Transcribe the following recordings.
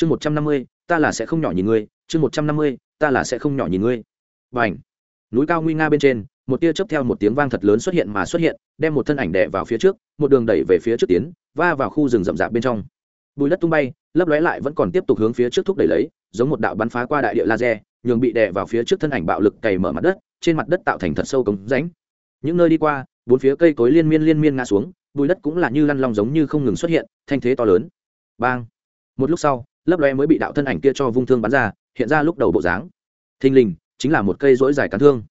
chương một trăm năm mươi, ta là sẽ không nhỏ nhìn ngươi, chương một trăm năm mươi, ta là sẽ không nhỏ nhìn ngươi. Và ảnh núi cao nguy nga bên trên, một tia chớp theo một tiếng vang thật lớn xuất hiện mà xuất hiện, đem một thân ảnh đè vào phía trước, một đường đẩy về phía trước tiến, va vào khu rừng rậm rạp bên trong. Bùi đất tung bay, lấp lóe lại vẫn còn tiếp tục hướng phía trước thúc đẩy lấy, giống một đạo bắn phá qua đại địa laser, nhường bị đè vào phía trước thân ảnh bạo lực cày mở mặt đất, trên mặt đất tạo thành thật sâu cống rãnh. Những nơi đi qua, bốn phía cây cối liên miên liên miên ngã xuống, bùi đất cũng là như lăn lòng giống như không ngừng xuất hiện, thanh thế to lớn. Bang! Một lúc sau lấp loe mới bị đạo thân ảnh kia cho vung thương bắn ra, hiện ra lúc đầu bộ dáng. Thình lình, chính là một cây rỗi dài cán thương.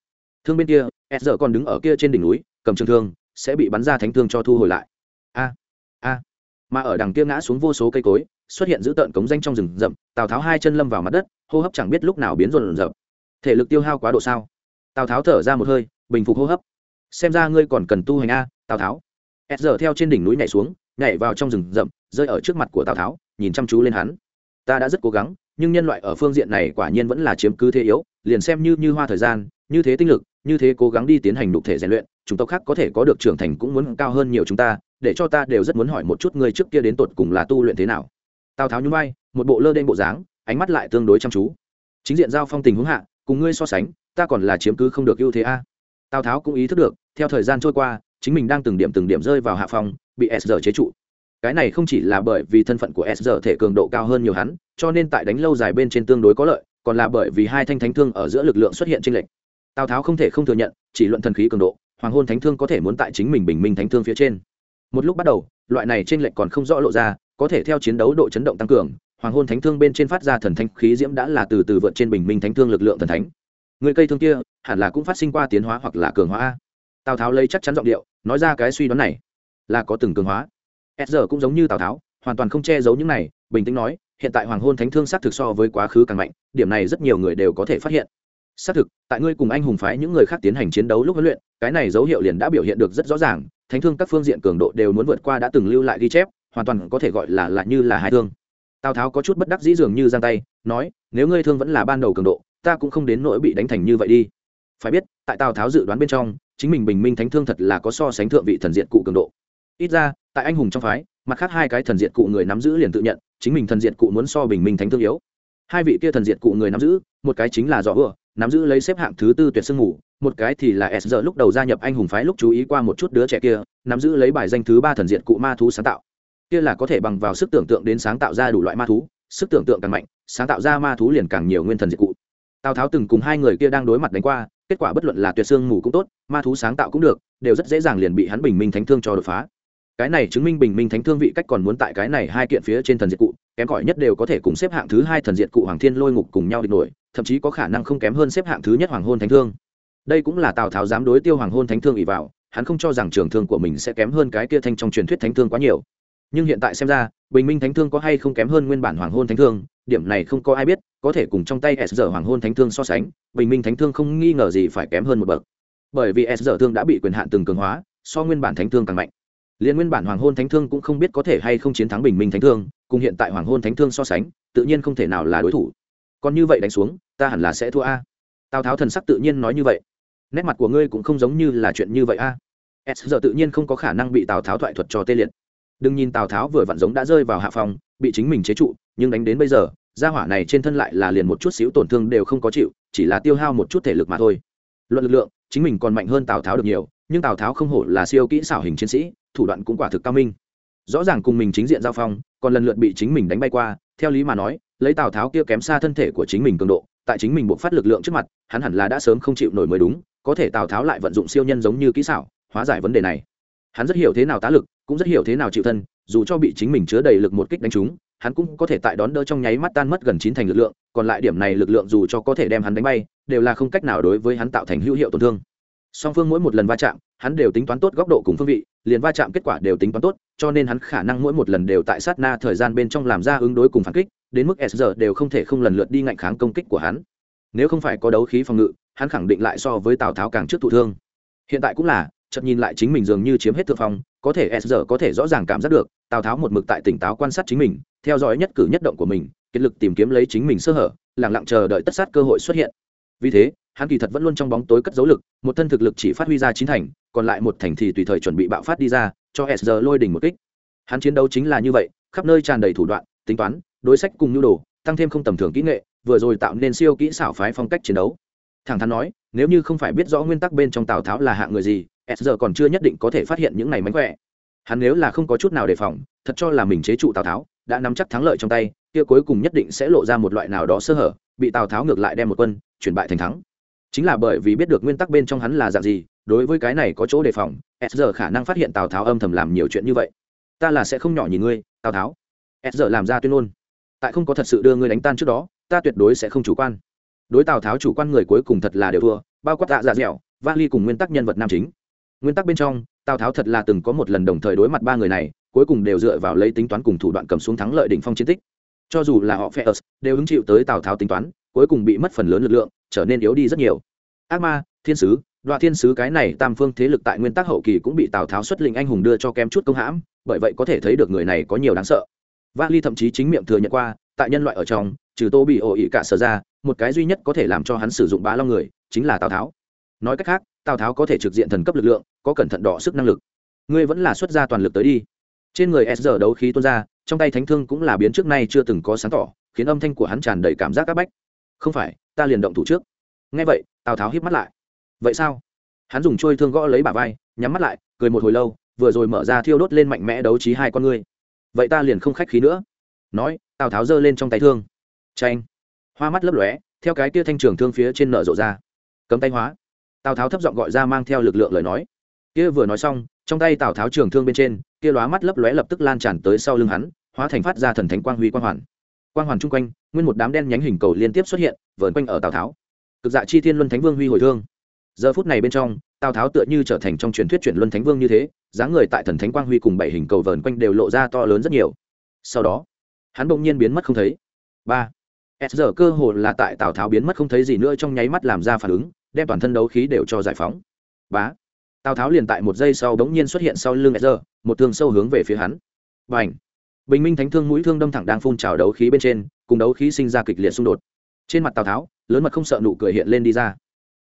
Thương bên kia, s giờ còn đứng ở kia trên đỉnh núi, cầm trường thương, sẽ bị bắn ra thánh thương cho thu hồi lại. A a. Mà ở đằng kia ngã xuống vô số cây cối, xuất hiện giữ tợn cống danh trong rừng rậm, tào tháo hai chân lâm vào mặt đất, hô hấp chẳng biết lúc nào biến rộn rợp thể lực tiêu hao quá độ sao? Tào tháo thở ra một hơi, bình phục hô hấp. Xem ra ngươi còn cần tu hành a, tào tháo. S giờ theo trên đỉnh núi nhảy xuống, nhảy vào trong rừng rậm, rơi ở trước mặt của tào tháo, nhìn chăm chú lên hắn ta đã rất cố gắng, nhưng nhân loại ở phương diện này quả nhiên vẫn là chiếm cứ thế yếu, liền xem như như hoa thời gian, như thế tinh lực, như thế cố gắng đi tiến hành đục thể rèn luyện, chúng tộc khác có thể có được trưởng thành cũng muốn cao hơn nhiều chúng ta, để cho ta đều rất muốn hỏi một chút ngươi trước kia đến tột cùng là tu luyện thế nào. Tào tháo nhún vai, một bộ lơ đen bộ dáng, ánh mắt lại tương đối chăm chú. Chính diện giao phong tình huống hạ, cùng ngươi so sánh, ta còn là chiếm cứ không được ưu thế a. Tào tháo cũng ý thức được, theo thời gian trôi qua, chính mình đang từng điểm từng điểm rơi vào hạ phong, bị s chế trụ cái này không chỉ là bởi vì thân phận của s thể cường độ cao hơn nhiều hắn, cho nên tại đánh lâu dài bên trên tương đối có lợi, còn là bởi vì hai thanh thánh thương ở giữa lực lượng xuất hiện tranh lệch. Tào tháo không thể không thừa nhận, chỉ luận thần khí cường độ, hoàng hôn thánh thương có thể muốn tại chính mình bình minh thánh thương phía trên. Một lúc bắt đầu, loại này tranh lệch còn không rõ lộ ra, có thể theo chiến đấu độ chấn động tăng cường, hoàng hôn thánh thương bên trên phát ra thần thánh khí diễm đã là từ từ vượt trên bình minh thánh thương lực lượng thần thánh. Người cây thương kia, hẳn là cũng phát sinh qua tiến hóa hoặc là cường hóa tào tháo lấy chắc chắn giọng điệu, nói ra cái suy đoán này, là có từng cường hóa s giờ cũng giống như tào tháo, hoàn toàn không che giấu những này, bình tĩnh nói, hiện tại hoàng hôn thánh thương xác thực so với quá khứ càng mạnh, điểm này rất nhiều người đều có thể phát hiện. Xác thực, tại ngươi cùng anh hùng phái những người khác tiến hành chiến đấu lúc huấn luyện, cái này dấu hiệu liền đã biểu hiện được rất rõ ràng, thánh thương các phương diện cường độ đều muốn vượt qua đã từng lưu lại ghi chép, hoàn toàn có thể gọi là là như là hai thương. Tào tháo có chút bất đắc dĩ dường như giang tay, nói, nếu ngươi thương vẫn là ban đầu cường độ, ta cũng không đến nỗi bị đánh thành như vậy đi. Phải biết, tại tào tháo dự đoán bên trong, chính mình bình minh thánh thương thật là có so sánh thượng vị thần diện cụ cường độ ít ra, tại anh hùng trong phái, mặt khác hai cái thần diện cụ người nắm giữ liền tự nhận, chính mình thần diện cụ muốn so bình minh thánh thương yếu. Hai vị kia thần diện cụ người nắm giữ, một cái chính là dọ vừa, nắm giữ lấy xếp hạng thứ tư tuyệt sương ngủ một cái thì là s giờ lúc đầu gia nhập anh hùng phái lúc chú ý qua một chút đứa trẻ kia, nắm giữ lấy bài danh thứ ba thần diện cụ ma thú sáng tạo. Kia là có thể bằng vào sức tưởng tượng đến sáng tạo ra đủ loại ma thú, sức tưởng tượng càng mạnh, sáng tạo ra ma thú liền càng nhiều nguyên thần diện cụ. Tào tháo từng cùng hai người kia đang đối mặt đánh qua, kết quả bất luận là tuyệt sương ngủ cũng tốt, ma thú sáng tạo cũng được, đều rất dễ dàng liền bị hắn bình minh thánh thương cho đột phá cái này chứng minh bình minh thánh thương vị cách còn muốn tại cái này hai kiện phía trên thần diệt cụ, kém cỏi nhất đều có thể cùng xếp hạng thứ hai thần diệt cụ hoàng thiên lôi ngục cùng nhau địch nổi, thậm chí có khả năng không kém hơn xếp hạng thứ nhất hoàng hôn thánh thương. Đây cũng là tào tháo dám đối tiêu hoàng hôn thánh thương ỉ vào, hắn không cho rằng trường thương của mình sẽ kém hơn cái kia thanh trong truyền thuyết thánh thương quá nhiều. Nhưng hiện tại xem ra, bình minh thánh thương có hay không kém hơn nguyên bản hoàng hôn thánh thương, điểm này không có ai biết, có thể cùng trong tay s giờ hoàng hôn thánh thương so sánh, bình minh thánh thương không nghi ngờ gì phải kém hơn một bậc. Bởi vì s giờ thương đã bị quyền hạn từng cường hóa, so nguyên bản thánh thương càng mạnh liên nguyên bản hoàng hôn thánh thương cũng không biết có thể hay không chiến thắng bình minh thánh thương, cùng hiện tại hoàng hôn thánh thương so sánh, tự nhiên không thể nào là đối thủ. Còn như vậy đánh xuống, ta hẳn là sẽ thua a. Tào tháo thần sắc tự nhiên nói như vậy. Nét mặt của ngươi cũng không giống như là chuyện như vậy a. S giờ tự nhiên không có khả năng bị tào tháo thoại thuật cho tê liệt. Đừng nhìn tào tháo vừa vặn giống đã rơi vào hạ phòng, bị chính mình chế trụ, nhưng đánh đến bây giờ, gia hỏa này trên thân lại là liền một chút xíu tổn thương đều không có chịu, chỉ là tiêu hao một chút thể lực mà thôi. Luận lực lượng, chính mình còn mạnh hơn tào tháo được nhiều, nhưng tào tháo không hổ là siêu kỹ xảo hình chiến sĩ thủ đoạn cũng quả thực cao minh. Rõ ràng cùng mình chính diện giao phong, còn lần lượt bị chính mình đánh bay qua, theo lý mà nói, lấy tào tháo kia kém xa thân thể của chính mình cường độ, tại chính mình buộc phát lực lượng trước mặt, hắn hẳn là đã sớm không chịu nổi mới đúng, có thể tào tháo lại vận dụng siêu nhân giống như kỹ xảo, hóa giải vấn đề này. Hắn rất hiểu thế nào tá lực, cũng rất hiểu thế nào chịu thân, dù cho bị chính mình chứa đầy lực một kích đánh trúng, hắn cũng có thể tại đón đỡ trong nháy mắt tan mất gần chín thành lực lượng, còn lại điểm này lực lượng dù cho có thể đem hắn đánh bay, đều là không cách nào đối với hắn tạo thành hữu hiệu tổn thương. Song phương mỗi một lần va chạm, hắn đều tính toán tốt góc độ cùng phương vị liền va chạm kết quả đều tính toán tốt, cho nên hắn khả năng mỗi một lần đều tại sát na thời gian bên trong làm ra ứng đối cùng phản kích, đến mức s giờ đều không thể không lần lượt đi ngạnh kháng công kích của hắn. Nếu không phải có đấu khí phòng ngự, hắn khẳng định lại so với tào tháo càng trước thụ thương. Hiện tại cũng là, chợt nhìn lại chính mình dường như chiếm hết thượng phong, có thể s giờ có thể rõ ràng cảm giác được, tào tháo một mực tại tỉnh táo quan sát chính mình, theo dõi nhất cử nhất động của mình kết lực tìm kiếm lấy chính mình sơ hở lẳng lặng chờ đợi tất sát cơ hội xuất hiện. Vì thế, hắn kỳ thật vẫn luôn trong bóng tối cất dấu lực, một thân thực lực chỉ phát huy ra chín thành còn lại một thành thì tùy thời chuẩn bị bạo phát đi ra, cho s giờ lôi đỉnh một kích. Hắn chiến đấu chính là như vậy, khắp nơi tràn đầy thủ đoạn, tính toán, đối sách cùng nhu đồ, tăng thêm không tầm thường kỹ nghệ, vừa rồi tạo nên siêu kỹ xảo phái phong cách chiến đấu. Thẳng thắn nói, nếu như không phải biết rõ nguyên tắc bên trong tào tháo là hạng người gì, s giờ còn chưa nhất định có thể phát hiện những này mánh khỏe. Hắn nếu là không có chút nào đề phòng, thật cho là mình chế trụ tào tháo, đã nắm chắc thắng lợi trong tay, kia cuối cùng nhất định sẽ lộ ra một loại nào đó sơ hở, bị tào tháo ngược lại đem một quân, chuyển bại thành thắng. Chính là bởi vì biết được nguyên tắc bên trong hắn là dạng gì đối với cái này có chỗ đề phòng, s giờ khả năng phát hiện tào tháo âm thầm làm nhiều chuyện như vậy. Ta là sẽ không nhỏ nhìn ngươi, tào tháo. S giờ làm ra tuyên ngôn. Tại không có thật sự đưa ngươi đánh tan trước đó, ta tuyệt đối sẽ không chủ quan. Đối tào tháo chủ quan người cuối cùng thật là đều thua, bao quát tạ dạ dẻo vali cùng nguyên tắc nhân vật nam chính. Nguyên tắc bên trong, tào tháo thật là từng có một lần đồng thời đối mặt ba người này, cuối cùng đều dựa vào lấy tính toán cùng thủ đoạn cầm xuống thắng lợi đỉnh phong chiến tích. Cho dù là họ phe đều hứng chịu tới tào tháo tính toán, cuối cùng bị mất phần lớn lực lượng, trở nên yếu đi rất nhiều. Ác ma, thiên sứ đoạn thiên sứ cái này tam phương thế lực tại nguyên tắc hậu kỳ cũng bị tào tháo xuất lĩnh anh hùng đưa cho kém chút công hãm, bởi vậy có thể thấy được người này có nhiều đáng sợ. Vali thậm chí chính miệng thừa nhận qua, tại nhân loại ở trong, trừ tô bị ổ ỉ cả sở ra, một cái duy nhất có thể làm cho hắn sử dụng bá long người, chính là tào tháo. Nói cách khác, tào tháo có thể trực diện thần cấp lực lượng, có cẩn thận đỏ sức năng lực. Ngươi vẫn là xuất ra toàn lực tới đi. Trên người s giờ đấu khí tuôn ra, trong tay thánh thương cũng là biến trước nay chưa từng có sáng tỏ, khiến âm thanh của hắn tràn đầy cảm giác áp bách. Không phải, ta liền động thủ trước. Ngay vậy, tào tháo hít mắt lại vậy sao? Hắn dùng trôi thương gõ lấy bả vai, nhắm mắt lại, cười một hồi lâu, vừa rồi mở ra thiêu đốt lên mạnh mẽ đấu trí hai con ngươi. Vậy ta liền không khách khí nữa. Nói, tào tháo giơ lên trong tay thương. Tranh hoa mắt lấp lóe, theo cái tia thanh trường thương phía trên nở rộ ra. Cấm tay hóa. Tào tháo thấp giọng gọi ra mang theo lực lượng lời nói. Kia vừa nói xong, trong tay tào tháo trường thương bên trên, kia lóa mắt lấp lóe lập tức lan tràn tới sau lưng hắn, hóa thành phát ra thần thánh quang huy quang hoàn. Quang hoàn chung quanh, nguyên một đám đen nhánh hình cầu liên tiếp xuất hiện, vờn quanh ở tào tháo. Cực dạ chi thiên luân thánh vương huy hồi thương giờ phút này bên trong, tào tháo tựa như trở thành trong truyền thuyết chuyển luân thánh vương như thế, dáng người tại thần thánh quang huy cùng bảy hình cầu vờn quanh đều lộ ra to lớn rất nhiều. Sau đó, hắn bỗng nhiên biến mất không thấy. Ba. S giờ cơ hồ là tại tào tháo biến mất không thấy gì nữa trong nháy mắt làm ra phản ứng, đem toàn thân đấu khí đều cho giải phóng. Bá tào tháo liền tại một giây sau bỗng nhiên xuất hiện sau lưng s giờ, một thương sâu hướng về phía hắn. Và ảnh bình minh thánh thương mũi thương đâm thẳng đang phun trào đấu khí bên trên, cùng đấu khí sinh ra kịch liệt xung đột. Trên mặt tào tháo, lớn mặt không sợ nụ cười hiện lên đi ra.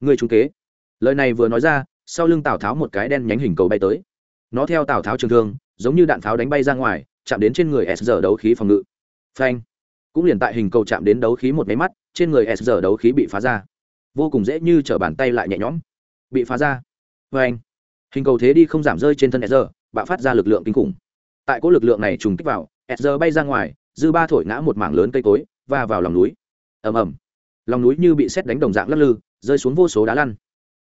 Người trung kế lời này vừa nói ra, sau lưng tào tháo một cái đen nhánh hình cầu bay tới. Nó theo tào tháo trường thương, giống như đạn pháo đánh bay ra ngoài, chạm đến trên người s giờ đấu khí phòng ngự. Phanh! Cũng liền tại hình cầu chạm đến đấu khí một máy mắt, trên người s giờ đấu khí bị phá ra. Vô cùng dễ như t r ở bàn tay lại nhẹ nhõm. Bị phá ra. Phanh! Hình cầu thế đi không giảm rơi trên thân s giờ bạo phát ra lực lượng kinh khủng. Tại cỗ lực lượng này trùng kích vào, s giờ bay ra ngoài, dư ba thổi ngã một mảng lớn cây cối và vào lòng núi. Ầm ầm. Lòng núi như bị xét đánh đồng dạng lắc lư, rơi xuống vô số đá lăn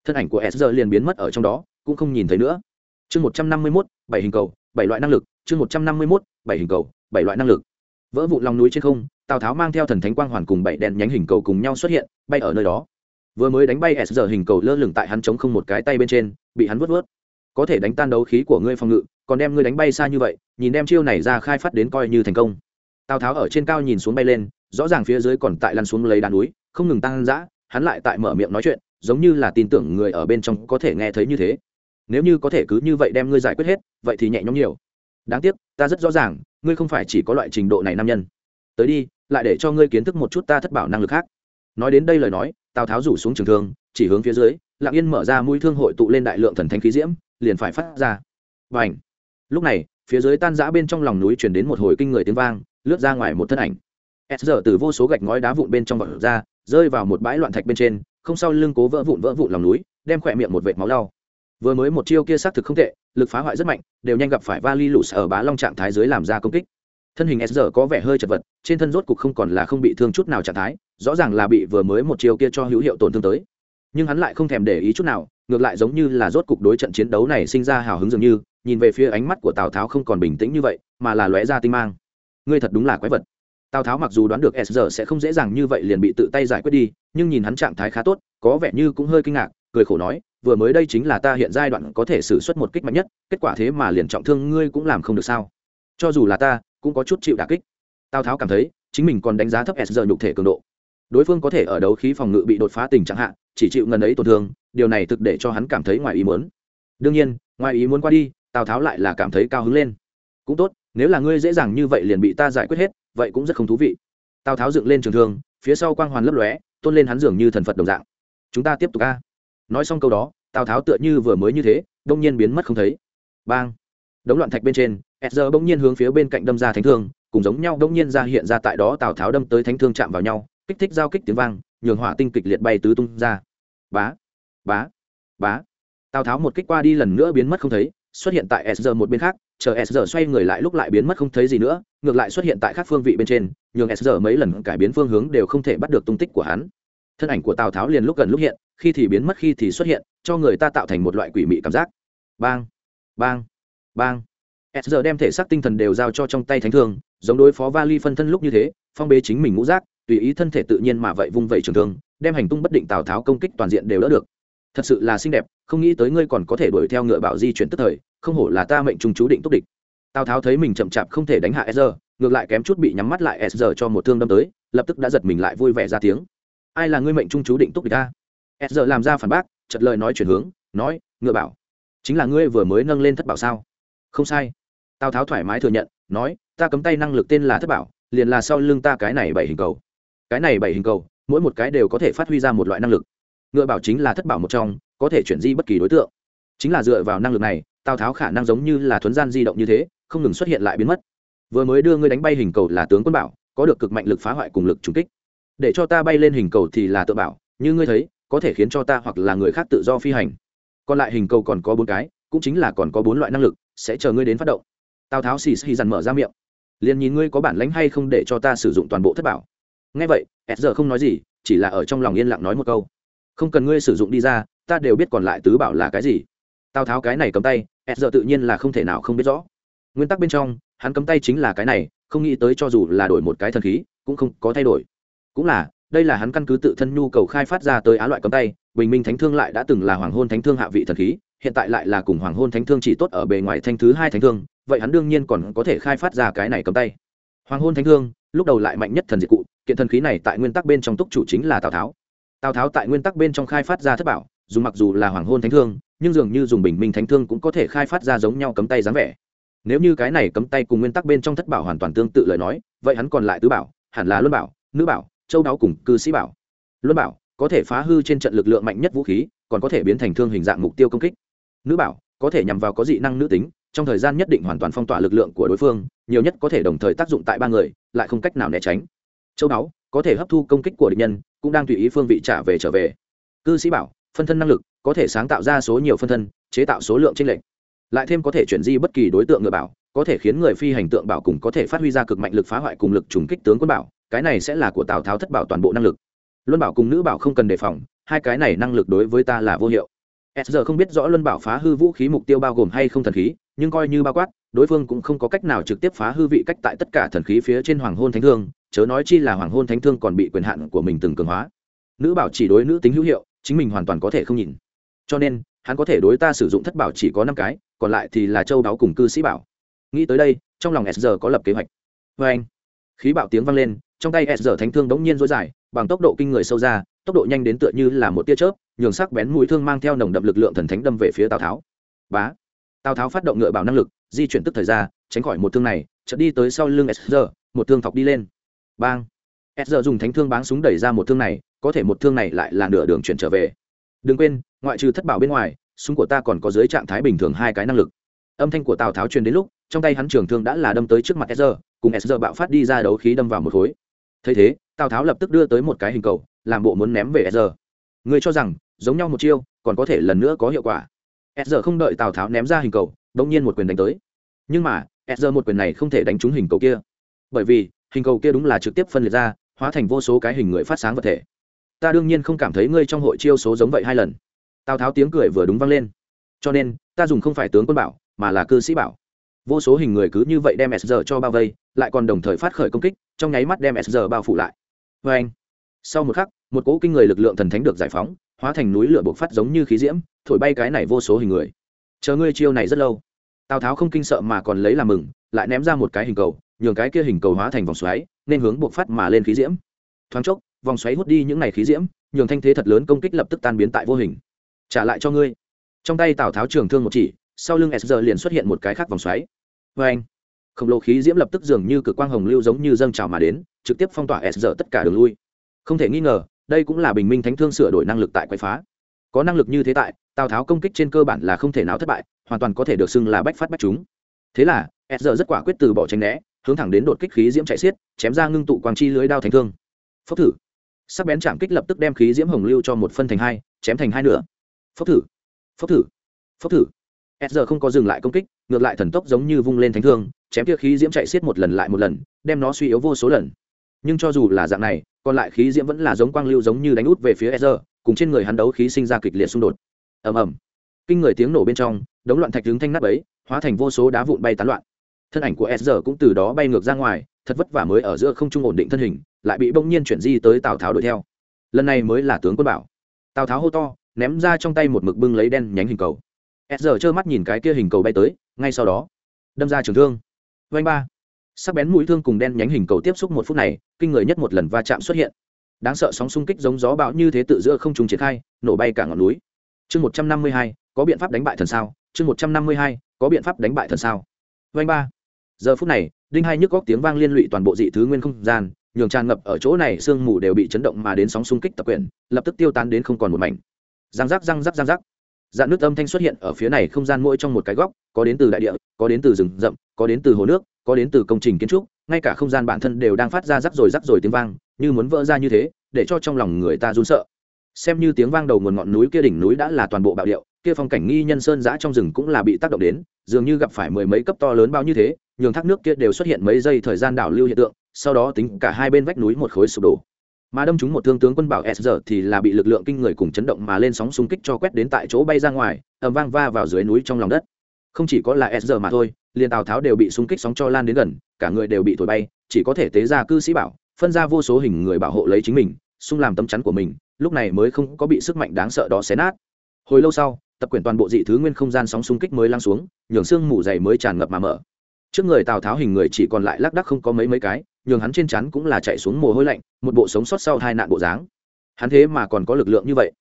thân ảnh của s liền biến mất ở trong đó, cũng không nhìn thấy nữa. Chương một trăm năm mươi mốt, bảy hình cầu, bảy loại năng lực. Chương một trăm năm mươi mốt, bảy hình cầu, bảy loại năng lực. Vỡ vụ lòng núi trên không, tào tháo mang theo thần thánh quang hoàn cùng bảy đèn nhánh hình cầu cùng nhau xuất hiện, bay ở nơi đó. Vừa mới đánh bay s hình cầu lơ lửng tại hắn chống không một cái tay bên trên, bị hắn vớt vớt. Có thể đánh tan đấu khí của ngươi phòng ngự, còn đem ngươi đánh bay xa như vậy, nhìn đem chiêu này ra khai phát đến coi như thành công. Tào tháo ở trên cao nhìn xuống bay lên, rõ ràng phía dưới còn tại lăn xuống lấy đá núi, không ngừng tăng dã, hắn lại tại mở miệng nói chuyện giống như là tin tưởng người ở bên trong có thể nghe thấy như thế. Nếu như có thể cứ như vậy đem ngươi giải quyết hết, vậy thì nhẹ nhõm nhiều. Đáng tiếc, ta rất rõ ràng, ngươi không phải chỉ có loại trình độ này nam nhân. Tới đi, lại để cho ngươi kiến thức một chút ta thất bảo năng lực khác. Nói đến đây lời nói, tào tháo rủ xuống trường thương, chỉ hướng phía dưới lạng yên mở ra mũi thương hội tụ lên đại lượng thần thánh khí diễm, liền phải phát ra. Và ảnh lúc này, phía dưới tan giã bên trong lòng núi chuyển đến một hồi kinh người tiếng vang, lướt ra ngoài một thân ảnh. S giờ từ vô số gạch ngói đá vụn bên trong vật ra, rơi vào một bãi loạn thạch bên trên không sau lưng cố vỡ vụn vỡ vụn lòng núi, đem khỏe miệng một vệt máu đau vừa mới một chiêu kia xác thực không tệ, lực phá hoại rất mạnh, đều nhanh gặp phải vali lụt ở bá long trạng thái dưới làm ra công kích. Thân hình s giờ có vẻ hơi chật vật, trên thân rốt cục không còn là không bị thương chút nào trạng thái, rõ ràng là bị vừa mới một chiêu kia cho hữu hiệu tổn thương tới. Nhưng hắn lại không thèm để ý chút nào, ngược lại giống như là rốt cục đối trận chiến đấu này sinh ra hào hứng dường như, nhìn về phía ánh mắt của tào tháo không còn bình tĩnh như vậy, mà là lóe ra tinh mang. Ngươi thật đúng là quái vật tào tháo mặc dù đoán được s giờ sẽ không dễ dàng như vậy liền bị tự tay giải quyết đi, nhưng nhìn hắn trạng thái khá tốt, có vẻ như cũng hơi kinh ngạc, cười khổ nói, vừa mới đây chính là ta hiện giai đoạn có thể xử suất một kích mạnh nhất, kết quả thế mà liền trọng thương ngươi cũng làm không được sao. Cho dù là ta, cũng có chút chịu đà kích. Tào tháo cảm thấy, chính mình còn đánh giá thấp s giờ nhục thể cường độ. Đối phương có thể ở đấu khí phòng ngự bị đột phá tình trạng hạn chỉ chịu ngần ấy tổn thương, điều này thực để cho hắn cảm thấy ngoài ý muốn. Đương nhiên, ngoài ý muốn qua đi, tào tháo lại là cảm thấy cao hứng lên. Cũng tốt, nếu là ngươi dễ dàng như vậy liền bị ta giải quyết hết vậy cũng rất không thú vị. Tào tháo dựng lên trường thương, phía sau quang hoàn lấp lóe, tôn lên hắn dường như thần phật đồng dạng. Chúng ta tiếp tục ca nói xong câu đó, tào tháo tựa như vừa mới như thế, đông nhiên biến mất không thấy. Bang! Đống loạn thạch bên trên s giờ bỗng nhiên hướng phía bên cạnh đâm ra thánh thương, cùng giống nhau đông nhiên ra hiện ra tại đó tào tháo đâm tới thánh thương chạm vào nhau, kích thích giao kích tiếng vang, nhường hỏa tinh kịch liệt bay tứ tung ra. Bá! Bá! Bá! Tào tháo một kích qua đi lần nữa biến mất không thấy, xuất hiện tại s một bên khác chờ s xoay người lại lúc lại biến mất không thấy gì nữa, ngược lại xuất hiện tại các phương vị bên trên, nhường s mấy lần cải biến phương hướng đều không thể bắt được tung tích của hắn. Thân ảnh của tào tháo liền lúc gần lúc hiện, khi thì biến mất khi thì xuất hiện, cho người ta tạo thành một loại quỷ mị cảm giác. Bang bang bang. S đem thể xác tinh thần đều giao cho trong tay thánh thương, giống đối phó vali phân thân lúc như thế, phong bế chính mình ngũ giác, tùy ý thân thể tự nhiên mà vậy vung vẩy trường thương, đem hành tung bất định tào tháo công kích toàn diện đều đỡ được thật sự là xinh đẹp, không nghĩ tới ngươi còn có thể đuổi theo ngựa bảo di chuyển tức thời, không hổ là ta mệnh trung chú định túc địch. Tào tháo thấy mình chậm chạp không thể đánh hạ sr ngược lại kém chút bị nhắm mắt lại sr cho một thương đâm tới, lập tức đã giật mình lại vui vẻ ra tiếng. Ai là ngươi mệnh trung chú định túc địch ta sr làm ra phản bác chật lời nói chuyển hướng, nói, ngựa bảo, chính là ngươi vừa mới nâng lên thất bảo sao? Không sai. Tào tháo thoải mái thừa nhận, nói, ta cấm tay năng lực tên là thất bảo, liền là sau lưng ta cái này bảy hình cầu. Cái này bảy hình cầu, mỗi một cái đều có thể phát huy ra một loại năng lực ngựa bảo chính là thất bảo một trong, có thể chuyển di bất kỳ đối tượng. Chính là dựa vào năng lực này, tào tháo khả năng giống như là thuấn gian di động như thế, không ngừng xuất hiện lại biến mất. Vừa mới đưa ngươi đánh bay hình cầu là tướng quân bảo, có được cực mạnh lực phá hoại cùng lực trùng kích. Để cho ta bay lên hình cầu thì là tự bảo, như ngươi thấy, có thể khiến cho ta hoặc là người khác tự do phi hành. Còn lại hình cầu còn có bốn cái, cũng chính là còn có bốn loại năng lực, sẽ chờ ngươi đến phát động. Tào tháo xì xì dằn mở ra miệng. Liền nhìn ngươi có bản lánh hay không để cho ta sử dụng toàn bộ thất bảo. Ngay vậy, s giờ không nói gì, chỉ là ở trong lòng yên lặng nói một câu không cần ngươi sử dụng đi ra, ta đều biết còn lại tứ bảo là cái gì. Tào tháo cái này cầm tay e s giờ tự nhiên là không thể nào không biết rõ. Nguyên tắc bên trong, hắn cấm tay chính là cái này, không nghĩ tới cho dù là đổi một cái thần khí, cũng không có thay đổi. Cũng là, đây là hắn căn cứ tự thân nhu cầu khai phát ra tới á loại cấm tay, bình minh thánh thương lại đã từng là hoàng hôn thánh thương hạ vị thần khí, hiện tại lại là cùng hoàng hôn thánh thương chỉ tốt ở bề ngoài thanh thứ hai thánh thương, vậy hắn đương nhiên còn có thể khai phát ra cái này cấm tay. Hoàng hôn thánh thương, lúc đầu lại mạnh nhất thần diệt cụ, kiện thần khí này tại nguyên tắc bên trong túc chủ chính là tào tháo tào tháo tại nguyên tắc bên trong khai phát ra thất bảo, dù mặc dù là hoàng hôn thánh thương, nhưng dường như dùng bình minh thánh thương cũng có thể khai phát ra giống nhau cấm tay dáng vẻ. Nếu như cái này cấm tay cùng nguyên tắc bên trong thất bảo hoàn toàn tương tự lời nói, vậy hắn còn lại tứ bảo, hẳn là luân bảo, nữ bảo, châu đáo cùng cư sĩ bảo. Luân bảo có thể phá hư trên trận lực lượng mạnh nhất vũ khí, còn có thể biến thành thương hình dạng mục tiêu công kích. Nữ bảo có thể nhằm vào có dị năng nữ tính, trong thời gian nhất định hoàn toàn phong tỏa lực lượng của đối phương, nhiều nhất có thể đồng thời tác dụng tại ba người, lại không cách nào né tránh. Châu đáo có thể hấp thu công kích của địch nhân, cũng đang tùy ý phương vị trả về trở về. Cư sĩ bảo, phân thân năng lực, có thể sáng tạo ra số nhiều phân thân, chế tạo số lượng tranh lệch. Lại thêm có thể chuyển di bất kỳ đối tượng ngựa bảo, có thể khiến người phi hành tượng bảo cùng có thể phát huy ra cực mạnh lực phá hoại cùng lực trùng kích tướng quân bảo, cái này sẽ là của tào tháo thất bảo toàn bộ năng lực. Luân bảo cùng nữ bảo không cần đề phòng, hai cái này năng lực đối với ta là vô hiệu. S giờ không biết rõ luân bảo phá hư vũ khí mục tiêu bao gồm hay không thần khí nhưng coi như bao quát, đối phương cũng không có cách nào trực tiếp phá hư vị cách tại tất cả thần khí phía trên hoàng hôn thánh thương, chớ nói chi là hoàng hôn thánh thương còn bị quyền hạn của mình từng cường hóa. Nữ bảo chỉ đối nữ tính hữu hiệu, chính mình hoàn toàn có thể không nhìn. Cho nên, hắn có thể đối ta sử dụng thất bảo chỉ có năm cái, còn lại thì là châu đáo cùng cư sĩ bảo. Nghĩ tới đây, trong lòng SR có lập kế hoạch. Vê anh, khí bạo tiếng vang lên, trong tay SR thánh thương đống nhiên dối dài, bằng tốc độ kinh người sâu ra, tốc độ nhanh đến tựa như là một tia chớp, nhường sắc bén mũi thương mang theo nồng đậm lực lượng thần thánh đâm về phía tào tháo. Bá tào tháo phát động ngựa bảo năng lực, di chuyển tức thời ra, tránh khỏi một thương này, chợt đi tới sau lưng s giờ một thương thọc đi lên. Bang! S giờ dùng thánh thương báng súng đẩy ra một thương này, có thể một thương này lại là nửa đường chuyển trở về. Đừng quên, ngoại trừ thất bảo bên ngoài, súng của ta còn có dưới trạng thái bình thường hai cái năng lực. Âm thanh của tào tháo truyền đến lúc, trong tay hắn trường thương đã là đâm tới trước mặt sr cùng sr bạo phát đi ra đấu khí đâm vào một khối. Thấy thế, tào tháo lập tức đưa tới một cái hình cầu, làm bộ muốn ném về sr người cho rằng, giống nhau một chiêu, còn có thể lần nữa có hiệu quả sr không đợi tào tháo ném ra hình cầu đ ỗ n g nhiên một quyền đánh tới. Nhưng mà sr một quyền này không thể đánh trúng hình cầu kia. Bởi vì, hình cầu kia đúng là trực tiếp phân liệt ra, hóa thành vô số cái hình người phát sáng vật thể. Ta đương nhiên không cảm thấy ngươi trong hội chiêu số giống vậy hai lần. Tào tháo tiếng cười vừa đúng vang lên. Cho nên, ta dùng không phải tướng quân bảo, mà là cư sĩ bảo. Vô số hình người cứ như vậy đem sr cho bao vây, lại còn đồng thời phát khởi công kích, trong nháy mắt đem sr bao phủ lại. Vê anh sau một khắc, một cỗ kinh người lực lượng thần thánh được giải phóng hóa thành núi lửa bộc phát giống như khí diễm, thổi bay cái này vô số hình người. Chờ ngươi chiêu này rất lâu. Tào tháo không kinh sợ mà còn lấy làm mừng, lại ném ra một cái hình cầu, nhường cái kia hình cầu hóa thành vòng xoáy, nên hướng bộc phát mà lên khí diễm. Thoáng chốc, vòng xoáy hút đi những này khí diễm, nhường thanh thế thật lớn công kích lập tức tan biến tại vô hình. Trả lại cho ngươi. Trong tay tào tháo trường thương một chỉ, sau lưng sr liền xuất hiện một cái khác vòng xoáy. Vê anh, khổng lồ khí diễm lập tức dường như cực quang hồng lưu giống như dâng trào mà đến, trực tiếp phong tỏa sr tất cả đường lui. Không thể nghi ngờ đây cũng là bình minh thánh thương sửa đổi năng lực tại quái phá. Có năng lực như thế tại, tào tháo công kích trên cơ bản là không thể nào thất bại, hoàn toàn có thể được xưng là bách phát bách chúng. Thế là s rất quả quyết từ bỏ tranh né, hướng thẳng đến đột kích khí diễm chạy xiết, chém ra ngưng tụ quang chi lưới đao thành thương. Phốc thử. Sắc bén chạm kích lập tức đem khí diễm hồng lưu cho một phân thành hai, chém thành hai nửa. Phốc thử. Phốc thử. Phốc thử. S giờ không có dừng lại công kích, ngược lại thần tốc giống như vung lên thánh thương, chém kia khí diễm chạy xiết một lần lại một lần, đem nó suy yếu vô số lần. Nhưng cho dù là dạng này còn lại khí diễm vẫn là giống quang lưu giống như đánh út về phía Ezra cùng trên người hắn đấu khí sinh ra kịch liệt xung đột. Ầm ầm. Kinh người tiếng nổ bên trong, đống loạn thạch đứng thanh nắp ấy, hóa thành vô số đá vụn bay tán loạn. Thân ảnh của Ezra cũng từ đó bay ngược ra ngoài, thật vất vả mới ở giữa không trung ổn định thân hình, lại bị bỗng nhiên chuyển di tới tào tháo đuổi theo. Lần này mới là tướng quân bảo. Tào tháo hô to, ném ra trong tay một mực bưng lấy đen nhánh hình cầu. S giờ trơ mắt nhìn cái kia hình cầu bay tới, ngay sau đó, đâm ra trường thương. Vanh ba sắc bén mũi thương cùng đen nhánh hình cầu tiếp xúc một phút này, kinh người nhất một lần va chạm xuất hiện. Đáng sợ sóng xung kích giống gió bão như thế tự giữa không trùng triển khai, nổ bay cả ngọn núi. Chương một trăm năm mươi hai, có biện pháp đánh bại thần sao? Chương một trăm năm mươi hai, có biện pháp đánh bại thần sao? Vanh ba. Giờ phút này, đinh hai nhức góc tiếng vang liên lụy toàn bộ dị thứ nguyên không gian, nhường tràn ngập ở chỗ này sương mù đều bị chấn động mà đến sóng xung kích tập quyền, lập tức tiêu tán đến không còn một mảnh. Răng rắc răng rắc răng rắc dạn nước âm thanh xuất hiện ở phía này không gian mỗi trong một cái góc, có đến từ đại địa, có đến từ rừng rậm, có đến từ hồ nước có đến từ công trình kiến trúc, ngay cả không gian bản thân đều đang phát ra rắc rồi rắc rồi tiếng vang, như muốn vỡ ra như thế, để cho trong lòng người ta run sợ. Xem như tiếng vang đầu nguồn ngọn núi kia đỉnh núi đã là toàn bộ bạo điệu, kia phong cảnh nghi nhân sơn giã trong rừng cũng là bị tác động đến, dường như gặp phải mười mấy cấp to lớn bao như thế, nhường thác nước kia đều xuất hiện mấy giây thời gian đảo lưu hiện tượng, sau đó tính cả hai bên vách núi một khối sụp đổ. Mà đâm chúng một thương tướng quân bảo s giờ thì là bị lực lượng kinh người cùng chấn động mà lên sóng xung kích cho quét đến tại chỗ bay ra ngoài, ầm vang va vào dưới núi trong lòng đất. Không chỉ có là s giờ mà thôi liền tào tháo đều bị xung kích sóng cho lan đến gần, cả người đều bị thổi bay, chỉ có thể tế ra cư sĩ bảo, phân ra vô số hình người bảo hộ lấy chính mình, xung làm tấm chắn của mình, lúc này mới không có bị sức mạnh đáng sợ đó xé nát. Hồi lâu sau, tập quyển toàn bộ dị thứ nguyên không gian sóng xung kích mới lăn xuống, nhường xương mù dày mới tràn ngập mà mở. Trước người tào tháo hình người chỉ còn lại lác đắc không có mấy mấy cái, nhường hắn trên chắn cũng là chạy xuống mồ hôi lạnh, một bộ sống sót sau hai nạn bộ dáng. Hắn thế mà còn có lực lượng như vậy.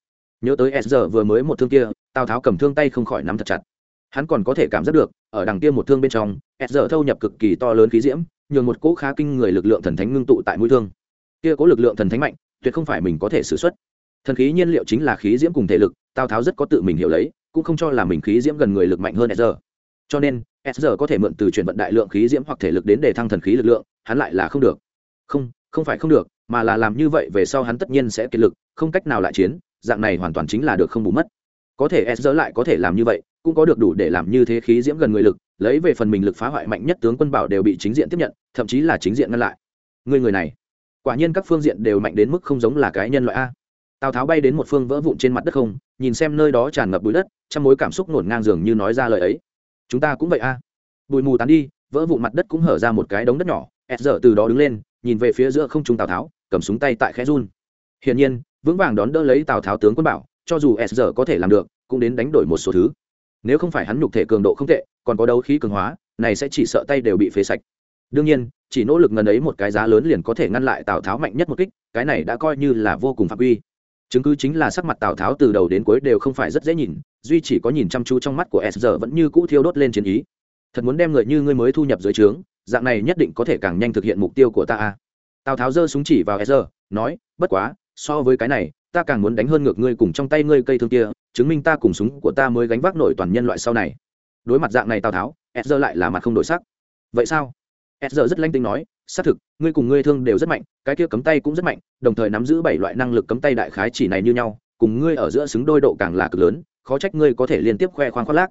Nhớ tới s giờ vừa mới một thương kia, tào tháo cầm thương tay không khỏi nắm thật chặt. Hắn còn có thể cảm giác được ở đằng kia một thương bên trong, s giờ thâu nhập cực kỳ to lớn khí diễm, nhường một cỗ khá kinh người lực lượng thần thánh ngưng tụ tại mũi thương. Kia có lực lượng thần thánh mạnh, tuyệt không phải mình có thể xử xuất. Thần khí nhiên liệu chính là khí diễm cùng thể lực, tào tháo rất có tự mình hiểu lấy, cũng không cho là mình khí diễm gần người lực mạnh hơn s giờ cho nên, s giờ có thể mượn từ chuyển vận đại lượng khí diễm hoặc thể lực đến để thăng thần khí lực lượng, hắn lại là không được. Không không phải không được, mà là làm như vậy về sau hắn tất nhiên sẽ kiệt lực, không cách nào lại chiến, dạng này hoàn toàn chính là được không bù mất. Có thể s giờ lại có thể làm như vậy cũng có được đủ để làm như thế khí diễm gần người lực, lấy về phần mình lực phá hoại mạnh nhất tướng quân bảo đều bị chính diện tiếp nhận, thậm chí là chính diện ngăn lại. Người người này, quả nhiên các phương diện đều mạnh đến mức không giống là cái nhân loại a. Tào tháo bay đến một phương vỡ vụn trên mặt đất không, nhìn xem nơi đó tràn ngập bụi đất, trong mối cảm xúc nổn ngang dường như nói ra lời ấy. Chúng ta cũng vậy a. Bụi mù tán đi, vỡ vụn mặt đất cũng hở ra một cái đống đất nhỏ s dở từ đó đứng lên, nhìn về phía giữa không trung tào tháo, cầm súng tay tại khẽ run. Hiển nhiên, vững vàng đón đỡ lấy tào tháo tướng quân bảo, cho dù s giờ có thể làm được, cũng đến đánh đổi một số thứ nếu không phải hắn nhục thể cường độ không tệ, còn có đấu khí cường hóa, này sẽ chỉ sợ tay đều bị phế sạch. Đương nhiên, chỉ nỗ lực ngần ấy một cái giá lớn liền có thể ngăn lại tào tháo mạnh nhất một kích, cái này đã coi như là vô cùng phạm uy chứng cứ chính là sắc mặt tào tháo từ đầu đến cuối đều không phải rất dễ nhìn, duy chỉ có nhìn chăm chú trong mắt của s giờ vẫn như cũ thiêu đốt lên chiến ý. Thật muốn đem người như ngươi mới thu nhập dưới trướng, dạng này nhất định có thể càng nhanh thực hiện mục tiêu của ta a tào tháo giơ súng chỉ vào s giờ nói, bất quá, so với cái này, ta càng muốn đánh hơn ngược ngươi cùng trong tay ngươi cây thương kia chứng minh ta cùng súng của ta mới gánh vác nổi toàn nhân loại sau này. Đối mặt dạng này tào tháo s giờ lại là mặt không đổi sắc. Vậy sao? S giờ rất lanh tinh nói, xác thực, ngươi cùng ngươi thương đều rất mạnh, cái kia cấm tay cũng rất mạnh, đồng thời nắm giữ bảy loại năng lực cấm tay đại khái chỉ này như nhau, cùng ngươi ở giữa xứng đôi độ càng là cực lớn, khó trách ngươi có thể liên tiếp khoe khoang khoác lác.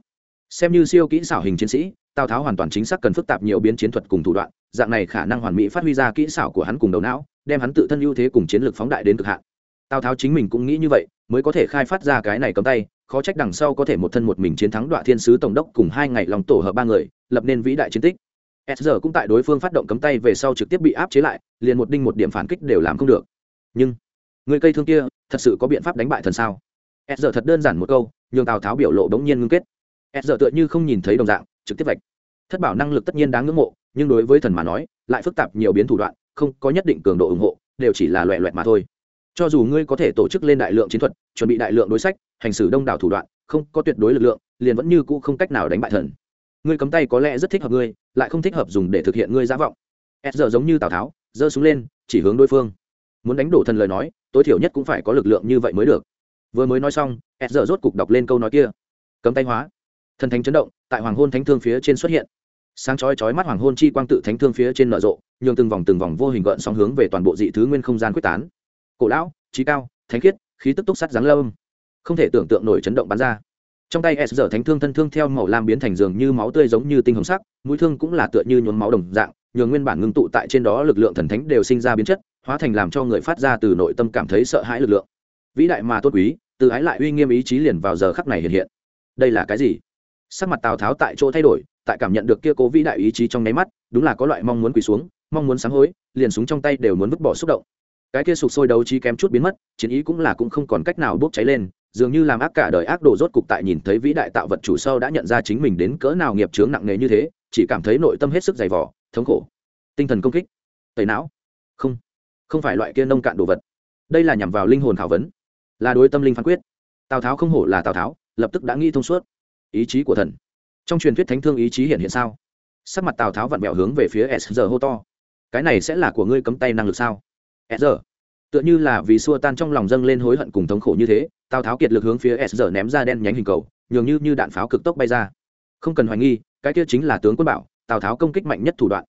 Xem như siêu kỹ xảo hình chiến sĩ, tào tháo hoàn toàn chính xác cần phức tạp nhiều biến chiến thuật cùng thủ đoạn, dạng này khả năng hoàn mỹ phát huy ra kỹ xảo của hắn cùng đầu não, đem hắn tự thân ưu thế cùng chiến lược phóng đại đến cực hạn tào tháo chính mình cũng nghĩ như vậy, mới có thể khai phát ra cái này cấm tay, khó trách đằng sau có thể một thân một mình chiến thắng đoạn thiên sứ tổng đốc cùng hai ngày lòng tổ hợp ba người, lập nên vĩ đại chiến tích. S giờ cũng tại đối phương phát động cấm tay về sau trực tiếp bị áp chế lại, liền một đinh một điểm phản kích đều làm không được. Nhưng, người cây thương kia, thật sự có biện pháp đánh bại thần sao? S giờ thật đơn giản một câu, nhường tào tháo biểu lộ bỗng nhiên ngưng kết. S giờ tựa như không nhìn thấy đồng dạng, trực tiếp vạch. Thất bảo năng lực tất nhiên đáng ngưỡng mộ, nhưng đối với thần mà nói, lại phức tạp nhiều biến thủ đoạn, không có nhất định cường độ ủng hộ, đều chỉ là loẹ loẹt mà thôi cho dù ngươi có thể tổ chức lên đại lượng chiến thuật, chuẩn bị đại lượng đối sách, hành xử đông đảo thủ đoạn, không có tuyệt đối lực lượng, liền vẫn như cũ không cách nào đánh bại thần. Ngươi cấm tay có lẽ rất thích hợp ngươi, lại không thích hợp dùng để thực hiện ngươi giả vọng. S giờ giống như tào tháo, giơ súng lên, chỉ hướng đối phương. Muốn đánh đổ thần lời nói, tối thiểu nhất cũng phải có lực lượng như vậy mới được. Vừa mới nói xong s giờ rốt cục đọc lên câu nói kia. Cấm tay hóa. Thần thánh chấn động, tại hoàng hôn thánh thương phía trên xuất hiện. Sáng chói chói mắt hoàng hôn chi quang tự thánh thương phía trên nở rộ, nhường từng vòng từng vòng vô hình gợn sóng hướng về toàn bộ dị thứ nguyên không gian quyết tán cổ lão, trí cao, thánh khiết, khí tức túc sắt giáng lâm. Không thể tưởng tượng nổi chấn động bắn ra. Trong tay s giờ thánh thương thân thương theo màu lam biến thành giường như máu tươi giống như tinh hồng sắc, mũi thương cũng là tựa như nhuốm máu đồng dạng, nhường nguyên bản ngưng tụ tại trên đó lực lượng thần thánh đều sinh ra biến chất, hóa thành làm cho người phát ra từ nội tâm cảm thấy sợ hãi lực lượng. Vĩ đại mà tốt quý, từ ái lại uy nghiêm ý chí liền vào giờ khắc này hiện hiện. Đây là cái gì? Sắc mặt tào tháo tại chỗ thay đổi, tại cảm nhận được kia cố vĩ đại ý chí trong nháy mắt, đúng là có loại mong muốn quỳ xuống, mong muốn sáng hối, liền súng trong tay đều muốn vứt bỏ xúc động cái kia sụp sôi đấu trí kém chút biến mất, chiến ý cũng là cũng không còn cách nào bốc cháy lên, dường như làm ác cả đời ác đồ rốt cục tại nhìn thấy vĩ đại tạo vật chủ sâu đã nhận ra chính mình đến cỡ nào nghiệp chướng nặng nề như thế, chỉ cảm thấy nội tâm hết sức dày vỏ thống khổ. Tinh thần công kích. Tẩy não. Không. Không phải loại kia nông cạn đồ vật. Đây là nhằm vào linh hồn khảo vấn. Là đối tâm linh phán quyết. Tào tháo không hổ là tào tháo, lập tức đã nghĩ thông suốt. Ý chí của thần. Trong truyền thuyết thánh thương ý chí hiện hiện sao? Sắc mặt tào tháo vặn bẹo hướng về phía s giờ hô to. Cái này sẽ là của ngươi cấm tay năng lực sao? S giờ tựa như là vì xua tan trong lòng dâng lên hối hận cùng thống khổ như thế, tào tháo kiệt lực hướng phía s giờ ném ra đen nhánh hình cầu, nhường như như đạn pháo cực tốc bay ra. Không cần hoài nghi, cái kia chính là tướng quân bảo, tào tháo công kích mạnh nhất thủ đoạn.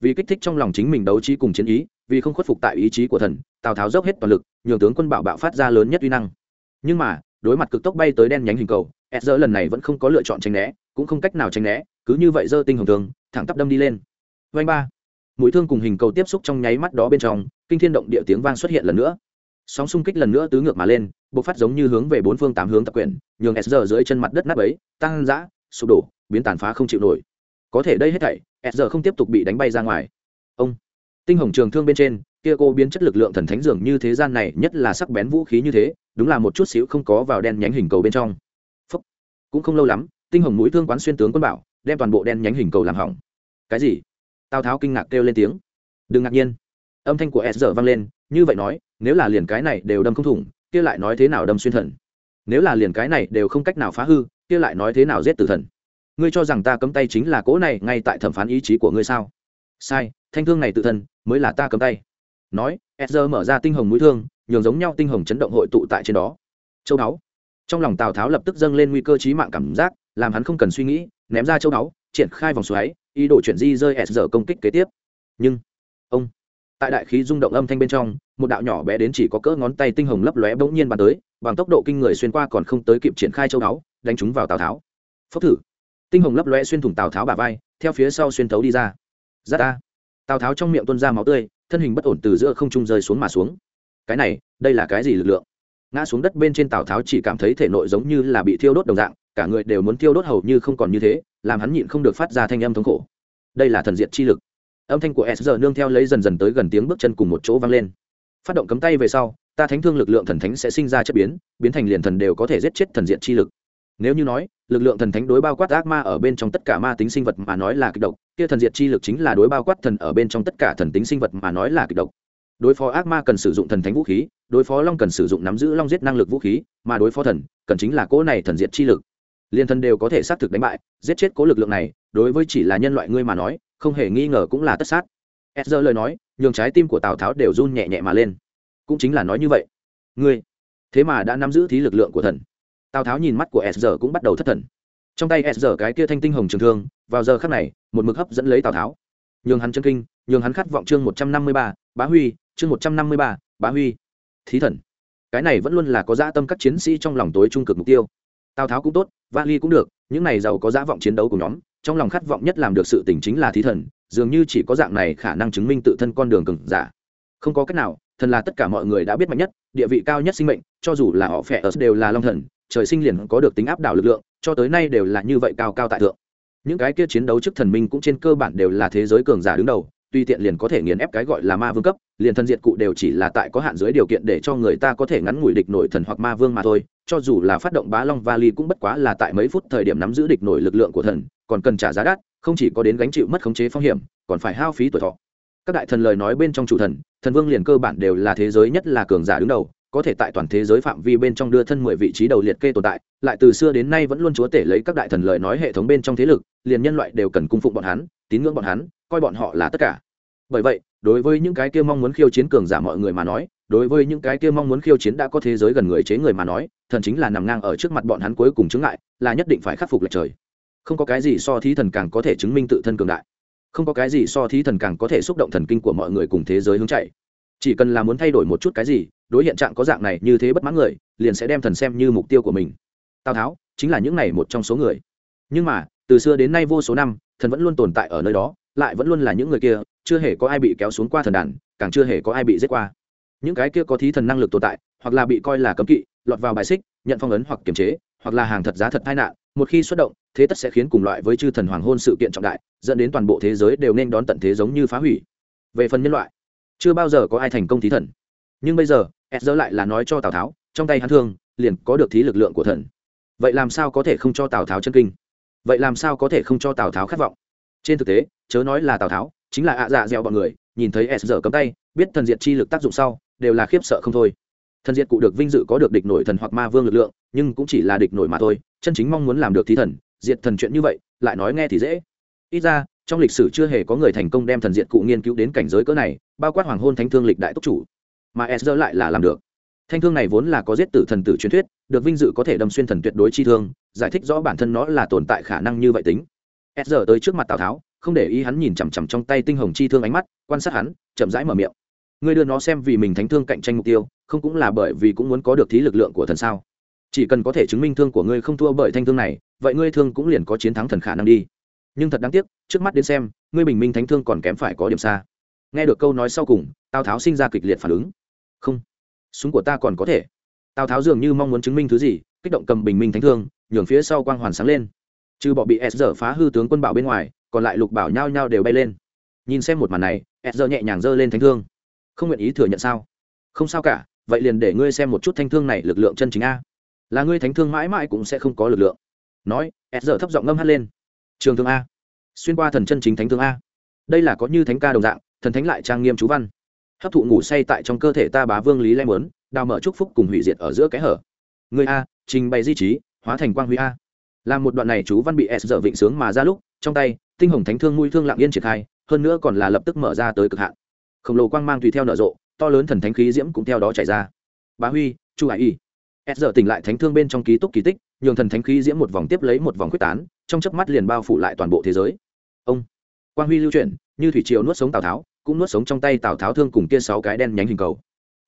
Vì kích thích trong lòng chính mình đấu trí cùng chiến ý, vì không khuất phục tại ý chí của thần, tào tháo dốc hết toàn lực, nhường tướng quân bảo bạo phát ra lớn nhất uy năng. Nhưng mà, đối mặt cực tốc bay tới đen nhánh hình cầu, s giờ lần này vẫn không có lựa chọn tránh né, cũng không cách nào tránh né, cứ như vậy giơ tinh hồng thường thẳng tắp đâm đi lên. Vanh ba. Mũi thương cùng hình cầu tiếp xúc trong nháy mắt đó bên trong kinh thiên động địa tiếng vang xuất hiện lần nữa. Sóng xung kích lần nữa tứ ngược mà lên, bộc phát giống như hướng về bốn phương tám hướng tập quyền nhường s giờ dưới chân mặt đất nắp ấy tăng giã sụp đổ, biến tàn phá không chịu nổi. Có thể đây hết thảy, s giờ không tiếp tục bị đánh bay ra ngoài. Ông, tinh hồng trường thương bên trên, kia cô biến chất lực lượng thần thánh dường như thế gian này nhất là sắc bén vũ khí như thế, đúng là một chút xíu không có vào đen nhánh hình cầu bên trong. Phúc. cũng không lâu lắm, tinh hồng mũi thương quán xuyên tướng quân bảo, đem toàn bộ đen nhánh hình cầu làm hỏng. Cái gì? Tào tháo kinh ngạc kêu lên tiếng. Đừng ngạc nhiên âm thanh của s giờ vang lên, như vậy nói, nếu là liền cái này đều đâm không thủng, kia lại nói thế nào đâm xuyên thần? Nếu là liền cái này đều không cách nào phá hư, kia lại nói thế nào giết tử thần? Ngươi cho rằng ta cấm tay chính là cỗ này ngay tại thẩm phán ý chí của ngươi sao? Sai, thanh thương này tự thân mới là ta cấm tay. Nói edger mở ra tinh hồng mũi thương, nhường giống nhau tinh hồng chấn động hội tụ tại trên đó. Châu đáo. Trong lòng tào tháo lập tức dâng lên nguy cơ trí mạng cảm giác, làm hắn không cần suy nghĩ, ném ra châu đáo, triển khai vòng xoáy, ý đồ chuyển di rơi edger công kích kế tiếp. Nhưng tại đại khí rung động âm thanh bên trong, một đạo nhỏ bé đến chỉ có cỡ ngón tay tinh hồng lấp lóe bỗng nhiên bắn tới, bằng tốc độ kinh người xuyên qua còn không tới kịp triển khai châu đáo đánh chúng vào tào tháo. Phốc thử. Tinh hồng lấp lóe xuyên thủng tào tháo bà vai, theo phía sau xuyên thấu đi ra. Ra ta. Tào tháo trong miệng tuôn ra máu tươi, thân hình bất ổn từ giữa không trung rơi xuống mà xuống. Cái này, đây là cái gì lực lượng? Ngã xuống đất bên trên tào tháo chỉ cảm thấy thể nội giống như là bị thiêu đốt đồng dạng, cả người đều muốn thiêu đốt hầu như không còn như thế, làm hắn nhịn không được phát ra thanh âm thống khổ. Đây là thần diệt chi lực âm thanh của s giờ nương theo lấy dần dần tới gần tiếng bước chân cùng một chỗ vang lên. Phát động cấm tay về sau, ta thánh thương lực lượng thần thánh sẽ sinh ra chất biến biến thành liền thần đều có thể giết chết thần diện chi lực. Nếu như nói, lực lượng thần thánh đối bao quát ác ma ở bên trong tất cả ma tính sinh vật mà nói là kịch độc, kia thần diệt chi lực chính là đối bao quát thần ở bên trong tất cả thần tính sinh vật mà nói là kịch độc. Đối phó ác ma cần sử dụng thần thánh vũ khí, đối phó long cần sử dụng nắm giữ long giết năng lực vũ khí, mà đối phó thần, cần chính là cỗ này thần diệt chi lực. Liên thần đều có thể xác thực đánh bại, giết chết cố lực lượng này, đối với chỉ là nhân loại ngươi mà nói không hề nghi ngờ cũng là tất sát. Edger lời nói, nhường trái tim của tào tháo đều run nhẹ nhẹ mà lên. Cũng chính là nói như vậy. Ngươi, thế mà đã nắm giữ thí lực lượng của thần. Tào tháo nhìn mắt của s giờ cũng bắt đầu thất thần. Trong tay s giờ cái kia thanh tinh hồng trường thương, vào giờ khắc này, một mực hấp dẫn lấy tào tháo. Nhường hắn chân kinh, nhường hắn khát vọng chương một trăm năm mươi ba, bá huy, chương một trăm năm mươi ba, bá huy. Thí thần. Cái này vẫn luôn là có dã tâm các chiến sĩ trong lòng tối trung cực mục tiêu. Tào tháo cũng tốt, vali cũng được, những này giàu có dã vọng chiến đấu của nhóm trong lòng khát vọng nhất làm được sự tình chính là thí thần, dường như chỉ có dạng này khả năng chứng minh tự thân con đường cừng giả. Không có cách nào, thần là tất cả mọi người đã biết mạnh nhất, địa vị cao nhất sinh mệnh, cho dù là họ phẹ ớt đều là long thần, trời sinh liền có được tính áp đảo lực lượng, cho tới nay đều là như vậy cao cao tại thượng. Những cái kia chiến đấu trước thần minh cũng trên cơ bản đều là thế giới cường giả đứng đầu, tuy tiện liền có thể nghiền ép cái gọi là ma vương cấp, liền thân diệt cụ đều chỉ là tại có hạn dưới điều kiện để cho người ta có thể ngắn ngủi địch nổi thần hoặc ma vương mà thôi, cho dù là phát động bá long vali cũng bất quá là tại mấy phút thời điểm nắm giữ địch nổi lực lượng của thần còn cần trả giá đắt, không chỉ có đến gánh chịu mất khống chế phong hiểm, còn phải hao phí tuổi thọ. Các đại thần lời nói bên trong chủ thần thần vương liền cơ bản đều là thế giới nhất là cường giả đứng đầu, có thể tại toàn thế giới phạm vi bên trong đưa thân mười vị trí đầu liệt kê tồn tại, lại từ xưa đến nay vẫn luôn chúa tể lấy các đại thần lời nói hệ thống bên trong thế lực, liền nhân loại đều cần cung phụng bọn hắn, tín ngưỡng bọn hắn, coi bọn họ là tất cả. Bởi vậy, đối với những cái kia mong muốn khiêu chiến cường giả mọi người mà nói, đối với những cái kia mong muốn khiêu chiến đã có thế giới gần người chế người mà nói, thần chính là nằm ngang ở trước mặt bọn hắn cuối cùng chứng lại là nhất định phải khắc phục lại trời không có cái gì so thí thần càng có thể chứng minh tự thân cường đại. Không có cái gì so thí thần càng có thể xúc động thần kinh của mọi người cùng thế giới hướng chạy. Chỉ cần là muốn thay đổi một chút cái gì, đối hiện trạng có dạng này như thế bất mãn người, liền sẽ đem thần xem như mục tiêu của mình. Tào tháo chính là những này một trong số người. Nhưng mà, từ xưa đến nay vô số năm, thần vẫn luôn tồn tại ở nơi đó, lại vẫn luôn là những người kia, chưa hề có ai bị kéo xuống qua thần đàn, càng chưa hề có ai bị giết qua. Những cái kia có thí thần năng lực tồn tại, hoặc là bị coi là cấm kỵ, lọt vào bài xích, nhận phong ấn hoặc kiềm chế hoặc là hàng thật giá thật tai nạn, một khi xuất động, thế tất sẽ khiến cùng loại với chư thần hoàng hôn sự kiện trọng đại, dẫn đến toàn bộ thế giới đều nên đón tận thế giống như phá hủy. Về phần nhân loại, chưa bao giờ có ai thành công thí thần. Nhưng bây giờ s lại là nói cho tào tháo, trong tay hắn thương, liền có được thí lực lượng của thần. Vậy làm sao có thể không cho tào tháo chân kinh? Vậy làm sao có thể không cho tào tháo khát vọng? Trên thực tế, chớ nói là tào tháo, chính là ạ dạ dẻo bọn người, nhìn thấy s giờ cấm tay, biết thần diệt chi lực tác dụng sau, đều là khiếp sợ không thôi thần diệt cụ được vinh dự có được địch nổi thần hoặc ma vương lực lượng, nhưng cũng chỉ là địch nổi mà thôi, chân chính mong muốn làm được thí thần, diệt thần chuyện như vậy, lại nói nghe thì dễ. Ít ra, trong lịch sử chưa hề có người thành công đem thần diệt cụ nghiên cứu đến cảnh giới cỡ này, bao quát hoàng hôn thánh thương lịch đại túc chủ. Mà s lại là làm được. Thanh thương này vốn là có giết tử thần tử truyền thuyết, được vinh dự có thể đâm xuyên thần tuyệt đối chi thương, giải thích rõ bản thân nó là tồn tại khả năng như vậy tính. S tới trước mặt tào tháo, không để ý hắn nhìn chằm chằm trong tay tinh hồng chi thương ánh mắt, quan sát hắn, chậm rãi mở miệng ngươi đưa nó xem vì mình thánh thương cạnh tranh mục tiêu, không cũng là bởi vì cũng muốn có được thí lực lượng của thần sao? Chỉ cần có thể chứng minh thương của ngươi không thua bởi thanh thương này, vậy ngươi thương cũng liền có chiến thắng thần khả năng đi. Nhưng thật đáng tiếc, trước mắt đến xem, ngươi bình minh thánh thương còn kém phải có điểm xa. Nghe được câu nói sau cùng, tào tháo sinh ra kịch liệt phản ứng. Không, súng của ta còn có thể. Tào tháo dường như mong muốn chứng minh thứ gì, kích động cầm bình minh thánh thương, nhường phía sau quang hoàn sáng lên. Trừ bọ bị s giờ phá hư tướng quân bảo bên ngoài, còn lại lục bảo nhao nhao đều bay lên. Nhìn xem một màn này, s giờ nhẹ nhàng giơ lên thánh thương không nguyện ý thừa nhận sao? Không sao cả, vậy liền để ngươi xem một chút thanh thương này lực lượng chân chính a. Là ngươi thánh thương mãi mãi cũng sẽ không có lực lượng. Nói, s giờ thấp giọng ngâm hát lên. Trường thương a. Xuyên qua thần chân chính thánh thương a. Đây là có như thánh ca đồng dạng, thần thánh lại trang nghiêm chú văn. Hấp thụ ngủ say tại trong cơ thể ta bá vương lý lem lớn đào mở chúc phúc cùng hủy diệt ở giữa cái hở. Người a, trình bày di trí, hóa thành quang huy a. Làm một đoạn này chú văn bị s giờ vịnh sướng mà ra lúc, trong tay, tinh hồng thánh thương mũi thương lặng yên triển khai, hơn nữa còn là lập tức mở ra tới cực hạn khổng lồ quang mang tùy theo nở rộ, to lớn thần thánh khí diễm cũng theo đó chảy ra. Bá huy, chu hải y. S giờ tỉnh lại thánh thương bên trong ký túc kỳ tích, nhường thần thánh khí diễm một vòng tiếp lấy một vòng quyết tán, trong chớp mắt liền bao phủ lại toàn bộ thế giới. Ông, quang huy lưu chuyển, như thủy triều nuốt sống tào tháo, cũng nuốt sống trong tay tào tháo thương cùng kia sáu cái đen nhánh hình cầu.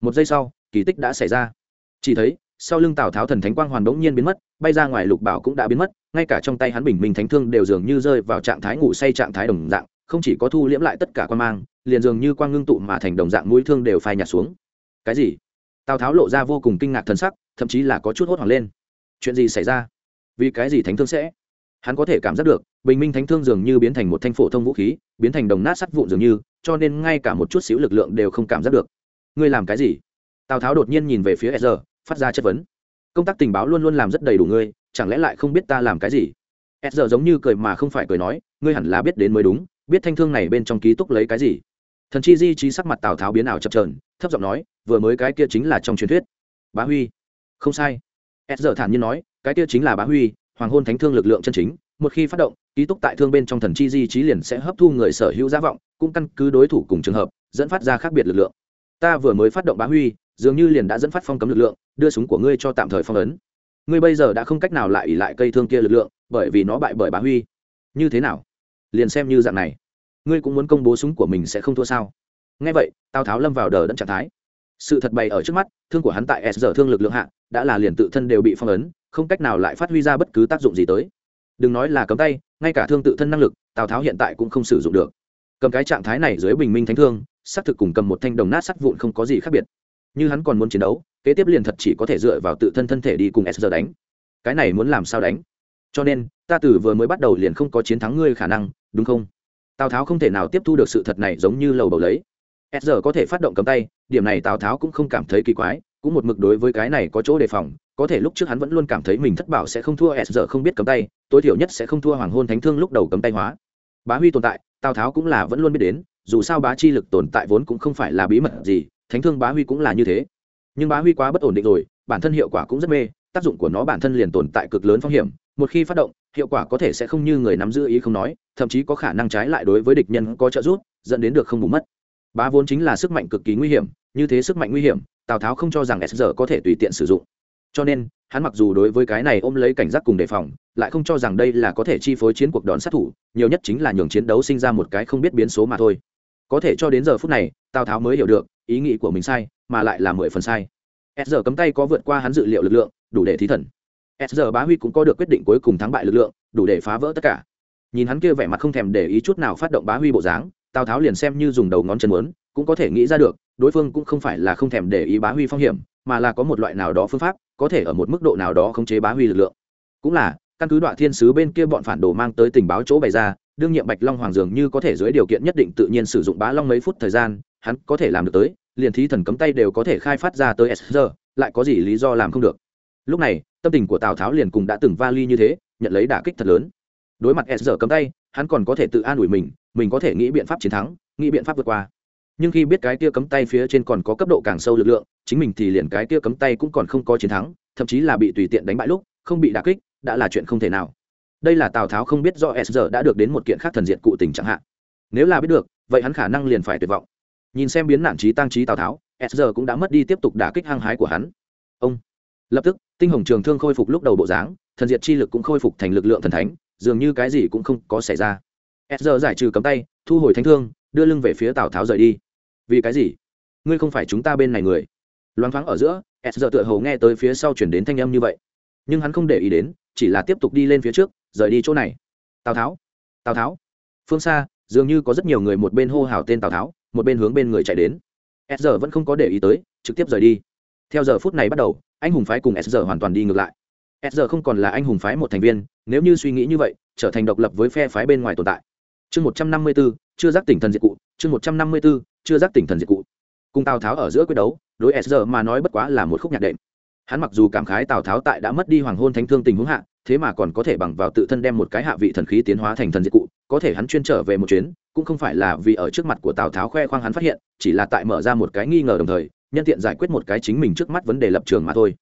Một giây sau, kỳ tích đã xảy ra. Chỉ thấy, sau lưng tào tháo thần thánh quang hoàn đ ỗ n g nhiên biến mất, bay ra ngoài lục bảo cũng đã biến mất, ngay cả trong tay hắn bình minh thánh thương đều dường như rơi vào trạng thái ngủ say trạng thái đồng dạng, không chỉ có thu liễm lại tất cả quan mang liền dường như quang ngưng tụ mà thành đồng dạng mũi thương đều phai nhạt xuống. Cái gì? Tào tháo lộ ra vô cùng kinh ngạc thân sắc, thậm chí là có chút hốt hoảng lên. Chuyện gì xảy ra? Vì cái gì thánh thương sẽ? Hắn có thể cảm giác được, bình minh thánh thương dường như biến thành một thanh phổ thông vũ khí, biến thành đồng nát sắt vụn dường như, cho nên ngay cả một chút xíu lực lượng đều không cảm giác được. Ngươi làm cái gì? Tào tháo đột nhiên nhìn về phía s phát ra chất vấn. Công tác tình báo luôn luôn làm rất đầy đủ ngươi, chẳng lẽ lại không biết ta làm cái gì? S giống như cười mà không phải cười nói, ngươi hẳn là biết đến mới đúng, biết thanh thương này bên trong ký túc lấy cái gì? Thần chi di trí sắc mặt tào tháo biến ảo chập trờn thấp giọng nói, vừa mới cái kia chính là trong truyền thuyết. Bá huy. Không sai. S thản nhiên nói, cái kia chính là bá huy, hoàng hôn thánh thương lực lượng chân chính, một khi phát động, ký túc tại thương bên trong thần chi di trí liền sẽ hấp thu người sở hữu giá vọng, cũng căn cứ đối thủ cùng trường hợp, dẫn phát ra khác biệt lực lượng. Ta vừa mới phát động bá huy, dường như liền đã dẫn phát phong cấm lực lượng, đưa súng của ngươi cho tạm thời phong ấn. Ngươi bây giờ đã không cách nào lại ỉ lại cây thương kia lực lượng, bởi vì nó bại bởi bá huy. Như thế nào? Liền xem như dạng này ngươi cũng muốn công bố súng của mình sẽ không thua sao? Ngay vậy, tào tháo lâm vào đờ đẫn trạng thái. Sự thật bày ở trước mắt, thương của hắn tại s giờ thương lực lượng hạ, đã là liền tự thân đều bị phong ấn, không cách nào lại phát huy ra bất cứ tác dụng gì tới. Đừng nói là cấm tay, ngay cả thương tự thân năng lực, tào tháo hiện tại cũng không sử dụng được. Cầm cái trạng thái này dưới bình minh thánh thương, xác thực cùng cầm một thanh đồng nát sắt vụn không có gì khác biệt. Như hắn còn muốn chiến đấu, kế tiếp liền thật chỉ có thể dựa vào tự thân thân thể đi cùng s đánh. Cái này muốn làm sao đánh? Cho nên, ta từ vừa mới bắt đầu liền không có chiến thắng ngươi khả năng, đúng không? Tào tháo không thể nào tiếp thu được sự thật này giống như lầu bầu lấy. S có thể phát động cầm tay, điểm này tào tháo cũng không cảm thấy kỳ quái, cũng một mực đối với cái này có chỗ đề phòng, có thể lúc trước hắn vẫn luôn cảm thấy mình thất bảo sẽ không thua, s giờ không biết cấm tay, tối thiểu nhất sẽ không thua hoàng hôn thánh thương lúc đầu cấm tay hóa. Bá huy tồn tại, tào tháo cũng là vẫn luôn biết đến, dù sao bá chi lực tồn tại vốn cũng không phải là bí mật gì, thánh thương bá huy cũng là như thế. Nhưng bá huy quá bất ổn định rồi, bản thân hiệu quả cũng rất mê, tác dụng của nó bản thân liền tồn tại cực lớn phong hiểm một khi phát động, hiệu quả có thể sẽ không như người nắm giữ ý không nói, thậm chí có khả năng trái lại đối với địch nhân có trợ giúp, dẫn đến được không bù mất. Bá vốn chính là sức mạnh cực kỳ nguy hiểm, như thế sức mạnh nguy hiểm, tào tháo không cho rằng s giờ có thể tùy tiện sử dụng. Cho nên, hắn mặc dù đối với cái này ôm lấy cảnh giác cùng đề phòng, lại không cho rằng đây là có thể chi phối chiến cuộc đòn sát thủ, nhiều nhất chính là nhường chiến đấu sinh ra một cái không biết biến số mà thôi. Có thể cho đến giờ phút này, tào tháo mới hiểu được, ý nghĩ của mình sai, mà lại là mười phần sai. S giờ cấm tay có vượt qua hắn dự liệu lực lượng, đủ để thí thần s giờ bá huy cũng có được quyết định cuối cùng thắng bại lực lượng, đủ để phá vỡ tất cả. Nhìn hắn kia vẻ mặt không thèm để ý chút nào phát động bá huy bộ dáng, tào tháo liền xem như dùng đầu ngón chân muốn, cũng có thể nghĩ ra được, đối phương cũng không phải là không thèm để ý bá huy phong hiểm, mà là có một loại nào đó phương pháp, có thể ở một mức độ nào đó khống chế bá huy lực lượng. Cũng là, căn cứ đoạn thiên sứ bên kia bọn phản đồ mang tới tình báo chỗ bày ra, đương nhiệm bạch long hoàng dường như có thể dưới điều kiện nhất định tự nhiên sử dụng bá long mấy phút thời gian, hắn có thể làm được tới, liền thí thần cấm tay đều có thể khai phát ra tới s giờ lại có gì lý do làm không được. Lúc này tâm tình của tào tháo liền cùng đã từng va ly như thế, nhận lấy đả kích thật lớn. Đối mặt s giờ cấm tay, hắn còn có thể tự an ủi mình mình có thể nghĩ biện pháp chiến thắng, nghĩ biện pháp vượt qua. Nhưng khi biết cái tia cấm tay phía trên còn có cấp độ càng sâu lực lượng, chính mình thì liền cái tia cấm tay cũng còn không có chiến thắng, thậm chí là bị tùy tiện đánh bại lúc, không bị đả kích, đã là chuyện không thể nào. Đây là tào tháo không biết do s giờ đã được đến một kiện khác thần diện cụ tình chẳng hạn. Nếu là biết được, vậy hắn khả năng liền phải tuyệt vọng. Nhìn xem biến nản trí tăng trí tào tháo, s giờ cũng đã mất đi tiếp tục đả kích hăng hái của hắn. Ông, lập tức tinh hồng trường thương khôi phục lúc đầu bộ dáng, thần diệt chi lực cũng khôi phục thành lực lượng thần thánh, dường như cái gì cũng không có xảy ra. S giờ giải trừ cấm tay, thu hồi thánh thương, đưa lưng về phía tào tháo rời đi. Vì cái gì? Ngươi không phải chúng ta bên này người. Loáng thoáng ở giữa s giờ tựa hồ nghe tới phía sau chuyển đến thanh âm như vậy. Nhưng hắn không để ý đến, chỉ là tiếp tục đi lên phía trước, rời đi chỗ này. Tào tháo tào tháo. Phương xa, dường như có rất nhiều người một bên hô hào tên tào tháo, một bên hướng bên người chạy đến. S giờ vẫn không có để ý tới, trực tiếp rời đi. Theo giờ phút này bắt đầu anh hùng phái cùng s hoàn toàn đi ngược lại. S không còn là anh hùng phái một thành viên, nếu như suy nghĩ như vậy, trở thành độc lập với phe phái bên ngoài tồn tại. Chương một trăm năm mươi b ố chưa giác tỉnh thần diệt cụ, chương một trăm năm mươi b ố chưa giác tỉnh thần diệt cụ. Cùng tào tháo ở giữa quyết đấu, đối s mà nói bất quá là một khúc nhạc đệm. Hắn mặc dù cảm khái tào tháo tại đã mất đi hoàng hôn thánh thương tình huống hạ, thế mà còn có thể bằng vào tự thân đem một cái hạ vị thần khí tiến hóa thành thần diệt cụ, có thể hắn chuyên trở về một chuyến, cũng không phải là vì ở trước mặt của tào tháo khoe khoang hắn phát hiện, chỉ là tại mở ra một cái nghi ngờ đồng thời nhân tiện giải quyết một cái chính mình trước mắt vấn đề lập trường mà thôi.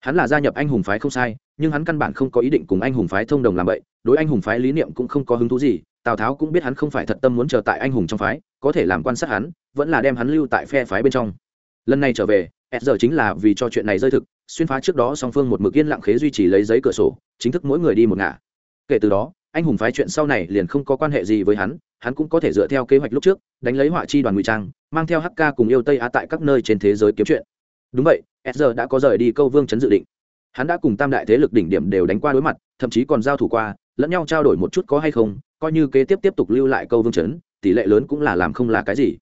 Hắn là gia nhập anh hùng phái không sai, nhưng hắn căn bản không có ý định cùng anh hùng phái thông đồng làm vậy đối anh hùng phái lý niệm cũng không có hứng thú gì, tào tháo cũng biết hắn không phải thật tâm muốn chờ tại anh hùng trong phái, có thể làm quan sát hắn, vẫn là đem hắn lưu tại phe phái bên trong. Lần này trở về s giờ chính là vì cho chuyện này rơi thực, xuyên phá trước đó song phương một mực yên lặng khế duy trì lấy giấy cửa sổ, chính thức mỗi người đi một ngả. Kể từ đó, anh hùng phái chuyện sau này liền không có quan hệ gì với hắn hắn cũng có thể dựa theo kế hoạch lúc trước, đánh lấy họa chi đoàn ngụy trang, mang theo hk cùng yêu tây á tại các nơi trên thế giới kiếm chuyện. Đúng vậy s giờ đã có rời đi câu vương chấn dự định. Hắn đã cùng tam đại thế lực đỉnh điểm đều đánh qua đối mặt, thậm chí còn giao thủ qua, lẫn nhau trao đổi một chút có hay không, coi như kế tiếp tiếp tục lưu lại câu vương chấn, tỷ lệ lớn cũng là làm không là cái gì.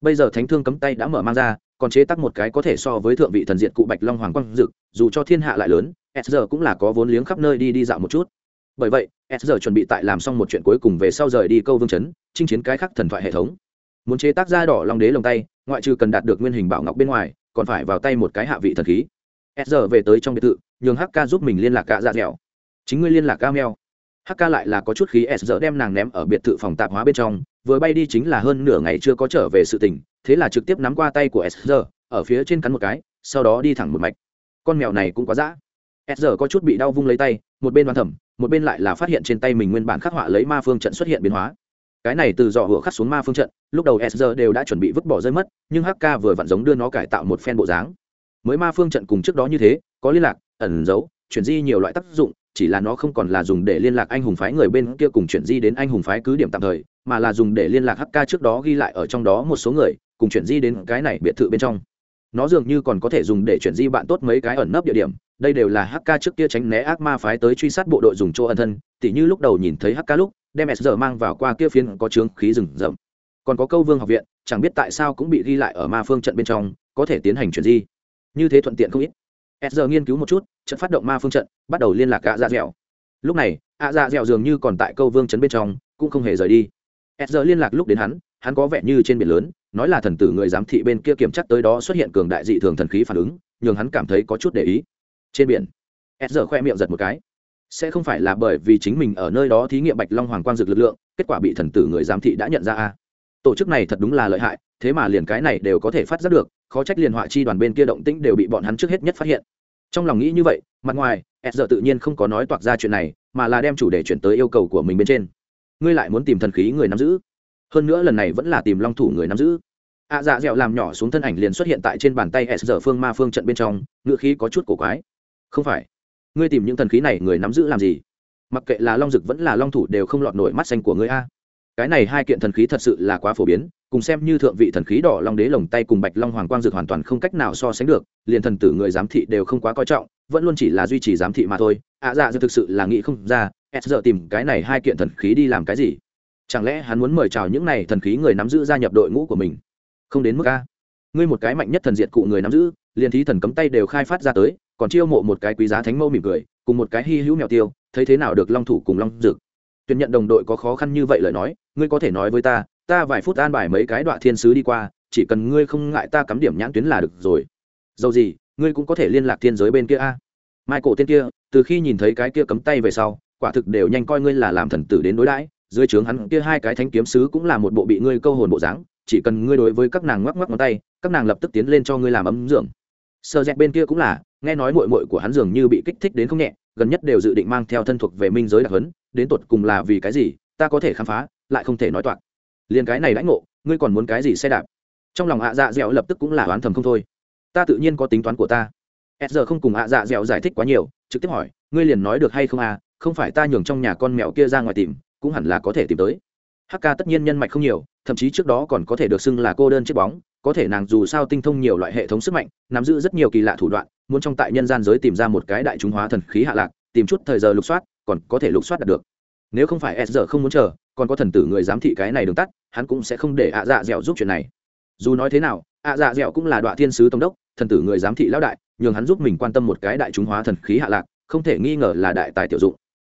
Bây giờ thánh thương cấm tay đã mở mang ra, còn chế tắc một cái có thể so với thượng vị thần diện cụ bạch long hoàng quang dực, dù cho thiên hạ lại lớn s giờ cũng là có vốn liếng khắp nơi đi đi dạo một chút bởi vậy s giờ chuẩn bị tại làm xong một chuyện cuối cùng về sau rời đi câu vương chấn chinh chiến cái khác thần thoại hệ thống. Muốn chế tác ra đỏ long đế lồng tay ngoại trừ cần đạt được nguyên hình bảo ngọc bên ngoài còn phải vào tay một cái hạ vị thần khí. S giờ về tới trong biệt thự nhường hk giúp mình liên lạc cả dạ dẻo. Chính ngươi liên lạc ca mèo. Hk lại là có chút khí s giờ đem nàng ném ở biệt thự phòng tạp hóa bên trong vừa bay đi chính là hơn nửa ngày chưa có trở về sự tỉnh, thế là trực tiếp nắm qua tay của s giờ ở phía trên cắn một cái sau đó đi thẳng một mạch. Con mèo này cũng quá dã. S giờ có chút bị đau vung lấy tay một bên đoán thẩm một bên lại là phát hiện trên tay mình nguyên bản khắc họa lấy ma phương trận xuất hiện biến hóa. Cái này từ dò hựa khắc xuống ma phương trận, lúc đầu sr đều đã chuẩn bị vứt bỏ rơi mất, nhưng hk vừa vặn giống đưa nó cải tạo một phen bộ dáng. Mới ma phương trận cùng trước đó như thế, có liên lạc, ẩn giấu, chuyển di nhiều loại tác dụng, chỉ là nó không còn là dùng để liên lạc anh hùng phái người bên kia cùng chuyển di đến anh hùng phái cứ điểm tạm thời, mà là dùng để liên lạc hk trước đó ghi lại ở trong đó một số người, cùng chuyển di đến cái này biệt thự bên trong. Nó dường như còn có thể dùng để chuyển di bạn tốt mấy cái ẩn nấp địa điểm đây đều là hk trước kia tránh né ác ma phái tới truy sát bộ đội dùng chỗ ẩn thân, tỉ như lúc đầu nhìn thấy hk lúc, đem sr mang vào qua kia phiến có trướng khí rừng rậm. Còn có câu vương học viện, chẳng biết tại sao cũng bị ghi lại ở ma phương trận bên trong, có thể tiến hành chuyển di. Như thế thuận tiện không ít. Sr nghiên cứu một chút, trận phát động ma phương trận, bắt đầu liên lạc ạ dạ dẻo. Lúc này, ạ dạ dẻo dường như còn tại câu vương trấn bên trong, cũng không hề rời đi. Sr liên lạc lúc đến hắn hắn có vẻ như trên biển lớn, nói là thần tử người giám thị bên kia kiểm chắc tới đó xuất hiện cường đại dị thường thần khí phản ứng, nhường hắn cảm thấy có chút để ý trên biển. S giờ khoe miệng giật một cái. Sẽ không phải là bởi vì chính mình ở nơi đó thí nghiệm bạch long hoàng quang dược lực lượng, kết quả bị thần tử người giám thị đã nhận ra a tổ chức này thật đúng là lợi hại, thế mà liền cái này đều có thể phát giác được, khó trách liền họa chi đoàn bên kia động tĩnh đều bị bọn hắn trước hết nhất phát hiện. Trong lòng nghĩ như vậy, mặt ngoài s giờ tự nhiên không có nói toạc ra chuyện này, mà là đem chủ đề chuyển tới yêu cầu của mình bên trên. Ngươi lại muốn tìm thần khí người nắm giữ. Hơn nữa lần này vẫn là tìm long thủ người nắm giữ. Ạ dạ dẹo làm nhỏ xuống thân ảnh liền xuất hiện tại trên bàn tay s giờ phương ma phương trận bên trong, ngựa khí có chút cổ quái không phải. Ngươi tìm những thần khí này người nắm giữ làm gì? Mặc kệ là long dực vẫn là long thủ đều không lọt nổi mắt xanh của ngươi a. Cái này hai kiện thần khí thật sự là quá phổ biến cùng xem như thượng vị thần khí đỏ long đế lồng tay cùng bạch long hoàng quang dược hoàn toàn không cách nào so sánh được liền thần tử người giám thị đều không quá coi trọng vẫn luôn chỉ là duy trì giám thị mà thôi. Ạ à, dạ thực sự là nghĩ không ra e s giờ tìm cái này hai kiện thần khí đi làm cái gì? Chẳng lẽ hắn muốn mời chào những này thần khí người nắm giữ gia nhập đội ngũ của mình? Không đến mức a. Ngươi một cái mạnh nhất thần diệt cụ người nắm giữ liền thí thần cấm tay đều khai phát ra tới còn chiêu mộ một cái quý giá thánh mâu mỉm cười, cùng một cái hy hữu mèo tiêu, thấy thế nào được long thủ cùng long dực? Tuyển nhận đồng đội có khó khăn như vậy lời nói, ngươi có thể nói với ta ta vài phút an bài mấy cái đoạn thiên sứ đi qua, chỉ cần ngươi không ngại ta cắm điểm nhãn tuyến là được rồi. Dầu gì, ngươi cũng có thể liên lạc thiên giới bên kia a. Mai cổ tên kia, từ khi nhìn thấy cái kia cấm tay về sau, quả thực đều nhanh coi ngươi là làm thần tử đến đối đãi, dưới trướng hắn kia hai cái thánh kiếm sứ cũng là một bộ bị ngươi câu hồn bộ dáng, chỉ cần ngươi đối với các nàng ngoắc ngoắc ngón tay, các nàng lập tức tiến lên cho ngươi làm ấm dưỡng. Sơ dẹp bên kia cũng là nghe nói mội mội của hắn dường như bị kích thích đến không nhẹ, gần nhất đều dự định mang theo thân thuộc về minh giới đặc hấn đến tột cùng là vì cái gì, ta có thể khám phá, lại không thể nói toạc. Liền cái này lãnh ngộ, ngươi còn muốn cái gì xe đạp? Trong lòng ạ dạ dẻo lập tức cũng là oán thầm không thôi. Ta tự nhiên có tính toán của ta. S giờ không cùng ạ dạ dẻo giải thích quá nhiều, trực tiếp hỏi, ngươi liền nói được hay không à không phải ta nhường trong nhà con mèo kia ra ngoài tìm, cũng hẳn là có thể tìm tới. Hk tất nhiên nhân mạch không nhiều, thậm chí trước đó còn có thể được xưng là cô đơn chiếc bóng có thể nàng dù sao tinh thông nhiều loại hệ thống sức mạnh, nắm giữ rất nhiều kỳ lạ thủ đoạn, muốn trong tại nhân gian giới tìm ra một cái đại chúng hóa thần khí hạ lạc, tìm chút thời giờ lục soát, còn có thể lục soát đạt được. Nếu không phải s giờ không muốn chờ, còn có thần tử người giám thị cái này đường tắt, hắn cũng sẽ không để ạ dạ dẻo giúp chuyện này. Dù nói thế nào, ạ dạ dẻo cũng là đoạn thiên sứ tổng đốc, thần tử người giám thị lão đại, nhường hắn giúp mình quan tâm một cái đại chúng hóa thần khí hạ lạc, không thể nghi ngờ là đại tài tiểu dụng.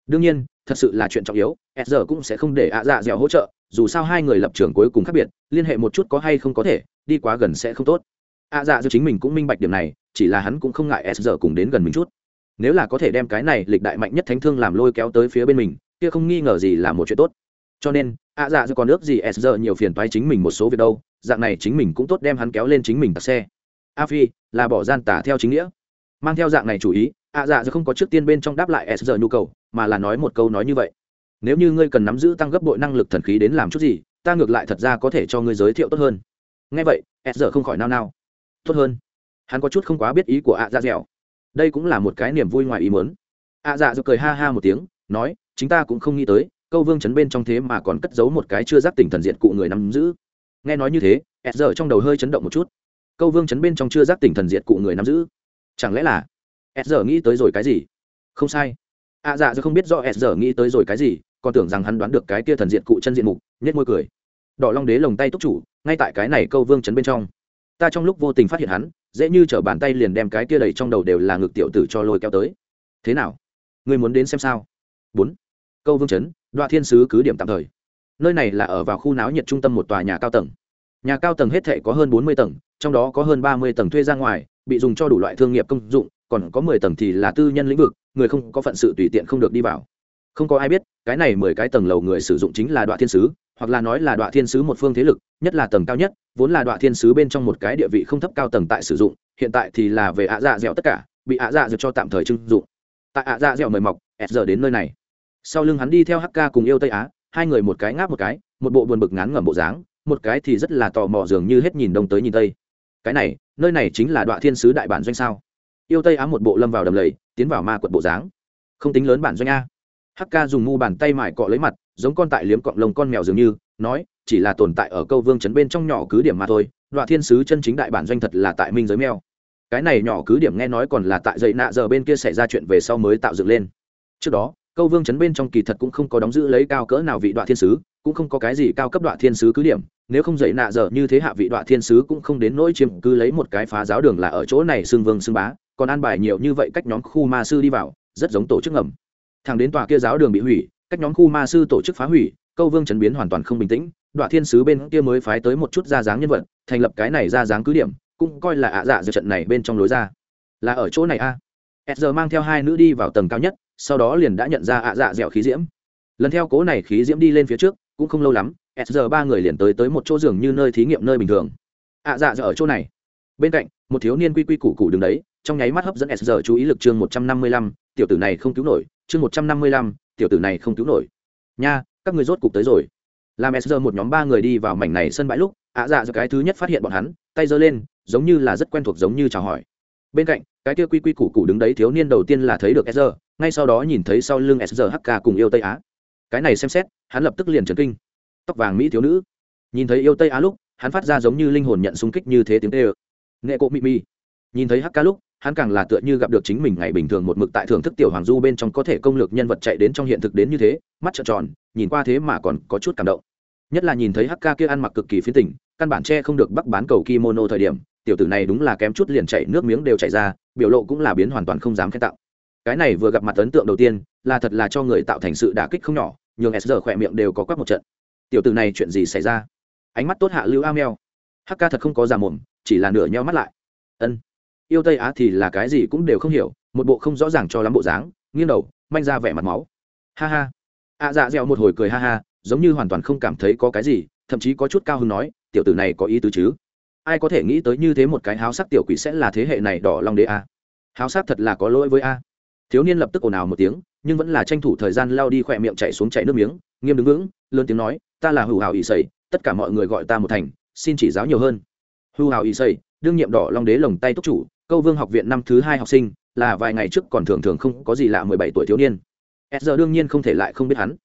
Đương nhiên, thật sự là chuyện trọng yếu s giờ cũng sẽ không để ạ dạ dẻo hỗ trợ, dù sao hai người lập trường cuối cùng khác biệt, liên hệ một chút có hay không có thể đi quá gần sẽ không tốt. A dạ dư chính mình cũng minh bạch điểm này, chỉ là hắn cũng không ngại s giờ cùng đến gần mình chút. Nếu là có thể đem cái này lịch đại mạnh nhất thánh thương làm lôi kéo tới phía bên mình, kia không nghi ngờ gì là một chuyện tốt. Cho nên a dạ dư còn ước gì s giờ nhiều phiền toái chính mình một số việc đâu, dạng này chính mình cũng tốt đem hắn kéo lên chính mình tặc xe. A phi, là bỏ gian tả theo chính nghĩa. Mang theo dạng này chủ ý a dạ dư không có trước tiên bên trong đáp lại s giờ nhu cầu, mà là nói một câu nói như vậy. Nếu như ngươi cần nắm giữ tăng gấp bội năng lực thần khí đến làm chút gì, ta ngược lại thật ra có thể cho ngươi giới thiệu tốt hơn ngay vậy s giờ không khỏi nao nao. Tốt hơn. Hắn có chút không quá biết ý của ạ dạ dẻo. Đây cũng là một cái niềm vui ngoài ý mớn ạ dạ dẻo cười ha ha một tiếng nói chính ta cũng không nghĩ tới câu vương chấn bên trong thế mà còn cất giấu một cái chưa giác tỉnh thần diện cụ người nắm giữ. Nghe nói như thế s giờ trong đầu hơi chấn động một chút. Câu vương chấn bên trong chưa giác tỉnh thần diện cụ người nắm giữ. Chẳng lẽ là s giờ nghĩ tới rồi cái gì? Không sai. Ạ à, dạ không biết do s giờ nghĩ tới rồi cái gì còn tưởng rằng hắn đoán được cái kia thần diện cụ chân diện mục nhét môi cười đỏ long đế lồng tay túc chủ, ngay tại cái này câu vương chấn bên trong. Ta trong lúc vô tình phát hiện hắn, dễ như chở bàn tay liền đem cái kia đầy trong đầu đều là ngực tiểu tử cho lôi kéo tới. Thế nào? Người muốn đến xem sao? Bốn. Câu vương chấn, đoạ thiên sứ cứ điểm tạm thời. Nơi này là ở vào khu náo nhiệt trung tâm một tòa nhà cao tầng. Nhà cao tầng hết thể có hơn bốn mươi tầng, trong đó có hơn ba mươi tầng thuê ra ngoài, bị dùng cho đủ loại thương nghiệp công dụng, còn có mười tầng thì là tư nhân lĩnh vực, người không có phận sự tùy tiện không được đi vào không có ai biết, cái này mười cái tầng lầu người sử dụng chính là đoạn thiên sứ, hoặc là nói là đoạn thiên sứ một phương thế lực, nhất là tầng cao nhất, vốn là đoạn thiên sứ bên trong một cái địa vị không thấp cao tầng tại sử dụng, hiện tại thì là về ạ dạ dẻo tất cả, bị ạ dạ dẻo cho tạm thời trưng dụng. Tại ạ dạ dẻo mời mọc s giờ đến nơi này. Sau lưng hắn đi theo hk cùng yêu tây á, hai người một cái ngáp một cái, một bộ buồn bực ngán ngẩm bộ dáng, một cái thì rất là tò mò dường như hết nhìn đông tới nhìn tây. Cái này, nơi này chính là đoạn thiên sứ đại bản doanh sao? Yêu tây á một bộ lâm vào đầm lầy, tiến vào ma quật bộ dáng. Không tính lớn bản doanh a hk dùng mu bàn tay mải cọ lấy mặt, giống con tại liếm cọng lông con mèo dường như, nói, chỉ là tồn tại ở câu vương chấn bên trong nhỏ cứ điểm mà thôi đoạn thiên sứ chân chính đại bản doanh thật là tại minh giới mèo. Cái này nhỏ cứ điểm nghe nói còn là tại dậy nạ giờ bên kia xảy ra chuyện về sau mới tạo dựng lên. Trước đó, câu vương chấn bên trong kỳ thật cũng không có đóng giữ lấy cao cỡ nào vị đoạn thiên sứ, cũng không có cái gì cao cấp đoạn thiên sứ cứ điểm, nếu không dậy nạ giờ như thế hạ vị đoạn thiên sứ cũng không đến nỗi chiếm cứ lấy một cái phá giáo đường là ở chỗ này xưng vương xưng bá, còn an bài nhiều như vậy cách nhóm khu ma sư đi vào, rất giống tổ chức ngầm thằng đến tòa kia giáo đường bị hủy, cách nhóm khu ma sư tổ chức phá hủy, câu vương chấn biến hoàn toàn không bình tĩnh, đoạn thiên sứ bên kia mới phái tới một chút ra dáng nhân vật, thành lập cái này ra dáng cứ điểm, cũng coi là ạ dạ giữa trận này bên trong lối ra. Là ở chỗ này a. S giờ mang theo hai nữ đi vào tầng cao nhất, sau đó liền đã nhận ra ạ dạ dẻo khí diễm. Lần theo cố này khí diễm đi lên phía trước, cũng không lâu lắm giờ ba người liền tới tới một chỗ giường như nơi thí nghiệm nơi bình thường. Ạ dạ dẻo ở chỗ này. Bên cạnh, một thiếu niên quy quy củ củ đứng đấy, trong nháy mắt hấp dẫn s giờ chú ý lực chương một trăm năm mươi lăm, tiểu tử này không cứu nổi chương một trăm năm mươi lăm, tiểu tử này không cứu nổi. Nha, các người rốt cục tới rồi. Làm s giờ một nhóm ba người đi vào mảnh này sân bãi lúc, ạ dạ giờ cái thứ nhất phát hiện bọn hắn, tay giơ lên, giống như là rất quen thuộc giống như chào hỏi. Bên cạnh, cái kia quy quy củ củ đứng đấy thiếu niên đầu tiên là thấy được sr ngay sau đó nhìn thấy sau lưng sr hk cùng yêu tây á. Cái này xem xét, hắn lập tức liền trấn kinh. Tóc vàng mỹ thiếu nữ. Nhìn thấy yêu tây á lúc, hắn phát ra giống như linh hồn nhận xung kích như thế tiếng tê ơ nghệ cộ mị mi nhìn thấy hk lúc hắn càng là tựa như gặp được chính mình ngày bình thường một mực tại thưởng thức tiểu hoàng du bên trong có thể công lược nhân vật chạy đến trong hiện thực đến như thế, mắt trợn tròn, nhìn qua thế mà còn có chút cảm động. Nhất là nhìn thấy hk kia ăn mặc cực kỳ phiến tình, căn bản che không được bắc bán cầu kimono thời điểm, tiểu tử này đúng là kém chút liền chạy nước miếng đều chảy ra, biểu lộ cũng là biến hoàn toàn không dám khen tạo cái này vừa gặp mặt ấn tượng đầu tiên, là thật là cho người tạo thành sự đả kích không nhỏ, nhường s giờ khỏe miệng đều có quắc một trận. Tiểu tử này chuyện gì xảy ra? Ánh mắt tốt hạ lưu a meo hk thật không có già mồm, chỉ là nửa nheo mắt lại. Ân yêu tây á thì là cái gì cũng đều không hiểu, một bộ không rõ ràng cho lắm bộ dáng, nghiêng đầu, manh ra vẻ mặt máu. Ha ha. Ạ dạ dẹo một hồi cười ha ha, giống như hoàn toàn không cảm thấy có cái gì, thậm chí có chút cao hứng nói, tiểu tử này có ý tứ chứ? Ai có thể nghĩ tới như thế một cái háo sắc tiểu quỷ sẽ là thế hệ này đỏ long đế a? Háo sắc thật là có lỗi với a. Thiếu niên lập tức ồn ào một tiếng, nhưng vẫn là tranh thủ thời gian lao đi khỏe miệng chạy xuống chạy nước miếng, nghiêm đứng vững, lớn tiếng nói, ta là hữu hào ỵ sầy, tất cả mọi người gọi ta một thành, xin chỉ giáo nhiều hơn. Hữu hào ỵ sầy, đương nhiệm đỏ long đế lồng tay túc chủ câu vương học viện năm thứ hai học sinh, là vài ngày trước còn thường thường không có gì lạ mười bảy tuổi thiếu niên. S giờ đương nhiên không thể lại không biết hắn.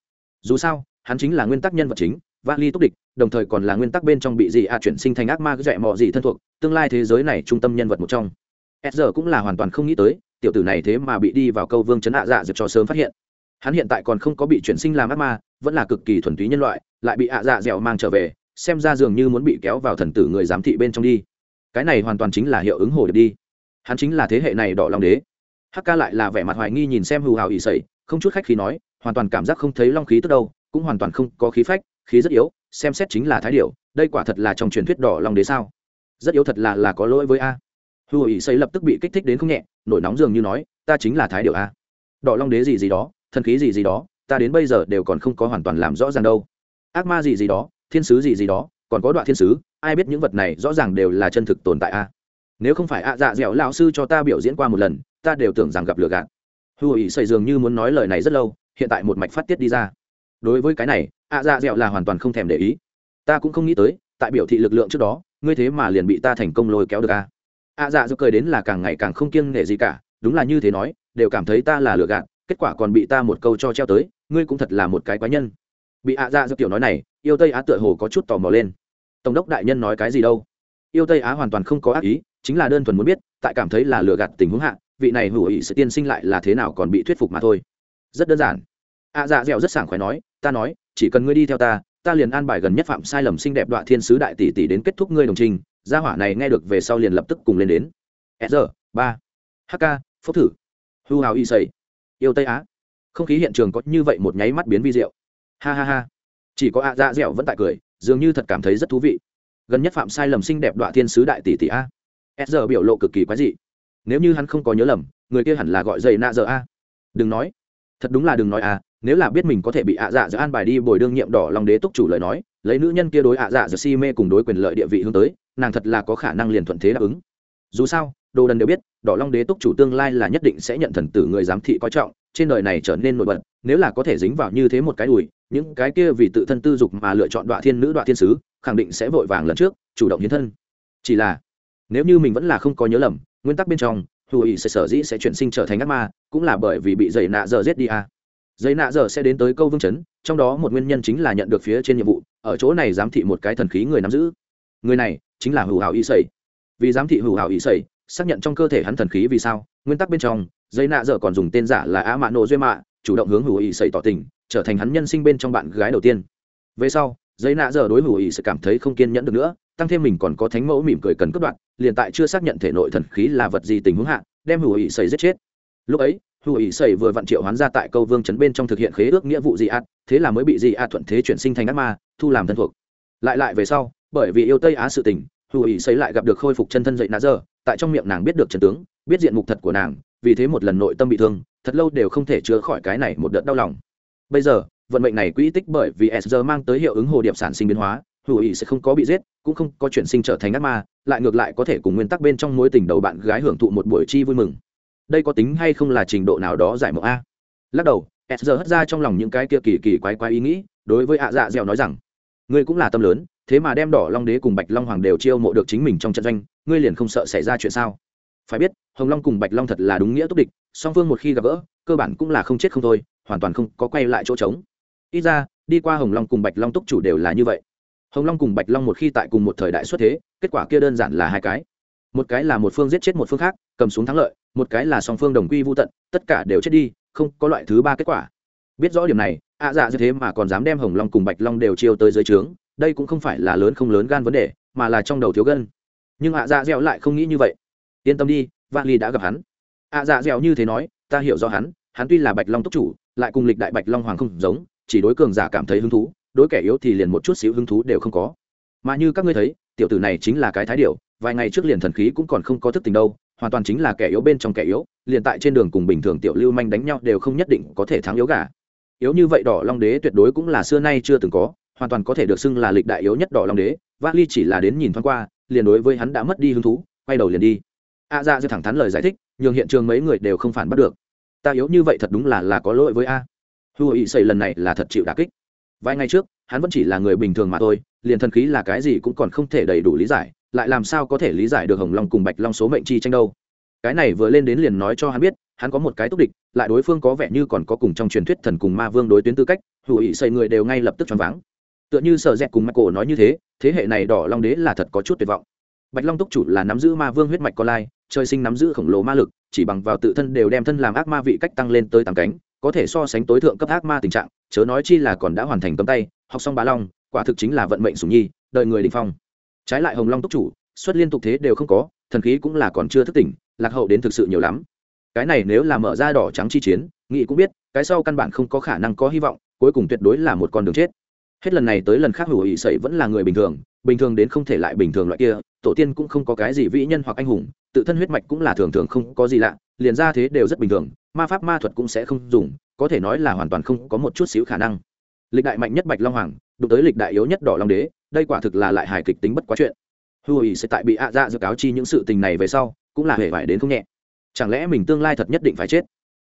Dù sao, hắn chính là nguyên tắc nhân vật chính vali túc địch, đồng thời còn là nguyên tắc bên trong bị dị a chuyển sinh thành ác ma dạy mò gì thân thuộc, tương lai thế giới này trung tâm nhân vật một trong. S giờ cũng là hoàn toàn không nghĩ tới, tiểu tử này thế mà bị đi vào câu vương chấn hạ dạ dược cho sớm phát hiện. Hắn hiện tại còn không có bị chuyển sinh làm ác ma, vẫn là cực kỳ thuần túy nhân loại, lại bị hạ dạ dẻo mang trở về, xem ra dường như muốn bị kéo vào thần tử người giám thị bên trong đi. Cái này hoàn toàn chính là hiệu ứng hồ điệp đi hắn chính là thế hệ này đỏ long đế. Hk lại là vẻ mặt hoài nghi nhìn xem hù hào ỉ sẩy không chút khách khí nói, hoàn toàn cảm giác không thấy long khí tức đâu, cũng hoàn toàn không có khí phách, khí rất yếu, xem xét chính là thái điệu đây quả thật là trong truyền thuyết đỏ long đế sao? Rất yếu thật là là có lỗi với a. Hù ỉ sẩy lập tức bị kích thích đến không nhẹ, nổi nóng dường như nói, ta chính là thái điệu a. Đỏ long đế gì gì đó, thần khí gì gì đó, ta đến bây giờ đều còn không có hoàn toàn làm rõ ràng đâu. Ác ma gì gì đó, thiên sứ gì gì đó, còn có đoạn thiên sứ, ai biết những vật này rõ ràng đều là chân thực tồn tại a nếu không phải ạ dạ dẻo lão sư cho ta biểu diễn qua một lần, ta đều tưởng rằng gặp lừa gạt. Hư ý xây dường như muốn nói lời này rất lâu, hiện tại một mạch phát tiết đi ra. Đối với cái này, ạ dạ dẻo là hoàn toàn không thèm để ý. Ta cũng không nghĩ tới, tại biểu thị lực lượng trước đó, ngươi thế mà liền bị ta thành công lôi kéo được a ạ dạ dẻo cười đến là càng ngày càng không kiêng nể gì cả, đúng là như thế nói, đều cảm thấy ta là lừa gạt, kết quả còn bị ta một câu cho treo tới, ngươi cũng thật là một cái quái nhân. Bị ạ dạ dẻo tiểu nói này, yêu tây á tựa hồ có chút tò mò lên. Tổng đốc đại nhân nói cái gì đâu? Yêu tây á hoàn toàn không có ác ý chính là đơn thuần muốn biết, tại cảm thấy là lừa gạt tình huống hạ, vị này hữu ý sự tiên sinh lại là thế nào còn bị thuyết phục mà thôi. Rất đơn giản. Ạ dạ dẻo rất sảng khoái nói, ta nói, chỉ cần ngươi đi theo ta ta liền an bài gần nhất phạm sai lầm xinh đẹp đoạn thiên sứ đại tỷ tỷ đến kết thúc ngươi đồng trình, gia hỏa này nghe được về sau liền lập tức cùng lên đến. E S ba. Hk phúc thử. Hư hào y sầy. Yêu tây á. Không khí hiện trường có như vậy một nháy mắt biến vi diệu. Ha ha ha. Chỉ có ạ dạ dẻo vẫn tại cười, dường như thật cảm thấy rất thú vị. Gần nhất phạm sai lầm xinh đẹp đoạn thiên sứ đại tỷ tỷ a s giờ biểu lộ cực kỳ quái dị. Nếu như hắn không có nhớ lầm, người kia hẳn là gọi dây nạ giờ a. Đừng nói. Thật đúng là đừng nói a, nếu là biết mình có thể bị ạ dạ giờ an bài đi bồi đương nhiệm đỏ lòng đế túc chủ lời nói, lấy nữ nhân kia đối ạ dạ giờ si mê cùng đối quyền lợi địa vị hướng tới, nàng thật là có khả năng liền thuận thế đáp ứng. Dù sao, đồ đần đều biết, đỏ long đế túc chủ tương lai là nhất định sẽ nhận thần tử người giám thị coi trọng, trên đời này trở nên nổi bật, nếu là có thể dính vào như thế một cái đùi, những cái kia vì tự thân tư dục mà lựa chọn đoạn thiên nữ đoạn thiên sứ, khẳng định sẽ vội vàng lần trước, chủ động hiến thân. Chỉ là nếu như mình vẫn là không có nhớ lầm, nguyên tắc bên trong, hù ý sẽ sở dĩ sẽ chuyển sinh trở thành ác ma, cũng là bởi vì bị dày nạ giờ giết đi à. dày nạ giờ sẽ đến tới câu vương chấn, trong đó một nguyên nhân chính là nhận được phía trên nhiệm vụ, ở chỗ này giám thị một cái thần khí người nắm giữ. Người này chính là hù hào ý sầy vì giám thị hù hào ý sầy xác nhận trong cơ thể hắn thần khí vì sao, nguyên tắc bên trong dây nạ giờ còn dùng tên giả là á mạ nộ duy mạ, chủ động hướng hù ý sầy tỏ tình, trở thành hắn nhân sinh bên trong bạn gái đầu tiên. Về sau dây nạ giờ đối hù ý sẽ cảm thấy không kiên nhẫn được nữa tăng thêm mình còn có thánh mẫu mỉm cười cần cất đoạn liền tại chưa xác nhận thể nội thần khí là vật gì tình huống hạ, đem hữu ý xây giết chết. Lúc ấy hữu ý xây vừa vặn triệu hoán ra tại câu vương chấn bên trong thực hiện khế ước nghĩa vụ dị ạt thế là mới bị dị ạt thuận thế chuyển sinh thành ác ma, thu làm thân thuộc. Lại lại về sau, bởi vì yêu tây á sự tình hữu ý xây lại gặp được khôi phục chân thân dậy nã giờ, tại trong miệng nàng biết được trần tướng, biết diện mục thật của nàng, vì thế một lần nội tâm bị thương, thật lâu đều không thể chữa khỏi cái này một đợt đau lòng. Bây giờ, vận mệnh này quỹ tích bởi vì sr mang tới hiệu ứng hồ điệp sản sinh biến hóa hữu ý sẽ không có bị giết, cũng không có chuyển sinh trở thành ác ma, lại ngược lại có thể cùng nguyên tắc bên trong mối tình đầu bạn gái hưởng thụ một buổi chi vui mừng. Đây có tính hay không là trình độ nào đó giải mộng a? Lắc đầu, s giờ hất ra trong lòng những cái kia kỳ kỳ quái quái ý nghĩ, đối với ạ dạ dẻo nói rằng, ngươi cũng là tâm lớn, thế mà đem đỏ long đế cùng bạch long hoàng đều chiêu mộ được chính mình trong trận doanh, ngươi liền không sợ xảy ra chuyện sao? Phải biết, hồng long cùng bạch long thật là đúng nghĩa tốt địch, song phương một khi gặp gỡ, cơ bản cũng là không chết không thôi, hoàn toàn không có quay lại chỗ trống. Ít ra, đi qua hồng long cùng bạch long túc chủ đều là như vậy hồng long cùng bạch long một khi tại cùng một thời đại xuất thế, kết quả kia đơn giản là hai cái. Một cái là một phương giết chết một phương khác, cầm xuống thắng lợi, một cái là song phương đồng quy vô tận, tất cả đều chết đi, không có loại thứ ba kết quả. Biết rõ điểm này, ạ dạ như thế mà còn dám đem hồng long cùng bạch long đều chiêu tới dưới trướng, đây cũng không phải là lớn không lớn gan vấn đề, mà là trong đầu thiếu gân. Nhưng ạ dạ dẻo lại không nghĩ như vậy. Yên tâm đi, vạn ly đã gặp hắn. Ạ dạ dẻo như thế nói, ta hiểu rõ hắn hắn tuy là bạch long túc chủ, lại cùng lịch đại bạch long hoàng không giống, chỉ đối cường giả cảm thấy hứng thú đối kẻ yếu thì liền một chút xíu hứng thú đều không có. Mà như các ngươi thấy tiểu tử này chính là cái thái điệu vài ngày trước liền thần khí cũng còn không có thức tình đâu hoàn toàn chính là kẻ yếu bên trong kẻ yếu liền tại trên đường cùng bình thường tiểu lưu manh đánh nhau đều không nhất định có thể thắng yếu gà. Yếu như vậy đỏ long đế tuyệt đối cũng là xưa nay chưa từng có hoàn toàn có thể được xưng là lịch đại yếu nhất đỏ long đế vác ly chỉ là đến nhìn thoáng qua liền đối với hắn đã mất đi hứng thú quay đầu liền đi. A dạ à, ra thẳng thắn lời giải thích nhường hiện trường mấy người đều không phản bắt được. Ta yếu như vậy thật đúng là là có lỗi với a. Hư hội xây lần này là thật chịu đà kích vài ngày trước, hắn vẫn chỉ là người bình thường mà thôi, liền thần khí là cái gì cũng còn không thể đầy đủ lý giải, lại làm sao có thể lý giải được hồng long cùng bạch long số mệnh chi tranh đâu. Cái này vừa lên đến liền nói cho hắn biết, hắn có một cái túc địch, lại đối phương có vẻ như còn có cùng trong truyền thuyết thần cùng ma vương đối tuyến tư cách, hữu ý xây người đều ngay lập tức choáng váng. Tựa như sợ dẹp cùng mắt cổ nói như thế thế hệ này đỏ long đế là thật có chút tuyệt vọng. Bạch long túc chủ là nắm giữ ma vương huyết mạch con lai, trời sinh nắm giữ khổng lồ ma lực, chỉ bằng vào tự thân đều đem thân làm ác ma vị cách tăng lên tới tám cánh, có thể so sánh tối thượng cấp ác ma tình trạng chớ nói chi là còn đã hoàn thành cấm tay, học xong bá long, quả thực chính là vận mệnh sủng nhi, đợi người đình phong. Trái lại hồng long túc chủ, xuất liên tục thế đều không có, thần khí cũng là còn chưa thức tỉnh, lạc hậu đến thực sự nhiều lắm. Cái này nếu là mở ra đỏ trắng chi chiến nghị cũng biết, cái sau căn bản không có khả năng có hy vọng, cuối cùng tuyệt đối là một con đường chết. Hết lần này tới lần khác hữu ý sậy vẫn là người bình thường bình thường đến không thể lại bình thường loại kia, tổ tiên cũng không có cái gì vĩ nhân hoặc anh hùng, tự thân huyết mạch cũng là thường thường không có gì lạ, liền ra thế đều rất bình thường ma pháp ma thuật cũng sẽ không dùng, có thể nói là hoàn toàn không có một chút xíu khả năng. Lịch đại mạnh nhất bạch long hoàng, đụng tới lịch đại yếu nhất đỏ long đế, đây quả thực là lại hài kịch tính bất quá chuyện. Hư ý sẽ tại bị ạ dạ dự cáo chi những sự tình này về sau, cũng là hề vải đến không nhẹ. Chẳng lẽ mình tương lai thật nhất định phải chết?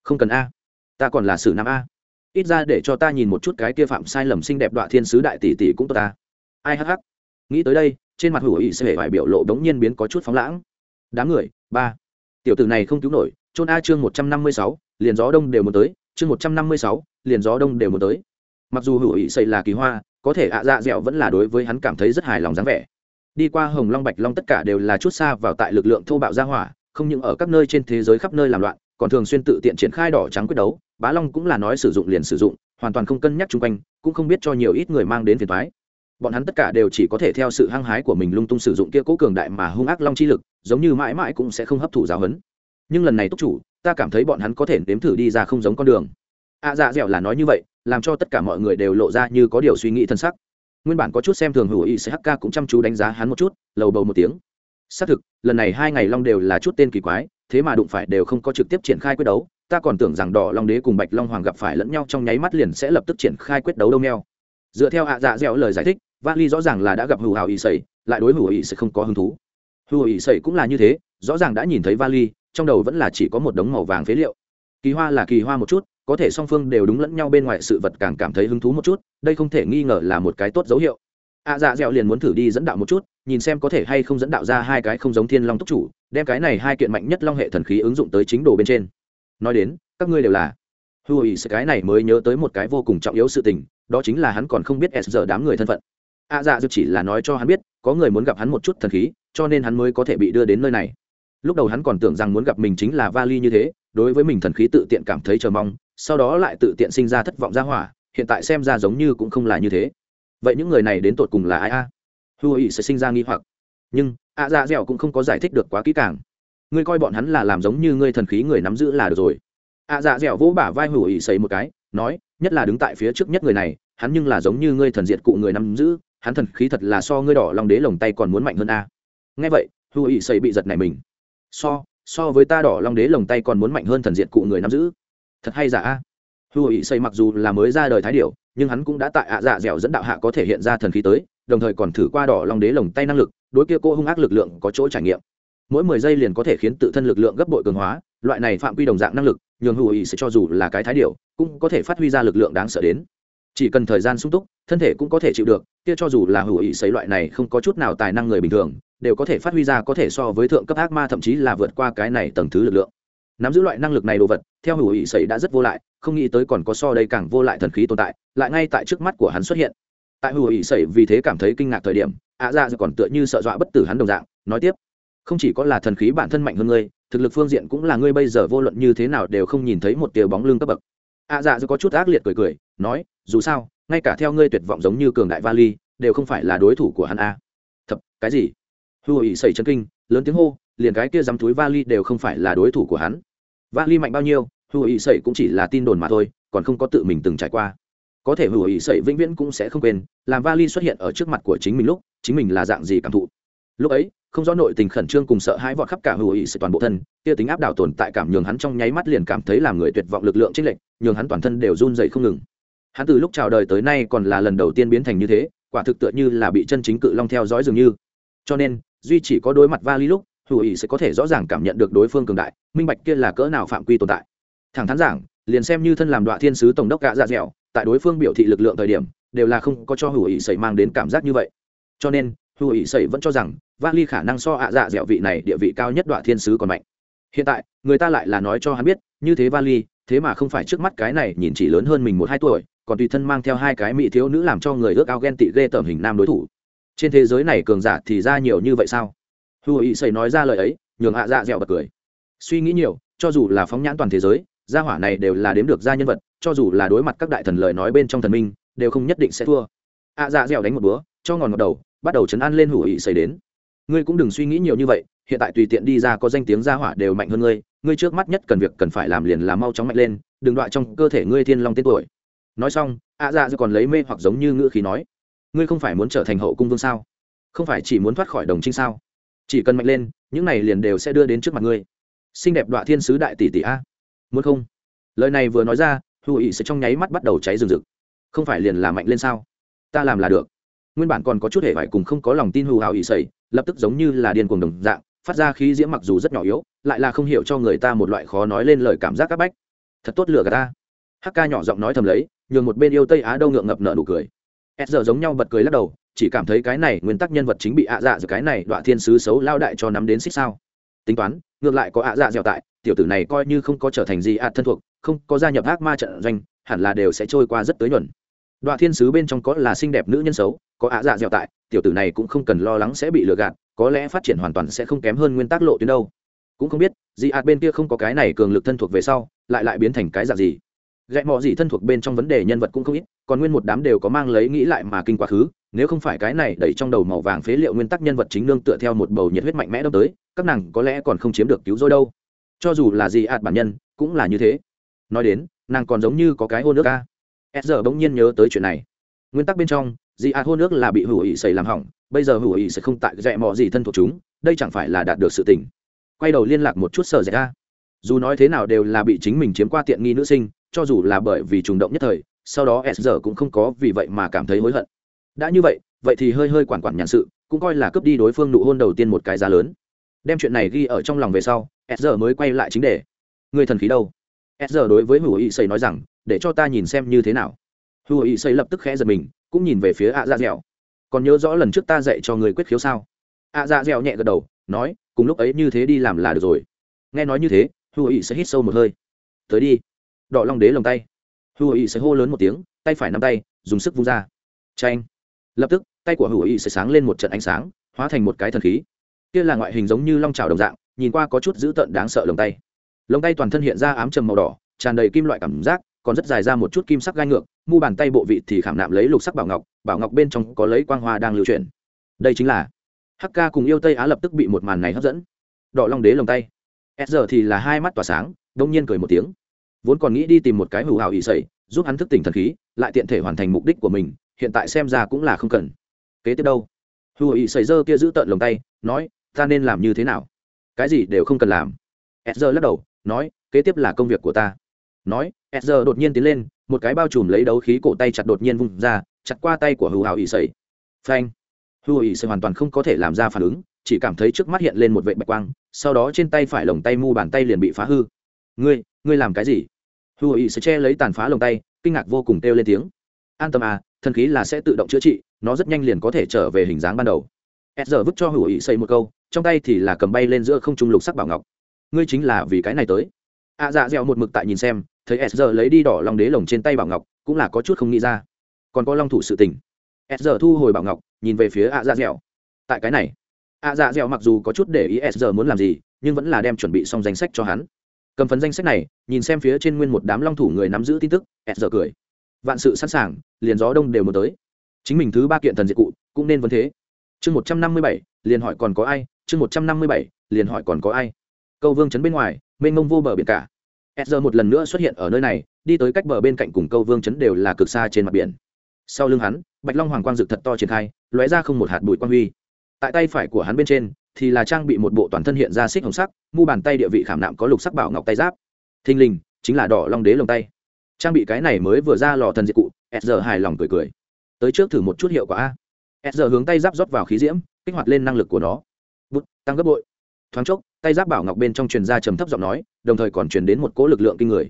Không cần a. Ta còn là sử nam a. Ít ra để cho ta nhìn một chút cái kia phạm sai lầm xinh đẹp đoạn thiên sứ đại tỷ tỷ cũng tốt ta. Ai hắc hắc. Nghĩ tới đây, trên mặt hữu ý sẽ hề vải biểu lộ đống nhiên biến có chút phóng lãng. Đám người, ba. Tiểu tử này không cứu nổi chôn a chương một trăm năm mươi sáu, liền gió đông đều muốn tới, chương một trăm năm mươi sáu, liền gió đông đều muốn tới. Mặc dù hữu ý xây là kỳ hoa, có thể ạ dạ dẻo vẫn là đối với hắn cảm thấy rất hài lòng dáng vẻ. Đi qua hồng long bạch long tất cả đều là chút xa vào tại lực lượng thô bạo gia hỏa, không những ở các nơi trên thế giới khắp nơi làm loạn, còn thường xuyên tự tiện triển khai đỏ trắng quyết đấu, bá long cũng là nói sử dụng liền sử dụng, hoàn toàn không cân nhắc chung quanh, cũng không biết cho nhiều ít người mang đến phiền thoái bọn hắn tất cả đều chỉ có thể theo sự hăng hái của mình lung tung sử dụng kia cố cường đại mà hung ác long chi lực, giống như mãi mãi cũng sẽ không hấp thụ giáo huấn nhưng lần này túc chủ ta cảm thấy bọn hắn có thể nếm thử đi ra không giống con đường. Ạ à, dạ dẻo là nói như vậy làm cho tất cả mọi người đều lộ ra như có điều suy nghĩ thân sắc. Nguyên bản có chút xem thường hữu ý sẽ hk cũng chăm chú đánh giá hắn một chút lầu bầu một tiếng. Xác thực lần này hai ngày long đều là chút tên kỳ quái thế mà đụng phải đều không có trực tiếp triển khai quyết đấu ta còn tưởng rằng đỏ long đế cùng bạch long hoàng gặp phải lẫn nhau trong nháy mắt liền sẽ lập tức triển khai quyết đấu đâu neo dựa theo ạ dạ dẻo lời giải thích vali rõ ràng là đã gặp hữu hào ý sẩy lại đối hữu ý sẽ không có hứng thú. Hữu ý sẩy cũng là như thế rõ ràng đã nhìn thấy vali trong đầu vẫn là chỉ có một đống màu vàng phế liệu. Kỳ hoa là kỳ hoa một chút, có thể song phương đều đúng lẫn nhau bên ngoài sự vật càng cảm thấy hứng thú một chút, đây không thể nghi ngờ là một cái tốt dấu hiệu. Ạ dạ dẻo liền muốn thử đi dẫn đạo một chút, nhìn xem có thể hay không dẫn đạo ra hai cái không giống thiên long túc chủ, đem cái này hai kiện mạnh nhất long hệ thần khí ứng dụng tới chính đồ bên trên. Nói đến, các ngươi đều là. Hù ý cái này mới nhớ tới một cái vô cùng trọng yếu sự tình, đó chính là hắn còn không biết s giờ đám người thân phận. Ạ dạ dẹo chỉ là nói cho hắn biết, có người muốn gặp hắn một chút thần khí, cho nên hắn mới có thể bị đưa đến nơi này lúc đầu hắn còn tưởng rằng muốn gặp mình chính là vali như thế, đối với mình thần khí tự tiện cảm thấy chờ mong, sau đó lại tự tiện sinh ra thất vọng ra hỏa, hiện tại xem ra giống như cũng không là như thế. Vậy những người này đến tột cùng là ai a? À? hư ý sẽ sinh ra nghi hoặc. Nhưng A dạ dẻo cũng không có giải thích được quá kỹ càng. Ngươi coi bọn hắn là làm giống như ngươi thần khí người nắm giữ là được rồi. A dạ dẻo vỗ bả vai hủ ý xây một cái, nói, nhất là đứng tại phía trước nhất người này, hắn nhưng là giống như ngươi thần diệt cụ người nắm giữ, hắn thần khí thật là so ngươi đỏ lòng đế lồng tay còn muốn mạnh hơn a. Nghe vậy hữu ý xây bị giật này mình so so với ta đỏ long đế lồng tay còn muốn mạnh hơn thần diện cụ người nắm giữ. Thật hay giả a? Hư hội xây mặc dù là mới ra đời thái điệu nhưng hắn cũng đã tại ạ dạ dẻo dẫn đạo hạ có thể hiện ra thần khí tới, đồng thời còn thử qua đỏ long đế lồng tay năng lực, đối kia cô hung ác lực lượng có chỗ trải nghiệm. Mỗi mười giây liền có thể khiến tự thân lực lượng gấp bội cường hóa, loại này phạm quy đồng dạng năng lực, nhường hữu ý sẽ cho dù là cái thái điệu cũng có thể phát huy ra lực lượng đáng sợ đến. Chỉ cần thời gian sung túc, thân thể cũng có thể chịu được, kia cho dù là hữu ý xấy loại này không có chút nào tài năng người bình thường đều có thể phát huy ra có thể so với thượng cấp ác ma thậm chí là vượt qua cái này tầng thứ lực lượng. Nắm giữ loại năng lực này đồ vật, theo hữu ý sẩy đã rất vô lại, không nghĩ tới còn có so đây càng vô lại thần khí tồn tại, lại ngay tại trước mắt của hắn xuất hiện. Tại hữu ý sẩy vì thế cảm thấy kinh ngạc thời điểm, ạ dạ còn tựa như sợ dọa bất tử hắn đồng dạng, nói tiếp, không chỉ có là thần khí bản thân mạnh hơn ngươi, thực lực phương diện cũng là ngươi bây giờ vô luận như thế nào đều không nhìn thấy một tia bóng lưng cấp bậc. ạ dạ có chút ác liệt cười cười, nói, dù sao, ngay cả theo ngươi tuyệt vọng giống như cường đại vali, đều không phải là đối thủ của hắn a. Thật, cái gì? Hùa ỉ sẩy chân kinh, lớn tiếng hô, liền cái kia dám túi vali đều không phải là đối thủ của hắn. Vali mạnh bao nhiêu Hùa ỉ sẩy cũng chỉ là tin đồn mà thôi, còn không có tự mình từng trải qua. Có thể Hùa ỉ sẩy vĩnh viễn cũng sẽ không quên, làm vali xuất hiện ở trước mặt của chính mình lúc, chính mình là dạng gì cảm thụ. Lúc ấy, không rõ nội tình khẩn trương cùng sợ hãi vọt khắp cả hữu ý sự toàn bộ thân, kia tính áp đảo tồn tại cảm nhường hắn trong nháy mắt liền cảm thấy làm người tuyệt vọng lực lượng trích lệnh nhường hắn toàn thân đều run dậy không ngừng. Hắn từ lúc chào đời tới nay còn là lần đầu tiên biến thành như thế, quả thực tựa như là bị chân chính cự long theo dõi dường như. Cho nên duy chỉ có đối mặt vali lúc, hữu ý sẽ có thể rõ ràng cảm nhận được đối phương cường đại, minh bạch kia là cỡ nào phạm quy tồn tại. Thẳng thắn giảng, liền xem như thân làm đoạn thiên sứ tổng đốc gạ dạ dẻo, tại đối phương biểu thị lực lượng thời điểm, đều là không có cho hữu ý xảy mang đến cảm giác như vậy. Cho nên, hữu ý xảy vẫn cho rằng, vali khả năng so ạ dạ dẻo vị này địa vị cao nhất đoạn thiên sứ còn mạnh. Hiện tại, người ta lại là nói cho hắn biết, như thế vali, thế mà không phải trước mắt cái này nhìn chỉ lớn hơn mình một hai tuổi, còn tùy thân mang theo hai cái mỹ thiếu nữ làm cho người ước ao ghen tị ghê tởm hình nam đối thủ trên thế giới này cường giả thì ra nhiều như vậy sao? Hù ý xây nói ra lời ấy, nhường hạ dạ dẹo bật cười. Suy nghĩ nhiều, cho dù là phóng nhãn toàn thế giới, gia hỏa này đều là đếm được gia nhân vật, cho dù là đối mặt các đại thần lời nói bên trong thần minh, đều không nhất định sẽ thua. Hạ dạ dẹo đánh một búa, cho ngòn ngọt đầu, bắt đầu chấn an lên hủ ý xây đến. Ngươi cũng đừng suy nghĩ nhiều như vậy, hiện tại tùy tiện đi ra có danh tiếng gia hỏa đều mạnh hơn ngươi ngươi trước mắt nhất cần việc cần phải làm liền là mau chóng mạnh lên, đừng đọa trong cơ thể ngươi thiên long tên tuổi. Nói xong, ạ dạ còn lấy mê hoặc giống như ngữ khí nói ngươi không phải muốn trở thành hậu cung vương sao? Không phải chỉ muốn thoát khỏi đồng trinh sao? Chỉ cần mạnh lên, những này liền đều sẽ đưa đến trước mặt ngươi. Xinh đẹp đọa thiên sứ đại tỷ tỷ a. Muốn không? Lời này vừa nói ra, hù ý sẽ trong nháy mắt bắt đầu cháy rừng rực. Không phải liền là mạnh lên sao? Ta làm là được. Nguyên bản còn có chút hệ vải cùng không có lòng tin hù hào Ý sẩy lập tức giống như là điên cuồng đồng dạng, phát ra khí diễm mặc dù rất nhỏ yếu, lại là không hiểu cho người ta một loại khó nói lên lời cảm giác c áp bách. Thật tốt lựa gà ta. Hắc ca nhỏ giọng nói thầm lấy, nhường một bên yêu tây á đâu ngượng ngập nợ nụ cười s giờ giống nhau bật cười lắc đầu, chỉ cảm thấy cái này nguyên tắc nhân vật chính bị ạ dạ giữa cái này đoạn thiên sứ xấu lao đại cho nắm đến xích sao. Tính toán, ngược lại có ạ dạ dẻo tại, tiểu tử này coi như không có trở thành gì ạ thân thuộc, không có gia nhập ác ma trận doanh, hẳn là đều sẽ trôi qua rất tới nhuận. Đoạn thiên sứ bên trong có là xinh đẹp nữ nhân xấu, có ạ dạ dẻo tại, tiểu tử này cũng không cần lo lắng sẽ bị lừa gạt, có lẽ phát triển hoàn toàn sẽ không kém hơn nguyên tắc lộ tuyến đâu. Cũng không biết dị ạt bên kia không có cái này cường lực thân thuộc về sau, lại lại biến thành cái dạng gì gậy mò gì thân thuộc bên trong vấn đề nhân vật cũng không ít, còn nguyên một đám đều có mang lấy nghĩ lại mà kinh quá khứ, nếu không phải cái này đẩy trong đầu màu vàng phế liệu nguyên tắc nhân vật chính nương tựa theo một bầu nhiệt huyết mạnh mẽ đâm tới, các nàng có lẽ còn không chiếm được cứu rỗi đâu. Cho dù là gì ạt bản nhân, cũng là như thế. Nói đến, nàng còn giống như có cái hôn nước ca s giờ bỗng nhiên nhớ tới chuyện này. Nguyên tắc bên trong dị ạt hôn nước là bị hữu ý xảy làm hỏng, bây giờ hữu ý sẽ không tại dẹ mò gì thân thuộc chúng, đây chẳng phải là đạt được sự tỉnh quay đầu liên lạc một chút sở dạy ra dù nói thế nào đều là bị chính mình chiếm qua tiện nghi nữ sinh cho dù là bởi vì trùng động nhất thời, sau đó s giờ cũng không có vì vậy mà cảm thấy hối hận. Đã như vậy vậy thì hơi hơi quản quản nhàn sự, cũng coi là cướp đi đối phương nụ hôn đầu tiên một cái giá lớn. Đem chuyện này ghi ở trong lòng về sau, s giờ mới quay lại chính đề. Người thần khí đâu? S giờ đối với hữu ý xây nói rằng, để cho ta nhìn xem như thế nào. Hữu ý xây lập tức khẽ giật mình, cũng nhìn về phía ạ dạ dẻo. Còn nhớ rõ lần trước ta dạy cho người quyết khiếu sao? Ạ dạ dẻo nhẹ gật đầu, nói, cùng lúc ấy như thế đi làm là được rồi. Nghe nói như thế, hữu ý sẽ hít sâu một hơi. Tới đi đỏ long đế lồng tay. Hữu ý sẽ hô lớn một tiếng, tay phải nắm tay, dùng sức vung ra. Tranh lập tức, tay của hữu ý sẽ sáng lên một trận ánh sáng, hóa thành một cái thần khí. Kia là ngoại hình giống như long trào đồng dạng, nhìn qua có chút dữ tợn đáng sợ lồng tay. Lồng tay toàn thân hiện ra ám trầm màu đỏ, tràn đầy kim loại cảm giác, còn rất dài ra một chút kim sắc gai ngược, mu bàn tay bộ vị thì khảm nạm lấy lục sắc bảo ngọc bảo ngọc bên trong có lấy quang hoa đang lưu chuyển. Đây chính là hk cùng yêu tây á lập tức bị một màn này hấp dẫn. Đỏ long đế lồng tay. S giờ thì là hai mắt tỏa sáng, đông nhiên cười một tiếng vốn còn nghĩ đi tìm một cái hữu hào ỉ sẩy giúp hắn thức tỉnh thần khí, lại tiện thể hoàn thành mục đích của mình, hiện tại xem ra cũng là không cần. Kế tiếp đâu? Hữu ỉ sẩy dơ kia giữ tợn lồng tay, nói, ta nên làm như thế nào? Cái gì đều không cần làm. E z r lắc đầu, nói, kế tiếp là công việc của ta. Nói e z r đột nhiên tiến lên, một cái bao trùm lấy đấu khí cổ tay chặt đột nhiên vung ra, chặt qua tay của hữu hào ỉ sẩy phanh! Hữu ỉ sậy hoàn toàn không có thể làm ra phản ứng, chỉ cảm thấy trước mắt hiện lên một vệ bạch quang, sau đó trên tay phải lồng tay mu bàn tay liền bị phá hư ngươi ngươi làm cái gì? Hù ý sẽ che lấy tàn phá lồng tay kinh ngạc vô cùng kêu lên tiếng. An tâm à thần khí là sẽ tự động chữa trị nó rất nhanh liền có thể trở về hình dáng ban đầu. S giờ vứt cho hữu ý xây một câu trong tay thì là cầm bay lên giữa không trung lục sắc bảo ngọc. Ngươi chính là vì cái này tới. Ạ à, dạ dẻo một mực tại nhìn xem thấy s giờ lấy đi đỏ lòng đế lồng trên tay bảo ngọc cũng là có chút không nghĩ ra. Còn có long thủ sự tình. S giờ thu hồi bảo ngọc nhìn về phía ạ dạ dẻo tại cái này ạ dạ dẻo mặc dù có chút để ý s giờ muốn làm gì nhưng vẫn là đem chuẩn bị xong danh sách cho hắn cầm phấn danh sách này, nhìn xem phía trên nguyên một đám long thủ người nắm giữ tin tức, ẹt giờ cười. Vạn sự sẵn sàng, liền gió đông đều muốn tới. Chính mình thứ ba kiện thần diệt cụ, cũng nên vấn thế. Chương một trăm năm mươi bảy, liền hỏi còn có ai, chương một trăm năm mươi bảy, liền hỏi còn có ai. Câu vương chấn bên ngoài, mênh mông vô bờ biển cả. Ẹt giờ một lần nữa xuất hiện ở nơi này, đi tới cách bờ bên cạnh cùng câu vương chấn đều là cực xa trên mặt biển. Sau lưng hắn, bạch long hoàng quang dực thật to triển khai, lóe ra không một hạt bụi quang huy. Tại tay phải của hắn bên trên thì là trang bị một bộ toàn thân hiện ra xích hồng sắc, mu bàn tay địa vị khảm nạm có lục sắc bảo ngọc tay giáp. Thình lình, chính là đỏ long đế lồng tay. Trang bị cái này mới vừa ra lò thần diệt cụ s giờ hài lòng cười cười. Tới trước thử một chút hiệu quả a. S giờ hướng tay giáp rót vào khí diễm, kích hoạt lên năng lực của nó. Bút, tăng gấp bội. Thoáng chốc, tay giáp bảo ngọc bên trong truyền ra trầm thấp giọng nói, đồng thời còn truyền đến một cỗ lực lượng kinh người.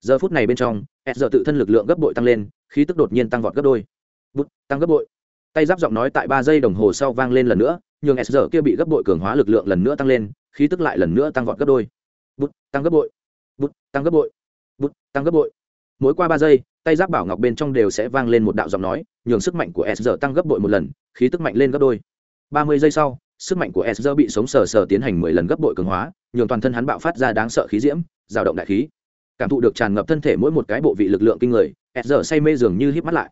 Giờ phút này bên trong s giờ tự thân lực lượng gấp bội tăng lên, khí tức đột nhiên tăng vọt gấp đôi. Bút, tăng gấp bội. Tay giáp giọng nói tại ba giây đồng hồ sau vang lên lần nữa nhường s giờ kia bị gấp bội cường hóa lực lượng lần nữa tăng lên, khí tức lại lần nữa tăng vọt gấp đôi. Bút, tăng gấp bội. Bút, tăng gấp bội. Bút, tăng gấp bội. Mỗi qua ba giây, tay giáp bảo ngọc bên trong đều sẽ vang lên một đạo giọng nói, nhường sức mạnh của s giờ tăng gấp bội một lần, khí tức mạnh lên gấp đôi. Ba mươi giây sau, sức mạnh của s giờ bị sống sờ sờ tiến hành mười lần gấp bội cường hóa, nhường toàn thân hắn bạo phát ra đáng sợ khí diễm rào động đại khí. Cảm thụ được tràn ngập thân thể mỗi một cái bộ vị lực lượng kinh người, s giờ say mê dường như hít mắt lại.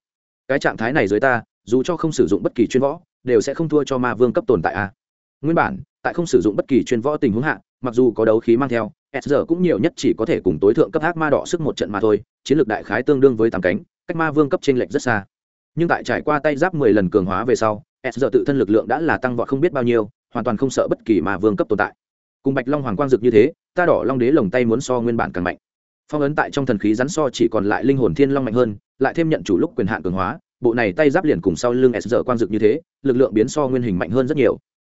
Cái trạng thái này dưới ta, dù cho không sử dụng bất kỳ chuyên võ đều sẽ không thua cho ma vương cấp tồn tại a. Nguyên bản, tại không sử dụng bất kỳ chuyên võ tình huống hạ, mặc dù có đấu khí mang theo, s giờ cũng nhiều nhất chỉ có thể cùng tối thượng cấp ác ma đỏ sức một trận mà thôi, chiến lược đại khái tương đương với tám cánh, cách ma vương cấp t r ê n lệch rất xa. Nhưng tại trải qua tay giáp mười lần cường hóa về sau, s giờ tự thân lực lượng đã là tăng vọt không biết bao nhiêu, hoàn toàn không sợ bất kỳ ma vương cấp tồn tại. Cùng bạch long hoàng quang dực như thế, ta đỏ long đế lồng tay muốn so nguyên bản càng mạnh. Phong ấn tại trong thần khí rắn so chỉ còn lại linh hồn thiên long mạnh hơn, lại thêm nhận chủ lúc quyền hạn cường hóa bộ này tay giáp liền cùng sau lưng s giờ quang dực như thế, lực lượng biến so nguyên hình mạnh hơn rất nhiều.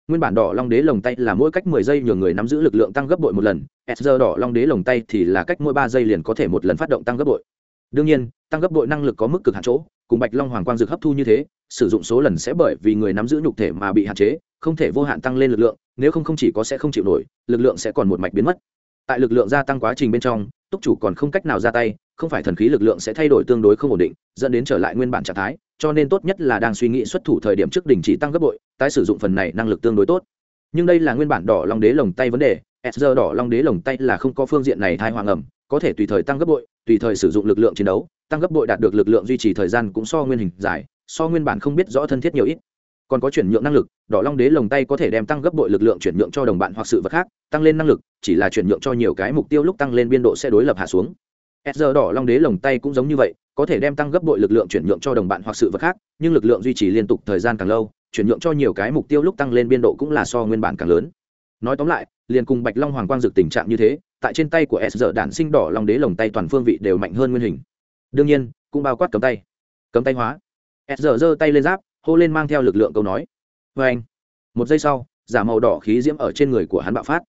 Nguyên bản đỏ long đế lồng tay là mỗi cách mười giây nhường người nắm giữ lực lượng tăng gấp bội một lần, s đỏ long đế lồng tay thì là cách mỗi ba giây liền có thể một lần phát động tăng gấp bội. Đương nhiên, tăng gấp bội năng lực có mức cực hạn chỗ, cùng bạch long hoàng quang dược hấp thu như thế, sử dụng số lần sẽ bởi vì người nắm giữ nhục thể mà bị hạn chế, không thể vô hạn tăng lên lực lượng, nếu không không chỉ có sẽ không chịu nổi, lực lượng sẽ còn một mạch biến mất. Tại lực lượng gia tăng quá trình bên trong, túc chủ còn không cách nào ra tay không phải thần khí lực lượng sẽ thay đổi tương đối không ổn định, dẫn đến trở lại nguyên bản trạng thái, cho nên tốt nhất là đang suy nghĩ xuất thủ thời điểm trước đình chỉ tăng gấp bội, tái sử dụng phần này năng lực tương đối tốt. Nhưng đây là nguyên bản đỏ long đế lồng tay vấn đề sr đỏ long đế lồng tay là không có phương diện này thai hoàng ẩm, có thể tùy thời tăng gấp bội, tùy thời sử dụng lực lượng chiến đấu, tăng gấp bội đạt được lực lượng duy trì thời gian cũng so nguyên hình dài, so nguyên bản không biết rõ thân thiết nhiều ít. Còn có chuyển nhượng năng lực, đỏ long đế lồng tay có thể đem tăng gấp bội lực lượng chuyển nhượng cho đồng bạn hoặc sự vật khác, tăng lên năng lực, chỉ là chuyển nhượng cho nhiều cái mục tiêu lúc tăng lên biên độ sẽ đối lập hạ xuống s đỏ long đế lồng tay cũng giống như vậy, có thể đem tăng gấp bội lực lượng chuyển nhượng cho đồng bạn hoặc sự vật khác, nhưng lực lượng duy trì liên tục thời gian càng lâu, chuyển nhượng cho nhiều cái mục tiêu lúc tăng lên biên độ cũng là so nguyên bản càng lớn. Nói tóm lại, liền cùng bạch long hoàng quang dực tình trạng như thế, tại trên tay của s giờ đản sinh đỏ long đế lồng tay toàn phương vị đều mạnh hơn nguyên hình. Đương nhiên, cũng bao quát cấm tay. Cấm tay hóa. S giờ giơ tay lên giáp, hô lên mang theo lực lượng câu nói. Vê anh, một giây sau, giả màu đỏ khí diễm ở trên người của hắn bạo phát.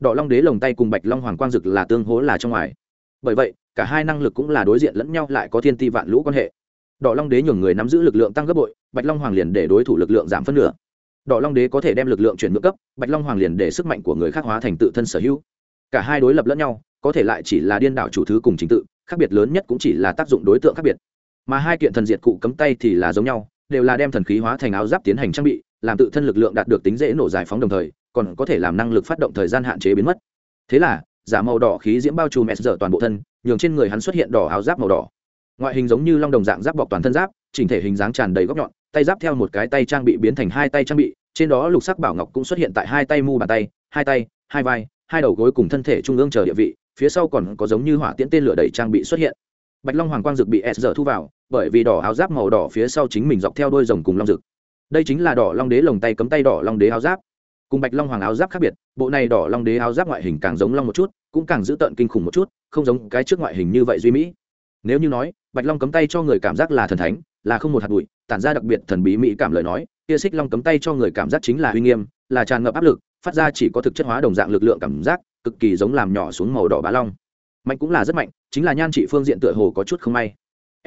Đỏ long đế lồng tay cùng bạch long hoàng quang dực là tương hố là trong ngoài. Bởi vậy cả hai năng lực cũng là đối diện lẫn nhau, lại có thiên ti vạn lũ quan hệ. Đỏ long đế nhường người nắm giữ lực lượng tăng gấp bội, bạch long hoàng liền để đối thủ lực lượng giảm phân nửa. Đỏ long đế có thể đem lực lượng chuyển ngưỡng cấp, bạch long hoàng liền để sức mạnh của người khác hóa thành tự thân sở hữu. Cả hai đối lập lẫn nhau, có thể lại chỉ là điên đảo chủ thứ cùng chính tự, khác biệt lớn nhất cũng chỉ là tác dụng đối tượng khác biệt. Mà hai kiện thần diệt cụ cấm tay thì là giống nhau, đều là đem thần khí hóa thành áo giáp tiến hành trang bị, làm tự thân lực lượng đạt được tính dễ nổ giải phóng đồng thời, còn có thể làm năng lực phát động thời gian hạn chế biến mất. Thế là, giả màu đỏ khí diễm bao trùm s giờ toàn bộ thân nhường trên người hắn xuất hiện đỏ áo giáp màu đỏ. Ngoại hình giống như long đồng dạng giáp bọc toàn thân giáp, chỉnh thể hình dáng tràn đầy góc nhọn, tay giáp theo một cái tay trang bị biến thành hai tay trang bị, trên đó lục sắc bảo ngọc cũng xuất hiện tại hai tay mu bàn tay, hai tay, hai vai, hai đầu gối cùng thân thể trung ương chờ địa vị, phía sau còn có giống như hỏa tiễn tên lửa đẩy trang bị xuất hiện. Bạch long hoàng quang dực bị s giờ thu vào, bởi vì đỏ áo giáp màu đỏ phía sau chính mình dọc theo đôi rồng cùng long dực. Đây chính là đỏ long đế lồng tay cấm tay đỏ long đế áo giáp cùng bạch long hoàng áo giáp khác biệt, bộ này đỏ long đế áo giáp ngoại hình càng giống long một chút, cũng càng giữ tợn kinh khủng một chút, không giống cái trước ngoại hình như vậy duy mỹ. Nếu như nói, bạch long cấm tay cho người cảm giác là thần thánh, là không một hạt bụi, tản ra đặc biệt thần bí mỹ cảm lời nói, kia xích long cấm tay cho người cảm giác chính là uy nghiêm, là tràn ngập áp lực, phát ra chỉ có thực chất hóa đồng dạng lực lượng cảm giác, cực kỳ giống làm nhỏ xuống màu đỏ bá long. Mạnh cũng là rất mạnh, chính là nhan trị phương diện tựa hồ có chút không may.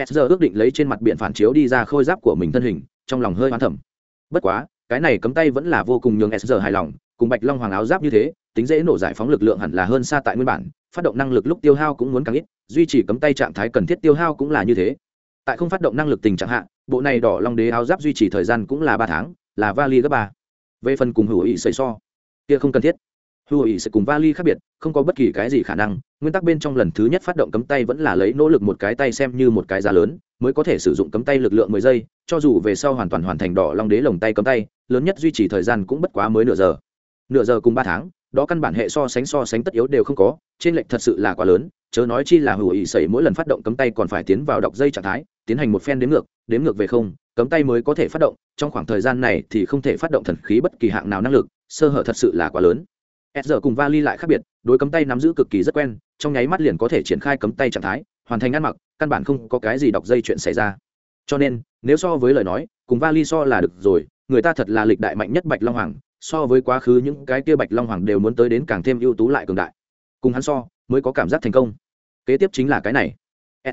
S giờ ước định lấy trên mặt biển phản chiếu đi ra khôi giáp của mình thân hình, trong lòng hơi hoán thẩm bất quá cái này cấm tay vẫn là vô cùng nhường sr hài lòng, cùng bạch long hoàng áo giáp như thế, tính dễ nổ giải phóng lực lượng hẳn là hơn xa tại nguyên bản, phát động năng lực lúc tiêu hao cũng muốn càng ít, duy trì cấm tay trạng thái cần thiết tiêu hao cũng là như thế. Tại không phát động năng lực tình trạng hạn bộ này đỏ long đế áo giáp duy trì thời gian cũng là ba tháng, là vali gấp ba. Về phần cùng hữu ý xảy so, kia không cần thiết hư ý sẽ cùng vali khác biệt, không có bất kỳ cái gì khả năng, nguyên tắc bên trong lần thứ nhất phát động cấm tay vẫn là lấy nỗ lực một cái tay xem như một cái giá lớn, mới có thể sử dụng cấm tay lực lượng mười giây, cho dù về sau hoàn toàn hoàn thành đỏ long đế lồng tay cấm tay, lớn nhất duy trì thời gian cũng bất quá mới nửa giờ. Nửa giờ cùng ba tháng, đó căn bản hệ so sánh so sánh tất yếu đều không có, trên lệch thật sự là quá lớn, chớ nói chi là hữu ý xảy mỗi lần phát động cấm tay còn phải tiến vào đọc dây trạng thái, tiến hành một phen đếm ngược đếm ngược về không, cấm tay mới có thể phát động, trong khoảng thời gian này thì không thể phát động thần khí bất kỳ hạng nào năng lực, sơ hở thật sự là quá lớn s giờ cùng vali lại khác biệt, đối cấm tay nắm giữ cực kỳ rất quen, trong nháy mắt liền có thể triển khai cấm tay trạng thái, hoàn thành ăn mặc, căn bản không có cái gì đọc dây chuyện xảy ra. Cho nên, nếu so với lời nói, cùng vali so là được rồi, người ta thật là lịch đại mạnh nhất bạch long hoàng, so với quá khứ những cái kia bạch long hoàng đều muốn tới đến càng thêm ưu tú lại cường đại. Cùng hắn so, mới có cảm giác thành công. Kế tiếp chính là cái này.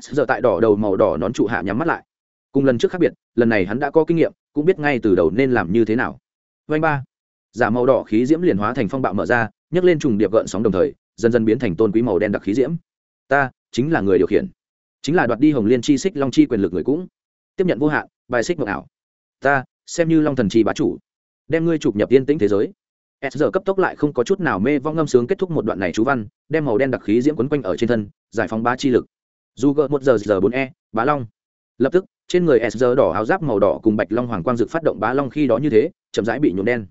S giờ tại đỏ đầu màu đỏ nón trụ hạ nhắm mắt lại. Cùng lần trước khác biệt, lần này hắn đã có kinh nghiệm, cũng biết ngay từ đầu nên làm như thế nào. Vanh ba giả màu đỏ khí diễm liền hóa thành phong bạo mở ra, nhấc lên trùng điệp gợn sóng đồng thời, dần dần biến thành tôn quý màu đen đặc khí diễm. Ta chính là người điều khiển. Chính là đoạt đi hồng liên chi xích, long chi quyền lực người cũng. Tiếp nhận vô hạn, bài xích mộng ảo. Ta, xem như long thần chi bá chủ, đem ngươi chụp nhập yên tĩnh thế giới. S giờ cấp tốc lại không có chút nào mê vong ngâm sướng kết thúc một đoạn này chú văn, đem màu đen đặc khí diễm quấn quanh ở trên thân, giải phóng ba chi lực. Dù gợ một giờ giờ bốn e bá long. Lập tức, trên người s giờ đỏ áo giáp màu đỏ cùng bạch long hoàng quang dực phát động bá long khi đó như thế, chậm rãi bị nhuộm đen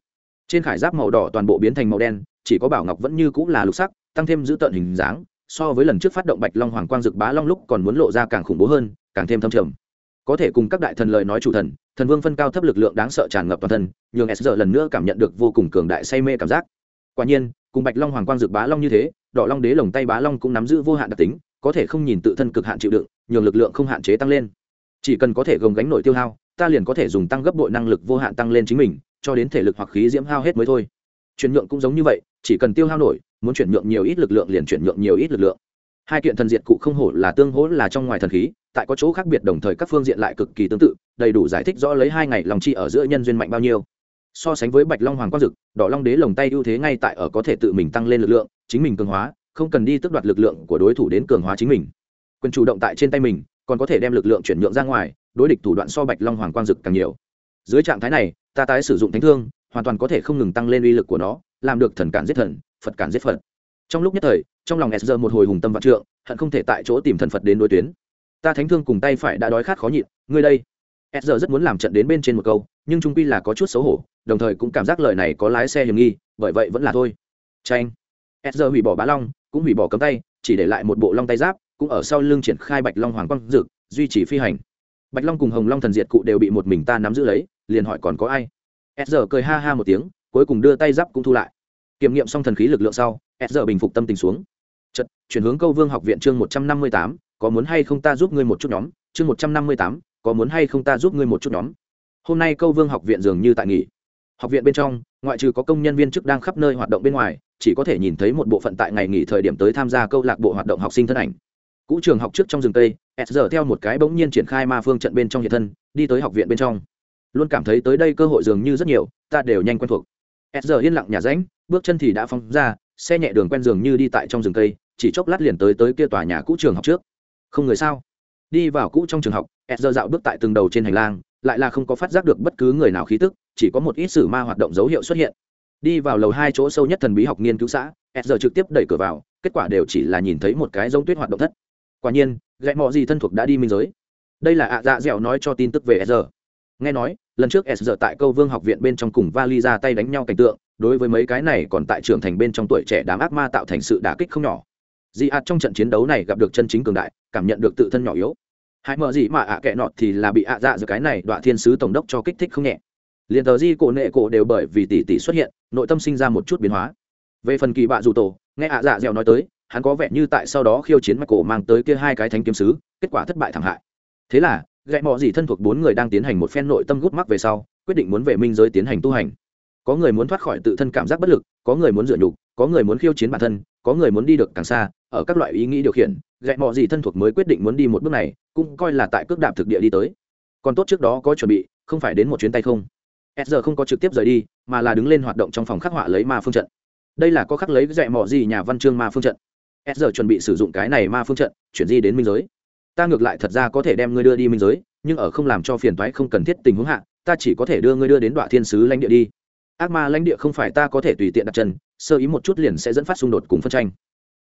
trên khải giáp màu đỏ toàn bộ biến thành màu đen, chỉ có bảo ngọc vẫn như cũng là lục sắc, tăng thêm giữ tợn hình dáng, so với lần trước phát động bạch long hoàng quang dực bá long lúc còn muốn lộ ra càng khủng bố hơn, càng thêm thâm trầm. Có thể cùng các đại thần lời nói chủ thần thần vương phân cao thấp lực lượng đáng sợ tràn ngập toàn thân, nhường s giờ lần nữa cảm nhận được vô cùng cường đại say mê cảm giác. Quả nhiên, cùng bạch long hoàng quang dực bá long như thế, đỏ long đế lồng tay bá long cũng nắm giữ vô hạn đặc tính, có thể không nhìn tự thân cực hạn chịu đựng, nhường lực lượng không hạn chế tăng lên. Chỉ cần có thể gồng gánh nội tiêu hao, ta liền có thể dùng tăng gấp bội năng lực vô hạn tăng lên chính mình cho đến thể lực hoặc khí diễm hao hết mới thôi. Chuyển nhượng cũng giống như vậy, chỉ cần tiêu hao nổi, muốn chuyển nhượng nhiều ít lực lượng liền chuyển nhượng nhiều ít lực lượng. Hai kiện thần diệt cụ không hổ là tương hỗ là trong ngoài thần khí, tại có chỗ khác biệt đồng thời các phương diện lại cực kỳ tương tự, đầy đủ giải thích rõ lấy hai ngày lòng chi ở giữa nhân duyên mạnh bao nhiêu. So sánh với bạch long hoàng quang dực, đỏ long đế lồng tay ưu thế ngay tại ở có thể tự mình tăng lên lực lượng, chính mình cường hóa, không cần đi tước đoạt lực lượng của đối thủ đến cường hóa chính mình. Quyền chủ động tại trên tay mình, còn có thể đem lực lượng chuyển nhượng ra ngoài, đối địch thủ đoạn so bạch long hoàng quang dực càng nhiều. Dưới trạng thái này ta tái sử dụng thánh thương, hoàn toàn có thể không ngừng tăng lên uy lực của nó, làm được thần cản giết thần, phật cản giết phật. Trong lúc nhất thời, trong lòng sr một hồi hùng tâm vạn trượng, hận không thể tại chỗ tìm thần phật đến đối tuyến. Ta thánh thương cùng tay phải đã đói khát khó nhịn, ngươi đây. Sr rất muốn làm trận đến bên trên một câu, nhưng trung pi là có chút xấu hổ, đồng thời cũng cảm giác lời này có lái xe hiểm nghi, bởi vậy vẫn là thôi. Tranh sr hủy bỏ bá long, cũng hủy bỏ cấm tay, chỉ để lại một bộ long tay giáp, cũng ở sau lưng triển khai bạch long hoàng quang dực duy trì phi hành bạch long cùng hồng long thần diệt cụ đều bị một mình ta nắm giữ lấy, liền hỏi còn có ai? S cười ha ha một tiếng, cuối cùng đưa tay giáp cũng thu lại. Kiểm nghiệm xong thần khí lực lượng sau, s bình phục tâm tình xuống. Chật chuyển hướng câu vương học viện chương một trăm năm mươi tám, có muốn hay không ta giúp ngươi một chút nhóm? Chương một trăm năm mươi tám, có muốn hay không ta giúp ngươi một chút nhóm? Hôm nay câu vương học viện dường như tại nghỉ. Học viện bên trong, ngoại trừ có công nhân viên chức đang khắp nơi hoạt động bên ngoài, chỉ có thể nhìn thấy một bộ phận tại ngày nghỉ thời điểm tới tham gia câu lạc bộ hoạt động học sinh thân ảnh cũ trường học trước trong rừng tây s giờ theo một cái bỗng nhiên triển khai ma phương trận bên trong hiện thân đi tới học viện bên trong. Luôn cảm thấy tới đây cơ hội dường như rất nhiều ta đều nhanh quen thuộc. S giờ yên lặng nhà ránh bước chân thì đã phóng ra xe nhẹ đường quen dường như đi tại trong rừng tây, chỉ chốc lát liền tới tới kia tòa nhà cũ trường học trước. Không người sao? Đi vào cũ trong trường học s giờ dạo bước tại từng đầu trên hành lang lại là không có phát giác được bất cứ người nào khí tức chỉ có một ít sử ma hoạt động dấu hiệu xuất hiện. Đi vào lầu hai chỗ sâu nhất thần bí học nghiên cứu xã s giờ trực tiếp đẩy cửa vào kết quả đều chỉ là nhìn thấy một cái giống tuyết hoạt động thất quả nhiên gậy mọ gì thân thuộc đã đi minh giới. Đây là ạ dạ dẻo nói cho tin tức về s giờ nghe nói, lần trước s giờ tại câu vương học viện bên trong cùng vali ra tay đánh nhau cảnh tượng, đối với mấy cái này còn tại trưởng thành bên trong tuổi trẻ đám ác ma tạo thành sự đả kích không nhỏ. Dị ạt trong trận chiến đấu này gặp được chân chính cường đại, cảm nhận được tự thân nhỏ yếu. Hãy mở gì mà ạ kệ nọt thì là bị ạ dạ giữa cái này đoạn thiên sứ tổng đốc cho kích thích không nhẹ. Liền tờ di cổ nệ cổ đều bởi vì tỷ tỷ xuất hiện, nội tâm sinh ra một chút biến hóa. Về phần kỳ bạ dù tổ, nghe ạ dạ dẻo nói tới hắn có vẻ như tại sau đó khiêu chiến mắt cổ mang tới kia hai cái thánh kiếm sứ, kết quả thất bại thảm hại. Thế là gậy mọ gì thân thuộc bốn người đang tiến hành một phen nội tâm gút mắc về sau, quyết định muốn về minh giới tiến hành tu hành. Có người muốn thoát khỏi tự thân cảm giác bất lực, có người muốn dựa nhục, có người muốn khiêu chiến bản thân, có người muốn đi được càng xa, ở các loại ý nghĩ điều khiển gậy mọ gì thân thuộc mới quyết định muốn đi một bước này, cũng coi là tại cước đạp thực địa đi tới. Còn tốt trước đó có chuẩn bị, không phải đến một chuyến tay không. S không có trực tiếp rời đi, mà là đứng lên hoạt động trong phòng khắc họa lấy ma phương trận. Đây là có khắc lấy dạy mọ gì nhà văn chương ma phương trận s chuẩn bị sử dụng cái này ma phương trận, chuyển di đến minh giới. Ta ngược lại thật ra có thể đem ngươi đưa đi minh giới, nhưng ở không làm cho phiền toái không cần thiết tình huống hạ, ta chỉ có thể đưa ngươi đưa đến đoạn thiên sứ lãnh địa đi. Ác ma lãnh địa không phải ta có thể tùy tiện đặt chân, sơ ý một chút liền sẽ dẫn phát xung đột cùng phân tranh.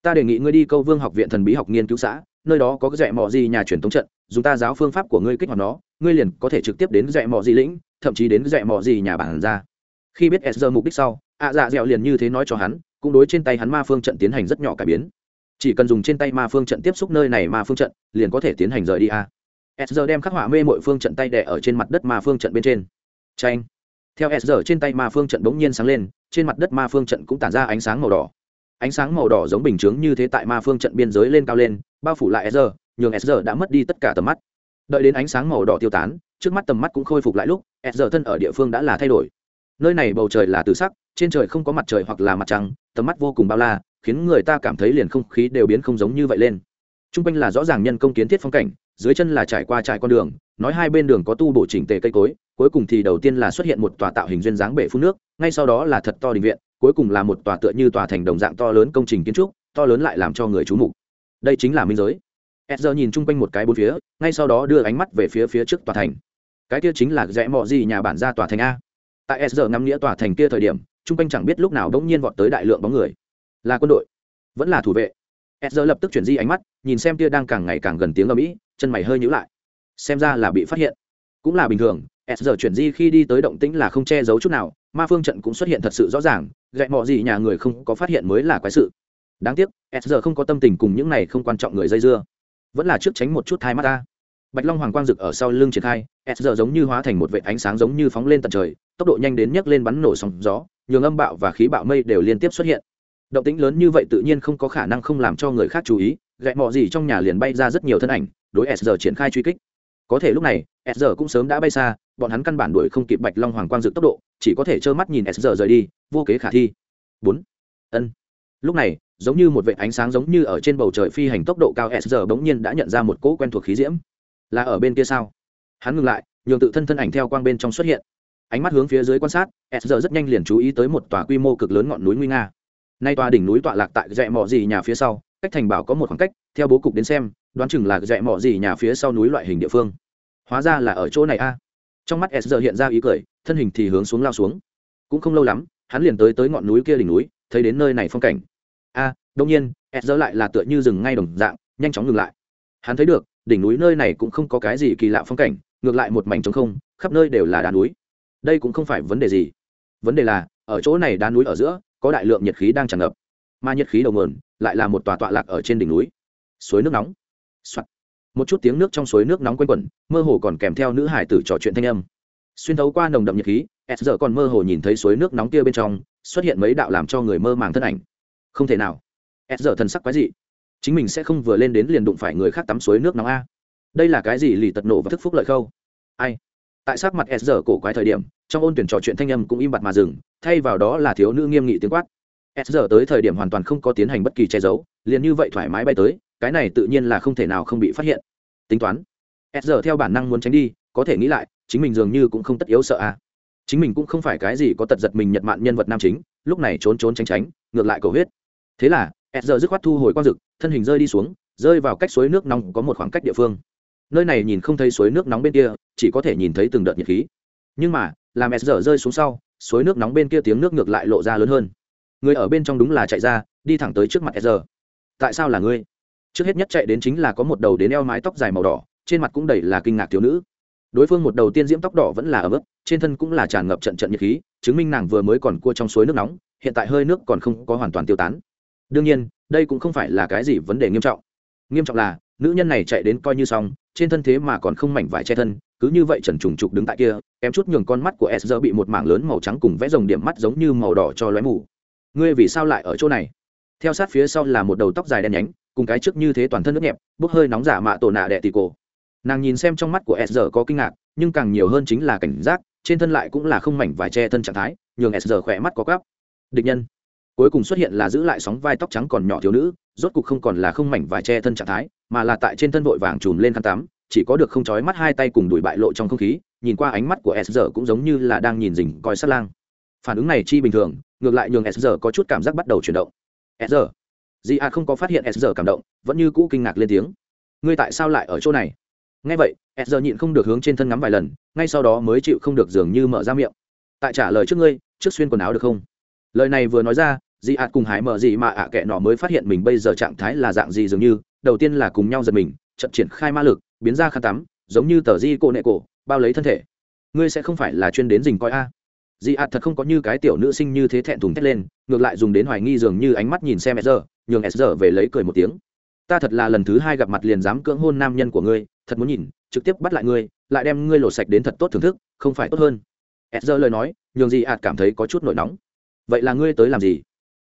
Ta đề nghị ngươi đi câu vương học viện thần bí học nghiên cứu xã, nơi đó có cái dạy mò gì nhà truyền thống trận, dùng ta giáo phương pháp của ngươi kích hoạt nó, ngươi liền có thể trực tiếp đến dạy mò gì lĩnh, thậm chí đến dạy mò gì nhà bản ra. Khi biết s mục đích sau, ạ dạ dẻo liền như thế nói cho hắn, cũng đối trên tay hắn ma phương trận tiến hành rất nhỏ cải biến chỉ cần dùng trên tay ma phương trận tiếp xúc nơi này ma phương trận, liền có thể tiến hành rời đi a. S đem khắc họa mê mội phương trận tay đẻ ở trên mặt đất ma phương trận bên trên. Tranh theo s trên tay ma phương trận bỗng nhiên sáng lên, trên mặt đất ma phương trận cũng tản ra ánh sáng màu đỏ. Ánh sáng màu đỏ giống bình chướng như thế tại ma phương trận biên giới lên cao lên, bao phủ lại s nhường s đã mất đi tất cả tầm mắt. Đợi đến ánh sáng màu đỏ tiêu tán, trước mắt tầm mắt cũng khôi phục lại lúc, s thân ở địa phương đã là thay đổi. Nơi này bầu trời là từ sắc, trên trời không có mặt trời hoặc là mặt trăng, tầm mắt vô cùng bao la khiến người ta cảm thấy liền không khí đều biến không giống như vậy lên. T r u n g quanh là rõ ràng nhân công kiến thiết phong cảnh, dưới chân là trải qua trải con đường, nói hai bên đường có tu bổ chỉnh tề cây cối, cuối cùng thì đầu tiên là xuất hiện một tòa tạo hình duyên dáng bể phun nước, ngay sau đó là thật to đình viện, cuối cùng là một tòa tựa như tòa thành đồng dạng to lớn công trình kiến trúc, to lớn lại làm cho người chú mục. Đây chính là minh giới. Ezra nhìn chung quanh một cái bốn phía, ngay sau đó đưa ánh mắt về phía phía trước tòa thành. Cái kia chính là rẽ mọ gì nhà bản ra tòa thành a. Tại Ezra ngắm nghĩa tòa thành kia thời điểm, chung quanh chẳng biết lúc nào đống nhiên vọt tới đại lượng bóng người là quân đội, vẫn là thủ vệ. Edger lập tức chuyển di ánh mắt, nhìn xem tia đang càng ngày càng gần tiếng ở mỹ chân mày hơi nhữ lại. Xem ra là bị phát hiện. Cũng là bình thường edger chuyển di khi đi tới động tĩnh là không che giấu chút nào, ma phương trận cũng xuất hiện thật sự rõ ràng, gậy mọ gì nhà người không có phát hiện mới là quái sự. Đáng tiếc edger không có tâm tình cùng những này không quan trọng người dây dưa. Vẫn là trước tránh một chút thai mắt ta bạch long hoàng quang rực ở sau lưng triển khai giờ giống như hóa thành một vệ ánh sáng giống như phóng lên tận trời, tốc độ nhanh đến nhấc lên bắn nổ sóng gió, nhường âm bạo và khí bạo mây đều liên tiếp xuất hiện động tĩnh lớn như vậy tự nhiên không có khả năng không làm cho người khác chú ý gậy mọ gì trong nhà liền bay ra rất nhiều thân ảnh, đối s triển khai truy kích. Có thể lúc này, s cũng sớm đã bay xa, bọn hắn căn bản đuổi không kịp bạch long hoàng quang dự tốc độ, chỉ có thể trơ mắt nhìn s rời đi, vô kế khả thi. Bốn. Ân. Lúc này, giống như một vệ ánh sáng giống như ở trên bầu trời phi hành tốc độ cao, s bỗng nhiên đã nhận ra một cỗ quen thuộc khí diễm. Là ở bên kia sao? Hắn ngừng lại, nhường tự thân thân ảnh theo quang bên trong xuất hiện. Ánh mắt hướng phía dưới quan sát, s rất nhanh liền chú ý tới một tòa quy mô cực lớn ngọn núi nguy nga nay tòa đỉnh núi tọa lạc tại dạy mỏ gì nhà phía sau, cách thành bảo có một khoảng cách, theo bố cục đến xem, đoán chừng là dạy mỏ gì nhà phía sau núi loại hình địa phương. Hóa ra là ở chỗ này a. Trong mắt s hiện ra ý cười, thân hình thì hướng xuống lao xuống. Cũng không lâu lắm, hắn liền tới tới ngọn núi kia đỉnh núi, thấy đến nơi này phong cảnh. A đông nhiên, s lại là tựa như rừng ngay đồng dạng, nhanh chóng ngừng lại. Hắn thấy được, đỉnh núi nơi này cũng không có cái gì kỳ lạ phong cảnh, ngược lại một mảnh trống không, khắp nơi đều là đá núi. Đây cũng không phải vấn đề gì. Vấn đề là, ở chỗ này đá núi ở giữa có đại lượng nhiệt khí đang tràn ngập. Mà nhiệt khí đầu nguồn lại là một tòa tọa lạc ở trên đỉnh núi. Suối nước nóng、Soạn. một chút tiếng nước trong suối nước nóng quanh quẩn, mơ hồ còn kèm theo nữ hải tử trò chuyện thanh âm. Xuyên thấu qua nồng đậm nhiệt khí, s giờ còn mơ hồ nhìn thấy suối nước nóng kia bên trong, xuất hiện mấy đạo làm cho người mơ màng thân ảnh. Không thể nào. S giờ thần sắc quái dị. Chính mình sẽ không vừa lên đến liền đụng phải người khác tắm suối nước nóng a. Đây là cái gì lì tật nổ và thức phúc lợi khâu? Ai? Tại sát mặt s giờ cổ quái thời điểm, trong ôn tuyển trò chuyện thanh âm cũng im bặt mà dừng, thay vào đó là thiếu nữ nghiêm nghị tiếng quát. S giờ tới thời điểm hoàn toàn không có tiến hành bất kỳ che giấu, liền như vậy thoải mái bay tới, cái này tự nhiên là không thể nào không bị phát hiện. Tính toán, s giờ theo bản năng muốn tránh đi, có thể nghĩ lại, chính mình dường như cũng không tất yếu sợ à. Chính mình cũng không phải cái gì có tật giật mình nhật mạn nhân vật nam chính, lúc này trốn trốn tránh tránh, ngược lại cầu huyết. Thế là, s giờ dứt khoát thu hồi quang dực, thân hình rơi đi xuống, rơi vào cách suối nước nóng có một khoảng cách địa phương nơi này nhìn không thấy suối nước nóng bên kia, chỉ có thể nhìn thấy từng đợt nhiệt khí. Nhưng mà, làm s giờ rơi xuống sau, suối nước nóng bên kia tiếng nước ngược lại lộ ra lớn hơn. Người ở bên trong đúng là chạy ra, đi thẳng tới trước mặt s giờ tại sao là ngươi? Trước hết nhất chạy đến chính là có một đầu đến eo mái tóc dài màu đỏ, trên mặt cũng đầy là kinh ngạc thiếu nữ. Đối phương một đầu tiên diễm tóc đỏ vẫn là ở mức trên thân cũng là tràn ngập trận trận nhiệt khí, chứng minh nàng vừa mới còn cua trong suối nước nóng, hiện tại hơi nước còn không có hoàn toàn tiêu tán. Đương nhiên, đây cũng không phải là cái gì vấn đề nghiêm trọng. Nghiêm trọng là nữ nhân này chạy đến coi như xong, trên thân thế mà còn không mảnh vải che thân, cứ như vậy trần trùng trục đứng tại kia em chút nhường con mắt của s giờ bị một mảng lớn màu trắng cùng vẽ rồng điểm mắt giống như màu đỏ cho lóe mù. Ngươi vì sao lại ở chỗ này? Theo sát phía sau là một đầu tóc dài đen nhánh, cùng cái trước như thế toàn thân nước nhẹp, bốc hơi nóng giả mạ tổ nạ đệ tì cổ. Nàng nhìn xem trong mắt của s giờ có kinh ngạc, nhưng càng nhiều hơn chính là cảnh giác, trên thân lại cũng là không mảnh vải che thân trạng thái, nhường s giờ khỏe mắt có cắp địch nhân. Cuối cùng xuất hiện là giữ lại sóng vai tóc trắng còn nhỏ thiếu nữ, rốt cục không còn là không mảnh vải che thân trạng thái mà là tại trên thân vội vàng chùm lên khăn tắm, chỉ có được không chói mắt hai tay cùng đuổi bại lộ trong không khí, nhìn qua ánh mắt của s giờ cũng giống như là đang nhìn rình coi sát lang. Phản ứng này chi bình thường, ngược lại nhường s giờ có chút cảm giác bắt đầu chuyển động. S giờ di a không có phát hiện s giờ cảm động, vẫn như cũ kinh ngạc lên tiếng. Ngươi tại sao lại ở chỗ này? Ngay vậy, s giờ nhịn không được hướng trên thân ngắm vài lần, ngay sau đó mới chịu không được dường như mở ra miệng. Tại trả lời trước ngươi, trước xuyên quần áo được không? Lời này vừa nói ra, dì ạt cùng hải mở gì mà ạ kệ nọ mới phát hiện mình bây giờ trạng thái là dạng gì dường như đầu tiên là cùng nhau giật mình chậm triển khai ma lực, biến ra khăn tắm, giống như tờ di cổ nệ cổ bao lấy thân thể. Ngươi sẽ không phải là chuyên đến dình coi a. Dị ạt thật không có như cái tiểu nữ sinh như thế thẹn thùng thét lên, ngược lại dùng đến hoài nghi dường như ánh mắt nhìn xem sr nhường sr về lấy cười một tiếng. Ta thật là lần thứ hai gặp mặt liền dám cưỡng hôn nam nhân của ngươi, thật muốn nhìn, trực tiếp bắt lại ngươi, lại đem ngươi lột sạch đến thật tốt thưởng thức, không phải tốt hơn. Sr lời nói, nhường dị ạt cảm thấy có chút nổi nóng. Vậy là ngươi tới làm gì?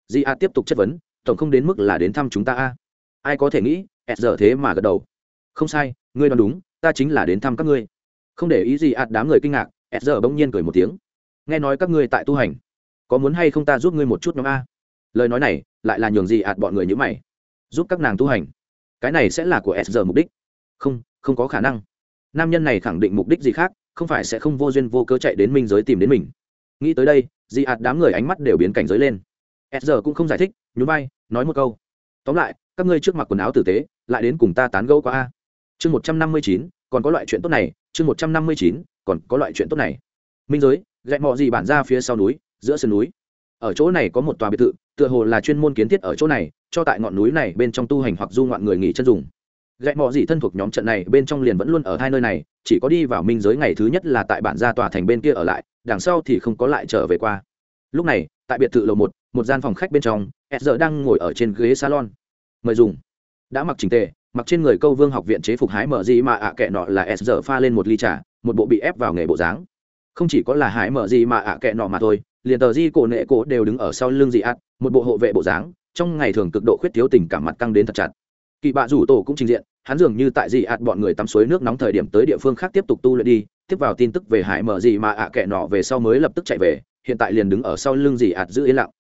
Dị ạt tiếp tục chất vấn, tổng không đến mức là đến thăm chúng ta a ai có thể nghĩ sr thế mà gật đầu. Không sai, ngươi đoán đúng, ta chính là đến thăm các ngươi. Không để ý gì, ạt đám người kinh ngạc sr bỗng nhiên cười một tiếng. Nghe nói các ngươi tại tu hành. Có muốn hay không ta giúp ngươi một chút nhóm a? Lời nói này, lại là nhường gì, ạt bọn người như mày. Giúp các nàng tu hành. Cái này sẽ là của s mục đích. Không không có khả năng. Nam nhân này khẳng định mục đích gì khác, không phải sẽ không vô duyên vô cớ chạy đến minh giới tìm đến mình. Nghĩ tới đây dị ạt đám người ánh mắt đều biến cảnh giới lên. S cũng không giải thích, nhún vai, nói một câu. Tóm lại các ngươi trước mặc quần áo tử tế, lại đến cùng ta tán gẫu qua a. Chương một trăm năm mươi chín, còn có loại chuyện tốt này, chương một trăm năm mươi chín, còn có loại chuyện tốt này. Minh giới gậy mọi gì bản ra phía sau núi, giữa sườn núi. Ở chỗ này có một tòa biệt thự, tựa hồ là chuyên môn kiến thiết ở chỗ này, cho tại ngọn núi này bên trong tu hành hoặc du ngoạn người nghỉ chân dùng. Gậy mọi gì thân thuộc nhóm trận này bên trong liền vẫn luôn ở hai nơi này, chỉ có đi vào minh giới ngày thứ nhất là tại bản gia tòa thành bên kia ở lại, đằng sau thì không có lại trở về qua. Lúc này, tại biệt thự lầu một một gian phòng khách bên trong s giờ đang ngồi ở trên ghế salon mời dùng. Đã mặc trình tề, mặc trên người câu vương học viện chế phục hái mở gì mà ạ kệ nọ là s giờ pha lên một ly trà, một bộ bị ép vào nghề bộ dáng. Không chỉ có là hái mở gì mà ạ kệ nọ mà thôi, liền tờ di cổ nệ cổ đều đứng ở sau lưng dị ạt, một bộ hộ vệ bộ dáng, trong ngày thường cực độ khuyết thiếu tình cảm mặt căng đến thật chặt. Kỳ bạ rủ tổ cũng trình diện, hắn dường như tại dị ạt bọn người tắm suối nước nóng thời điểm tới địa phương khác tiếp tục tu luyện đi, tiếp vào tin tức về hải mở gì mà ạ kệ nọ về sau mới lập tức chạy về, hiện tại liền đứng ở sau lưng dị ạt giữ yên lặng.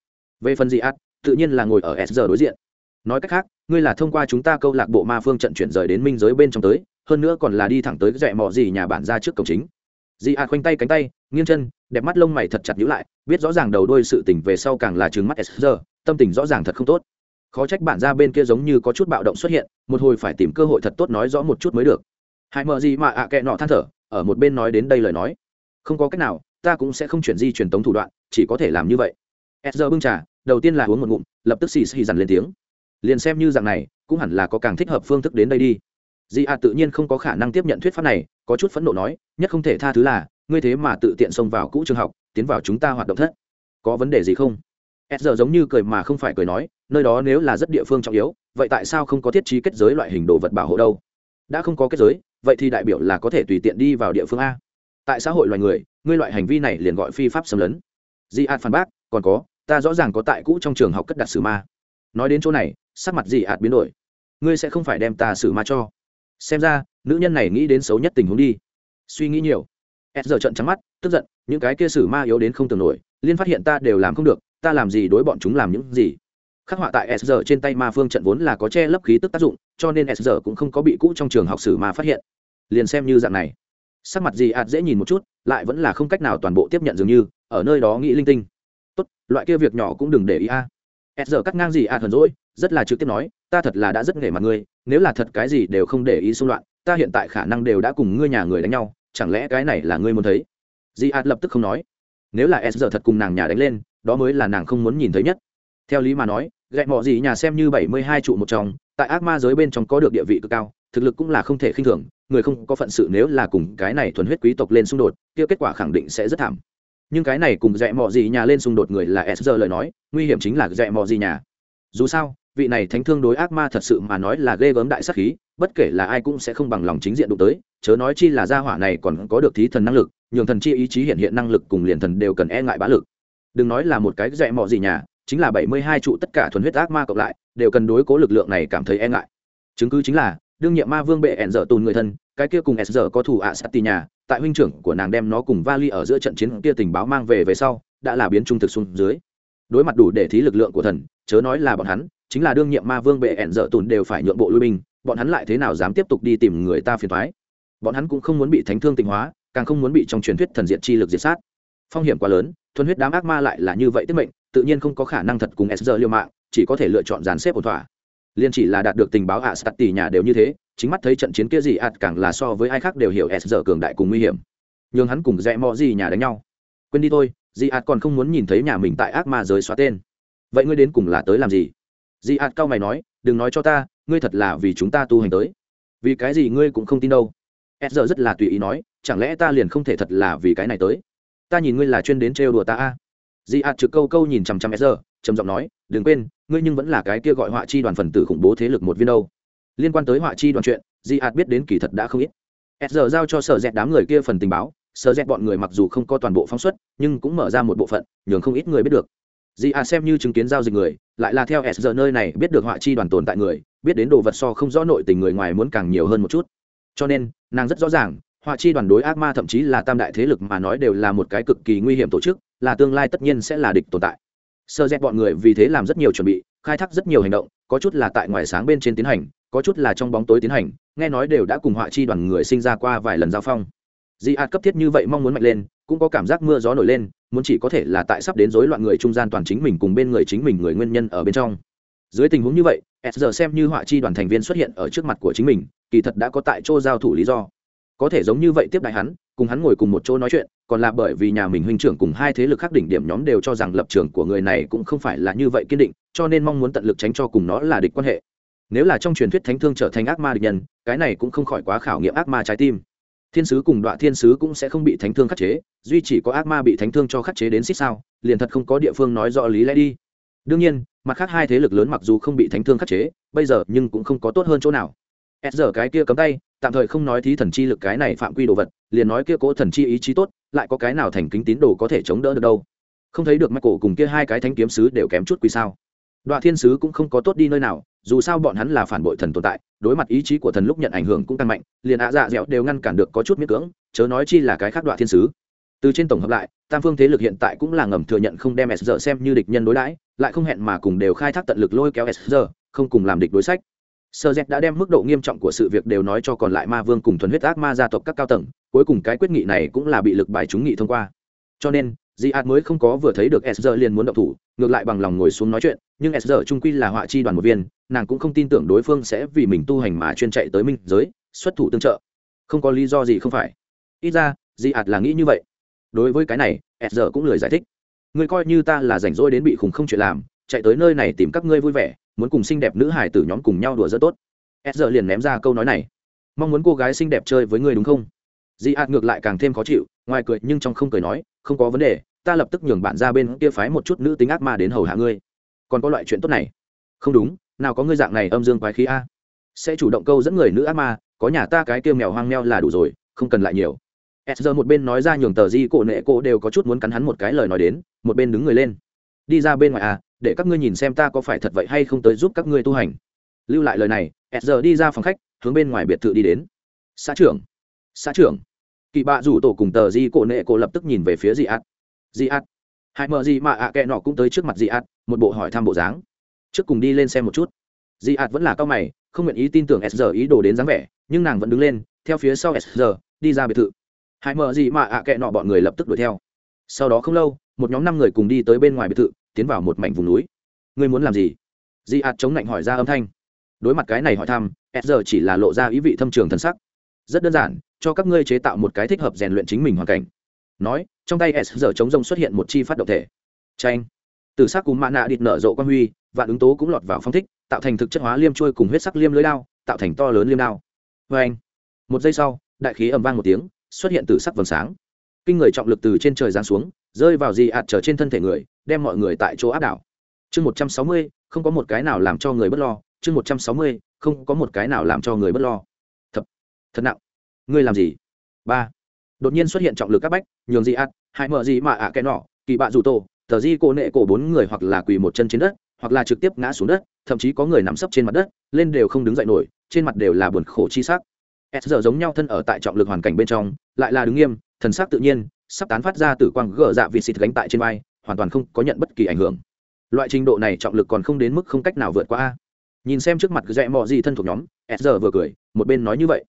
Về phần dị ạt, tự nhiên là ngồi ở s giờ đối diện nói cách khác, ngươi là thông qua chúng ta câu lạc bộ ma phương trận chuyển rời đến minh giới bên trong tới, hơn nữa còn là đi thẳng tới dẹ mò gì nhà bản ra trước cổng chính. Dị ạt khoanh tay cánh tay, nghiêng chân, đẹp mắt lông mày thật chặt nhữ lại, biết rõ ràng đầu đôi sự tình về sau càng là trừng mắt s giờ tâm tình rõ ràng thật không tốt. Khó trách bản ra bên kia giống như có chút bạo động xuất hiện, một hồi phải tìm cơ hội thật tốt nói rõ một chút mới được. Hãy mờ gì mà ạ kệ nọ than thở, ở một bên nói đến đây lời nói. Không có cách nào, ta cũng sẽ không chuyển di truyền tống thủ đoạn, chỉ có thể làm như vậy. S giờ bưng trà, đầu tiên là uống một ngụm, lập tức xì xì dằn lên tiếng liền xem như dạng này, cũng hẳn là có càng thích hợp phương thức đến đây đi. Di a tự nhiên không có khả năng tiếp nhận thuyết pháp này, có chút phẫn nộ nói, nhất không thể tha thứ là, ngươi thế mà tự tiện xông vào cũ trường học, tiến vào chúng ta hoạt động thất. Có vấn đề gì không? S giờ giống như cười mà không phải cười nói, nơi đó nếu là rất địa phương trọng yếu, vậy tại sao không có thiết trí kết giới loại hình đồ vật bảo hộ đâu? Đã không có kết giới, vậy thì đại biểu là có thể tùy tiện đi vào địa phương a. Tại xã hội loài người, ngươi loại hành vi này liền gọi phi pháp xâm lấn. Di a phản bác, còn có, ta rõ ràng có tại cũ trong trường học cất đặt sử ma nói đến chỗ này, sắc mặt dị ạt biến đổi. Ngươi sẽ không phải đem ta xử ma cho. Xem ra, nữ nhân này nghĩ đến xấu nhất tình huống đi. Suy nghĩ nhiều. S giờ trận trắng mắt, tức giận, những cái kia xử ma yếu đến không tưởng nổi, liên phát hiện ta đều làm không được, ta làm gì đối bọn chúng làm những gì? Khắc họa tại s giờ trên tay ma phương trận vốn là có che lấp khí tức tác dụng, cho nên s giờ cũng không có bị cũ trong trường học sử ma phát hiện. Liền xem như dạng này. Sắc mặt gì ạt dễ nhìn một chút, lại vẫn là không cách nào toàn bộ tiếp nhận dường như, ở nơi đó nghĩ linh tinh. Tốt, loại kia việc nhỏ cũng đừng để ý a. à s giờ cắt ngang gì ạt hờn rỗi rất là trực tiếp nói, ta thật là đã rất nghề mặt ngươi, nếu là thật cái gì đều không để ý xung loạn, ta hiện tại khả năng đều đã cùng ngươi nhà người đánh nhau, chẳng lẽ cái này là ngươi muốn thấy? Di ạt lập tức không nói. Nếu là s giờ thật cùng nàng nhà đánh lên, đó mới là nàng không muốn nhìn thấy nhất. Theo lý mà nói gậy mọ gì nhà xem như bảy mươi hai trụ một trong, tại ác ma giới bên trong có được địa vị cực cao, thực lực cũng là không thể khinh thường, người không có phận sự nếu là cùng cái này thuần huyết quý tộc lên xung đột, kia kết quả khẳng định sẽ rất thảm nhưng cái này cùng dạy mò gì nhà lên xung đột người là s giờ lời nói, nguy hiểm chính là dạy mò gì nhà. Dù sao, vị này thánh thương đối ác ma thật sự mà nói là ghê gớm đại sắc khí, bất kể là ai cũng sẽ không bằng lòng chính diện đụng tới, chớ nói chi là gia hỏa này còn có được thí thần năng lực, nhường thần chi ý chí hiện hiện năng lực cùng liền thần đều cần e ngại bá lực. Đừng nói là một cái dạy mò gì nhà, chính là bảy mươi hai trụ tất cả thuần huyết ác ma cộng lại, đều cần đối cố lực lượng này cảm thấy e ngại. Chứng cứ chính là, đương nhiệm ma vương bệ ẹn dở tùn người thân, cái kia cùng s giờ có thủ ạ sát tì nhà tại huynh trưởng của nàng đem nó cùng vali ở giữa trận chiến kia tình báo mang về về sau, đã là biến trung thực xuống dưới. Đối mặt đủ để thí lực lượng của thần, chớ nói là bọn hắn, chính là đương nhiệm ma vương bệ ẹn dở tùn đều phải nhượng bộ lui binh, bọn hắn lại thế nào dám tiếp tục đi tìm người ta phiền thoái bọn hắn cũng không muốn bị thánh thương tịnh hóa, càng không muốn bị trong truyền thuyết thần diện chi lực diệt sát. Phong hiểm quá lớn, thuần huyết đám ác ma lại là như vậy tiết mệnh, tự nhiên không có khả năng thật cùng sr liêu mạng, chỉ có thể lựa chọn dàn xếp ổn thỏa liên chỉ là đạt được tình báo ạ sạt tỷ nhà đều như thế, chính mắt thấy trận chiến kia gì ạt càng là so với ai khác đều hiểu s cường đại cùng nguy hiểm. Nhưng hắn cùng rẽ mò gì nhà đánh nhau. Quên đi thôi dị ạt còn không muốn nhìn thấy nhà mình tại ác ma giới xóa tên. Vậy ngươi đến cùng là tới làm gì? Dị ạt cao mày nói, đừng nói cho ta, ngươi thật là vì chúng ta tu hành tới. Vì cái gì ngươi cũng không tin đâu. S giờ rất là tùy ý nói, chẳng lẽ ta liền không thể thật là vì cái này tới? Ta nhìn ngươi là chuyên đến trêu đùa ta a. Dị ạt trực câu câu nhìn chằm chằm s giờ trầm giọng nói, đừng quên, ngươi nhưng vẫn là cái kia gọi họa chi đoàn phần tử khủng bố thế lực một viên đâu. Liên quan tới họa chi đoàn chuyện, Di ạt biết đến kỳ thật đã không ít. S giờ giao cho sở dẹt đám người kia phần tình báo, sở dẹt bọn người mặc dù không có toàn bộ phóng xuất, nhưng cũng mở ra một bộ phận, nhường không ít người biết được. Di ạt xem như chứng kiến giao dịch người, lại là theo s giờ nơi này biết được họa chi đoàn tồn tại người, biết đến đồ vật so không rõ nội tình người ngoài muốn càng nhiều hơn một chút. Cho nên, nàng rất rõ ràng, họa chi đoàn đối ác ma thậm chí là tam đại thế lực mà nói đều là một cái cực kỳ nguy hiểm tổ chức, là tương lai tất nhiên sẽ là địch tồn tại sơ dẹp bọn người vì thế làm rất nhiều chuẩn bị, khai thác rất nhiều hành động, có chút là tại ngoài sáng bên trên tiến hành, có chút là trong bóng tối tiến hành, nghe nói đều đã cùng họa chi đoàn người sinh ra qua vài lần giao phong. Di ạt cấp thiết như vậy mong muốn mạnh lên, cũng có cảm giác mưa gió nổi lên, muốn chỉ có thể là tại sắp đến rối loạn người trung gian toàn chính mình cùng bên người chính mình người nguyên nhân ở bên trong. Dưới tình huống như vậy, s giờ xem như họa chi đoàn thành viên xuất hiện ở trước mặt của chính mình, kỳ thật đã có tại chỗ giao thủ lý do. Có thể giống như vậy tiếp đại hắn, cùng hắn ngồi cùng một chỗ nói chuyện còn là bởi vì nhà mình huynh trưởng cùng hai thế lực khác đỉnh điểm nhóm đều cho rằng lập trường của người này cũng không phải là như vậy kiên định, cho nên mong muốn tận lực tránh cho cùng nó là địch quan hệ. Nếu là trong truyền thuyết thánh thương trở thành ác ma địch nhân, cái này cũng không khỏi quá khảo nghiệm ác ma trái tim. Thiên sứ cùng đoạn thiên sứ cũng sẽ không bị thánh thương khắc chế, duy chỉ có ác ma bị thánh thương cho khắc chế đến xích sao, liền thật không có địa phương nói rõ lý lẽ đi. Đương nhiên, mặt khác hai thế lực lớn mặc dù không bị thánh thương khắc chế, bây giờ nhưng cũng không có tốt hơn chỗ nào. Ép giờ cái kia cấm tay tạm thời không nói thí thần chi lực cái này phạm quy đồ vật, liền nói kia cố thần chi ý chí tốt, lại có cái nào thành kính tín đồ có thể chống đỡ được đâu. Không thấy được mắt cổ cùng kia hai cái thánh kiếm sứ đều kém chút quy sao. Đoạn thiên sứ cũng không có tốt đi nơi nào, dù sao bọn hắn là phản bội thần tồn tại, đối mặt ý chí của thần lúc nhận ảnh hưởng cũng tăng mạnh, liền ạ dạ dẻo đều ngăn cản được có chút miễn cưỡng, chớ nói chi là cái khác đoạn thiên sứ. Từ trên tổng hợp lại, tam phương thế lực hiện tại cũng là ngầm thừa nhận không đem s giờ xem như địch nhân đối đãi, lại không hẹn mà cùng đều khai thác tận lực lôi kéo s giờ không cùng làm địch đối sách sơ dẹt đã đem mức độ nghiêm trọng của sự việc đều nói cho còn lại ma vương cùng thuần huyết ác ma gia tộc các cao tầng, cuối cùng cái quyết nghị này cũng là bị lực bài chúng nghị thông qua. Cho nên, di ạt mới không có vừa thấy được s giờ liền muốn động thủ, ngược lại bằng lòng ngồi xuống nói chuyện, nhưng s giờ trung quy là họa chi đoàn một viên, nàng cũng không tin tưởng đối phương sẽ vì mình tu hành mà chuyên chạy tới minh giới, xuất thủ tương trợ. Không có lý do gì không phải. Ít ra, di ạt là nghĩ như vậy. Đối với cái này, s giờ cũng lười giải thích. Ngươi coi như ta là rảnh rỗi đến bị khủng không chuyện làm, chạy tới nơi này tìm các ngươi vui vẻ muốn cùng xinh đẹp nữ hải tử nhóm cùng nhau đùa rất tốt. S giờ liền ném ra câu nói này. Mong muốn cô gái xinh đẹp chơi với người đúng không? Di ạt ngược lại càng thêm khó chịu, ngoài cười nhưng trong không cười nói, không có vấn đề, ta lập tức nhường bạn ra bên kia phái một chút nữ tính ác ma đến hầu hạ ngươi. Còn có loại chuyện tốt này? Không đúng, nào có ngươi dạng này âm dương quái khí a. Sẽ chủ động câu dẫn người nữ ác ma, có nhà ta cái kia mèo hoang meo là đủ rồi, không cần lại nhiều. S giờ một bên nói ra nhường tờ di cổ nệ cổ đều có chút muốn cắn hắn một cái lời nói đến, một bên đứng người lên đi ra bên ngoài à để các ngươi nhìn xem ta có phải thật vậy hay không tới giúp các ngươi tu hành. Lưu lại lời này s giờ đi ra phòng khách, hướng bên ngoài biệt thự đi đến. Xã trưởng xã trưởng. Kỳ bạ rủ tổ cùng tờ di cổ nệ cổ lập tức nhìn về phía dị ạt dị ạt hai mờ gì mà ạ à kệ nọ cũng tới trước mặt dị ạt một bộ hỏi thăm bộ dáng. Trước cùng đi lên xem một chút. Dị ạt vẫn là cao mày, không nguyện ý tin tưởng s giờ ý đồ đến dáng vẻ, nhưng nàng vẫn đứng lên, theo phía sau s giờ đi ra biệt thự. Hai mờ gì mà ạ à kệ nọ bọn người lập tức đuổi theo. Sau đó không lâu, một nhóm năm người cùng đi tới bên ngoài biệt thự tiến vào một mảnh vùng núi. Ngươi muốn làm gì? Di ạt chống lạnh hỏi ra âm thanh. Đối mặt cái này hỏi thăm s giờ chỉ là lộ ra ý vị thâm trường thân sắc. Rất đơn giản, cho các ngươi chế tạo một cái thích hợp rèn luyện chính mình hoàn cảnh. Nói, trong tay s giờ chống rông xuất hiện một chi phát động thể. Tranh từ s ắ c cúm mạ nạ địt nở rộ quan huy và ứng tố cũng lọt vào phong thích, tạo thành thực chất hóa liêm trôi cùng huyết sắc liêm lưới đao, tạo thành to lớn liêm đao. Vê anh một giây sau, đại khí ầm vang một tiếng, xuất hiện từ sắc vầng sáng. Kinh người trọng lực từ trên trời giáng xuống rơi vào gì ạt trở trên thân thể người, đem mọi người tại chỗ áp đảo. Chương một trăm sáu mươi, không có một cái nào làm cho người b ấ t lo. Chương một trăm sáu mươi, không có một cái nào làm cho người b ấ t lo. Thật thật nặng. Ngươi làm gì? Ba. Đột nhiên xuất hiện trọng lực các bách, nhường gì ạt hãy mở gì mà ạ à cái nọ, kỳ bạ dù tổ, tờ di cô nệ cổ bốn người hoặc là quỳ một chân trên đất, hoặc là trực tiếp ngã xuống đất, thậm chí có người nằm sấp trên mặt đất, lên đều không đứng dậy nổi, trên mặt đều là buồn khổ chi sắc. S giờ giống nhau thân ở tại trọng lực hoàn cảnh bên trong, lại là đứng nghiêm, thần sắc tự nhiên sắp tán phát ra từ quang gỡ dạ vịt xịt gánh tại trên vai, hoàn toàn không có nhận bất kỳ ảnh hưởng. Loại trình độ này trọng lực còn không đến mức không cách nào vượt qua nhìn xem trước mặt rẽ mò gì thân thuộc nhóm, s giờ vừa cười, một bên nói như vậy.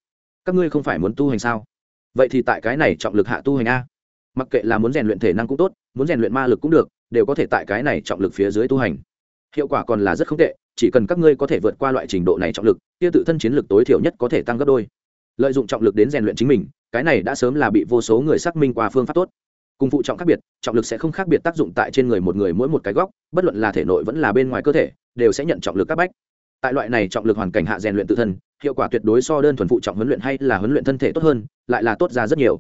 Các ngươi không phải muốn tu hành sao? Vậy thì tại cái này trọng lực hạ tu hành a. Mặc kệ là muốn rèn luyện thể năng cũng tốt, muốn rèn luyện ma lực cũng được, đều có thể tại cái này trọng lực phía dưới tu hành. Hiệu quả còn là rất không tệ, chỉ cần các ngươi có thể vượt qua loại trình độ này trọng lực, kia tự thân chiến lực tối thiểu nhất có thể tăng gấp đôi. Lợi dụng trọng lực đến rèn luyện chính mình cái này đã sớm là bị vô số người xác minh qua phương pháp tốt. Cùng phụ trọng khác biệt, trọng lực sẽ không khác biệt tác dụng tại trên người một người mỗi một cái góc, bất luận là thể nội vẫn là bên ngoài cơ thể, đều sẽ nhận trọng lực các bách. Tại loại này trọng lực hoàn cảnh hạ rèn luyện tự thân, hiệu quả tuyệt đối so đơn thuần phụ trọng huấn luyện hay là huấn luyện thân thể tốt hơn, lại là tốt ra rất nhiều.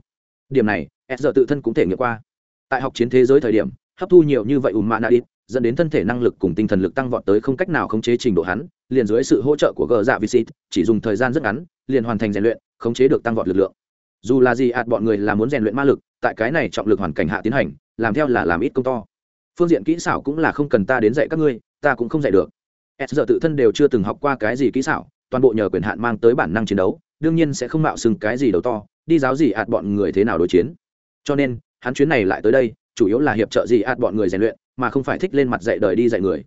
Điểm này, s giờ tự thân cũng thể nghiệm qua. Tại học chiến thế giới thời điểm, hấp thu nhiều như vậy ùm mạ nạ ít dẫn đến thân thể năng lực cùng tinh thần lực tăng vọt tới không cách nào khống chế trình độ hắn, liền dưới sự hỗ trợ của gờ dạ visit, chỉ dùng thời gian rất ngắn, liền hoàn thành rèn luyện, khống chế được tăng vọt lực lượng dù là gì ạt bọn người là muốn rèn luyện ma lực, tại cái này trọng lực hoàn cảnh hạ tiến hành, làm theo là làm ít công to. Phương diện kỹ xảo cũng là không cần ta đến dạy các ngươi, ta cũng không dạy được. S giờ tự thân đều chưa từng học qua cái gì kỹ xảo, toàn bộ nhờ quyền hạn mang tới bản năng chiến đấu, đương nhiên sẽ không mạo xưng cái gì đầu to, đi giáo gì ạt bọn người thế nào đối chiến. Cho nên, hắn chuyến này lại tới đây, chủ yếu là hiệp trợ gì ạt bọn người rèn luyện, mà không phải thích lên mặt dạy đời đi dạy người.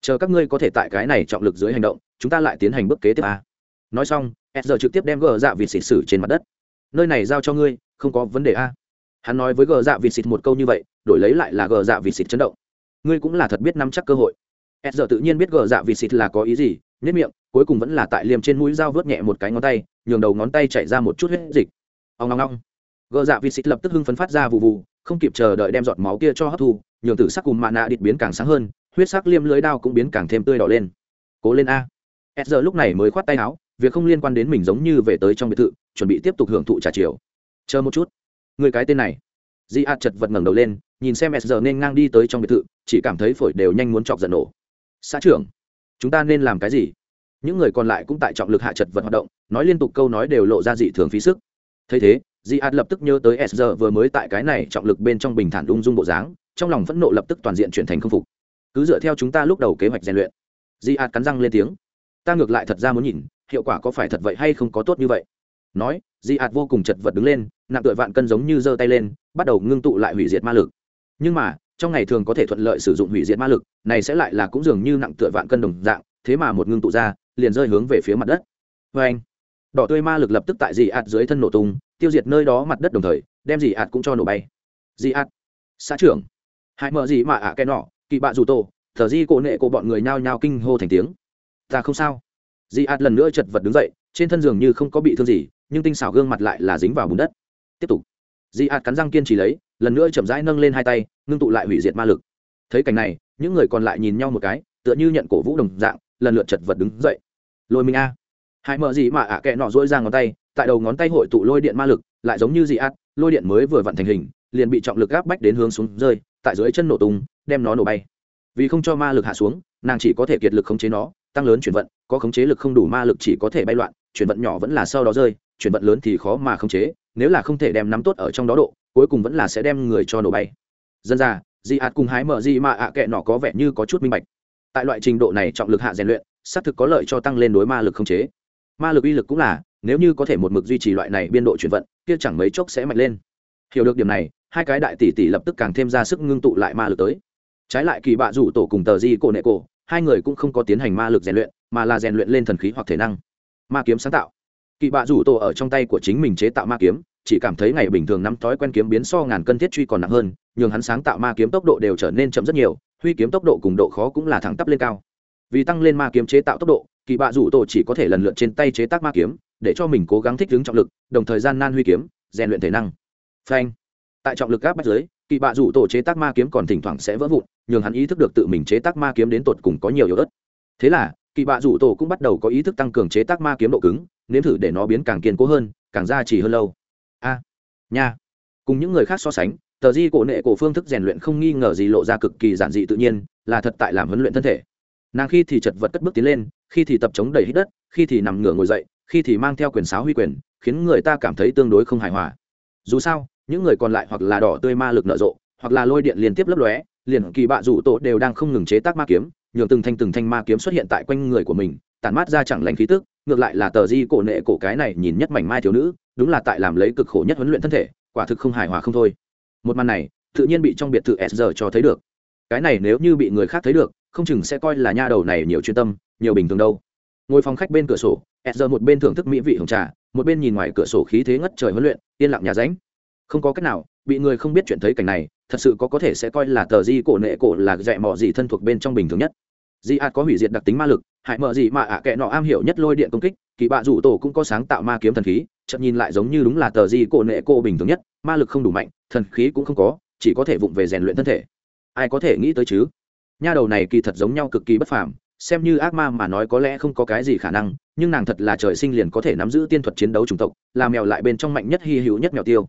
Chờ các ngươi có thể tại cái này trọng lực dưới hành động, chúng ta lại tiến hành bước kế tiếp a. Nói xong, s giờ trực tiếp đem gờ dạ vịt xịt xử trên mặt đất nơi này giao cho ngươi, không có vấn đề a. Hắn nói với gờ dạ vịt xịt một câu như vậy, đổi lấy lại là gờ dạ vịt xịt chấn động. Ngươi cũng là thật biết nắm chắc cơ hội. S giờ tự nhiên biết gờ dạ vịt xịt là có ý gì nếp miệng, cuối cùng vẫn là tại liềm trên mũi dao vớt nhẹ một cái ngón tay, nhường đầu ngón tay chảy ra một chút huyết dịch. Ông ngong ngong gờ dạ vịt xịt lập tức hưng phấn phát ra vụ vụ không kịp chờ đợi đem giọt máu kia cho hấp thu, nhường tử sắc cùng mạ nạ đít biến càng sáng hơn, huyết sắc liêm lưới đao cũng biến càng thêm tươi đỏ lên. Cố lên a. S giờ lúc này mới khoát tay áo việc không liên quan đến mình giống như về tới trong biệt thự, chuẩn bị tiếp tục hưởng thụ trà chiều. Chờ một chút. Người cái tên này. Di a chật vật ngẩng đầu lên, nhìn xem s giờ nên ngang đi tới trong biệt thự, chỉ cảm thấy phổi đều nhanh muốn chọc giận nổ. Xã trưởng, chúng ta nên làm cái gì? Những người còn lại cũng tại trọng lực hạ chật vật hoạt động, nói liên tục câu nói đều lộ ra dị thường phí sức. Thấy thế, di a lập tức nhớ tới s giờ vừa mới tại cái này trọng lực bên trong bình thản ung dung bộ dáng, trong lòng phẫn nộ lập tức toàn diện chuyển thành k phục. Cứ dựa theo chúng ta lúc đầu kế hoạch rèn luyện. Di a cắn răng lên tiếng. Ta ngược lại thật ra muốn nhìn hiệu quả có phải thật vậy hay không có tốt như vậy? Nói, di ạt vô cùng chật vật đứng lên, nặng tựa vạn cân giống như giơ tay lên, bắt đầu ngưng tụ lại hủy diệt ma lực. Nhưng mà, trong ngày thường có thể thuận lợi sử dụng hủy diệt ma lực, này sẽ lại là cũng dường như nặng tựa vạn cân đồng dạng, thế mà một ngưng tụ ra, liền rơi hướng về phía mặt đất. Vê anh, đỏ tươi ma lực lập tức tại dị ạt dưới thân nổ tung, tiêu diệt nơi đó mặt đất đồng thời, đem dị ạt cũng cho nổ bay. Dị ạt, xã trưởng, hãy mở gì mà ạ cái nọ kỳ bạ dù tổ thờ di cổ nệ của bọn người nhao nhao kinh hô thành tiếng. Ta không sao dị ạt lần nữa chật vật đứng dậy, trên thân giường như không có bị thương gì, nhưng tinh xảo gương mặt lại là dính vào bùn đất. Tiếp tục. Dị ạt cắn răng kiên trì lấy, lần nữa chậm rãi nâng lên hai tay, ngưng tụ lại hủy diệt ma lực. Thấy cảnh này, những người còn lại nhìn nhau một cái, tựa như nhận cổ vũ đồng dạng, lần lượt chật vật đứng dậy. Lôi mình a. Hãy mở gì mà ạ kệ nọ dỗi ra ngón tay, tại đầu ngón tay hội tụ lôi điện ma lực, lại giống như dị ạt, lôi điện mới vừa vặn thành hình, liền bị trọng lực áp bách đến hướng xuống rơi, tại dưới chân nổ tung, đem nó nổ bay. Vì không cho ma lực hạ xuống, nàng chỉ có thể kiệt lực khống chế nó tăng lớn chuyển vận, có khống chế lực không đủ ma lực chỉ có thể bay loạn, chuyển vận nhỏ vẫn là sau đó rơi, chuyển vận lớn thì khó mà khống chế, nếu là không thể đem nắm tốt ở trong đó độ, cuối cùng vẫn là sẽ đem người cho nổ bay. Dân ra di ạt cùng hái mở di mà ạ kệ nọ có vẻ như có chút minh bạch. Tại loại trình độ này trọng lực hạ rèn luyện, xác thực có lợi cho tăng lên đối ma lực khống chế. Ma lực uy lực cũng là, nếu như có thể một mực duy trì loại này biên độ chuyển vận, kia chẳng mấy chốc sẽ mạnh lên. Hiểu được điểm này, hai cái đại tỷ tỷ lập tức càng thêm ra sức ngưng tụ lại ma lực tới. Trái lại kỳ bạ rủ tổ cùng tờ di cổ nệ cổ hai người cũng không có tiến hành ma lực rèn luyện, mà là rèn luyện lên thần khí hoặc thể năng. Ma kiếm sáng tạo. Kỵ bạ rủ tổ ở trong tay của chính mình chế tạo ma kiếm, chỉ cảm thấy ngày bình thường nắm thói quen kiếm biến so ngàn cân thiết truy còn nặng hơn, nhường hắn sáng tạo ma kiếm tốc độ đều trở nên chậm rất nhiều, huy kiếm tốc độ cùng độ khó cũng là thẳng tắp lên cao. Vì tăng lên ma kiếm chế tạo tốc độ kỳ bạ rủ tổ chỉ có thể lần lượt trên tay chế tác ma kiếm, để cho mình cố gắng thích ứng trọng lực, đồng thời gian nan huy kiếm, rèn luyện thể năng. Phanh. Tại trọng lực áp bách giới kỳ bạ rủ tổ chế tác ma kiếm còn thỉnh thoảng sẽ vỡ vụn, nhường hắn ý thức được tự mình chế tác ma kiếm đến tột cùng có nhiều yếu ớt. Thế là, kỳ bạ rủ tổ cũng bắt đầu có ý thức tăng cường chế tác ma kiếm độ cứng, nếm thử để nó biến càng kiên cố hơn, càng ra chỉ hơn lâu. A, nha. Cùng những người khác so sánh, tờ di cổ nệ cổ phương thức rèn luyện không nghi ngờ gì lộ ra cực kỳ giản dị tự nhiên, là thật tại làm huấn luyện thân thể. Nàng khi thì chật vật cất bước tiến lên, khi thì tập chống đầy hít đất, khi thì nằm ngửa ngồi dậy, khi thì mang theo quyền sáo huy quyền, khiến người ta cảm thấy tương đối không hài hòa. Dù sao những người còn lại hoặc là đỏ tươi ma lực nở rộ, hoặc là lôi điện liên tiếp lấp lóe, liền kỳ bạ rủ tổ đều đang không ngừng chế tác ma kiếm, nhường từng thanh từng thanh ma kiếm xuất hiện tại quanh người của mình tàn mát ra chẳng lành khí tức, ngược lại là tờ di cổ nệ cổ cái này nhìn nhất mảnh mai thiếu nữ, đúng là tại làm lấy cực khổ nhất huấn luyện thân thể, quả thực không hài hòa không thôi. Một màn này, tự nhiên bị trong biệt thự s cho thấy được. Cái này nếu như bị người khác thấy được, không chừng sẽ coi là nha đầu này nhiều chuyên tâm, nhiều bình thường đâu. Ngồi phòng khách bên cửa sổ, s giờ một bên thưởng thức mỹ vị hồng trà, một bên nhìn ngoài cửa sổ khí thế ngất trời huấn luyện, yên lặng nhà ránh không có cách nào, bị người không biết chuyện thấy cảnh này, thật sự có có thể sẽ coi là tờ di cổ nệ cổ là dạy mò gì thân thuộc bên trong bình thường nhất. Di ạt có hủy diệt đặc tính ma lực, hại mợ gì mà ạ kệ nọ am hiểu nhất lôi điện công kích, kỳ bạ rủ tổ cũng có sáng tạo ma kiếm thần khí chậm nhìn lại giống như đúng là tờ di cổ nệ cổ bình thường nhất, ma lực không đủ mạnh, thần khí cũng không có, chỉ có thể vụng về rèn luyện thân thể. Ai có thể nghĩ tới chứ? Nha đầu này kỳ thật giống nhau cực kỳ bất phàm, xem như ác ma mà nói có lẽ không có cái gì khả năng, nhưng nàng thật là trời sinh liền có thể nắm giữ tiên thuật chiến đấu chủng tộc, là mèo lại bên trong mạnh nhất hy hữu nhất mèo tiêu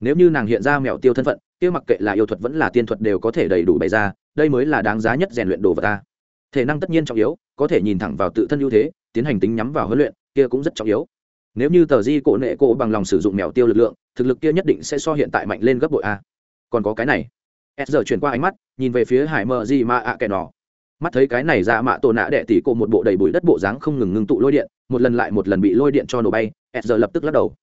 nếu như nàng hiện ra mèo tiêu thân phận, kia mặc kệ là yêu thuật vẫn là tiên thuật đều có thể đầy đủ bày ra, đây mới là đáng giá nhất rèn luyện đồ vật ta. Thể năng tất nhiên trọng yếu, có thể nhìn thẳng vào tự thân ưu thế, tiến hành tính nhắm vào huấn luyện, kia cũng rất trọng yếu. Nếu như tờ di cổ nệ cổ bằng lòng sử dụng mèo tiêu lực lượng, thực lực kia nhất định sẽ so hiện tại mạnh lên gấp bội a. Còn có cái này. S giờ chuyển qua ánh mắt, nhìn về phía hải mờ di ma ạ kẻ nọ. Mắt thấy cái này ra mạ tổ nạ đệ tỷ cổ một bộ đầy bụi đất bộ dáng không ngừng ngưng tụ lôi điện, một lần lại một lần bị lôi điện cho nổ bay s giờ lập tức lắc đầu.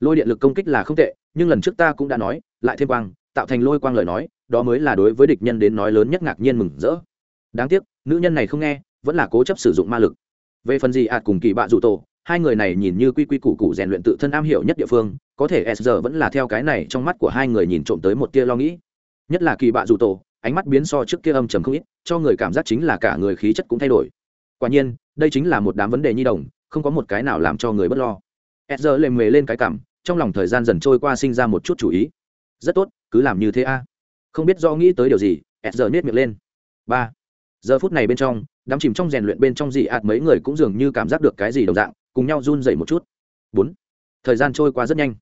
Lôi điện lực công kích là không tệ nhưng lần trước ta cũng đã nói, lại thêm quang, tạo thành lôi quang lời nói, đó mới là đối với địch nhân đến nói lớn nhất ngạc nhiên mừng rỡ. Đáng tiếc, nữ nhân này không nghe, vẫn là cố chấp sử dụng ma lực. Về phần gì ạt cùng kỳ bạ dụ tổ, hai người này nhìn như quy quy củ củ rèn luyện tự thân am hiểu nhất địa phương, có thể s giờ vẫn là theo cái này trong mắt của hai người nhìn trộm tới một tia lo nghĩ. Nhất là kỳ bạ dụ tổ, ánh mắt biến so trước kia âm trầm không ít, cho người cảm giác chính là cả người khí chất cũng thay đổi. Quả nhiên, đây chính là một đám vấn đề nhi đồng, không có một cái nào làm cho người bất lo. S giờ lềm mề lên cái cảm trong lòng thời gian dần trôi qua sinh ra một chút chủ ý. Rất tốt, cứ làm như thế a. Không biết do nghĩ tới điều gì s giờ nết miệng lên. Ba. Giờ phút này bên trong, đám chìm trong rèn luyện bên trong dị ạt mấy người cũng dường như cảm giác được cái gì đồng dạng, cùng nhau run dậy một chút. Bốn. Thời gian trôi qua rất nhanh.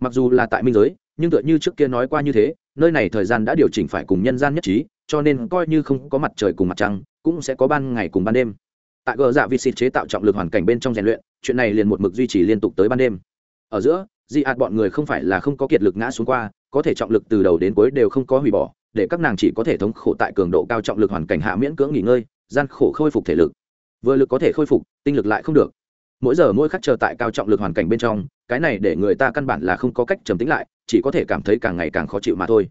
Mặc dù là tại minh giới, nhưng tựa như trước kia nói qua như thế, nơi này thời gian đã điều chỉnh phải cùng nhân gian nhất trí, cho nên coi như không có mặt trời cùng mặt trăng, cũng sẽ có ban ngày cùng ban đêm. Tại gờ dạ vịt xịt chế tạo trọng lực hoàn cảnh bên trong rèn luyện, chuyện này liền một mực duy trì liên tục tới ban đêm. Ở giữa dị ạt bọn người không phải là không có kiệt lực ngã xuống qua, có thể trọng lực từ đầu đến cuối đều không có hủy bỏ, để các nàng chỉ có thể thống khổ tại cường độ cao trọng lực hoàn cảnh hạ miễn cưỡng nghỉ ngơi, gian khổ khôi phục thể lực. Vừa lực có thể khôi phục, tinh lực lại không được. Mỗi giờ mỗi khắc chờ tại cao trọng lực hoàn cảnh bên trong, cái này để người ta căn bản là không có cách trầm tính lại, chỉ có thể cảm thấy càng ngày càng khó chịu mà thôi.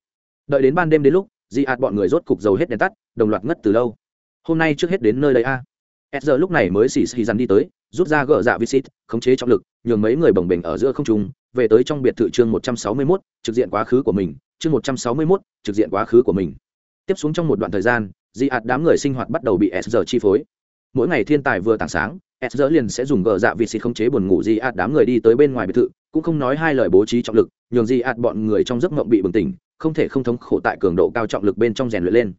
Đợi đến ban đêm đến lúc, di ạt bọn người rốt cục dầu hết đèn tắt, đồng loạt ngất từ lâu. Hôm nay trước hết đến nơi đây a. À. giờ lúc này mới xì xì dằn đi tới, rút ra gỡ dạ visit, khống chế trọng lực, nhường mấy người bồng bềnh ở giữa không trung về tới trong biệt thự chương một trăm sáu mươi 161, trực diện quá khứ của mình chương một trăm sáu mươi 161, trực diện quá khứ của mình. Tiếp xuống trong một đoạn thời gian di ạt đám người sinh hoạt bắt đầu bị s chi phối. Mỗi ngày thiên tài vừa tảng sáng s liền sẽ dùng gờ dạ vị xịt khống chế buồn ngủ di ạt đám người đi tới bên ngoài biệt thự cũng không nói hai lời bố trí trọng lực nhường di ạt bọn người trong giấc mộng bị bừng tỉnh không thể không thống khổ tại cường độ cao trọng lực bên trong rèn luyện lên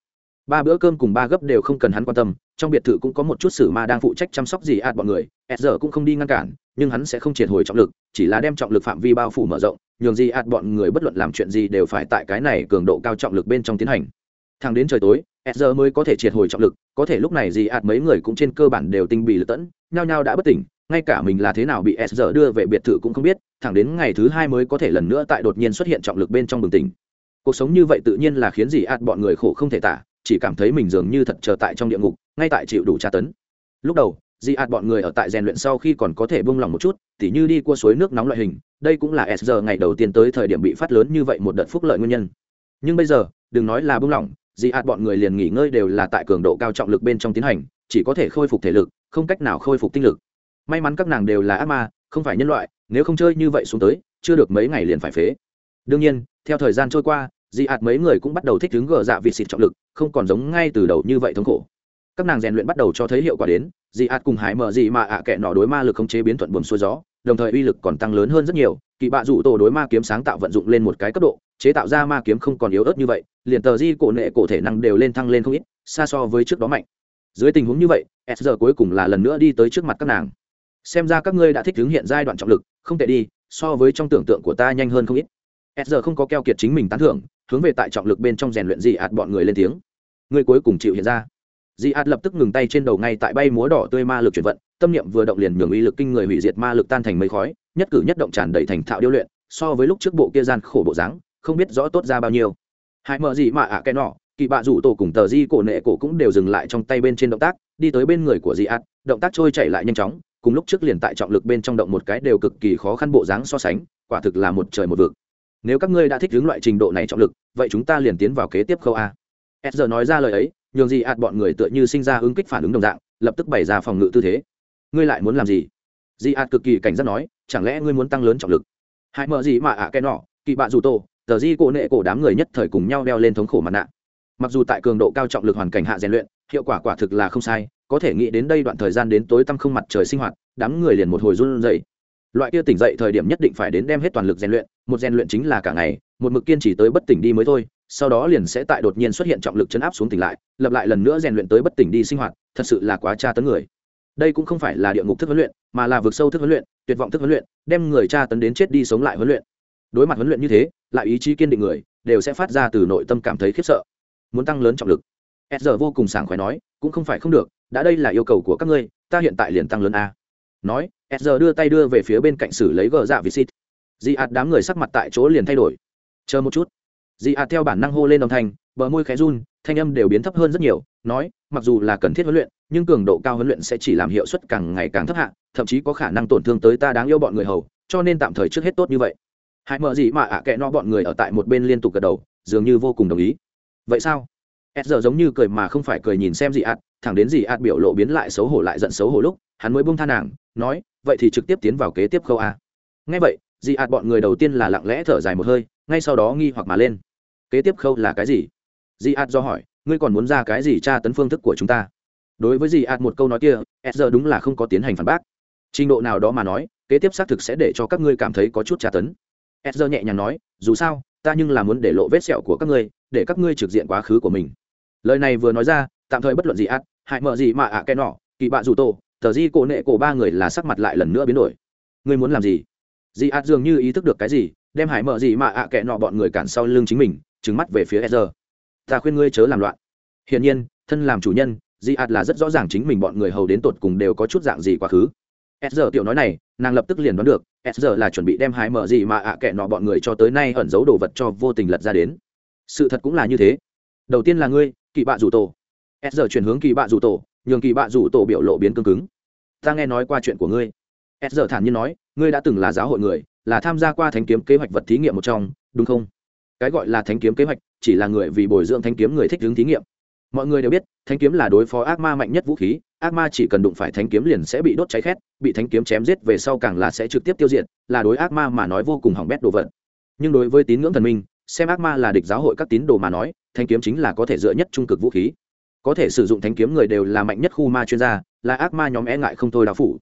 ba bữa cơm cùng ba gấp đều không cần hắn quan tâm, trong biệt thự cũng có một chút sử ma đang phụ trách chăm sóc gì ạt bọn người s giờ cũng không đi ngăn cản, nhưng hắn sẽ không triệt hồi trọng lực, chỉ là đem trọng lực phạm vi bao phủ mở rộng, nhường gì ạt bọn người bất luận làm chuyện gì đều phải tại cái này cường độ cao trọng lực bên trong tiến hành. Thẳng đến trời tối s giờ mới có thể triệt hồi trọng lực, có thể lúc này gì ạt mấy người cũng trên cơ bản đều tinh bị lật tẫn, nhao nhao đã bất tỉnh, ngay cả mình là thế nào bị s giờ đưa về biệt thự cũng không biết, thẳng đến ngày thứ hai mới có thể lần nữa tại đột nhiên xuất hiện trọng lực bên trong bừng tỉnh. Cuộc sống như vậy tự nhiên là khiến gì ạt bọn người khổ không thể tả chỉ cảm thấy mình dường như thật chờ tại trong địa ngục, ngay tại chịu đủ tra tấn. Lúc đầu, di ạt bọn người ở tại rèn luyện sau khi còn có thể bông lòng một chút, tỉ như đi qua suối nước nóng loại hình, đây cũng là s giờ ngày đầu tiên tới thời điểm bị phát lớn như vậy một đợt phúc lợi nguyên nhân. Nhưng bây giờ, đừng nói là bông lỏng, di ạt bọn người liền nghỉ ngơi đều là tại cường độ cao trọng lực bên trong tiến hành, chỉ có thể khôi phục thể lực, không cách nào khôi phục tinh lực. May mắn các nàng đều là ác ma, không phải nhân loại, nếu không chơi như vậy xuống tới, chưa được mấy ngày liền phải phế. Đương nhiên, theo thời gian trôi qua dị ạt mấy người cũng bắt đầu thích ứng gờ dạ vịt xịt trọng lực, không còn giống ngay từ đầu như vậy thống khổ. Các nàng rèn luyện bắt đầu cho thấy hiệu quả đến, dị ạt cùng hải mở dị mà ạ à kệ nọ đối ma lực khống chế biến thuận buồm xuôi gió, đồng thời uy lực còn tăng lớn hơn rất nhiều, kỳ bạ rủ tổ đối ma kiếm sáng tạo vận dụng lên một cái cấp độ, chế tạo ra ma kiếm không còn yếu ớt như vậy, liền tờ di cổ nệ cổ thể năng đều lên thăng lên không ít, xa so với trước đó mạnh. Dưới tình huống như vậy, s giờ cuối cùng là lần nữa đi tới trước mặt các nàng. Xem ra các ngươi đã thích ứng hiện giai đoạn trọng lực, không tệ đi, so với trong tưởng tượng của ta nhanh hơn không ít. S giờ không có keo kiệt chính mình tán thưởng hướng về tại trọng lực bên trong rèn luyện dị ạt bọn người lên tiếng. Người cuối cùng chịu hiện ra. Dị ạt lập tức ngừng tay trên đầu ngay tại bay múa đỏ tươi ma lực chuyển vận, tâm niệm vừa động liền nhường uy lực kinh người hủy diệt ma lực tan thành mây khói, nhất cử nhất động tràn đầy thành thạo điêu luyện, so với lúc trước bộ kia gian khổ bộ dáng, không biết rõ tốt ra bao nhiêu. Hãy mở gì mà ạ cái nọ, kỳ bạ rủ tổ cùng tờ di cổ nệ cổ cũng đều dừng lại trong tay bên trên động tác, đi tới bên người của dị ạt động tác trôi chảy lại nhanh chóng, cùng lúc trước liền tại trọng lực bên trong động một cái đều cực kỳ khó khăn bộ dáng so sánh, quả thực là một trời một vực nếu các ngươi đã thích hướng loại trình độ này trọng lực, vậy chúng ta liền tiến vào kế tiếp khâu a. S giờ nói ra lời ấy, nhường gì ạt bọn người tựa như sinh ra ứng kích phản ứng đồng dạng, lập tức bày ra phòng ngự tư thế. Ngươi lại muốn làm gì? Dị ạt cực kỳ cảnh giác nói, chẳng lẽ ngươi muốn tăng lớn trọng lực? Hãy mở gì mà ạ à cái nọ kỳ bạ dù tô tờ di cổ nệ cổ đám người nhất thời cùng nhau đeo lên thống khổ mặt nạ. Mặc dù tại cường độ cao trọng lực hoàn cảnh hạ rèn luyện, hiệu quả quả thực là không sai, có thể nghĩ đến đây đoạn thời gian đến tối tăm không mặt trời sinh hoạt, đám người liền một hồi run dậy loại kia tỉnh dậy thời điểm nhất định phải đến đem hết toàn lực rèn luyện một rèn luyện chính là cả ngày, một mực kiên trì tới bất tỉnh đi mới thôi, sau đó liền sẽ tại đột nhiên xuất hiện trọng lực chấn áp xuống tỉnh lại lập lại lần nữa rèn luyện tới bất tỉnh đi sinh hoạt, thật sự là quá tra tấn người. Đây cũng không phải là địa ngục thức huấn luyện, mà là vực sâu thức huấn luyện, tuyệt vọng thức huấn luyện, đem người tra tấn đến chết đi sống lại huấn luyện. Đối mặt huấn luyện như thế, lại ý chí kiên định người, đều sẽ phát ra từ nội tâm cảm thấy khiếp sợ. Muốn tăng lớn trọng lực. S giờ vô cùng sảng khoái nói, cũng không phải không được, đã đây là yêu cầu của các ngươi, ta hiện tại liền tăng lớn a. Nói s giờ đưa tay đưa về phía bên cạnh xử lấy gờ dạ vị xịt dị ạt đám người sắc mặt tại chỗ liền thay đổi. Chờ một chút. Dị ạt theo bản năng hô lên đồng thanh, bờ môi khẽ run, thanh âm đều biến thấp hơn rất nhiều, nói, mặc dù là cần thiết huấn luyện, nhưng cường độ cao huấn luyện sẽ chỉ làm hiệu suất càng ngày càng thấp hạ, thậm chí có khả năng tổn thương tới ta đáng yêu bọn người hầu, cho nên tạm thời trước hết tốt như vậy. Hãy mở gì mà ạ à kệ no bọn người ở tại một bên liên tục gật đầu, dường như vô cùng đồng ý. Vậy sao? S giờ giống như cười mà không phải cười nhìn xem gì ạt, thẳng đến gì ạt biểu lộ biến lại xấu hổ lại giận xấu hổ lúc, hắn mới buông tha nàng, nói, vậy thì trực tiếp tiến vào kế tiếp khâu a. Ngay vậy dị ạt bọn người đầu tiên là lặng lẽ thở dài một hơi, ngay sau đó nghi hoặc mà lên. Kế tiếp khâu là cái gì? Dị ạt do hỏi, ngươi còn muốn ra cái gì tra tấn phương thức của chúng ta? Đối với dị ạt một câu nói kia s giờ đúng là không có tiến hành phản bác. Trình độ nào đó mà nói, kế tiếp xác thực sẽ để cho các ngươi cảm thấy có chút tra tấn. S giờ nhẹ nhàng nói, dù sao, ta nhưng là muốn để lộ vết sẹo của các ngươi, để các ngươi trực diện quá khứ của mình. Lời này vừa nói ra, tạm thời bất luận dị ạt, hại mợ gì mà ạ à cái nọ, kỳ bạ dù tô tờ di cổ nệ cổ ba người là sắc mặt lại lần nữa biến đổi. Ngươi muốn làm gì? Dị ạt dường như ý thức được cái gì đem hải mở gì mà ạ à kệ nọ bọn người cản sau lưng chính mình trứng mắt về phía Ezra. Ta khuyên ngươi chớ làm loạn. Hiển nhiên, thân làm chủ nhân, dị Ạt là rất rõ ràng chính mình bọn người hầu đến tột cùng đều có chút dạng gì quá khứ. Ezra tiểu nói này, nàng lập tức liền đoán được, Ezra là chuẩn bị đem hải mở gì mà ạ à kệ nọ bọn người cho tới nay ẩn giấu đồ vật cho vô tình lật ra đến. Sự thật cũng là như thế. Đầu tiên là ngươi, kỳ bạ rủ tổ. Ezra chuyển hướng kỳ bạ rủ tổ, nhường kỳ bạ rủ tổ biểu lộ biến cứng cứng. Ta nghe nói qua chuyện của ngươi. Ezra thản nhiên nói, ngươi đã từng là giáo hội người, là tham gia qua thánh kiếm kế hoạch vật thí nghiệm một trong, đúng không? cái gọi là thánh kiếm kế hoạch chỉ là người vì bồi dưỡng thánh kiếm người thích hướng thí nghiệm. Mọi người đều biết thánh kiếm là đối phó ác ma mạnh nhất vũ khí ác ma chỉ cần đụng phải thánh kiếm liền sẽ bị đốt cháy khét bị thánh kiếm chém giết về sau càng là sẽ trực tiếp tiêu diệt là đối ác ma mà nói vô cùng hỏng bét đồ vật. Nhưng đối với tín ngưỡng thần minh xem ác ma là địch giáo hội các tín đồ mà nói thánh kiếm chính là có thể dựa nhất trung cực vũ khí. Có thể sử dụng thánh kiếm người đều là mạnh nhất khu ma chuyên gia là ác ma nhóm e ngại không thôi đạo phủ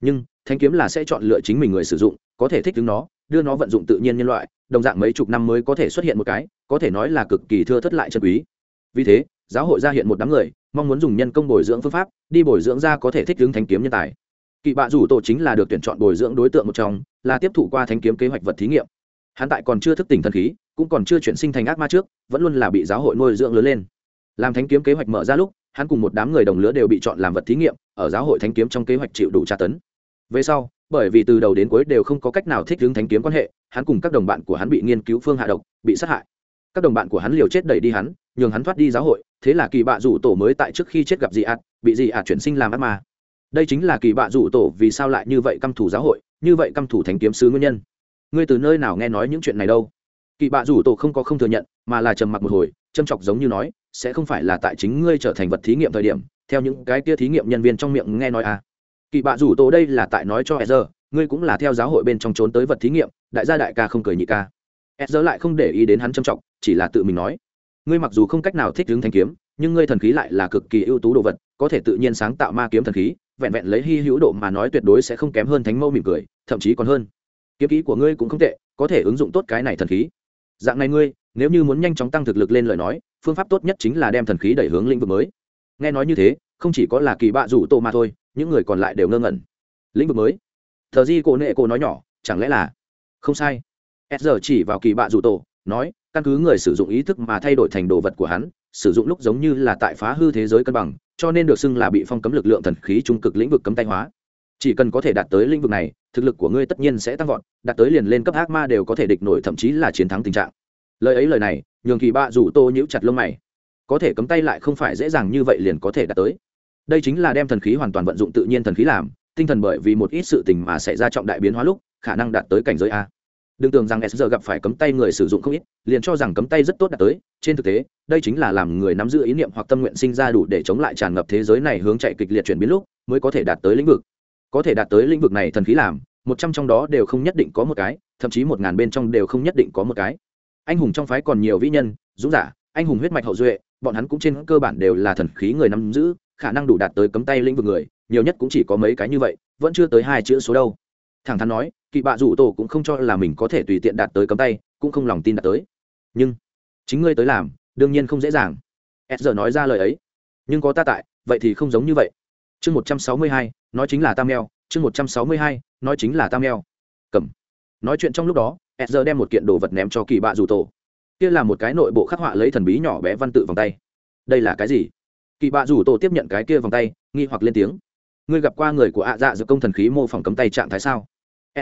nhưng thánh kiếm là sẽ chọn lựa chính mình người sử dụng, có thể thích ứng nó, đưa nó vận dụng tự nhiên nhân loại, đồng dạng mấy chục năm mới có thể xuất hiện một cái, có thể nói là cực kỳ thưa thất lại chân quý. Vì thế, giáo hội ra hiện một đám người, mong muốn dùng nhân công bồi dưỡng phương pháp, đi bồi dưỡng ra có thể thích ứng thanh kiếm nhân tài. Kỵ bạ rủ tổ chính là được tuyển chọn bồi dưỡng đối tượng một trong, là tiếp thụ qua thanh kiếm kế hoạch vật thí nghiệm. Hắn tại còn chưa thức tỉnh thần khí, cũng còn chưa chuyển sinh thành ác ma trước, vẫn luôn là bị giáo hội nuôi dưỡng lớn lên. Làm thanh kiếm kế hoạch mở ra lúc, hắn cùng một đám người đồng lứa đều bị chọn làm vật thí nghiệm, ở giáo hội thanh kiếm trong kế hoạch chịu đủ tra tấn về sau, bởi vì từ đầu đến cuối đều không có cách nào thích ứng thánh kiếm quan hệ, hắn cùng các đồng bạn của hắn bị nghiên cứu phương hạ độc, bị sát hại. Các đồng bạn của hắn liều chết đẩy đi hắn, nhường hắn thoát đi giáo hội, thế là kỳ bạ rủ tổ mới tại trước khi chết gặp dị ạt, bị dị ạt chuyển sinh làm ác ma. Đây chính là kỳ bạ rủ tổ vì sao lại như vậy căm thủ giáo hội, như vậy căm thủ thánh kiếm sứ nguyên nhân. Ngươi từ nơi nào nghe nói những chuyện này đâu? Kỳ bạ rủ tổ không có không thừa nhận, mà là trầm mặc một hồi, châm chọc giống như nói, sẽ không phải là tại chính ngươi trở thành vật thí nghiệm thời điểm, theo những cái kia thí nghiệm nhân viên trong miệng nghe nói à? Kỳ bạ rủ tổ đây là tại nói cho Ezra, ngươi cũng là theo giáo hội bên trong trốn tới vật thí nghiệm đại gia đại ca không cười nhị ca. Ezra lại không để ý đến hắn trầm trọng chỉ là tự mình nói. Ngươi mặc dù không cách nào thích ứng thanh kiếm nhưng ngươi thần khí lại là cực kỳ ưu tú đồ vật có thể tự nhiên sáng tạo ma kiếm thần khí vẹn vẹn lấy hy hữu độ mà nói tuyệt đối sẽ không kém hơn thánh mâu mỉm cười thậm chí còn hơn. Kiếm kỹ của ngươi cũng không tệ có thể ứng dụng tốt cái này thần khí. Dạng này ngươi nếu như muốn nhanh chóng tăng thực lực lên lời nói phương pháp tốt nhất chính là đem thần khí đẩy hướng lĩnh vực mới. Nghe nói như thế không chỉ có là kỳ bạ rủ tô mà thôi những người còn lại đều ngơ ngẩn. Lĩnh vực mới. Thờ di cổ nệ cổ nói nhỏ, chẳng lẽ là? Không sai. S giờ chỉ vào kỳ bạ rủ tổ, nói, căn cứ người sử dụng ý thức mà thay đổi thành đồ vật của hắn, sử dụng lúc giống như là tại phá hư thế giới cân bằng, cho nên được xưng là bị phong cấm lực lượng thần khí trung cực lĩnh vực cấm tay hóa. Chỉ cần có thể đạt tới lĩnh vực này, thực lực của ngươi tất nhiên sẽ tăng vọt, đạt tới liền lên cấp ác ma đều có thể địch nổi thậm chí là chiến thắng tình trạng. Lời ấy lời này, nhường kỳ bạ rủ tô nhíu chặt lông mày. Có thể cấm tay lại không phải dễ dàng như vậy liền có thể đạt tới đây chính là đem thần khí hoàn toàn vận dụng tự nhiên thần khí làm, tinh thần bởi vì một ít sự tình mà xảy ra trọng đại biến hóa lúc, khả năng đạt tới cảnh giới a. Đừng tưởng rằng s giờ gặp phải cấm tay người sử dụng không ít, liền cho rằng cấm tay rất tốt đạt tới. Trên thực tế, đây chính là làm người nắm giữ ý niệm hoặc tâm nguyện sinh ra đủ để chống lại tràn ngập thế giới này hướng chạy kịch liệt chuyển biến lúc, mới có thể đạt tới lĩnh vực. Có thể đạt tới lĩnh vực này thần khí làm, một trăm trong đó đều không nhất định có một cái, thậm chí một ngàn bên trong đều không nhất định có một cái. Anh hùng trong phái còn nhiều vĩ nhân, dũng giả, anh hùng huyết mạch hậu duệ, bọn hắn cũng trên cơ bản đều là thần khí người nắm giữ khả năng đủ đạt tới cấm tay lĩnh vực người, nhiều nhất cũng chỉ có mấy cái như vậy, vẫn chưa tới hai chữ số đâu. Thẳng thắn nói kỳ bạ rủ tổ cũng không cho là mình có thể tùy tiện đạt tới cấm tay, cũng không lòng tin đạt tới. Nhưng, chính ngươi tới làm, đương nhiên không dễ dàng. S giờ nói ra lời ấy. Nhưng có ta tại, vậy thì không giống như vậy. Chương một trăm sáu mươi hai, nói chính là tam neo chương một trăm sáu mươi hai, nói chính là tam neo cầm. Nói chuyện trong lúc đó s giờ đem một kiện đồ vật ném cho kỳ bạ rủ tổ. Kia là một cái nội bộ khắc họa lấy thần bí nhỏ bé văn tự vòng tay. Đây là cái gì? Kỳ bạ rủ tổ tiếp nhận cái kia vòng tay, nghi hoặc lên tiếng. Ngươi gặp qua người của ạ dạ giữa công thần khí mô phỏng cấm tay trạng thái sao?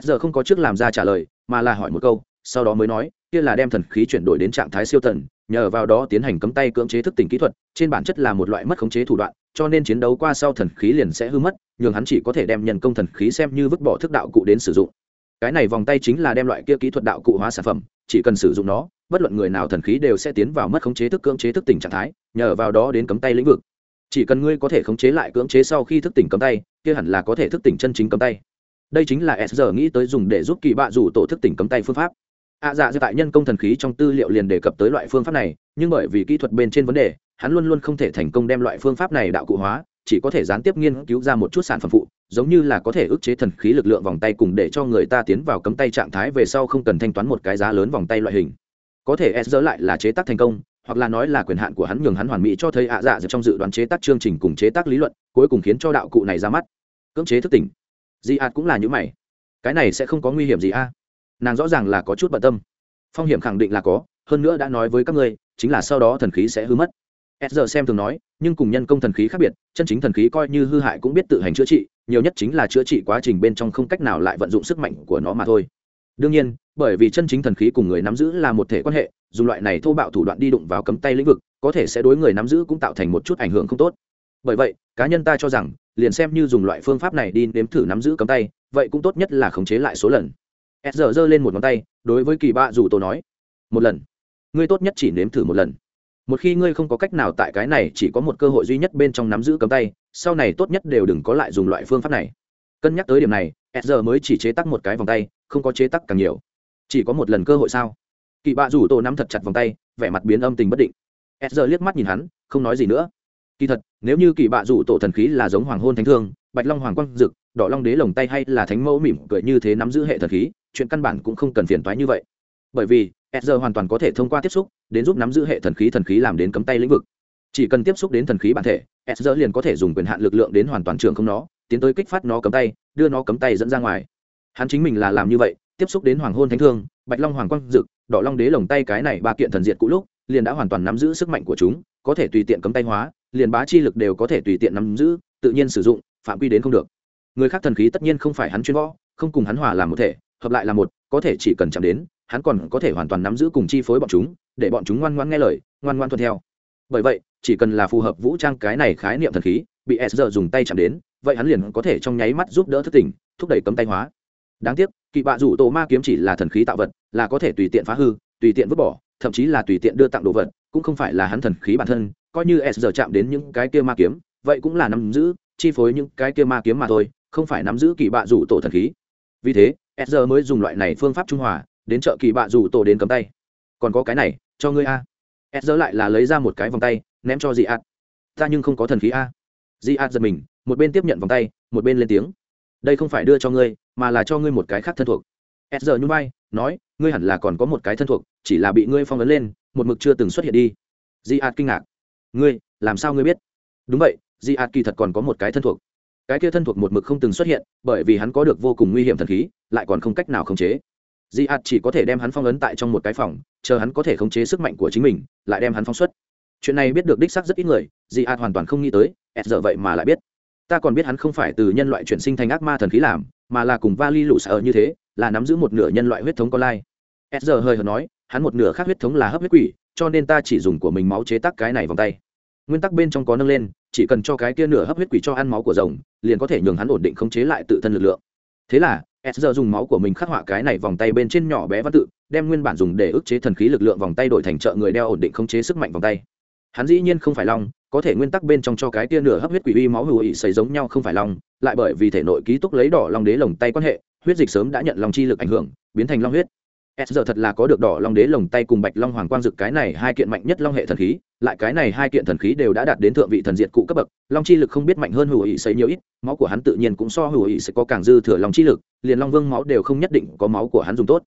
S giờ không có trước làm ra trả lời, mà là hỏi một câu, sau đó mới nói, kia là đem thần khí chuyển đổi đến trạng thái siêu thần nhờ vào đó tiến hành cấm tay cưỡng chế thức tỉnh kỹ thuật, trên bản chất là một loại mất khống chế thủ đoạn, cho nên chiến đấu qua sau thần khí liền sẽ hư mất, nhường hắn chỉ có thể đem nhân công thần khí xem như vứt bỏ thức đạo cụ đến sử dụng. Cái này vòng tay chính là đem loại kia kỹ thuật đạo cụ hóa sản phẩm chỉ cần sử dụng nó bất luận người nào thần khí đều sẽ tiến vào mất khống chế thức cưỡng chế thức tỉnh trạng thái nhờ vào đó đến cấm tay lĩnh vực. Chỉ cần ngươi có thể khống chế lại cưỡng chế sau khi thức tỉnh cấm tay kia hẳn là có thể thức tỉnh chân chính cấm tay. Đây chính là s giờ nghĩ tới dùng để giúp kỳ bạ rủ tổ thức tỉnh cấm tay phương pháp. Ạ à, dạ dạ tại nhân công thần khí trong tư liệu liền đề cập tới loại phương pháp này nhưng bởi vì kỹ thuật bên trên vấn đề hắn luôn luôn không thể thành công đem loại phương pháp này đạo cụ hóa chỉ có thể gián tiếp nghiên cứu ra một chút sản phẩm phụ giống như là có thể ức chế thần khí lực lượng vòng tay cùng để cho người ta tiến vào cấm tay trạng thái về sau không cần thanh toán một cái giá lớn vòng tay loại hình. Có thể s dỡ lại là chế tác thành công, hoặc là nói là quyền hạn của hắn nhường hắn hoàn mỹ cho thấy ạ dạ trong dự đoán chế tác chương trình cùng chế tác lý luận, cuối cùng khiến cho đạo cụ này ra mắt. Cưỡng chế thức tỉnh. Di ạt cũng là những mày. Cái này sẽ không có nguy hiểm gì a. Nàng rõ ràng là có chút bận tâm. Phong hiểm khẳng định là có, hơn nữa đã nói với các ngươi, chính là sau đó thần khí sẽ hư mất s giờ xem thường nói, nhưng cùng nhân công thần khí khác biệt, chân chính thần khí coi như hư hại cũng biết tự hành chữa trị, nhiều nhất chính là chữa trị quá trình bên trong không cách nào lại vận dụng sức mạnh của nó mà thôi. Đương nhiên, bởi vì chân chính thần khí cùng người nắm giữ là một thể quan hệ, dùng loại này thô bạo thủ đoạn đi đụng vào cấm tay lĩnh vực, có thể sẽ đối người nắm giữ cũng tạo thành một chút ảnh hưởng không tốt. Bởi vậy, cá nhân ta cho rằng, liền xem như dùng loại phương pháp này đi nếm thử nắm giữ cấm tay, vậy cũng tốt nhất là khống chế lại số lần. S giờ giơ lên một ngón tay, đối với kỳ bạ dù tôi nói, một lần. Ngươi tốt nhất chỉ nếm thử một lần một khi ngươi không có cách nào tại cái này, chỉ có một cơ hội duy nhất bên trong nắm giữ cấm tay, sau này tốt nhất đều đừng có lại dùng loại phương pháp này. Cân nhắc tới điểm này s mới chỉ chế tắc một cái vòng tay, không có chế tắc càng nhiều. Chỉ có một lần cơ hội sao? Kỳ bạ rủ tổ nắm thật chặt vòng tay, vẻ mặt biến âm tình bất định. S liếc mắt nhìn hắn, không nói gì nữa. Kỳ thật, nếu như kỳ bạ rủ tổ thần khí là giống hoàng hôn thánh thương, bạch long hoàng quang dực đỏ long đế lồng tay hay là thánh mẫu mỉm cười như thế nắm giữ hệ thần khí, chuyện căn bản cũng không cần phiền toái như vậy. Bởi vì s hoàn toàn có thể thông qua tiếp xúc, đến giúp nắm giữ hệ thần khí thần khí làm đến cấm tay lĩnh vực. Chỉ cần tiếp xúc đến thần khí bản thể s liền có thể dùng quyền hạn lực lượng đến hoàn toàn trường không nó, tiến tới kích phát nó cấm tay, đưa nó cấm tay dẫn ra ngoài. Hắn chính mình là làm như vậy, tiếp xúc đến hoàng hôn thánh thương, bạch long hoàng quang dực, đỏ long đế lồng tay cái này ba kiện thần diệt cũ lúc, liền đã hoàn toàn nắm giữ sức mạnh của chúng, có thể tùy tiện cấm tay hóa, liền bá chi lực đều có thể tùy tiện nắm giữ, tự nhiên sử dụng, phạm quy đến không được. Người khác thần khí tất nhiên không phải hắn chuyên võ, không cùng hắn hòa làm một thể, hợp lại là một, có thể chỉ cần chạm đến hắn còn có thể hoàn toàn nắm giữ cùng chi phối bọn chúng, để bọn chúng ngoan ngoan nghe lời, ngoan ngoan thuận theo. Bởi vậy, chỉ cần là phù hợp vũ trang cái này khái niệm thần khí, bị s giờ dùng tay chạm đến, vậy hắn liền có thể trong nháy mắt giúp đỡ thất tình thúc đẩy cấm tay hóa. Đáng tiếc, kỵ bạ rủ tổ ma kiếm chỉ là thần khí tạo vật, là có thể tùy tiện phá hư, tùy tiện vứt bỏ, thậm chí là tùy tiện đưa tặng đồ vật, cũng không phải là hắn thần khí bản thân, coi như s giờ chạm đến những cái kia ma kiếm, vậy cũng là nắm giữ, chi phối những cái kia ma kiếm mà thôi, không phải nắm giữ kỳ bạ rủ tổ thần khí. Vì thế s giờ mới dùng loại này phương pháp trung hòa đến chợ kỳ bạ rủ tổ đến cầm tay. Còn có cái này, cho ngươi a. Ed dỡ lại là lấy ra một cái vòng tay, ném cho dị ạt ta nhưng không có thần khí a. Dị ạt giật mình, một bên tiếp nhận vòng tay, một bên lên tiếng. Đây không phải đưa cho ngươi, mà là cho ngươi một cái khác thân thuộc. Ed dỡ nhung bay nói, ngươi hẳn là còn có một cái thân thuộc, chỉ là bị ngươi phong ấn lên, một mực chưa từng xuất hiện đi. Dị ạt kinh ngạc. Ngươi, làm sao ngươi biết? Đúng vậy dị ạt kỳ thật còn có một cái thân thuộc. Cái kia thân thuộc một mực không từng xuất hiện, bởi vì hắn có được vô cùng nguy hiểm thần khí, lại còn không cách nào khống chế di ạt chỉ có thể đem hắn phong ấn tại trong một cái phòng, chờ hắn có thể khống chế sức mạnh của chính mình, lại đem hắn phong xuất. Chuyện này biết được đích xác rất ít người, di ạt hoàn toàn không nghĩ tới, ẹt giờ vậy mà lại biết. Ta còn biết hắn không phải từ nhân loại chuyển sinh thành ác ma thần khí làm, mà là cùng vali lũ sợ như thế, là nắm giữ một nửa nhân loại huyết thống con lai. ẹt giờ hơi hờ nói, hắn một nửa khác huyết thống là hấp huyết quỷ, cho nên ta chỉ dùng của mình máu chế tác cái này vòng tay. Nguyên tắc bên trong có nâng lên, chỉ cần cho cái kia nửa hấp huyết quỷ cho ăn máu của rồng, liền có thể nhường hắn ổn định khống chế lại tự thân lực lượng. Thế là s giờ dùng máu của mình khắc họa cái này vòng tay bên trên nhỏ bé văn tự, đem nguyên bản dùng để ức chế thần khí lực lượng vòng tay đổi thành trợ người đeo ổn định khống chế sức mạnh vòng tay. Hắn dĩ nhiên không phải long, có thể nguyên tắc bên trong cho cái kia nửa hấp huyết quỷ uy máu hữu ị xảy giống nhau không phải long, lại bởi vì thể nội ký túc lấy đỏ long đế lồng tay quan hệ, huyết dịch sớm đã nhận lòng chi lực ảnh hưởng, biến thành long huyết. S giờ thật là có được đỏ long đế lồng tay cùng bạch long hoàng quang dực cái này hai kiện mạnh nhất long hệ thần khí lại cái này hai kiện thần khí đều đã đạt đến thượng vị thần diệt cụ cấp bậc, long chi lực không biết mạnh hơn hữu ý xây nhiều ít, máu của hắn tự nhiên cũng so hữu ý sẽ có càng dư thừa long chi lực, liền long vương máu đều không nhất định có máu của hắn dùng tốt.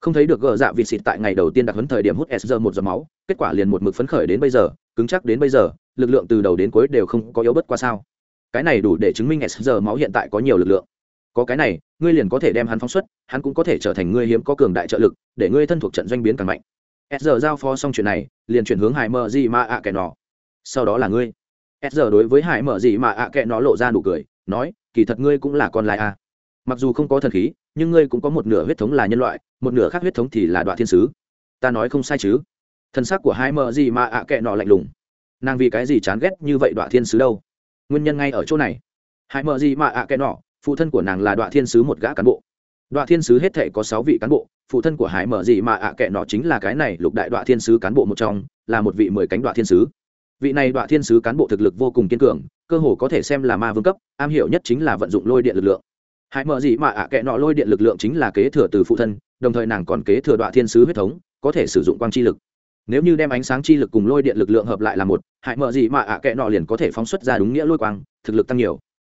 Không thấy được gờ dạ vịt xịt tại ngày đầu tiên đặt huấn thời điểm hút s một giọt máu, kết quả liền một mực phấn khởi đến bây giờ, cứng chắc đến bây giờ, lực lượng từ đầu đến cuối đều không có yếu bất qua sao. Cái này đủ để chứng minh s máu hiện tại có nhiều lực lượng. Có cái này, ngươi liền có thể đem hắn phóng xuất, hắn cũng có thể trở thành ngươi hiếm có cường đại trợ lực, để ngươi thân thuộc trận doanh biến càng mạnh s giờ giao phó xong chuyện này, liền chuyển hướng hải mờ gì mà ạ kẻ nọ. Sau đó là ngươi. S giờ đối với hải mờ gì mà ạ kẻ nó lộ ra nụ cười, nói, kỳ thật ngươi cũng là con lai a. Mặc dù không có thần khí, nhưng ngươi cũng có một nửa huyết thống là nhân loại, một nửa khác huyết thống thì là đoạn thiên sứ. Ta nói không sai chứ? Thân xác của hai mờ gì mà ạ kệ nọ lạnh lùng. Nàng vì cái gì chán ghét như vậy đoạn thiên sứ đâu? Nguyên nhân ngay ở chỗ này. Hai mờ gì mà ạ kệ nọ, phụ thân của nàng là đoạn thiên sứ một gã cán bộ. Đoạn thiên sứ hết thể có sáu vị cán bộ phụ thân của hải mở gì mà ạ kệ nọ chính là cái này lục đại đoạ thiên sứ cán bộ một trong, là một vị mười cánh đoạ thiên sứ. Vị này đoạ thiên sứ cán bộ thực lực vô cùng kiên cường, cơ hồ có thể xem là ma vương cấp, am hiểu nhất chính là vận dụng lôi điện lực lượng. Hải mở gì mà ạ kệ nọ lôi điện lực lượng chính là kế thừa từ phụ thân, đồng thời nàng còn kế thừa đoạ thiên sứ huyết thống, có thể sử dụng quang chi lực. Nếu như đem ánh sáng chi lực cùng lôi điện lực lượng hợp lại là một, hải mở gì mà ạ kệ nọ liền có thể phóng xuất ra đúng nghĩa lôi quang, thực lực tăng nhiều.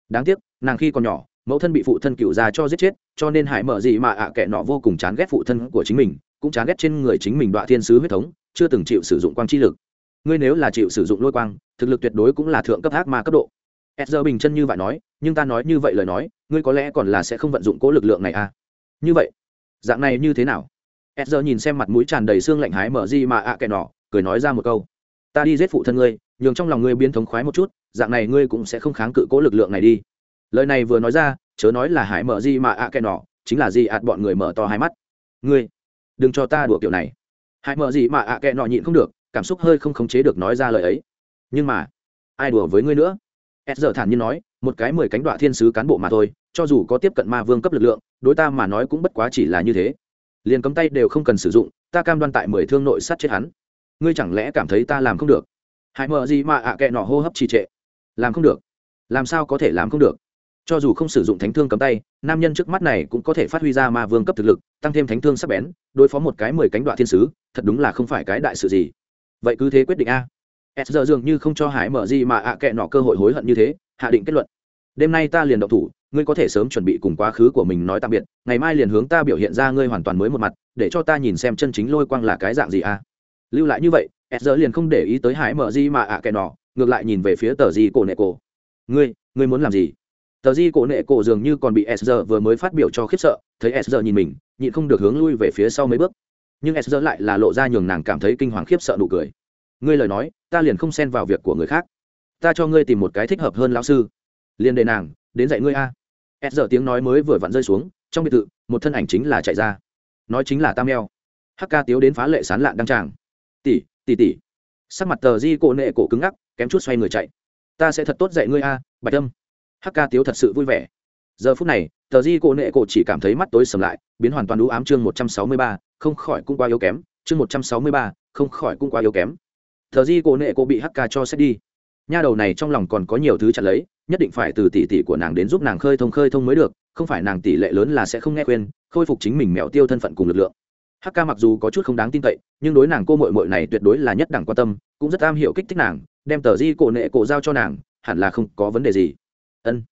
Đáng tiếc, nàng khi còn nhỏ mẫu thân bị phụ thân cựu già cho giết chết cho nên hải mở gì mà ạ kệ nọ vô cùng chán ghét phụ thân của chính mình cũng chán ghét trên người chính mình đoạn thiên sứ huyết thống chưa từng chịu sử dụng quang chi lực ngươi nếu là chịu sử dụng lôi quang thực lực tuyệt đối cũng là thượng cấp ác ma cấp độ Ezra bình chân như vậy nói, nhưng ta nói như vậy lời nói, ngươi có lẽ còn là sẽ không vận dụng cố lực lượng này à? Như vậy, dạng này như thế nào? Ezra nhìn xem mặt mũi tràn đầy xương lạnh hái mở gì mà ạ à nọ, cười nói ra một câu. Ta đi giết phụ thân ngươi, nhường trong lòng ngươi biến thống khoái một chút, dạng này ngươi cũng sẽ không kháng cự cố lực lượng này đi. Lời này vừa nói ra, chớ nói là hải mở gì mà ạ à kẻ nọ, chính là gì ạt bọn người mở to hai mắt. Ngươi, đừng cho ta đùa kiểu này. Hải mở gì mà ạ à kẻ nọ nhịn không được, cảm xúc hơi không khống chế được nói ra lời ấy. Nhưng mà, ai đùa với ngươi nữa? s giờ thản nhiên nói một cái mười cánh đoạn thiên sứ cán bộ mà thôi cho dù có tiếp cận ma vương cấp lực lượng đối ta mà nói cũng bất quá chỉ là như thế liền cấm tay đều không cần sử dụng ta cam đoan tại mười thương nội sát chết hắn ngươi chẳng lẽ cảm thấy ta làm không được hãy mờ gì mà ạ à kệ nọ hô hấp trì trệ làm không được làm sao có thể làm không được cho dù không sử dụng thánh thương cấm tay, nam nhân trước mắt này cũng có thể phát huy ra ma vương cấp thực lực, tăng thêm thánh thương sắc bén, đối phó một cái mười cánh đoạn thiên sứ, thật đúng là không phải cái đại sự gì. Vậy cứ thế quyết định a. S giờ dường như không cho hải mở gì mà ạ à kệ nọ cơ hội hối hận như thế, hạ định kết luận. Đêm nay ta liền động thủ, ngươi có thể sớm chuẩn bị cùng quá khứ của mình nói tạm biệt, ngày mai liền hướng ta biểu hiện ra ngươi hoàn toàn mới một mặt, để cho ta nhìn xem chân chính lôi quang là cái dạng gì à lưu lại như vậy, s giờ liền không để ý tới hải mở gì mà ạ à kệ nọ, ngược lại nhìn về phía tờ di cổ nệ cổ. Ngươi ngươi muốn làm gì? Tờ di cổ nệ cổ dường như còn bị s giờ vừa mới phát biểu cho khiếp sợ, thấy s giờ nhìn mình, nhịn không được hướng lui về phía sau mấy bước. Nhưng s giờ lại là lộ ra nhường nàng cảm thấy kinh hoàng khiếp sợ nụ cười. Ngươi lời nói, ta liền không xen vào việc của người khác. Ta cho ngươi tìm một cái thích hợp hơn lão sư. Liền đề nàng, đến dạy ngươi a. S giờ tiếng nói mới vừa vặn rơi xuống, trong biệt thự, một thân ảnh chính là chạy ra. Nói chính là tam eo. Hắc ca tiếu đến phá lệ sán lạn đăng tràng. Tỷ tỷ tỷ. Sắc mặt tờ di cổ nệ cổ cứng ngắc, kém chút xoay người chạy. Ta sẽ thật tốt dạy ngươi a, bạch tâm hắc ca tiếu thật sự vui vẻ. Giờ phút này, tờ di cổ nệ cổ chỉ cảm thấy mắt tối sầm lại, biến hoàn toàn đũ ám chương một trăm sáu mươi ba, không khỏi cũng quá yếu kém. Chương một trăm sáu mươi ba, không khỏi cũng quá yếu kém. Tờ di cổ nệ cô bị hắc ca cho xét đi. Nha đầu này trong lòng còn có nhiều thứ chặt lấy, nhất định phải từ tỷ tỷ của nàng đến giúp nàng khơi thông khơi thông mới được, không phải nàng tỷ lệ lớn là sẽ không nghe khuyên, khôi phục chính mình mẹo tiêu thân phận cùng lực lượng. Hắc ca mặc dù có chút không đáng tin cậy, nhưng đối nàng cô mội mội này tuyệt đối là nhất đẳng quan tâm, cũng rất am hiểu kích thích nàng, đem tờ di cổ nệ cổ giao cho nàng, hẳn là không có vấn đề gì ân.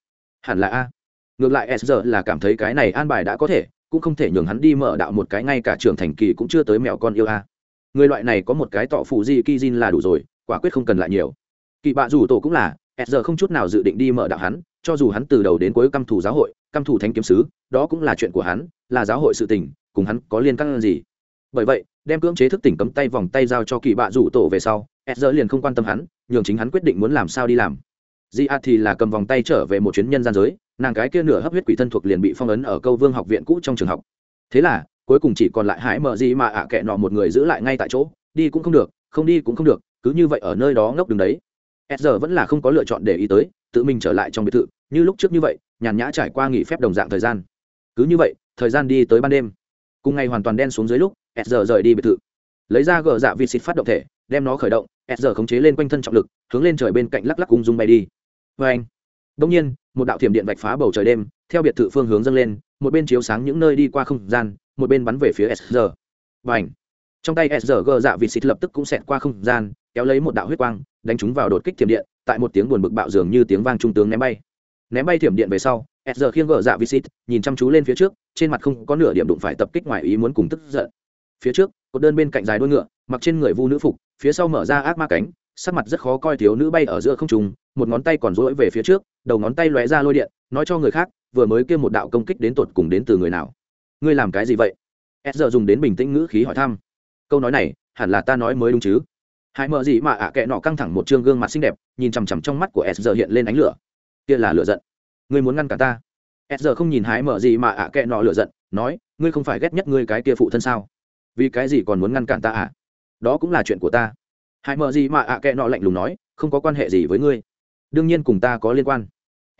Hẳn là a. Ngược lại s giờ là cảm thấy cái này an bài đã có thể, cũng không thể nhường hắn đi mở đạo một cái ngay cả trường thành kỳ cũng chưa tới mẹo con yêu a. Người loại này có một cái tọ phụ di ki jin là đủ rồi, quả quyết không cần lại nhiều. Kỳ bạ rủ tổ cũng là, s giờ không chút nào dự định đi mở đạo hắn, cho dù hắn từ đầu đến cuối căm thủ giáo hội, căm thủ thánh kiếm sứ, đó cũng là chuyện của hắn, là giáo hội sự tình, cùng hắn có liên căn gì. Bởi vậy, đem cưỡng chế thức tỉnh cấm tay vòng tay giao cho kỳ bạ rủ tổ về sau, s giờ liền không quan tâm hắn, nhường chính hắn quyết định muốn làm sao đi làm di a thì là cầm vòng tay trở về một chuyến nhân gian giới, nàng cái kia nửa hấp huyết quỷ thân thuộc liền bị phong ấn ở câu vương học viện cũ trong trường học. Thế là, cuối cùng chỉ còn lại hải mở gì mà ạ à kệ nọ một người giữ lại ngay tại chỗ, đi cũng không được, không đi cũng không được, cứ như vậy ở nơi đó ngốc đứng đấy. S giờ vẫn là không có lựa chọn để ý tới, tự mình trở lại trong biệt thự, như lúc trước như vậy, nhàn nhã trải qua nghỉ phép đồng dạng thời gian. Cứ như vậy, thời gian đi tới ban đêm. Cùng ngày hoàn toàn đen xuống dưới lúc s giờ rời đi biệt thự. Lấy ra gờ dạ vịt xịt phát động thể, đem nó khởi động s giờ khống chế lên quanh thân trọng lực, hướng lên trời bên cạnh lắc lắc cùng dung bay đi vê anh. Đông nhiên, một đạo thiểm điện vạch phá bầu trời đêm, theo biệt thự phương hướng dâng lên, một bên chiếu sáng những nơi đi qua không gian, một bên bắn về phía sr và ảnh trong tay sr gờ dạ vịt xịt lập tức cũng xẹt qua không gian, kéo lấy một đạo huyết quang, đánh chúng vào đột kích thiểm điện, tại một tiếng buồn bực bạo dường như tiếng vang trung tướng ném bay. Ném bay thiểm điện về sau sr khiêng gờ dạ vịt xịt, nhìn chăm chú lên phía trước, trên mặt không có nửa điểm đụng phải tập kích ngoài ý muốn cùng tức giận. Phía trước, cột đơn bên cạnh dài đuôi ngựa, mặc trên người vu nữ phục, phía sau mở ra ác ma cánh, sắc mặt rất khó coi thiếu nữ bay ở giữa không trung một ngón tay còn rỗi về phía trước, đầu ngón tay lóe ra lôi điện, nói cho người khác, vừa mới kêu một đạo công kích đến tột cùng đến từ người nào. Ngươi làm cái gì vậy? S giờ dùng đến bình tĩnh ngữ khí hỏi thăm. Câu nói này, hẳn là ta nói mới đúng chứ? Hãy mở gì mà ạ kệ nọ căng thẳng một chương gương mặt xinh đẹp, nhìn chằm chằm trong mắt của s giờ hiện lên ánh lửa. Kia là lửa giận. Ngươi muốn ngăn cả ta? S giờ không nhìn hái mở gì mà ạ kệ nọ lửa giận, nói, ngươi không phải ghét nhất ngươi cái kia phụ thân sao? Vì cái gì còn muốn ngăn cản ta à? Đó cũng là chuyện của ta. Hãy mở gì mà ạ kệ nọ lạnh lùng nói, không có quan hệ gì với ngươi đương nhiên cùng ta có liên quan.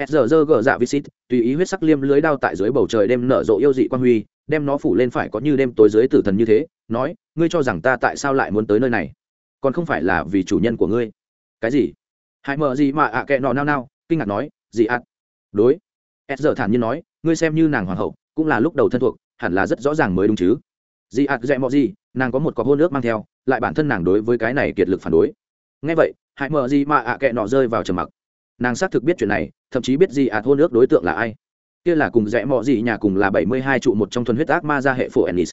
S giờ dơ gờ dạ visit tùy ý huyết sắc liêm lưới đao tại dưới bầu trời đêm nở rộ yêu dị quan huy, đem nó phủ lên phải có như đêm tối dưới tử thần như thế, nói, ngươi cho rằng ta tại sao lại muốn tới nơi này? Còn không phải là vì chủ nhân của ngươi. Cái gì? Hãy mở gì mà ạ kệ nọ nao nao, kinh ngạc nói, gì ạ? Đối. S giờ thản nhiên nói, ngươi xem như nàng hoàng hậu, cũng là lúc đầu thân thuộc, hẳn là rất rõ ràng mới đúng chứ. Dị ạt dẹ mọi gì? Nàng có một cọc hôn nước mang theo, lại bản thân nàng đối với cái này kiệt lực phản đối. Ngay vậy hãy mở gì mà ạ kệ nọ rơi vào trầm mặc nàng xác thực biết chuyện này, thậm chí biết gì ạt hôn nước đối tượng là ai. Kia là cùng rẽ mọi gì nhà cùng là bảy mươi hai trụ một trong thuần huyết ác ma gia hệ phổ ennis.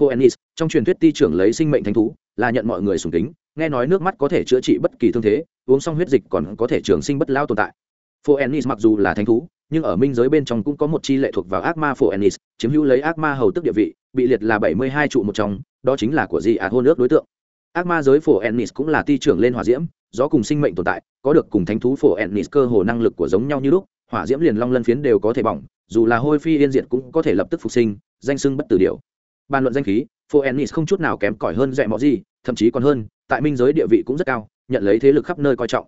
Phổ ennis, trong truyền thuyết ti trưởng lấy sinh mệnh thánh thú, là nhận mọi người sùng kính, nghe nói nước mắt có thể chữa trị bất kỳ thương thế, uống xong huyết dịch còn có thể trường sinh bất lao tồn tại. Phổ ennis mặc dù là thánh thú, nhưng ở minh giới bên trong cũng có một chi lệ thuộc vào ác ma phổ ennis, chiếm hữu lấy ác ma hầu tức địa vị, bị liệt là bảy mươi hai trụ một trong, đó chính là của di ạt hôn ước đối tượng. Ác ma giới phổ ennis cũng là ti trưởng lên hỏa diễm do cùng sinh mệnh tồn tại, có được cùng thánh thú phổ ennis cơ hồ năng lực của giống nhau như lúc, hỏa diễm liền long lân phiến đều có thể bỏng, dù là hôi phi yên diệt cũng có thể lập tức phục sinh, danh sưng bất tử điều bàn luận danh khí, phổ ennis không chút nào kém cỏi hơn dẹ mọi gì, thậm chí còn hơn, tại minh giới địa vị cũng rất cao, nhận lấy thế lực khắp nơi coi trọng.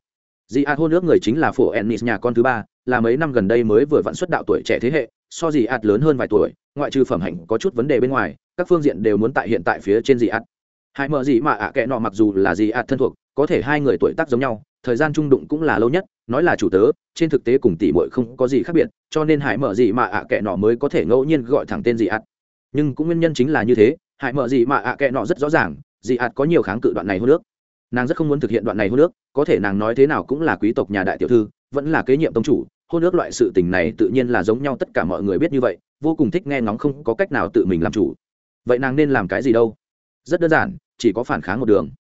Di ạt hôn ước người chính là phổ ennis nhà con thứ ba, là mấy năm gần đây mới vừa vặn xuất đạo tuổi trẻ thế hệ, so gì ạt lớn hơn vài tuổi, ngoại trừ phẩm hạnh có chút vấn đề bên ngoài, các phương diện đều muốn tại hiện tại phía trên dị ạt. Hai mợ gì mà ạ à kệ nọ mặc dù là dị ạt thân thuộc có thể hai người tuổi tác giống nhau, thời gian trung đụng cũng là lâu nhất, nói là chủ tớ, trên thực tế cùng tỷ muội không có gì khác biệt, cho nên hải mở gì mà ạ à kệ nọ mới có thể ngẫu nhiên gọi thẳng tên dị ạt. Nhưng cũng nguyên nhân chính là như thế, hải mở gì mà ạ à kệ nọ rất rõ ràng, dị ạt có nhiều kháng cự đoạn này hô nước nàng rất không muốn thực hiện đoạn này hô nước có thể nàng nói thế nào cũng là quý tộc nhà đại tiểu thư, vẫn là kế nhiệm tông chủ, hôn ước loại sự tình này tự nhiên là giống nhau tất cả mọi người biết như vậy, vô cùng thích nghe ngóng không có cách nào tự mình làm chủ. Vậy nàng nên làm cái gì đâu? Rất đơn giản, chỉ có phản kháng một đường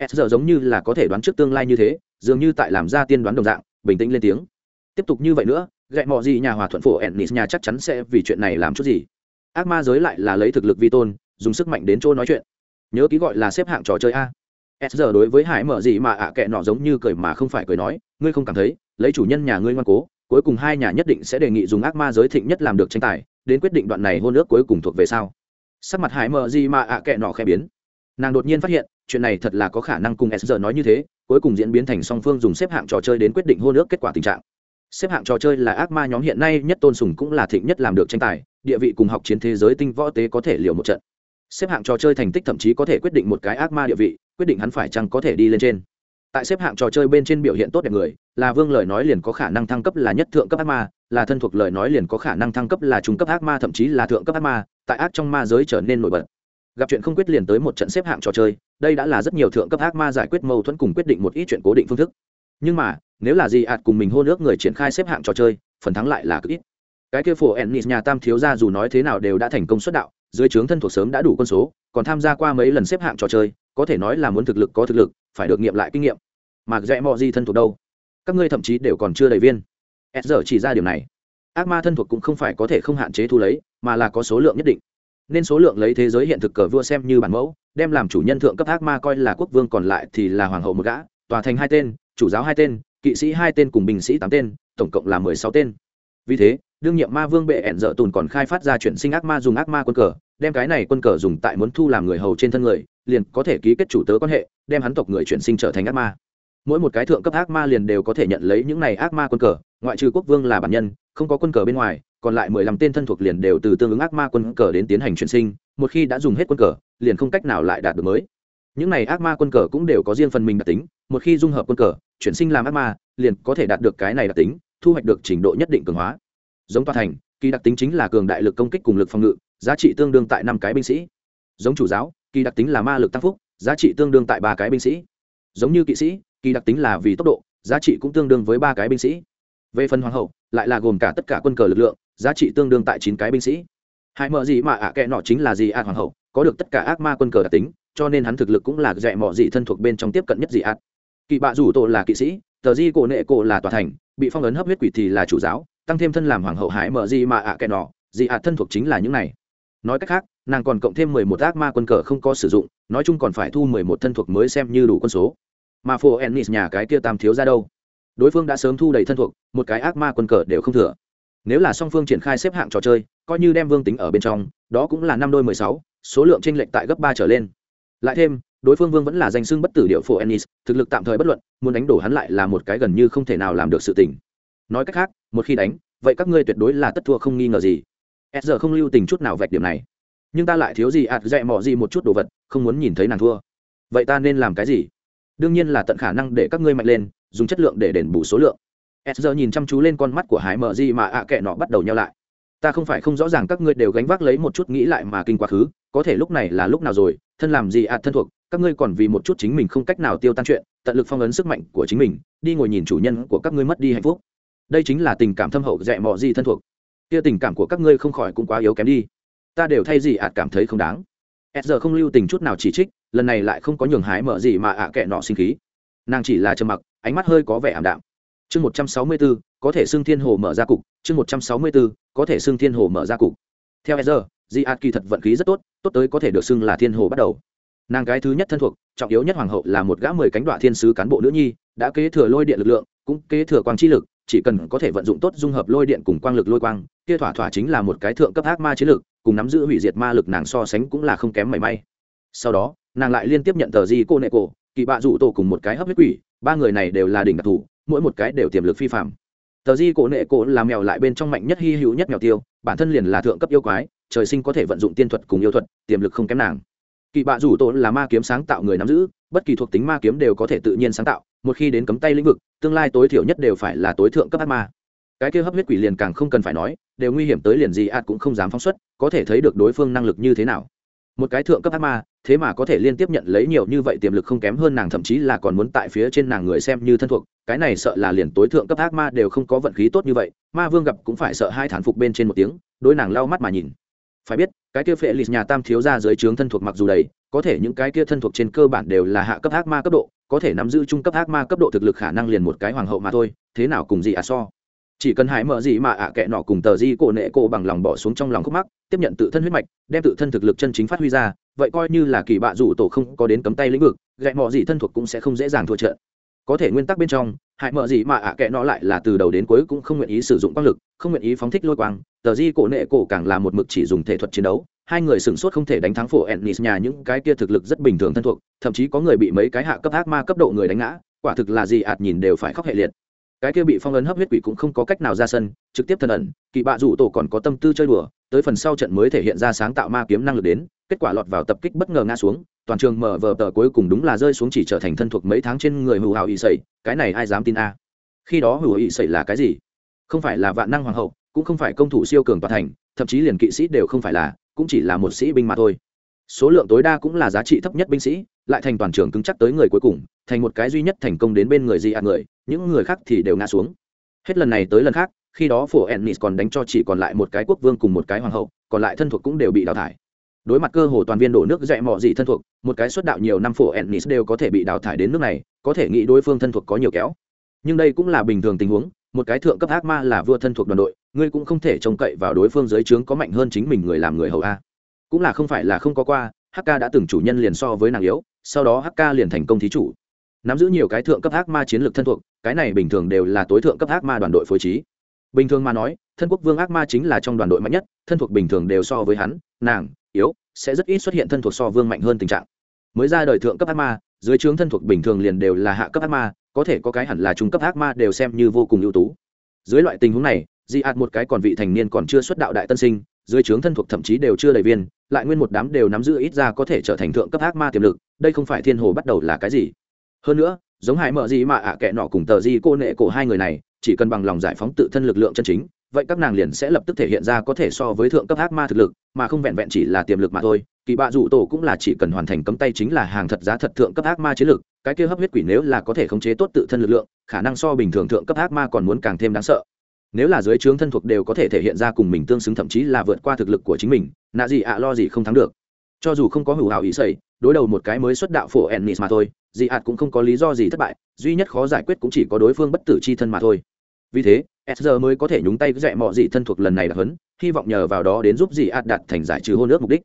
s giờ giống như là có thể đoán trước tương lai như thế, dường như tại làm ra tiên đoán đồng dạng, bình tĩnh lên tiếng. Tiếp tục như vậy nữa gậy mò gì nhà hòa thuận phổ ennis nhà chắc chắn sẽ vì chuyện này làm chút gì. Ác ma giới lại là lấy thực lực vi tôn, dùng sức mạnh đến chỗ nói chuyện. Nhớ ký gọi là xếp hạng trò chơi a. S giờ đối với hải mở gì mà ạ kệ nọ giống như cười mà không phải cười nói, ngươi không cảm thấy, lấy chủ nhân nhà ngươi ngoan cố, cuối cùng hai nhà nhất định sẽ đề nghị dùng ác ma giới thịnh nhất làm được tranh tài, đến quyết định đoạn này hôn ước cuối cùng thuộc về sao? Sắc mặt hải mờ gì mà ạ kệ nọ khẽ biến. Nàng đột nhiên phát hiện chuyện này thật là có khả năng cùng sr nói như thế, cuối cùng diễn biến thành song phương dùng xếp hạng trò chơi đến quyết định hô nước kết quả tình trạng. Xếp hạng trò chơi là ác ma nhóm hiện nay nhất tôn sùng cũng là thịnh nhất làm được tranh tài, địa vị cùng học chiến thế giới tinh võ tế có thể liều một trận. Xếp hạng trò chơi thành tích thậm chí có thể quyết định một cái ác ma địa vị, quyết định hắn phải chăng có thể đi lên trên. Tại xếp hạng trò chơi bên trên biểu hiện tốt đẹp người, là vương lời nói liền có khả năng thăng cấp là nhất thượng cấp ác ma, là thân thuộc lời nói liền có khả năng thăng cấp là trung cấp ác ma, thậm chí là thượng cấp ác ma, tại ác trong ma giới trở nên nổi bật. Gặp chuyện không quyết liền tới một trận xếp hạng trò chơi đây đã là rất nhiều thượng cấp ác ma giải quyết mâu thuẫn cùng quyết định một ít chuyện cố định phương thức. Nhưng mà, nếu là gì ạt cùng mình hôn nước người triển khai xếp hạng trò chơi, phần thắng lại là cực ít. Cái kia phổ ennis nhà tam thiếu gia dù nói thế nào đều đã thành công xuất đạo, dưới trướng thân thuộc sớm đã đủ quân số, còn tham gia qua mấy lần xếp hạng trò chơi, có thể nói là muốn thực lực có thực lực, phải được nghiệm lại kinh nghiệm. Mà dạy mọi gì thân thuộc đâu? Các ngươi thậm chí đều còn chưa đầy viên. S giờ chỉ ra điều này. Ác ma thân thuộc cũng không phải có thể không hạn chế thu lấy, mà là có số lượng nhất định nên số lượng lấy thế giới hiện thực cờ vua xem như bản mẫu, đem làm chủ nhân thượng cấp ác ma coi là quốc vương còn lại thì là hoàng hậu một gã, tòa thành hai tên, chủ giáo hai tên, kỵ sĩ hai tên cùng binh sĩ tám tên, tổng cộng là mười sáu tên. Vì thế, đương nhiệm ma vương bệ ẻn dở tùn còn khai phát ra chuyển sinh ác ma dùng ác ma quân cờ, đem cái này quân cờ dùng tại muốn thu làm người hầu trên thân người, liền có thể ký kết chủ tớ quan hệ, đem hắn tộc người chuyển sinh trở thành ác ma. Mỗi một cái thượng cấp ác ma liền đều có thể nhận lấy những này ác ma quân cờ ngoại trừ quốc vương là bản nhân, không có quân cờ bên ngoài, còn lại mười lăm tên thân thuộc liền đều từ tương ứng ác ma quân cờ đến tiến hành chuyển sinh, một khi đã dùng hết quân cờ, liền không cách nào lại đạt được mới. Những này ác ma quân cờ cũng đều có riêng phần mình đặc tính, một khi dung hợp quân cờ, chuyển sinh làm ác ma, liền có thể đạt được cái này đặc tính, thu hoạch được trình độ nhất định cường hóa. Giống toa thành, kỳ đặc tính chính là cường đại lực công kích cùng lực phòng ngự, giá trị tương đương tại năm cái binh sĩ. Giống chủ giáo, kỳ đặc tính là ma lực tăng phúc, giá trị tương đương tại ba cái binh sĩ. Giống như kỵ sĩ, kỳ đặc tính là vì tốc độ, giá trị cũng tương đương với ba cái binh sĩ về phần hoàng hậu, lại là gồm cả tất cả quân cờ lực lượng, giá trị tương đương tại chín cái binh sĩ. Hại mợ gì mà ạ à kệ nọ chính là gì à hoàng hậu, có được tất cả ác ma quân cờ đặc tính, cho nên hắn thực lực cũng là dẹ mỏ dị thân thuộc bên trong tiếp cận nhất dị à kỵ bạ rủ tổ là kỵ sĩ, tờ di cổ nệ cổ là tòa thành, bị phong ấn hấp huyết quỷ thì là chủ giáo, tăng thêm thân làm hoàng hậu hải mợ gì mà ạ kệ nọ, dị ạ thân thuộc chính là những này. Nói cách khác, nàng còn cộng thêm mười một ác ma quân cờ không có sử dụng, nói chung còn phải thu mười một thân thuộc mới xem như đủ quân số. Mà phô ennis nhà cái kia tam thiếu ra đâu? Đối phương đã sớm thu đầy thân thuộc, một cái ác ma quân cờ đều không thừa. Nếu là song phương triển khai xếp hạng trò chơi, coi như đem vương tính ở bên trong, đó cũng là năm đôi mười sáu, số lượng tranh lệch tại gấp ba trở lên. Lại thêm, đối phương vương vẫn là danh xưng bất tử điệu phổ ennis, thực lực tạm thời bất luận, muốn đánh đổ hắn lại là một cái gần như không thể nào làm được sự tình. Nói cách khác, một khi đánh, vậy các ngươi tuyệt đối là tất thua không nghi ngờ gì. S giờ không lưu tình chút nào vạch điểm này. Nhưng ta lại thiếu gì ạt dẹ mỏ gì một chút đồ vật, không muốn nhìn thấy nàng thua. Vậy ta nên làm cái gì? Đương nhiên là tận khả năng để các ngươi mạnh lên dùng chất lượng để đền bù số lượng. S giờ nhìn chăm chú lên con mắt của hải mợ gì mà ạ kệ nọ bắt đầu nhau lại. Ta không phải không rõ ràng các ngươi đều gánh vác lấy một chút nghĩ lại mà kinh quá khứ, có thể lúc này là lúc nào rồi, thân làm gì ạ, thân thuộc, các ngươi còn vì một chút chính mình không cách nào tiêu tan chuyện, tận lực phong ấn sức mạnh của chính mình, đi ngồi nhìn chủ nhân của các ngươi mất đi hạnh phúc. Đây chính là tình cảm thâm hậu dẹ mọ gì thân thuộc. Kia tình cảm của các ngươi không khỏi cũng quá yếu kém đi. Ta đều thay gì ạt cảm thấy không đáng. S giờ không lưu tình chút nào chỉ trích, lần này lại không có nhường hái mở gì mà ạ kệ nọ sinh khí nàng chỉ là trầm mặc, ánh mắt hơi có vẻ ảm đạm. Chương một trăm sáu mươi bốn, có thể xưng thiên hồ mở ra cục. Chương một trăm sáu mươi bốn, có thể xưng thiên hồ mở ra cục. Theo s giờ di ạt kỳ thật vận khí rất tốt tốt tới có thể được xưng là thiên hồ bắt đầu. Nàng gái thứ nhất thân thuộc, trọng yếu nhất hoàng hậu là một gã mười cánh đoạn thiên sứ cán bộ nữ nhi, đã kế thừa lôi điện lực lượng, cũng kế thừa quang chi lực, chỉ cần có thể vận dụng tốt dung hợp lôi điện cùng quang lực lôi quang, kia thỏa thỏa chính là một cái thượng cấp ác ma chiến lực, cùng nắm giữ hủy diệt ma lực nàng so sánh cũng là không kém mảy may. Sau đó, nàng lại liên tiếp nhận tờ di cô nệ cổ kỳ bạ rủ tổ cùng một cái hấp huyết quỷ, ba người này đều là đỉnh đặc thù, mỗi một cái đều tiềm lực phi phạm tờ di cổ nệ cổ là mèo lại bên trong mạnh nhất hy hữu nhất mèo tiêu, bản thân liền là thượng cấp yêu quái, trời sinh có thể vận dụng tiên thuật cùng yêu thuật, tiềm lực không kém nàng. Kỳ bạ rủ tổ là ma kiếm sáng tạo người nắm giữ, bất kỳ thuộc tính ma kiếm đều có thể tự nhiên sáng tạo, một khi đến cấm tay lĩnh vực, tương lai tối thiểu nhất đều phải là tối thượng cấp ác ma. Cái kia hấp huyết quỷ liền càng không cần phải nói, đều nguy hiểm tới liền gì ạt cũng không dám phóng xuất, có thể thấy được đối phương năng lực như thế nào một cái thượng cấp ác ma, thế mà có thể liên tiếp nhận lấy nhiều như vậy tiềm lực không kém hơn nàng, thậm chí là còn muốn tại phía trên nàng người xem như thân thuộc. Cái này sợ là liền tối thượng cấp ác ma đều không có vận khí tốt như vậy, ma vương gặp cũng phải sợ hai thản phục bên trên một tiếng đôi nàng lau mắt mà nhìn. Phải biết, cái kia phệ lịch nhà tam thiếu ra dưới trướng thân thuộc mặc dù đầy, có thể những cái kia thân thuộc trên cơ bản đều là hạ cấp ác ma cấp độ, có thể nắm giữ trung cấp ác ma cấp độ thực lực khả năng liền một cái hoàng hậu mà thôi, thế nào cùng gì à so? Chỉ cần hải mở gì mà ạ kệ nọ cùng tờ di cổ nệ cổ bằng lòng bỏ xuống trong lòng khúc mắc, tiếp nhận tự thân huyết mạch, đem tự thân thực lực chân chính phát huy ra, vậy coi như là kỳ bạ rủ tổ không có đến cấm tay lĩnh vực gậy mọ gì thân thuộc cũng sẽ không dễ dàng thua trận. Có thể nguyên tắc bên trong hại mở gì mà ạ kệ nó lại là từ đầu đến cuối cũng không nguyện ý sử dụng quang lực, không nguyện ý phóng thích lôi quang. Tờ di cổ nệ cổ càng là một mực chỉ dùng thể thuật chiến đấu, hai người sửng sốt không thể đánh thắng phổ ennis nhà những cái kia thực lực rất bình thường thân thuộc, thậm chí có người bị mấy cái hạ cấp ác ma cấp độ người đánh ngã, quả thực là gì ạt nhìn đều phải khóc hệ liệt cái kia bị phong ấn hấp huyết quỷ cũng không có cách nào ra sân, trực tiếp thân ẩn, kỳ bạ rủ tổ còn có tâm tư chơi đùa, tới phần sau trận mới thể hiện ra sáng tạo ma kiếm năng lực đến, kết quả lọt vào tập kích bất ngờ ngã xuống, toàn trường mở vờ tờ cuối cùng đúng là rơi xuống chỉ trở thành thân thuộc mấy tháng trên người hữu hào ỵ sẩy, cái này ai dám tin a? Khi đó hữu ỵ sẩy là cái gì? Không phải là vạn năng hoàng hậu, cũng không phải công thủ siêu cường toàn thành, thậm chí liền kỵ sĩ đều không phải là, cũng chỉ là một sĩ binh mà thôi số lượng tối đa cũng là giá trị thấp nhất binh sĩ, lại thành toàn trường cứng chắc tới người cuối cùng, thành một cái duy nhất thành công đến bên người di ạ, người, những người khác thì đều ngã xuống. Hết lần này tới lần khác, khi đó phổ ennis còn đánh cho chỉ còn lại một cái quốc vương cùng một cái hoàng hậu, còn lại thân thuộc cũng đều bị đào thải. Đối mặt cơ hồ toàn viên đổ nước dạy mò gì thân thuộc, một cái xuất đạo nhiều năm phổ ennis đều có thể bị đào thải đến nước này, có thể nghĩ đối phương thân thuộc có nhiều kéo. Nhưng đây cũng là bình thường tình huống, một cái thượng cấp ác ma là vua thân thuộc đoàn đội, ngươi cũng không thể trông cậy vào đối phương dưới trướng có mạnh hơn chính mình người làm người hầu a cũng là không phải là không có qua hk đã từng chủ nhân liền so với nàng yếu, sau đó hk liền thành công thí chủ. Nắm giữ nhiều cái thượng cấp ác ma chiến lược thân thuộc, cái này bình thường đều là tối thượng cấp ác ma đoàn đội phối trí. Bình thường mà nói, thân quốc vương ác ma chính là trong đoàn đội mạnh nhất, thân thuộc bình thường đều so với hắn, nàng, yếu, sẽ rất ít xuất hiện thân thuộc so vương mạnh hơn tình trạng. Mới ra đời thượng cấp ác ma, dưới trướng thân thuộc bình thường liền đều là hạ cấp ác ma, có thể có cái hẳn là trung cấp ác ma đều xem như vô cùng ưu tú. Dưới loại tình huống này, di ạt một cái còn vị thành niên còn chưa xuất đạo đại tân sinh dưới trướng thân thuộc thậm chí đều chưa đầy viên, lại nguyên một đám đều nắm giữ ít ra có thể trở thành thượng cấp ác ma tiềm lực, đây không phải thiên hồ bắt đầu là cái gì? Hơn nữa, giống hải mở gì mà ạ kệ nọ cùng tờ di cô nệ cổ hai người này, chỉ cần bằng lòng giải phóng tự thân lực lượng chân chính, vậy các nàng liền sẽ lập tức thể hiện ra có thể so với thượng cấp ác ma thực lực, mà không vẹn vẹn chỉ là tiềm lực mà thôi. Kỳ bạ rủ tổ cũng là chỉ cần hoàn thành cấm tay chính là hàng thật giá thật thượng cấp ác ma chiến lực, cái kia hấp huyết quỷ nếu là có thể khống chế tốt tự thân lực lượng, khả năng so bình thường thượng cấp ác ma còn muốn càng thêm đáng sợ nếu là dưới trướng thân thuộc đều có thể thể hiện ra cùng mình tương xứng thậm chí là vượt qua thực lực của chính mình, nạ gì ạ lo gì không thắng được. Cho dù không có hữu hảo ý xảy đối đầu một cái mới xuất đạo phổ ennis mà thôi, dị ạt cũng không có lý do gì thất bại, duy nhất khó giải quyết cũng chỉ có đối phương bất tử c h i thân mà thôi. Vì thế sr mới có thể nhúng tay dẹ mọi dị thân thuộc lần này đặc hấn hy vọng nhờ vào đó đến giúp dị ạt đạt thành giải trừ hôn ước mục đích.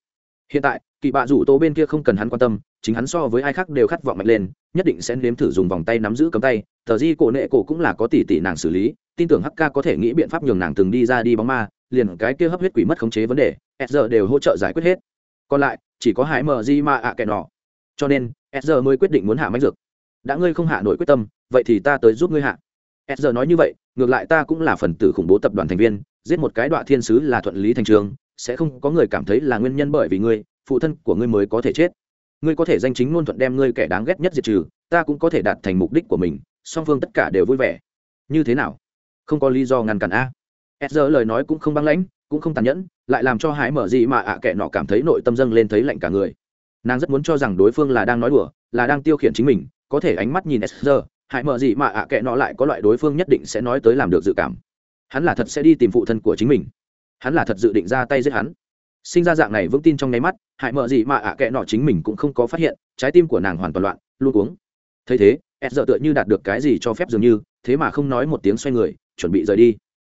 Hiện tại kỳ bạ rủ tô bên kia không cần hắn quan tâm, chính hắn so với ai khác đều khát vọng mạnh lên, nhất định sẽ nếm thử dùng vòng tay nắm giữ cấm tay. Tờ di cổ nệ cổ cũng là có tỷ tỷ nàng xử lý, tin tưởng hk có thể nghĩ biện pháp nhường nàng từng đi ra đi bóng ma, liền cái kia hấp huyết quỷ mất khống chế vấn đề sr đều hỗ trợ giải quyết hết. Còn lại, chỉ có hải mờ di ma ạ kẻ nọ. Cho nên sr mới quyết định muốn hạ mánh dược. Đã ngươi không hạ nổi quyết tâm, vậy thì ta tới giúp ngươi hạ. Sr nói như vậy, ngược lại ta cũng là phần tử khủng bố tập đoàn thành viên, giết một cái đoạn thiên sứ là thuận lý thành trường, sẽ không có người cảm thấy là nguyên nhân bởi vì ngươi phụ thân của ngươi mới có thể chết. Ngươi có thể danh chính ngôn thuận đem ngươi kẻ đáng ghét nhất diệt trừ, ta cũng có thể đạt thành mục đích của mình, song phương tất cả đều vui vẻ. Như thế nào? Không có lý do ngăn cản a. S giờ lời nói cũng không băng lãnh, cũng không tàn nhẫn, lại làm cho hải mở gì mà ạ kệ nọ cảm thấy nội tâm dâng lên thấy lạnh cả người. Nàng rất muốn cho rằng đối phương là đang nói đùa, là đang tiêu khiển chính mình, có thể ánh mắt nhìn s giờ hải mở gì mà ạ kệ nọ lại có loại đối phương nhất định sẽ nói tới làm được dự cảm. Hắn là thật sẽ đi tìm phụ thân của chính mình. Hắn là thật dự định ra tay giết hắn sinh ra dạng này vững tin trong nháy mắt, hại mợ gì mà ạ kệ nọ chính mình cũng không có phát hiện, trái tim của nàng hoàn toàn loạn, luôn uống thấy thế s giờ tựa như đạt được cái gì cho phép dường như, thế mà không nói một tiếng xoay người, chuẩn bị rời đi.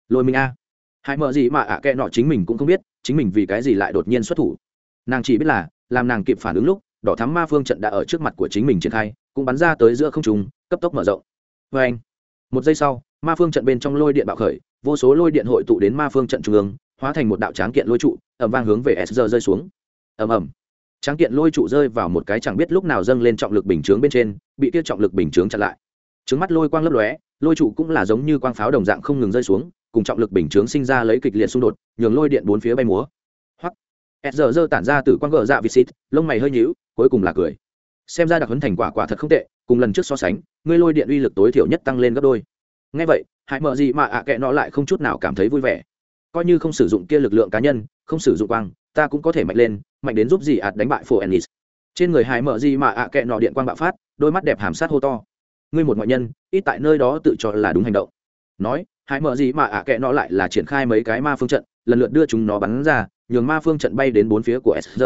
Lôi mình a. À. hại mợ gì mà ạ kệ nọ chính mình cũng không biết, chính mình vì cái gì lại đột nhiên xuất thủ. Nàng chỉ biết là, làm nàng kịp phản ứng lúc, đỏ thắm ma phương trận đã ở trước mặt của chính mình triển khai, cũng bắn ra tới giữa không trùng cấp tốc mở rộng. Vê anh một giây sau, ma phương trận bên trong lôi điện bạo khởi, vô số lôi điện hội tụ đến ma phương trận trung ương hóa thành một đạo tráng kiện lôi trụ ẩm vang hướng về s giờ rơi xuống. Ẩm ẩm tráng kiện lôi trụ rơi vào một cái chẳng biết lúc nào dâng lên trọng lực bình chướng bên trên, bị kia trọng lực bình chướng chặn lại. Trứng mắt lôi quang lấp lóe, lôi trụ cũng là giống như quang pháo đồng dạng không ngừng rơi xuống, cùng trọng lực bình chướng sinh ra lấy kịch liệt xung đột, nhường lôi điện bốn phía bay múa. Hoặc s giờ tản ra từ quang gờ dạ vịt xịt, lông mày hơi nhíu, cuối cùng là cười. Xem ra đặc huấn thành quả quả thật không tệ, cùng lần trước so sánh, ngươi lôi điện uy lực tối thiểu nhất tăng lên gấp đôi. Ngay vậy hãy mở gì mà ạ à kệ nó lại không chút nào cảm thấy vui vẻ coi như không sử dụng kia lực lượng cá nhân, không sử dụng quang, ta cũng có thể mạnh lên, mạnh đến giúp gì ạt đánh bại phổ ennis trên người hải mở gì mà ạ kệ nọ điện quang bạo phát, đôi mắt đẹp hàm sát hô to. Ngươi một ngoại nhân, ít tại nơi đó tự cho là đúng hành động. Nói hải mở gì mà ạ kệ nọ lại là triển khai mấy cái ma phương trận, lần lượt đưa chúng nó bắn ra, nhường ma phương trận bay đến bốn phía của sr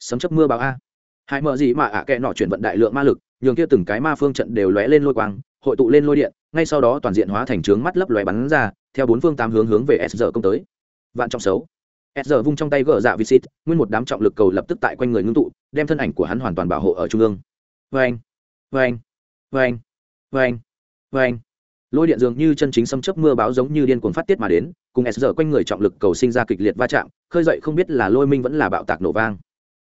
sấm chấp mưa báo a. Hải mở gì mà ạ kệ nọ chuyển vận đại lượng ma lực, nhường kia từng cái ma phương trận đều lóe lên lôi quang, hội tụ lên lôi điện, ngay sau đó toàn diện hóa thành trướng mắt lấp lóe bắn ra theo bốn phương tám hướng hướng về s giờ công tới. Vạn trọng xấu. S giờ vung trong tay gỡ dạ visit nguyên một đám trọng lực cầu lập tức tại quanh người ngưng tụ, đem thân ảnh của hắn hoàn toàn bảo hộ ở trung ương. Vê anh vê anh vê anh vê anh vê anh lôi điện dường như chân chính xâm chấp mưa báo giống như điên cuồng phát tiết mà đến, cùng s giờ quanh người trọng lực cầu sinh ra kịch liệt va chạm, khơi dậy không biết là lôi minh vẫn là bạo tạc nổ vang.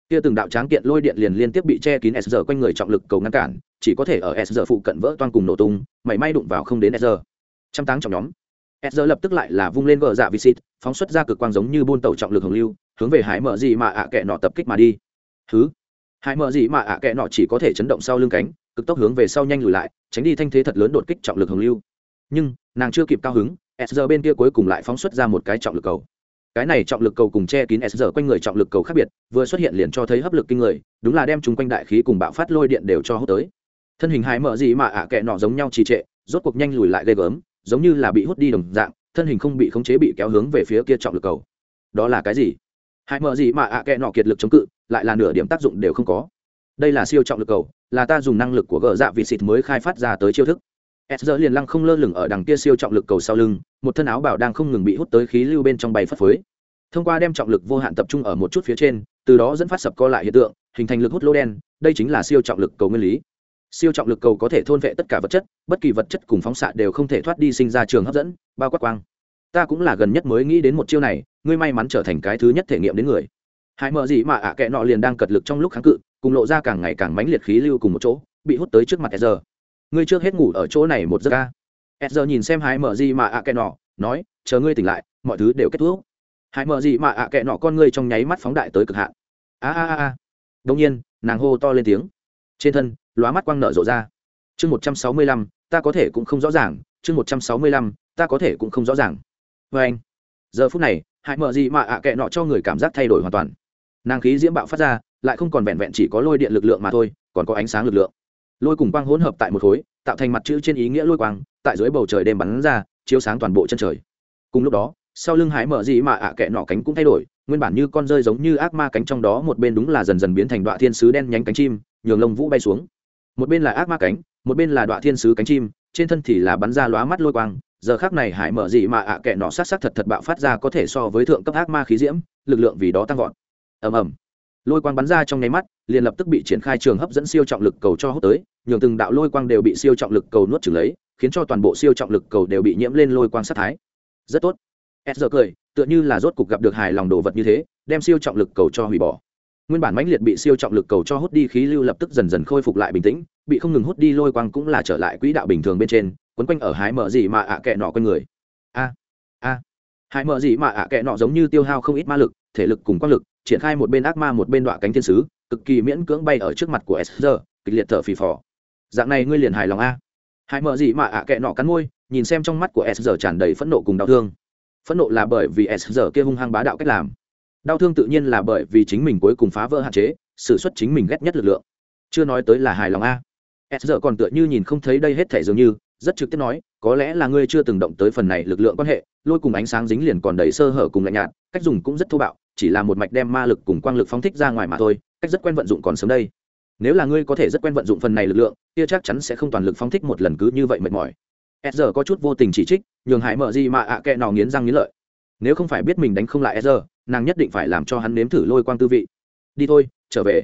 Kia từng đạo tráng kiện lôi điện liền liên tiếp bị che kín s giờ quanh người trọng lực cầu ngăn cản, chỉ có thể ở s giờ phụ cận vỡ toan cùng nổ tung, mảy may đụng vào không đến s giờ trăm táng trong nhóm s giờ lập tức lại là vung lên gờ dạ visit phóng xuất ra cực quang giống như buôn tàu trọng lực hồng lưu, hướng về hải mở gì mà ạ kệ nọ tập kích mà đi. Thứ hải mở gì mà ạ kệ nọ chỉ có thể chấn động sau lưng cánh, cực tốc hướng về sau nhanh lùi lại, tránh đi thanh thế thật lớn đột kích trọng lực hồng lưu. Nhưng, nàng chưa kịp cao hứng s giờ bên kia cuối cùng lại phóng xuất ra một cái trọng lực cầu. Cái này trọng lực cầu cùng che kín s giờ quanh người trọng lực cầu khác biệt, vừa xuất hiện liền cho thấy hấp lực kinh người, đúng là đem chúng quanh đại khí cùng bạo phát lôi điện đều cho hút tới. Thân hình hải mở gì mà ạ kệ nọ giống nhau trì trệ, rốt cuộc nhanh lùi lại ghê gớm giống như là bị hút đi đồng dạng, thân hình không bị khống chế bị kéo hướng về phía kia trọng lực cầu. Đó là cái gì? Hãy mở gì mà ạ à kệ nọ kiệt lực chống cự, lại là nửa điểm tác dụng đều không có. Đây là siêu trọng lực cầu, là ta dùng năng lực của gờ dạ vị xịt mới khai phát ra tới chiêu thức. S giờ liền lăng không lơ lửng ở đằng kia siêu trọng lực cầu sau lưng, một thân áo bảo đang không ngừng bị hút tới khí lưu bên trong bay phất phới. Thông qua đem trọng lực vô hạn tập trung ở một chút phía trên, từ đó dẫn phát sập co lại hiện tượng, hình thành lực hút lô đen, đây chính là siêu trọng lực cầu nguyên lý siêu trọng lực cầu có thể thôn vệ tất cả vật chất, bất kỳ vật chất cùng phóng xạ đều không thể thoát đi sinh ra trường hấp dẫn, bao quát quang. Ta cũng là gần nhất mới nghĩ đến một chiêu này, ngươi may mắn trở thành cái thứ nhất thể nghiệm đến người. Hãy mở gì mà ạ à kệ nọ liền đang cật lực trong lúc kháng cự, cùng lộ ra càng ngày càng mãnh liệt khí lưu cùng một chỗ, bị hút tới trước mặt Ezra. ngươi trước hết ngủ ở chỗ này một giấc ca. Ezra nhìn xem hãy mở gì mà ạ à kệ nọ, nói, chờ ngươi tỉnh lại, mọi thứ đều kết thúc. Hãy mở gì mà ạ à kệ nọ con ngươi trong nháy mắt phóng đại tới cực hạn. A a a a. Đông nhiên, nàng hô to lên tiếng. Trên thân lóa mắt quang nở rộ ra. Chương một trăm sáu mươi lăm, ta có thể cũng không rõ ràng. Chương một trăm sáu mươi lăm, ta có thể cũng không rõ ràng. Vê anh, giờ phút này, hại mở gì mà ạ kệ nọ cho người cảm giác thay đổi hoàn toàn. Nàng khí diễm bạo phát ra, lại không còn vẹn vẹn chỉ có lôi điện lực lượng mà thôi, còn có ánh sáng lực lượng. Lôi cùng quang hỗn hợp tại một khối, tạo thành mặt chữ trên ý nghĩa lôi quang, tại dưới bầu trời đêm bắn ra, chiếu sáng toàn bộ chân trời. Cùng lúc đó, sau lưng hái mở gì mà ạ kệ nọ cánh cũng thay đổi, nguyên bản như con rơi giống như ác ma cánh trong đó một bên đúng là dần dần biến thành đoạn thiên sứ đen nhánh cánh chim, nhường lông vũ bay xuống một bên là ác ma cánh, một bên là đọa thiên sứ cánh chim, trên thân thì là bắn ra lóa mắt lôi quang, giờ khác này hải mở gì mà ạ kệ nọ sát sát thật thật bạo phát ra có thể so với thượng cấp ác ma khí diễm, lực lượng vì đó tăng vọt. Ầm ầm. Lôi quang bắn ra trong nháy mắt, liền lập tức bị triển khai trường hấp dẫn siêu trọng lực cầu cho hút tới, nhường từng đạo lôi quang đều bị siêu trọng lực cầu nuốt trừng lấy, khiến cho toàn bộ siêu trọng lực cầu đều bị nhiễm lên lôi quang sát thái. Rất tốt. S giờ cười, tựa như là rốt cục gặp được hài lòng đồ vật như thế, đem siêu trọng lực cầu cho hủy bỏ nguyên bản mãnh liệt bị siêu trọng lực cầu cho hút đi khí lưu lập tức dần dần khôi phục lại bình tĩnh, bị không ngừng hút đi lôi quang cũng là trở lại quỹ đạo bình thường bên trên, quấn quanh ở hái mở gì mà ạ kệ nọ quanh người. A a à. hái mở gì mà ạ kệ nọ giống như tiêu hao không ít ma lực, thể lực cùng quang lực, triển khai một bên ác ma một bên đọa cánh thiên sứ, cực kỳ miễn cưỡng bay ở trước mặt của s kịch liệt thở phì phò. Dạng này ngươi liền hài lòng a? Hãy mở gì mà ạ kệ nọ cắn môi, nhìn xem trong mắt của s tràn đầy phẫn nộ cùng đau thương. Phẫn nộ là bởi vì s kia hung hăng bá đạo cách làm đau thương tự nhiên là bởi vì chính mình cuối cùng phá vỡ hạn chế s ử suất chính mình ghét nhất lực lượng. Chưa nói tới là hài lòng a. S giờ còn tựa như nhìn không thấy đây hết thể dường như, rất trực tiếp nói, có lẽ là ngươi chưa từng động tới phần này lực lượng quan hệ, lôi cùng ánh sáng dính liền còn đầy sơ hở cùng lạnh nhạt, cách dùng cũng rất thô bạo, chỉ là một mạch đem ma lực cùng quang lực phóng thích ra ngoài mà thôi, cách rất quen vận dụng còn sớm đây. Nếu là ngươi có thể rất quen vận dụng phần này lực lượng, kia chắc chắn sẽ không toàn lực phóng thích một lần cứ như vậy mệt mỏi. S giờ có chút vô tình chỉ trích, nhường hại mở gì mà ạ à kệ nào nghiến răng nghiến lợi. Nếu không phải biết mình đánh không lại s giờ nàng nhất định phải làm cho hắn nếm thử lôi quang tư vị. Đi thôi, trở về.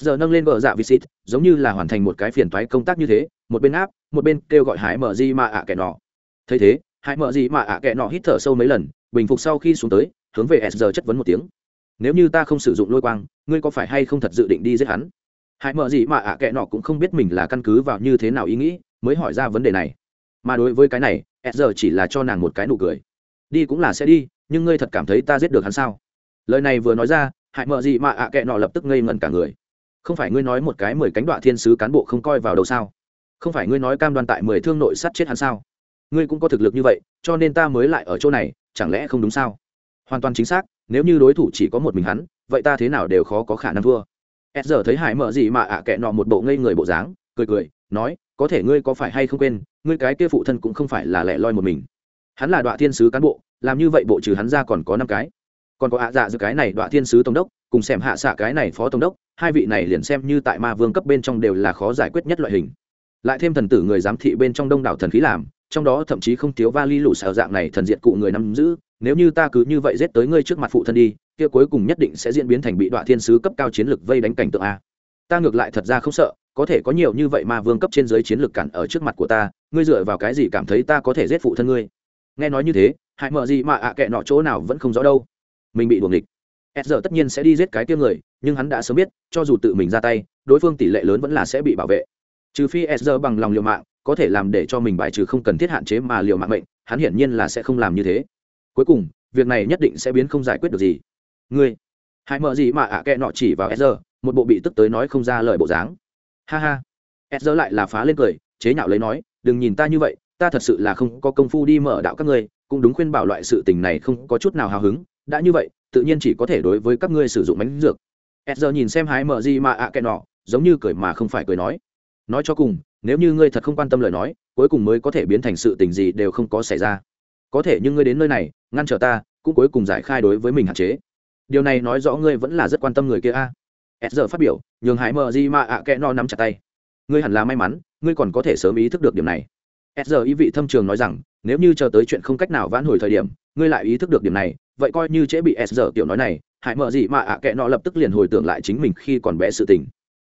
S giờ nâng lên vợ dạ visit, giống như là hoàn thành một cái phiền toái công tác như thế, một bên áp, một bên kêu gọi hải mở gì mà ạ à nọ. Thấy thế, hải mở gì mà ạ à nọ hít thở sâu mấy lần, bình phục sau khi xuống tới, hướng về s giờ chất vấn một tiếng. Nếu như ta không sử dụng lôi quang, ngươi có phải hay không thật dự định đi giết hắn? Hải mở gì mà ạ à nọ cũng không biết mình là căn cứ vào như thế nào ý nghĩ, mới hỏi ra vấn đề này. Mà đối với cái này s giờ chỉ là cho nàng một cái nụ cười. Đi cũng là sẽ đi nhưng ngươi thật cảm thấy ta giết được hắn sao? Lời này vừa nói ra, hại mở gì mà ạ à kệ nọ lập tức ngây ngẩn cả người. Không phải ngươi nói một cái mười cánh đoạn thiên sứ cán bộ không coi vào đâu sao? Không phải ngươi nói cam đoan tại mười thương nội sát chết hắn sao? Ngươi cũng có thực lực như vậy, cho nên ta mới lại ở chỗ này, chẳng lẽ không đúng sao? Hoàn toàn chính xác, nếu như đối thủ chỉ có một mình hắn, vậy ta thế nào đều khó có khả năng thua. S giờ thấy hải mở gì mà ạ kệ nọ một bộ ngây người bộ dáng, cười cười, nói, có thể ngươi có phải hay không quên, ngươi cái kia phụ thân cũng không phải là lẻ loi một mình. Hắn là đoạn thiên sứ cán bộ làm như vậy bộ trừ hắn ra còn có năm cái. Còn có ạ dạ giữa cái này đoạn thiên sứ tổng đốc, cùng xem hạ xạ cái này phó tổng đốc, hai vị này liền xem như tại ma vương cấp bên trong đều là khó giải quyết nhất loại hình. Lại thêm thần tử người giám thị bên trong đông đảo thần khí làm, trong đó thậm chí không thiếu vali lũ xào dạng này thần diện cụ người nắm giữ, nếu như ta cứ như vậy giết tới ngươi trước mặt phụ thân đi, kia cuối cùng nhất định sẽ diễn biến thành bị đoạn thiên sứ cấp cao chiến lược vây đánh cảnh tượng a. Ta ngược lại thật ra không sợ, có thể có nhiều như vậy mà vương cấp trên giới chiến lược cản ở trước mặt của ta, ngươi dựa vào cái gì cảm thấy ta có thể giết phụ thân ngươi? Nghe nói như thế hại mợ gì mà ạ kệ nọ chỗ nào vẫn không rõ đâu. Mình bị đuồng địch s giờ tất nhiên sẽ đi giết cái tiêu người, nhưng hắn đã sớm biết, cho dù tự mình ra tay, đối phương tỷ lệ lớn vẫn là sẽ bị bảo vệ. Trừ phi s giờ bằng lòng liều mạng, có thể làm để cho mình bài trừ không cần thiết hạn chế mà liều mạng mệnh, hắn hiển nhiên là sẽ không làm như thế. Cuối cùng, việc này nhất định sẽ biến không giải quyết được gì. Ngươi hãy mở gì mà ạ à kệ nọ chỉ vào s giờ, một bộ bị tức tới nói không ra lời bộ dáng. Ha ha. S giờ lại là phá lên cười, chế nhạo lấy nói, đừng nhìn ta như vậy, ta thật sự là không có công phu đi mở đạo các ngươi cũng đúng khuyên bảo loại sự tình này không có chút nào hào hứng, đã như vậy, tự nhiên chỉ có thể đối với các ngươi sử dụng bánh dược. S giờ nhìn xem hái mờ gì mà ạ à nọ, giống như cười mà không phải cười nói. Nói cho cùng, nếu như ngươi thật không quan tâm lời nói, cuối cùng mới có thể biến thành sự tình gì đều không có xảy ra. Có thể nhưng ngươi đến nơi này, ngăn trở ta, cũng cuối cùng giải khai đối với mình hạn chế. Điều này nói rõ ngươi vẫn là rất quan tâm người kia a. S giờ phát biểu, nhường hái mờ gì mà ạ kẹn nọ nắm chặt tay. Ngươi hẳn là may mắn, ngươi còn có thể sớm ý thức được điểm này s giờ ý vị thâm trường nói rằng, nếu như chờ tới chuyện không cách nào vãn hồi thời điểm, ngươi lại ý thức được điểm này, vậy coi như trễ bị s giờ tiểu nói này, hại mờ gì mà ạ kệ nọ lập tức liền hồi tưởng lại chính mình khi còn bé sự tình.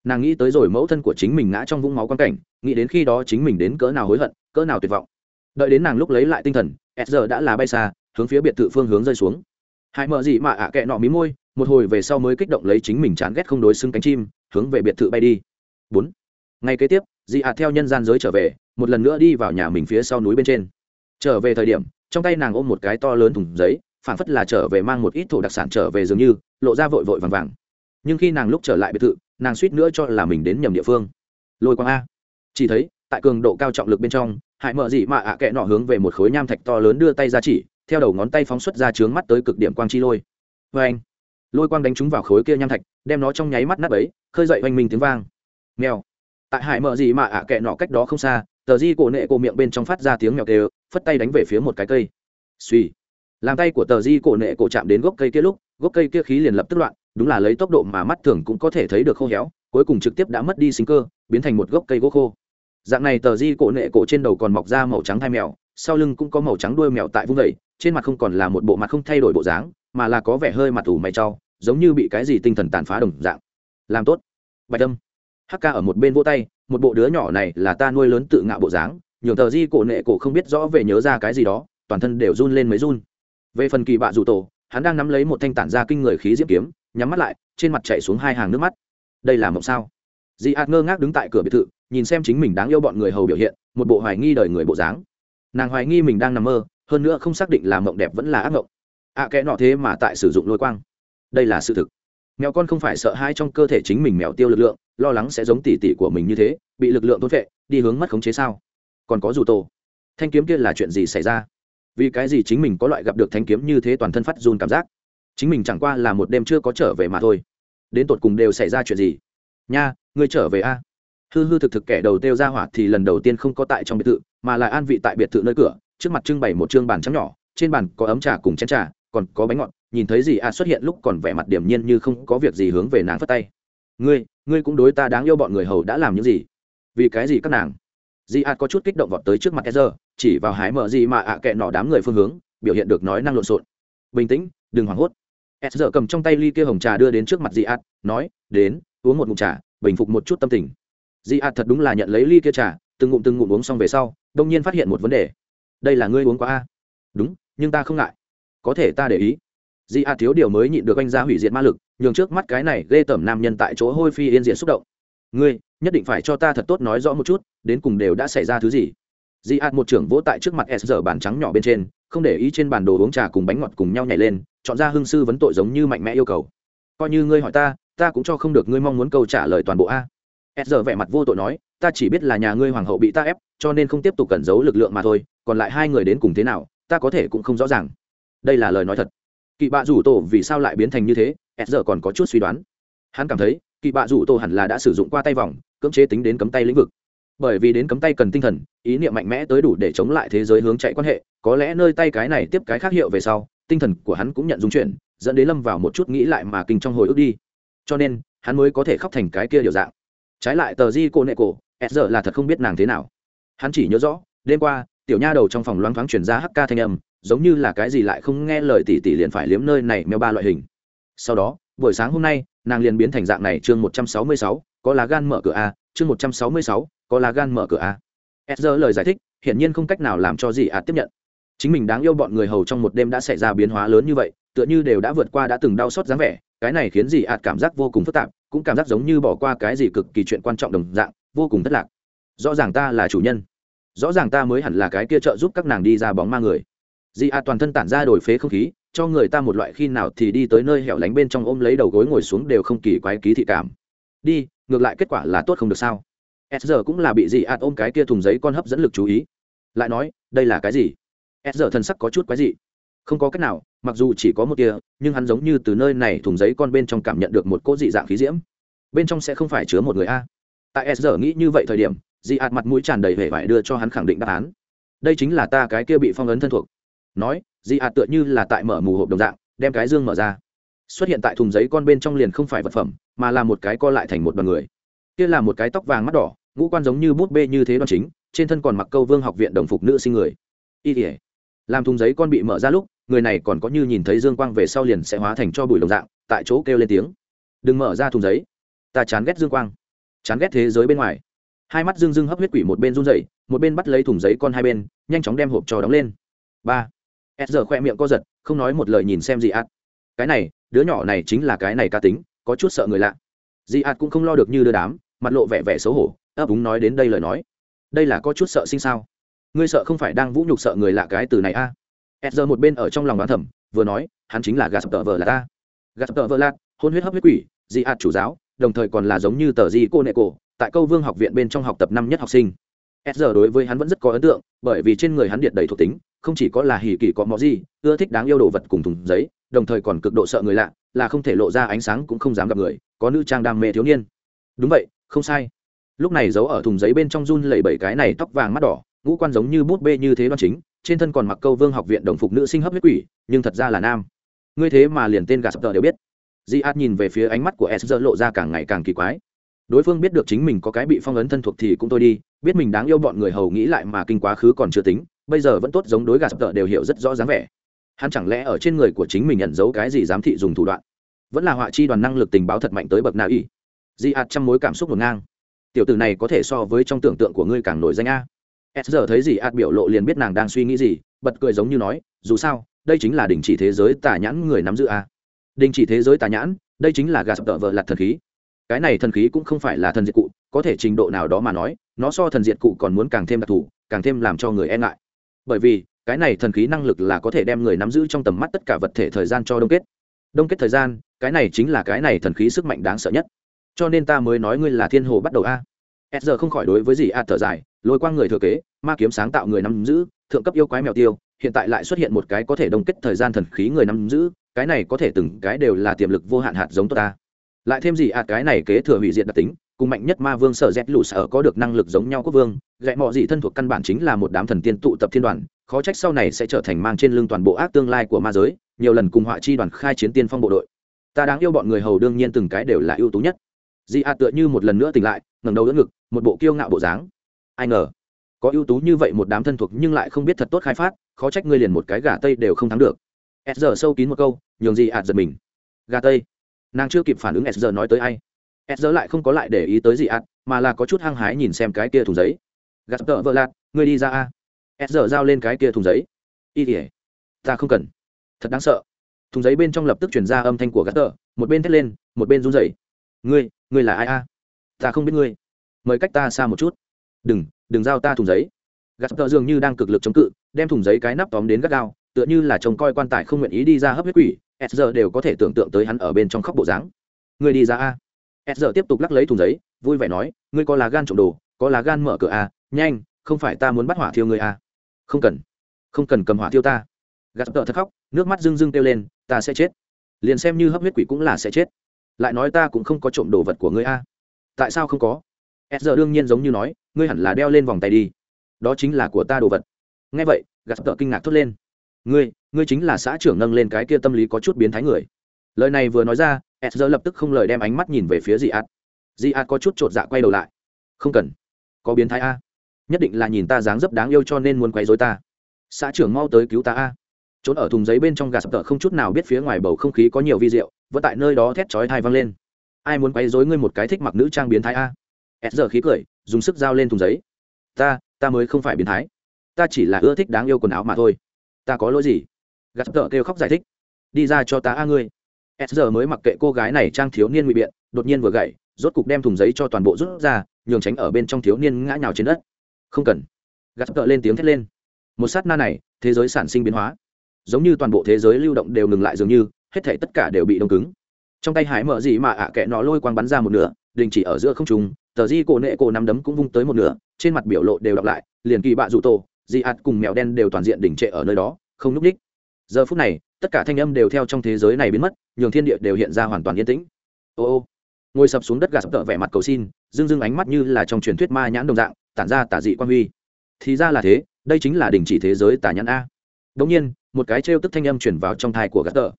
Nàng nghĩ tới rồi mẫu thân của chính mình ngã trong vũng máu quan cảnh, nghĩ đến khi đó chính mình đến cỡ nào hối hận, cỡ nào tuyệt vọng. Đợi đến nàng lúc lấy lại tinh thần, s giờ đã là bay xa, hướng phía biệt thự phương hướng rơi xuống. Hại mợ gì mà ạ à kệ nọ mí môi, một hồi về sau mới kích động lấy chính mình chán ghét không đối xứng cánh chim, hướng về biệt thự bay đi. Bốn. Ngày kế tiếp dị ạ theo nhân gian giới trở về một lần nữa đi vào nhà mình phía sau núi bên trên. Trở về thời điểm, trong tay nàng ôm một cái to lớn thùng giấy phản phất là trở về mang một ít thổ đặc sản trở về dường như, lộ ra vội vội vàng vàng. Nhưng khi nàng lúc trở lại biệt thự, nàng suýt nữa cho là mình đến nhầm địa phương. Lôi quang a. Chỉ thấy, tại cường độ cao trọng lực bên trong, hải mở dị mạ ạ kệ nọ hướng về một khối nham thạch to lớn đưa tay ra chỉ, theo đầu ngón tay phóng xuất ra trướng mắt tới cực điểm quang chi lôi. Vê anh, lôi quang đánh trúng vào khối kia nham thạch, đem nó trong nháy mắt nắp ấy khơi dậy oanh minh tiếng vang. Nghèo tại hải mở dị mạ ạ kệ nọ cách đó không xa tờ di cổ nệ cổ miệng bên trong phát ra tiếng mèo kêu, phất tay đánh về phía một cái cây. Suy làm tay của tờ di cổ nệ cổ chạm đến gốc cây kia lúc, gốc cây kia khí liền lập tức loạn, đúng là lấy tốc độ mà mắt thường cũng có thể thấy được khô héo, cuối cùng trực tiếp đã mất đi sinh cơ, biến thành một gốc cây gỗ khô. Dạng này tờ di cổ nệ cổ trên đầu còn mọc ra màu trắng hai mèo, sau lưng cũng có màu trắng đuôi mèo tại vung vẩy trên mặt không còn là một bộ mặt không thay đổi bộ dáng, mà là có vẻ hơi mặt ủ mày trau giống như bị cái gì tinh thần tàn phá đồng dạng. Làm tốt. Bạch tâm hk ở một bên vỗ tay một bộ đứa nhỏ này là ta nuôi lớn tự ngạo bộ dáng nhường tờ di cổ nệ cổ không biết rõ về nhớ ra cái gì đó toàn thân đều run lên mấy run. Về phần kỳ bạ rủ tổ hắn đang nắm lấy một thanh tản ra kinh người khí diễm kiếm nhắm mắt lại trên mặt chạy xuống hai hàng nước mắt. Đây là mộng sao? Dị ạt ngơ ngác đứng tại cửa biệt thự nhìn xem chính mình đáng yêu bọn người hầu biểu hiện một bộ hoài nghi đời người bộ dáng. Nàng hoài nghi mình đang nằm mơ hơn nữa không xác định là mộng đẹp vẫn là ác mộng. Ạ à, kẽ nọ thế mà tại sử dụng lôi quang. Đây là sự thực. Mèo con không phải sợ hai trong cơ thể chính mình mèo tiêu lực lượng lo lắng sẽ giống tỉ tỉ của mình như thế, bị lực lượng thôn vệ đi hướng mất khống chế sao? Còn có dù tổ, thanh kiếm kia là chuyện gì xảy ra? Vì cái gì chính mình có loại gặp được thanh kiếm như thế toàn thân phát run cảm giác? Chính mình chẳng qua là một đêm chưa có trở về mà thôi. Đến tột cùng đều xảy ra chuyện gì? Nha, ngươi trở về a. Hư hư thực thực kẻ đầu têu ra hỏa thì lần đầu tiên không có tại trong biệt thự, mà lại an vị tại biệt thự nơi cửa, trước mặt trưng bày một chương bàn trắng nhỏ, trên bàn có ấm trà cùng chén trà, còn có bánh ngọt, nhìn thấy gì a xuất hiện lúc còn vẻ mặt điểm nhiên như không có việc gì hướng về nàng phất tay ngươi ngươi cũng đối ta đáng yêu bọn người hầu đã làm những gì? Vì cái gì các nàng? Di ạt có chút kích động vọt tới trước mặt e chỉ vào hái mở gì mà ạ kệ nọ đám người phương hướng, biểu hiện được nói năng lộn xộn. Bình tĩnh, đừng hoảng hốt. E cầm trong tay ly kia hồng trà đưa đến trước mặt di ạt, nói, đến, uống một ngụm trà, bình phục một chút tâm tình. Di ạt thật đúng là nhận lấy ly kia trà, từng ngụm từng ngụm uống xong về sau, đông nhiên phát hiện một vấn đề. Đây là ngươi uống quá a? Đúng, nhưng ta không ngại. Có thể ta để ý di a thiếu điều mới nhịn được anh ra hủy diệt ma lực, nhường trước mắt cái này ghê tởm nam nhân tại chỗ hôi phi yên diện xúc động. Ngươi, nhất định phải cho ta thật tốt nói rõ một chút, đến cùng đều đã xảy ra thứ gì? Di a một trưởng vỗ tại trước mặt s giờ bàn trắng nhỏ bên trên, không để ý trên bản đồ uống trà cùng bánh ngọt cùng nhau nhảy lên, chọn ra hương sư vấn tội giống như mạnh mẽ yêu cầu. Coi như ngươi hỏi ta ta cũng cho không được ngươi mong muốn câu trả lời toàn bộ a. S giờ vẻ mặt vô tội nói, ta chỉ biết là nhà ngươi hoàng hậu bị ta ép, cho nên không tiếp tục cẩn giấu lực lượng mà thôi, còn lại hai người đến cùng thế nào, ta có thể cũng không rõ ràng. Đây là lời nói thật kỵ bạ rủ tổ vì sao lại biến thành như thế? S giờ còn có chút suy đoán. Hắn cảm thấy, kỵ bạ rủ tổ hẳn là đã sử dụng qua tay vòng, cưỡng chế tính đến cấm tay lĩnh vực. Bởi vì đến cấm tay cần tinh thần, ý niệm mạnh mẽ tới đủ để chống lại thế giới hướng chạy quan hệ. Có lẽ nơi tay cái này tiếp cái khác hiệu về sau, tinh thần của hắn cũng nhận dung chuyển, dẫn đến lâm vào một chút nghĩ lại mà kinh trong hồi ức đi. Cho nên, hắn mới có thể khóc thành cái kia điều dạng. Trái lại tờ di cô nệ cổ s giờ là thật không biết nàng thế nào. Hắn chỉ nhớ rõ, đêm qua, tiểu nha đầu trong phòng loáng thoáng chuyển ra hk thanh âm giống như là cái gì lại không nghe lời tỷ tỷ liền phải liếm nơi này meo ba loại hình. Sau đó, buổi sáng hôm nay, nàng liền biến thành dạng này chương một trăm sáu mươi sáu, có lá gan mở cửa a, chương một trăm sáu mươi sáu, có lá gan mở cửa a. S lời giải thích, hiển nhiên không cách nào làm cho gì ạt tiếp nhận. Chính mình đáng yêu bọn người hầu trong một đêm đã xảy ra biến hóa lớn như vậy, tựa như đều đã vượt qua đã từng đau xót dáng vẻ, cái này khiến gì ạt cảm giác vô cùng phức tạp, cũng cảm giác giống như bỏ qua cái gì cực kỳ chuyện quan trọng đồng dạng, vô cùng thất lạc. Rõ ràng ta là chủ nhân. Rõ ràng ta mới hẳn là cái kia trợ giúp các nàng đi ra bóng ma người dị ạt toàn thân tản ra đổi phế không khí, cho người ta một loại khi nào thì đi tới nơi hẻo lánh bên trong ôm lấy đầu gối ngồi xuống đều không kỳ quái ký thị cảm. Đi, ngược lại kết quả là tốt không được sao? S giờ cũng là bị dị ạt ôm cái kia thùng giấy con hấp dẫn lực chú ý. Lại nói, đây là cái gì? S giờ thân sắc có chút quái dị. Không có cách nào, mặc dù chỉ có một tia, nhưng hắn giống như từ nơi này thùng giấy con bên trong cảm nhận được một cỗ dị dạng khí diễm. Bên trong sẽ không phải chứa một người a. Tại s giờ nghĩ như vậy thời điểm dị ạt mặt mũi tràn đầy vẻ vải đưa cho hắn khẳng định đáp án. Đây chính là ta cái kia bị phong ấn thân thuộc nói dị ạt tựa như là tại mở mù hộp đồng dạng, đem cái dương mở ra. Xuất hiện tại thùng giấy con bên trong liền không phải vật phẩm, mà là một cái co lại thành một đoàn người. Kia là một cái tóc vàng mắt đỏ, ngũ quan giống như bút bê như thế đoàn chính, trên thân còn mặc câu vương học viện đồng phục nữ sinh người. Y tỉa làm thùng giấy con bị mở ra lúc, người này còn có như nhìn thấy dương quang về sau liền sẽ hóa thành cho bụi đồng dạng, tại chỗ kêu lên tiếng. Đừng mở ra thùng giấy, ta chán ghét dương quang. Chán ghét thế giới bên ngoài. Hai mắt dương dương hấp huyết quỷ một bên run dậy một bên bắt lấy thùng giấy con hai bên, nhanh chóng đem hộp trò đóng lên. Ba s giờ khoe miệng co giật, không nói một lời nhìn xem dị ạt. Cái này, đứa nhỏ này chính là cái này ca tính, có chút sợ người lạ. Dị ạt cũng không lo được như đưa đám, mặt lộ vẻ vẻ xấu hổ, ấp úng nói đến đây lời nói. Đây là có chút sợ sinh sao? Ngươi sợ không phải đang vũ nhục sợ người lạ cái từ này a? À? giờ một bên ở trong lòng đoán thẩm vừa nói, hắn chính là gà sập tợ vợ là ta. Gà sập tợ vợ lạt hôn huyết hấp huyết quỷ dị ạt chủ giáo, đồng thời còn là giống như tờ di cô nệ cổ, tại câu vương học viện bên trong học tập năm nhất học sinh. S giờ đối với hắn vẫn rất có ấn tượng, bởi vì trên người hắn điện đầy thuộc tính không chỉ có là hỉ kỳ có mọ gì, ưa thích đáng yêu đồ vật cùng thùng giấy, đồng thời còn cực độ sợ người lạ, là không thể lộ ra ánh sáng cũng không dám gặp người, có nữ trang đam mê thiếu niên. Đúng vậy, không sai. Lúc này giấu ở thùng giấy bên trong run lẩy bảy cái này tóc vàng mắt đỏ, ngũ quan giống như bút bê như thế đoan chính, trên thân còn mặc câu vương học viện đồng phục nữ sinh hấp huyết quỷ, nhưng thật ra là nam. Ngươi thế mà liền tên gà sập tờ đều biết. Di át nhìn về phía ánh mắt của s giờ lộ ra càng ngày càng kỳ quái. Đối phương biết được chính mình có cái bị phong ấn thân thuộc thì cũng thôi đi, biết mình đáng yêu bọn người hầu nghĩ lại mà kinh quá khứ còn chưa tính bây giờ vẫn tốt giống đối gà sập tợ đều hiểu rất rõ dáng vẻ. Hắn chẳng lẽ ở trên người của chính mình nhận dấu cái gì giám thị dùng thủ đoạn? Vẫn là họa chi đoàn năng lực tình báo thật mạnh tới bậc nào y? Di ạt trong mối cảm xúc ngổn ngang. Tiểu tử này có thể so với trong tưởng tượng của ngươi càng nổi danh a. S giờ thấy gì ạt biểu lộ liền biết nàng đang suy nghĩ gì, bật cười giống như nói, dù sao, đây chính là đình chỉ thế giới tà nhãn người nắm giữ a. Đình chỉ thế giới tà nhãn, đây chính là gà sập tợ vợ lặt thần khí. Cái này thần khí cũng không phải là thần diệt cụ, có thể trình độ nào đó mà nói, nó so thần diệt cụ còn muốn càng thêm đặc thù, càng thêm làm cho người e ngại bởi vì, cái này thần khí năng lực là có thể đem người nắm giữ trong tầm mắt tất cả vật thể thời gian cho đông kết. Đông kết thời gian, cái này chính là cái này thần khí sức mạnh đáng sợ nhất. Cho nên ta mới nói ngươi là thiên hồ bắt đầu a. S giờ không khỏi đối với gì a thở dài, lôi qua người thừa kế, ma kiếm sáng tạo người nắm giữ, thượng cấp yêu quái mèo tiêu, hiện tại lại xuất hiện một cái có thể đông kết thời gian thần khí người nắm giữ, cái này có thể từng cái đều là tiềm lực vô hạn hạt giống tốt ta. Lại thêm gì a cái này kế thừa hủy diệt đặc tính, cùng mạnh nhất ma vương sở z lũ sở có được năng lực giống nhau quốc vương gậy mọ gì thân thuộc căn bản chính là một đám thần tiên tụ tập thiên đoàn, khó trách sau này sẽ trở thành mang trên lưng toàn bộ ác tương lai của ma giới, nhiều lần cùng họa chi đoàn khai chiến tiên phong bộ đội. Ta đáng yêu bọn người hầu đương nhiên từng cái đều là ưu tú nhất. Dị ạ tựa như một lần nữa tỉnh lại, ngẩng đầu đỡ ngực, một bộ kiêu ngạo bộ dáng. Ai ngờ, có ưu tú như vậy một đám thân thuộc nhưng lại không biết thật tốt khai phát, khó trách ngươi liền một cái gà tây đều không thắng được. S giờ sâu kín một câu, nhường dị ạ giật mình. Gà tây? Nàng chưa kịp phản ứng s giờ nói tới ai. S giờ lại không có lại để ý tới dị ạ mà là có chút hăng hái nhìn xem cái kia thùng giấy gạt tợ vợ lạt, ngươi đi ra a. S giờ giao lên cái kia thùng giấy. Y tỉa ta không cần. Thật đáng sợ. Thùng giấy bên trong lập tức chuyển ra âm thanh của gạt tợ, một bên thét lên, một bên run rẩy. Ngươi ngươi là ai a? Ta không biết ngươi. Mời cách ta xa một chút. Đừng đừng giao ta thùng giấy. Gạt tợ dường như đang cực lực chống cự, đem thùng giấy cái nắp tóm đến gắt gao, tựa như là trông coi quan tài không nguyện ý đi ra hấp huyết quỷ. S giờ đều có thể tưởng tượng tới hắn ở bên trong khóc bộ dáng. Ngươi đi ra a. S giờ tiếp tục lắc lấy thùng giấy, vui vẻ nói, ngươi có lá gan trộm đồ, có lá gan mở cửa a nhanh, không phải ta muốn bắt hỏa thiêu ngươi à? không cần. Không cần cầm hỏa thiêu ta. Gạt tợ thật khóc, nước mắt rưng rưng kêu lên, ta sẽ chết. Liền xem như hấp huyết quỷ cũng là sẽ chết. Lại nói ta cũng không có trộm đồ vật của ngươi a. Tại sao không có? S giờ đương nhiên giống như nói, ngươi hẳn là đeo lên vòng tay đi. Đó chính là của ta đồ vật. Nghe vậy, gạt tợ kinh ngạc thốt lên. Ngươi ngươi chính là xã trưởng nâng lên cái kia tâm lý có chút biến thái người. Lời này vừa nói ra s giờ lập tức không lời đem ánh mắt nhìn về phía dị ạt dị ạt có chút chột dạ quay đầu lại. Không cần. Có biến thái a nhất định là nhìn ta dáng dấp đáng yêu cho nên muốn quấy dối ta. Xã trưởng mau tới cứu ta a. Trốn ở thùng giấy bên trong gà sập tợ không chút nào biết phía ngoài bầu không khí có nhiều vi rượu vẫn tại nơi đó thét chói thai văng lên. Ai muốn quấy dối ngươi một cái thích mặc nữ trang biến thái a? S giờ khí cười, dùng sức dao lên thùng giấy. Ta ta mới không phải biến thái. Ta chỉ là ưa thích đáng yêu quần áo mà thôi. Ta có lỗi gì? Gà sập tợ kêu khóc giải thích. Đi ra cho ta a ngươi. S giờ mới mặc kệ cô gái này trang thiếu niên ngụy biện, đột nhiên vừa gậy, rốt cục đem thùng giấy cho toàn bộ rút ra, nhường tránh ở bên trong thiếu niên ngã nhào trên đất không cần. Gạt tợ lên tiếng thét lên. Một sát na này, thế giới sản sinh biến hóa. Giống như toàn bộ thế giới lưu động đều ngừng lại dường như, hết thể tất cả đều bị đông cứng. Trong tay hải mở gì mà ạ à kệ nó lôi quang bắn ra một nửa, đình chỉ ở giữa không trùng tờ di cổ nệ cổ nắm đấm cũng vung tới một nửa, trên mặt biểu lộ đều đọc lại, liền kỳ bạ rụ tổ, di ạt cùng mèo đen đều toàn diện đỉnh trệ ở nơi đó, không núp ních. giờ phút này, tất cả thanh âm đều theo trong thế giới này biến mất, nhường thiên địa đều hiện ra hoàn toàn yên tĩnh. Ô ô. Ngồi sập xuống đất gà sập tợ vẻ mặt cầu xin dưng dưng ánh mắt như là trong truyền thuyết ma nhãn đồng dạng tản ra tả dị quan huy. Thì ra là thế, đây chính là đình chỉ thế giới tả nhãn a. Đ nhiên, một cái trêu tức thanh âm chuyển vào trong thai của gạt tờ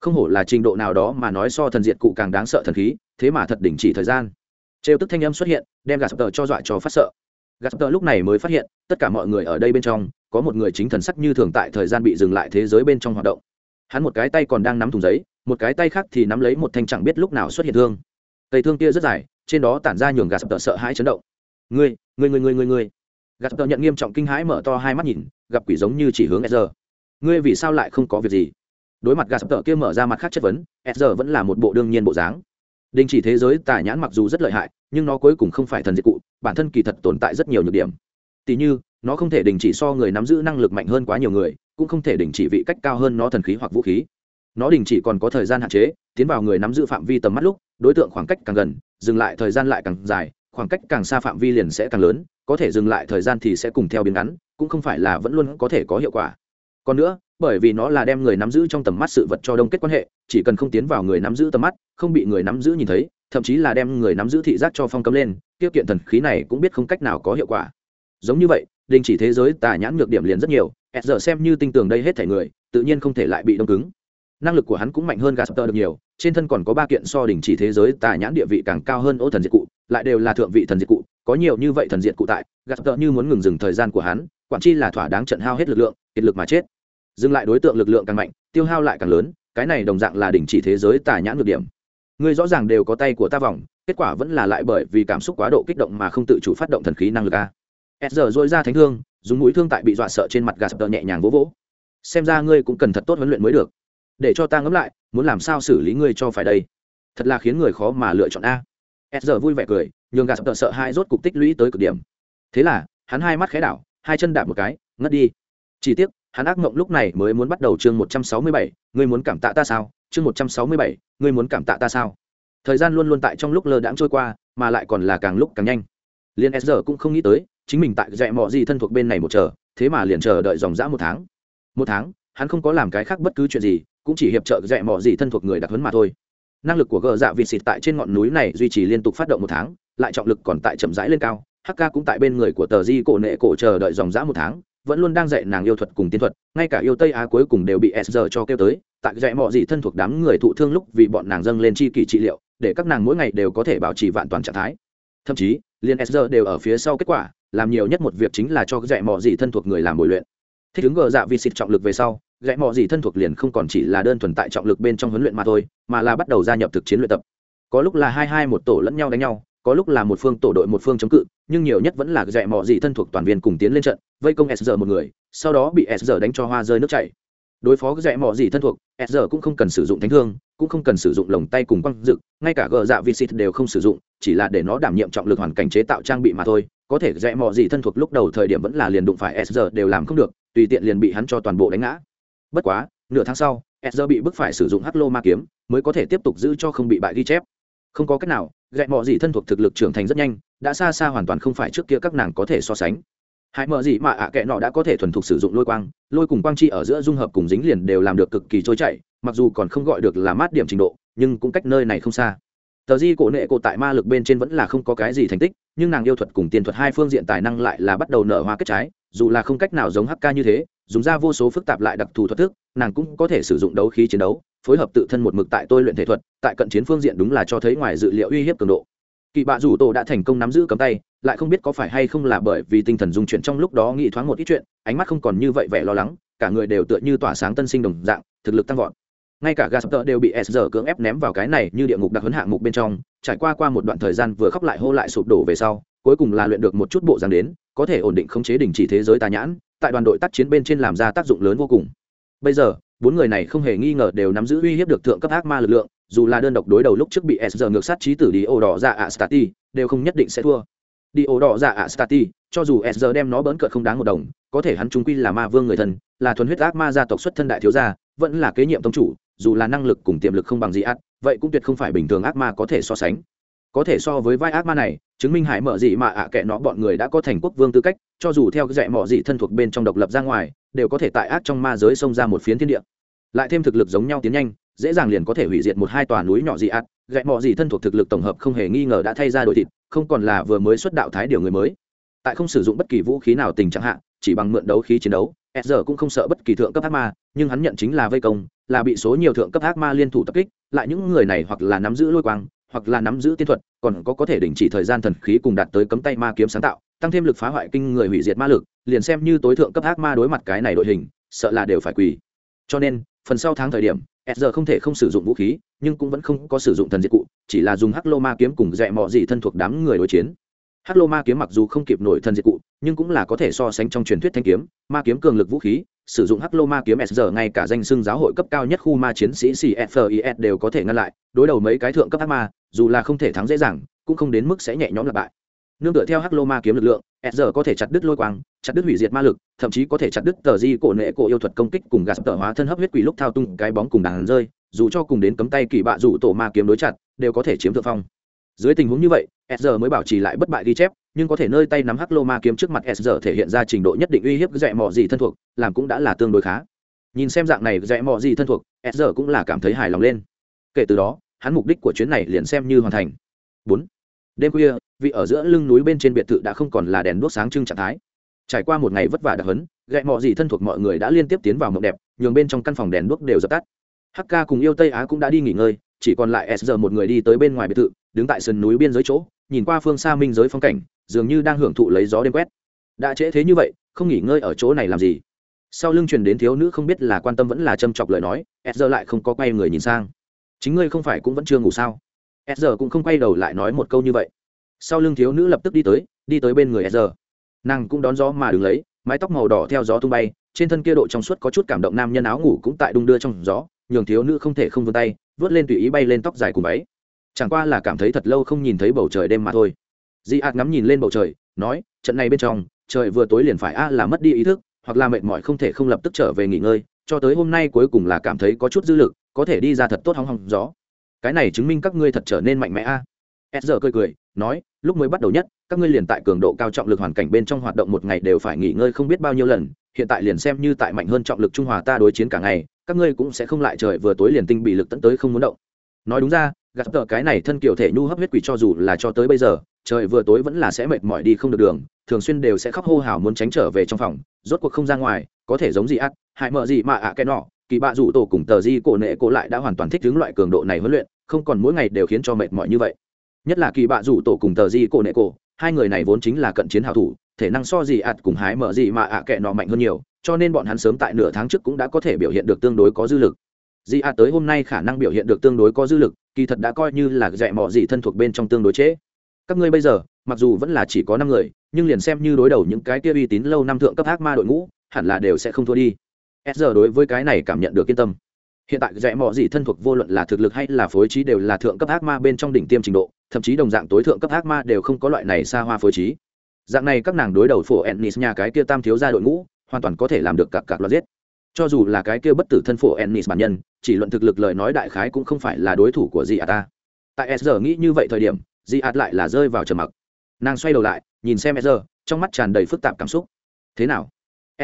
không hổ là trình độ nào đó mà nói so thần diện cụ càng đáng sợ thần khí, thế mà thật đình chỉ thời gian. Trêu tức thanh âm xuất hiện, đem gạt tờ cho dọa cho phát sợ. Gạt tờ lúc này mới phát hiện, tất cả mọi người ở đây bên trong, có một người chính thần sắc như thường tại thời gian bị dừng lại thế giới bên trong hoạt động. Hắn một cái tay còn đang nắm thùng giấy, một cái tay khác thì nắm lấy một thanh chẳng biết lúc nào xuất hiện thương. Cây thương kia rất dài, trên đó tản ra nhường gạt tờ sợ hãi chấn động. Ngươi ngươi ngươi ngươi ngươi ngươi. Gạt tờ nhận nghiêm trọng kinh hãi mở to hai mắt nhìn, gặp quỷ giống như chỉ hướng sr ngươi vì sao lại không có việc gì? Đối mặt gạt tờ kia mở ra mặt khác chất vấn sr vẫn là một bộ đương nhiên bộ dáng. Đình chỉ thế giới tà nhãn mặc dù rất lợi hại, nhưng nó cuối cùng không phải thần diệt cụ, bản thân kỳ thật tồn tại rất nhiều nhược điểm. Tỉ như, nó không thể đình chỉ so người nắm giữ năng lực mạnh hơn quá nhiều người, cũng không thể đình chỉ vị cách cao hơn nó thần khí hoặc vũ khí. Nó đình chỉ còn có thời gian hạn chế, tiến vào người nắm giữ phạm vi tầm mắt lúc, đối tượng khoảng cách càng gần, dừng lại thời gian lại càng dài khoảng cách càng xa phạm vi liền sẽ càng lớn, có thể dừng lại thời gian thì sẽ cùng theo biến ngắn, cũng không phải là vẫn luôn có thể có hiệu quả. Còn nữa, bởi vì nó là đem người nắm giữ trong tầm mắt sự vật cho đông kết quan hệ, chỉ cần không tiến vào người nắm giữ tầm mắt, không bị người nắm giữ nhìn thấy, thậm chí là đem người nắm giữ thị giác cho phong cấm lên, tiêu kiện thần khí này cũng biết không cách nào có hiệu quả. Giống như vậy, đình chỉ thế giới tà nhãn nhược điểm liền rất nhiều s giờ xem như tinh tường đây hết thể người, tự nhiên không thể lại bị đông cứng. Năng lực của hắn cũng mạnh hơn gaspter được nhiều, trên thân còn có ba kiện so đình chỉ thế giới tà nhãn địa vị càng cao hơn ô thần diệt cụ lại đều là thượng vị thần diệt cụ, có nhiều như vậy thần diệt cụ tại gaspter như muốn ngừng dừng thời gian của hắn, quản chi là thỏa đáng trận hao hết lực lượng, kiệt lực mà chết. Dừng lại đối tượng lực lượng càng mạnh, tiêu hao lại càng lớn, cái này đồng dạng là đình chỉ thế giới tà nhãn ngược điểm. Ngươi rõ ràng đều có tay của ta vòng, kết quả vẫn là lại bởi vì cảm xúc quá độ kích động mà không tự chủ phát động thần khí năng lực a. S giờ dội ra thánh thương, dùng mũi thương tại bị dọa sợ trên mặt gà sập nhẹ nhàng vỗ vỗ. Xem ra ngươi cũng cần thật tốt huấn luyện mới được. Để cho ta ngẫm lại, muốn làm sao xử lý ngươi cho phải đây? Thật là khiến người khó mà lựa chọn a s giờ vui vẻ cười, nhường gà sập tờ sợ hai rốt cục tích lũy tới cực điểm. Thế là, hắn hai mắt khẽ đảo, hai chân đạp một cái, ngất đi. Chỉ tiếc, hắn ác mộng lúc này mới muốn bắt đầu chương một trăm sáu mươi bảy, ngươi muốn cảm tạ ta sao? Chương một trăm sáu mươi bảy, ngươi muốn cảm tạ ta sao? Thời gian luôn luôn tại trong lúc lơ đãng trôi qua, mà lại còn là càng lúc càng nhanh. Liền s giờ cũng không nghĩ tới, chính mình tại dạy mọi gì thân thuộc bên này một chờ, thế mà liền chờ đợi dòng dã một tháng. Một tháng, hắn không có làm cái khác bất cứ chuyện gì, cũng chỉ hiệp trợ dạy mọi gì thân thuộc người đặc hấn mà thôi năng lực của gờ dạ vịt xịt tại trên ngọn núi này duy trì liên tục phát động một tháng, lại trọng lực còn tại chậm rãi lên cao. Hk cũng tại bên người của tờ di cổ nệ cổ chờ đợi dòng dã một tháng, vẫn luôn đang dạy nàng yêu thuật cùng tiên thuật, ngay cả yêu tây á cuối cùng đều bị s cho kêu tới. Tại dạy mọi gì thân thuộc đám người thụ thương lúc vì bọn nàng dâng lên chi kỷ trị liệu, để các nàng mỗi ngày đều có thể bảo trì vạn toàn trạng thái. Thậm chí liên s đều ở phía sau kết quả, làm nhiều nhất một việc chính là cho dạy mọi gì thân thuộc người làm bồi luyện. Thích ứng gờ dạ vịt xịt trọng lực về sau dạy mọ gì thân thuộc liền không còn chỉ là đơn thuần tại trọng lực bên trong huấn luyện mà thôi, mà là bắt đầu gia nhập thực chiến luyện tập. Có lúc là hai hai một tổ lẫn nhau đánh nhau, có lúc là một phương tổ đội một phương chống cự, nhưng nhiều nhất vẫn là dạy mọ gì thân thuộc toàn viên cùng tiến lên trận, vây công s một người, sau đó bị s đánh cho hoa rơi nước chảy. Đối phó dạy mọ gì thân thuộc, s cũng không cần sử dụng thánh thương, cũng không cần sử dụng lồng tay cùng quăng dực ngay cả gờ dạ visit đều không sử dụng, chỉ là để nó đảm nhiệm trọng lực hoàn cảnh chế tạo trang bị mà thôi. Có thể rẽ mọi gì thân thuộc lúc đầu thời điểm vẫn là liền đụng phải s đều làm không được, tùy tiện liền bị hắn cho toàn bộ đánh ngã bất quá, nửa tháng sau s bị bức phải sử dụng hắc lô ma kiếm, mới có thể tiếp tục giữ cho không bị bại ghi chép. Không có cách nào gậy mọi gì thân thuộc thực lực trưởng thành rất nhanh, đã xa xa hoàn toàn không phải trước kia các nàng có thể so sánh. Hãy mở gì mà ạ à kệ nọ đã có thể thuần thục sử dụng lôi quang, lôi cùng quang chi ở giữa dung hợp cùng dính liền đều làm được cực kỳ trôi chảy, mặc dù còn không gọi được là mát điểm trình độ, nhưng cũng cách nơi này không xa tờ di cổ nệ cổ tại ma lực bên trên vẫn là không có cái gì thành tích, nhưng nàng yêu thuật cùng tiền thuật hai phương diện tài năng lại là bắt đầu nở hoa kết trái, dù là không cách nào giống hk như thế, dùng ra vô số phức tạp lại đặc thù thuật thức, nàng cũng có thể sử dụng đấu khí chiến đấu, phối hợp tự thân một mực tại tôi luyện thể thuật, tại cận chiến phương diện đúng là cho thấy ngoài dự liệu uy hiếp cường độ. Kỳ bạ rủ tổ đã thành công nắm giữ cấm tay, lại không biết có phải hay không là bởi vì tinh thần dung chuyển trong lúc đó nghĩ thoáng một ít chuyện, ánh mắt không còn như vậy vẻ lo lắng, cả người đều tựa như tỏa sáng tân sinh đồng dạng, thực lực tăng vọt ngay cả gasper đều bị s cưỡng ép ném vào cái này như địa ngục đặc huấn hạng mục bên trong, trải qua qua một đoạn thời gian vừa khóc lại hô lại sụp đổ về sau, cuối cùng là luyện được một chút bộ dáng đến, có thể ổn định khống chế đình chỉ thế giới tà nhãn, tại đoàn đội tác chiến bên trên làm ra tác dụng lớn vô cùng. Bây giờ, bốn người này không hề nghi ngờ đều nắm giữ uy hiếp được thượng cấp ác ma lực lượng, dù là đơn độc đối đầu lúc trước bị s ngược sát trí tử đi ổ đỏ ra ạ stati, đều không nhất định sẽ thua. Đi ổ đỏ ra ạ stati, cho dù s đem nó bỡn cợt không đáng một đồng, có thể hắn trung quy là ma vương người thân, là thuần huyết ác ma gia tộc xuất thân đại thiếu gia, vẫn là kế nhiệm tông chủ dù là năng lực cùng tiềm lực không bằng gì ác, vậy cũng tuyệt không phải bình thường ác ma có thể so sánh. Có thể so với vai ác ma này, chứng minh hải mở gì mà ạ kệ nó bọn người đã có thành quốc vương tư cách, cho dù theo cái dạy mỏ gì thân thuộc bên trong độc lập ra ngoài, đều có thể tại ác trong ma giới xông ra một phiến thiên địa. Lại thêm thực lực giống nhau tiến nhanh, dễ dàng liền có thể hủy diệt một hai tòa núi nhỏ dị ạt gậy mọ gì thân thuộc thực lực tổng hợp không hề nghi ngờ đã thay ra đổi thịt, không còn là vừa mới xuất đạo thái điều người mới. Tại không sử dụng bất kỳ vũ khí nào tình trạng hạ, chỉ bằng mượn đấu khí chiến đấu, s giờ cũng không sợ bất kỳ thượng cấp ác ma, nhưng hắn nhận chính là vây công là bị số nhiều thượng cấp ác ma liên thủ tập kích, lại những người này hoặc là nắm giữ lôi quang, hoặc là nắm giữ tiên thuật, còn có có thể đình chỉ thời gian thần khí cùng đạt tới cấm tay ma kiếm sáng tạo, tăng thêm lực phá hoại kinh người hủy diệt ma lực, liền xem như tối thượng cấp ác ma đối mặt cái này đội hình, sợ là đều phải quỳ. Cho nên, phần sau tháng thời điểm, s giờ không thể không sử dụng vũ khí, nhưng cũng vẫn không có sử dụng thần diệt cụ, chỉ là dùng hắc lô ma kiếm cùng dẹ mọ gì thân thuộc đám người đối chiến hắc lô ma kiếm mặc dù không kịp nổi thần diệt cụ, nhưng cũng là có thể so sánh trong truyền thuyết thanh kiếm. Ma kiếm cường lực vũ khí, sử dụng hắc lô ma kiếm s giờ ngay cả danh xưng giáo hội cấp cao nhất khu ma chiến sĩ cfis đều có thể ngăn lại. Đối đầu mấy cái thượng cấp ác ma, dù là không thể thắng dễ dàng, cũng không đến mức sẽ nhẹ nhõm lặp bại. Nương tựa theo hắc lô ma kiếm lực lượng, s giờ có thể chặt đứt lôi quang, chặt đứt hủy diệt ma lực, thậm chí có thể chặt đứt tờ di cổ nệ cổ yêu thuật công kích cùng gạt tờ hóa thân hấp huyết quỷ lúc thao tung cái bóng cùng đàn rơi, dù cho cùng đến cấm tay kỳ bạ rủ tổ ma kiếm đối chặt, đều có thể chiếm thượng phong dưới tình huống như vậy, s giờ mới bảo trì lại bất bại ghi chép, nhưng có thể nơi tay nắm hắc lô ma kiếm trước mặt s giờ thể hiện ra trình độ nhất định uy hiếp dẹ mò gì thân thuộc, làm cũng đã là tương đối khá. Nhìn xem dạng này dẹ mò gì thân thuộc, s giờ cũng là cảm thấy hài lòng lên. Kể từ đó, hắn mục đích của chuyến này liền xem như hoàn thành. Bốn. Đêm khuya, vị ở giữa lưng núi bên trên biệt thự đã không còn là đèn đuốc sáng trưng trạng thái. Trải qua một ngày vất vả đặc hấn gậy mò gì thân thuộc mọi người đã liên tiếp tiến vào mộng đẹp, nhường bên trong căn phòng đèn đuốc đều dập tắt. Hk cùng yêu tây á cũng đã đi nghỉ ngơi, chỉ còn lại s giờ một người đi tới bên ngoài biệt thự đứng tại sườn núi biên giới chỗ, nhìn qua phương xa minh giới phong cảnh, dường như đang hưởng thụ lấy gió đêm quét. Đã trễ thế như vậy, không nghỉ ngơi ở chỗ này làm gì? Sau lưng truyền đến thiếu nữ không biết là quan tâm vẫn là châm chọc lời nói s giờ lại không có quay người nhìn sang. Chính ngươi không phải cũng vẫn chưa ngủ sao? S giờ cũng không quay đầu lại nói một câu như vậy. Sau lưng thiếu nữ lập tức đi tới đi tới bên người s giờ nàng cũng đón gió mà đứng lấy, mái tóc màu đỏ theo gió tung bay, trên thân kia độ trong suốt có chút cảm động nam nhân áo ngủ cũng tại đung đưa trong gió, nhường thiếu nữ không thể không vươn tay, vớt lên tùy ý bay lên tóc dài cùng váy chẳng qua là cảm thấy thật lâu không nhìn thấy bầu trời đêm mà thôi. Di ạt ngắm nhìn lên bầu trời, nói, trận này bên trong, trời vừa tối liền phải a là mất đi ý thức, hoặc là mệt mỏi không thể không lập tức trở về nghỉ ngơi, cho tới hôm nay cuối cùng là cảm thấy có chút dư lực, có thể đi ra thật tốt hóng hóng gió. Cái này chứng minh các ngươi thật trở nên mạnh mẽ a. S giờ cười cười, nói, lúc mới bắt đầu nhất, các ngươi liền tại cường độ cao trọng lực hoàn cảnh bên trong hoạt động một ngày đều phải nghỉ ngơi không biết bao nhiêu lần, hiện tại liền xem như tại mạnh hơn trọng lực trung hòa ta đối chiến cả ngày, các ngươi cũng sẽ không lại trời vừa tối liền tinh bị lực tận tới không muốn động. Nói đúng ra gạt tờ cái này thân kiểu thể nhu hấp huyết quỷ cho dù là cho tới bây giờ, trời vừa tối vẫn là sẽ mệt mỏi đi không được đường, thường xuyên đều sẽ khóc hô hào muốn tránh trở về trong phòng, rốt cuộc không ra ngoài, có thể giống gì ắt hại mợ gì mà ạ cái nọ, kỳ bạ rủ tổ cùng tờ di cổ nệ cổ lại đã hoàn toàn thích ứng loại cường độ này huấn luyện, không còn mỗi ngày đều khiến cho mệt mỏi như vậy. Nhất là kỳ bạ rủ tổ cùng tờ di cổ nệ cổ, hai người này vốn chính là cận chiến hào thủ, thể năng so gì ạt cùng hái mở gì mà ạ kệ nọ mạnh hơn nhiều, cho nên bọn hắn sớm tại nửa tháng trước cũng đã có thể biểu hiện được tương đối có dư lực. Di A tới hôm nay khả năng biểu hiện được tương đối có dư lực, kỳ thật đã coi như là dạy mọ gì thân thuộc bên trong tương đối chế. các ngươi bây giờ, mặc dù vẫn là chỉ có năm người, nhưng liền xem như đối đầu những cái kia uy tín lâu năm thượng cấp ác ma đội ngũ, hẳn là đều sẽ không thua đi. S giờ đối với cái này cảm nhận được yên tâm. Hiện tại dạy mọ gì thân thuộc vô luận là thực lực hay là phối trí đều là thượng cấp ác ma bên trong đỉnh tiêm trình độ, thậm chí đồng dạng tối thượng cấp ác ma đều không có loại này xa hoa phối trí. Dạng này các nàng đối đầu phổ ennis nhà cái kia tam thiếu gia đội ngũ, hoàn toàn có thể làm được cặp cặp loạt giết cho dù là cái kia bất tử thân phổ ennis bản nhân chỉ luận thực lực lời nói đại khái cũng không phải là đối thủ của dị ta. Tại s nghĩ như vậy thời điểm dị lại là rơi vào trầm mặc. Nàng xoay đầu lại nhìn xem s trong mắt tràn đầy phức tạp cảm xúc. Thế nào?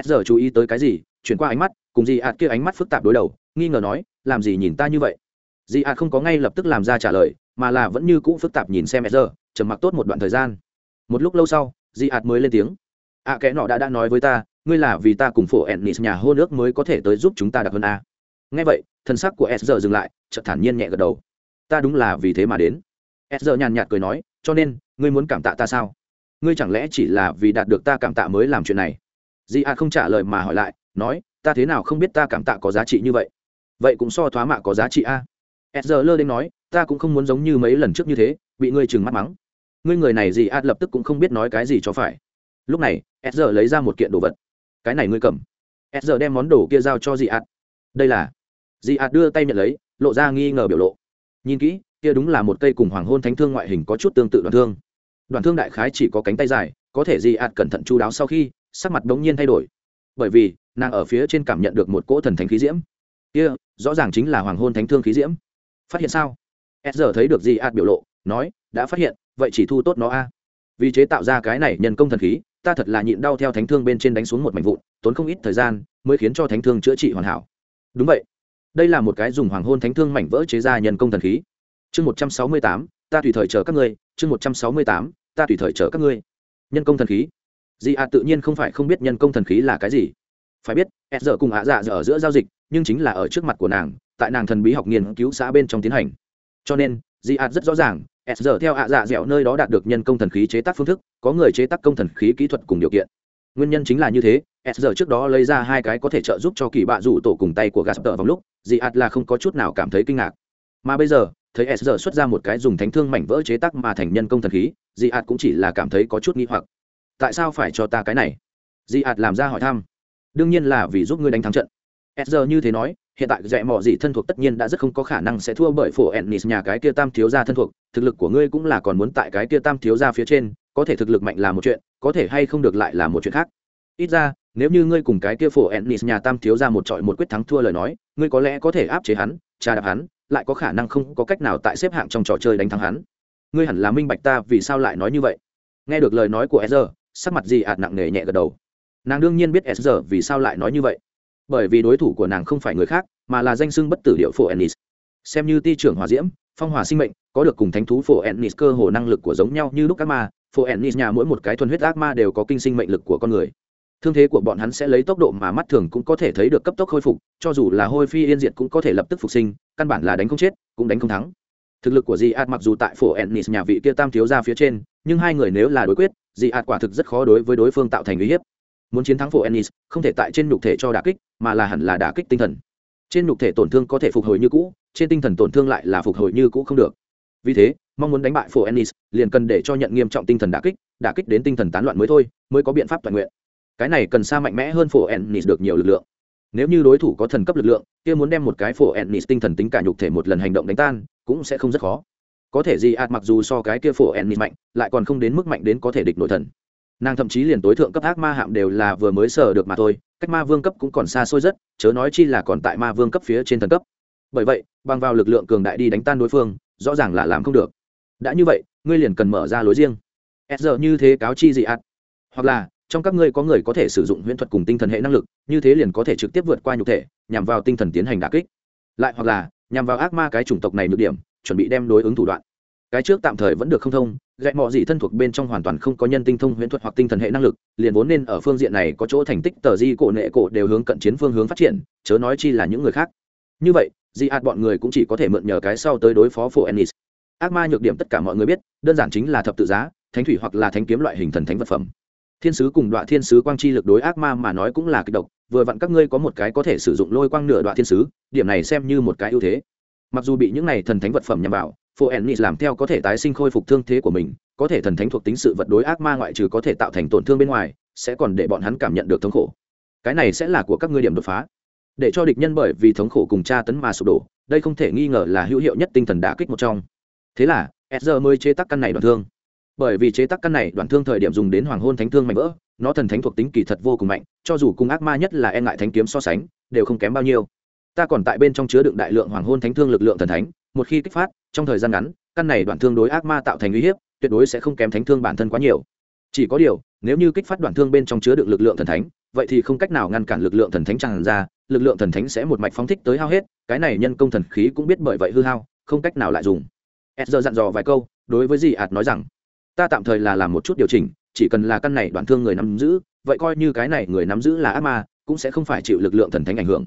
S chú ý tới cái gì? Chuyển qua ánh mắt cùng dị kia ánh mắt phức tạp đối đầu nghi ngờ nói làm gì nhìn ta như vậy? Dị không có ngay lập tức làm ra trả lời mà là vẫn như cũ phức tạp nhìn xem s trầm mặc tốt một đoạn thời gian. Một lúc lâu sau dị mới lên tiếng ạ à, nọ đã đã nói với ta ngươi là vì ta cùng phổ ennis nhà hô nước mới có thể tới giúp chúng ta đặc hơn a. Ngay vậy, thân sắc của s giờ dừng lại, chợt thản nhiên nhẹ gật đầu. Ta đúng là vì thế mà đến. S giờ nhàn nhạt cười nói, cho nên, ngươi muốn cảm tạ ta sao? Ngươi chẳng lẽ chỉ là vì đạt được ta cảm tạ mới làm chuyện này? Di a không trả lời mà hỏi lại, nói, ta thế nào không biết ta cảm tạ có giá trị như vậy? Vậy cũng so thoá mạ có giá trị a. S giờ lơ đến nói, ta cũng không muốn giống như mấy lần trước như thế, bị ngươi trừng mắt mắng. Ngươi người này gì a lập tức cũng không biết nói cái gì cho phải. Lúc này s giờ lấy ra một kiện đồ vật cái này ngươi cầm. S giờ đem món đồ kia giao cho dị ạt. Đây là. Dị ạt đưa tay nhận lấy, lộ ra nghi ngờ biểu lộ. Nhìn kỹ, kia đúng là một cây cùng hoàng hôn thánh thương ngoại hình có chút tương tự đoạn thương. Đoạn thương đại khái chỉ có cánh tay dài, có thể dị ạt cẩn thận chú đáo sau khi, sắc mặt đống nhiên thay đổi. Bởi vì, nàng ở phía trên cảm nhận được một cỗ thần thánh khí diễm. Kia, rõ ràng chính là hoàng hôn thánh thương khí diễm. Phát hiện sao? S giờ thấy được dị ạt biểu lộ, nói, đã phát hiện, vậy chỉ thu tốt nó a. Vì chế tạo ra cái này nhân công thần khí ta thật là nhịn đau theo thánh thương bên trên đánh xuống một mảnh vụn, tốn không ít thời gian mới khiến cho thánh thương chữa trị hoàn hảo. Đúng vậy. Đây là một cái dùng hoàng hôn thánh thương mảnh vỡ chế ra nhân công thần khí. Chương một trăm sáu mươi tám, ta tùy thời chờ các ngươi. Chương một trăm sáu mươi tám, ta tùy thời chờ các ngươi. Nhân công thần khí. Dị ạ tự nhiên không phải không biết nhân công thần khí là cái gì. Phải biết, s giờ cùng ạ dạ giờ ở giữa giao dịch, nhưng chính là ở trước mặt của nàng, tại nàng thần bí học nghiên cứu xã bên trong tiến hành. Cho nên dị ạ rất rõ ràng s giờ theo ạ dạ dẻo nơi đó đạt được nhân công thần khí chế tác phương thức, có người chế tác công thần khí kỹ thuật cùng điều kiện. Nguyên nhân chính là như thế, s giờ trước đó lấy ra hai cái có thể trợ giúp cho kỳ bạ rủ tổ cùng tay của gasper vòng lúc, dị ạt là không có chút nào cảm thấy kinh ngạc. Mà bây giờ, thấy s giờ xuất ra một cái dùng thánh thương mảnh vỡ chế tác mà thành nhân công thần khí, dị ạt cũng chỉ là cảm thấy có chút nghi hoặc. Tại sao phải cho ta cái này? Dị ạt làm ra hỏi thăm. Đương nhiên là vì giúp ngươi đánh thắng trận. S giờ như thế nói hiện tại dạy mò gì thân thuộc tất nhiên đã rất không có khả năng sẽ thua bởi phổ ennis nhà cái kia tam thiếu gia thân thuộc, thực lực của ngươi cũng là còn muốn tại cái kia tam thiếu gia phía trên, có thể thực lực mạnh là một chuyện, có thể hay không được lại là một chuyện khác. Ít ra, nếu như ngươi cùng cái kia phổ ennis nhà tam thiếu gia một trọi một quyết thắng thua lời nói, ngươi có lẽ có thể áp chế hắn, trà đạp hắn, lại có khả năng không có cách nào tại xếp hạng trong trò chơi đánh thắng hắn. Ngươi hẳn là minh bạch ta vì sao lại nói như vậy. Nghe được lời nói của sr sắc mặt gì ạt nặng nề nhẹ gật đầu. Nàng đương nhiên biết sr vì sao lại nói như vậy bởi vì đối thủ của nàng không phải người khác, mà là danh xưng bất tử điệu phổ ennis. Xem như ti trưởng hòa diễm, phong hòa sinh mệnh, có được cùng thánh thú phổ ennis cơ hồ năng lực của giống nhau như lúc ác ma, phổ ennis nhà mỗi một cái thuần huyết ác ma đều có kinh sinh mệnh lực của con người. Thương thế của bọn hắn sẽ lấy tốc độ mà mắt thường cũng có thể thấy được cấp tốc khôi phục, cho dù là hôi phi yên diệt cũng có thể lập tức phục sinh, căn bản là đánh không chết, cũng đánh không thắng. Thực lực của di ạt mặc dù tại phổ ennis nhà vị kia tam thiếu ra phía trên, nhưng hai người nếu là đối quyết, di ạt quả thực rất khó đối với đối phương tạo thành uy hiếp muốn chiến thắng phổ ennis, không thể tại trên nhục thể cho đả kích, mà là hẳn là đả kích tinh thần. Trên nhục thể tổn thương có thể phục hồi như cũ, trên tinh thần tổn thương lại là phục hồi như cũ không được. Vì thế, mong muốn đánh bại phổ ennis, liền cần để cho nhận nghiêm trọng tinh thần đả kích đả kích đến tinh thần tán loạn mới thôi, mới có biện pháp toàn nguyện. Cái này cần xa mạnh mẽ hơn phổ ennis được nhiều lực lượng. Nếu như đối thủ có thần cấp lực lượng, kia muốn đem một cái phổ ennis tinh thần tính cả nhục thể một lần hành động đánh tan, cũng sẽ không rất khó. Có thể gì ạt mặc dù so cái kia phổ ennis mạnh, lại còn không đến mức mạnh đến có thể địch nội thần nàng thậm chí liền tối thượng cấp ác ma hạm đều là vừa mới sở được mà thôi, cách ma vương cấp cũng còn xa xôi rất, chớ nói chi là còn tại ma vương cấp phía trên thần cấp. Bởi vậy, bằng vào lực lượng cường đại đi đánh tan đối phương, rõ ràng là làm không được. Đã như vậy, ngươi liền cần mở ra lối riêng. S giờ như thế cáo chi gì ạt hoặc là, trong các ngươi có người có thể sử dụng huyễn thuật cùng tinh thần hệ năng lực, như thế liền có thể trực tiếp vượt qua nhục thể, nhằm vào tinh thần tiến hành đà kích. Lại hoặc là, nhằm vào ác ma cái chủng tộc này nhược điểm, chuẩn bị đem đối ứng thủ đoạn cái trước tạm thời vẫn được không thông Gậy mọi gì thân thuộc bên trong hoàn toàn không có nhân tinh thông huyễn thuật hoặc tinh thần hệ năng lực, liền vốn nên ở phương diện này có chỗ thành tích, tờ di cổ nệ cổ đều hướng cận chiến phương hướng phát triển, chớ nói chi là những người khác. Như vậy, di ạt bọn người cũng chỉ có thể mượn nhờ cái sau tới đối phó phổ ennis. Ác ma nhược điểm tất cả mọi người biết, đơn giản chính là thập tự giá, thánh thủy hoặc là thánh kiếm loại hình thần thánh vật phẩm. Thiên sứ cùng đoạn thiên sứ quang chi lực đối ác ma mà nói cũng là kịch độc, vừa vặn các ngươi có một cái có thể sử dụng lôi quang nửa đoạn thiên sứ, điểm này xem như một cái ưu thế. Mặc dù bị những này thần thánh vật phẩm nhằm vào phổ ennis làm theo có thể tái sinh khôi phục thương thế của mình, có thể thần thánh thuộc tính sự vật đối ác ma ngoại trừ có thể tạo thành tổn thương bên ngoài, sẽ còn để bọn hắn cảm nhận được thống khổ. Cái này sẽ là của các ngươi điểm đột phá. Để cho địch nhân bởi vì thống khổ cùng tra tấn mà sụp đổ, đây không thể nghi ngờ là hữu hiệu nhất tinh thần đả kích một trong. Thế là sr mới chế tác căn này đoạn thương. Bởi vì chế tác căn này đoạn thương thời điểm dùng đến hoàng hôn thánh thương mạnh vỡ, nó thần thánh thuộc tính kỳ thật vô cùng mạnh, cho dù cùng ác ma nhất là e ngại thánh kiếm so sánh, đều không kém bao nhiêu ta còn tại bên trong chứa đựng đại lượng hoàng hôn thánh thương lực lượng thần thánh, một khi kích phát, trong thời gian ngắn, căn này đoạn thương đối ác ma tạo thành uy hiếp, tuyệt đối sẽ không kém thánh thương bản thân quá nhiều. Chỉ có điều, nếu như kích phát đoạn thương bên trong chứa đựng lực lượng thần thánh, vậy thì không cách nào ngăn cản lực lượng thần thánh tràn ra, lực lượng thần thánh sẽ một mạch phóng thích tới hao hết, cái này nhân công thần khí cũng biết bởi vậy hư hao, không cách nào lại dùng. E z r dặn dò vài câu, đối với dì ạt nói rằng, ta tạm thời là làm một chút điều chỉnh, chỉ cần là căn này đoạn thương người nắm giữ, vậy coi như cái này người nắm giữ là ác ma, cũng sẽ không phải chịu lực lượng thần thánh ảnh hưởng.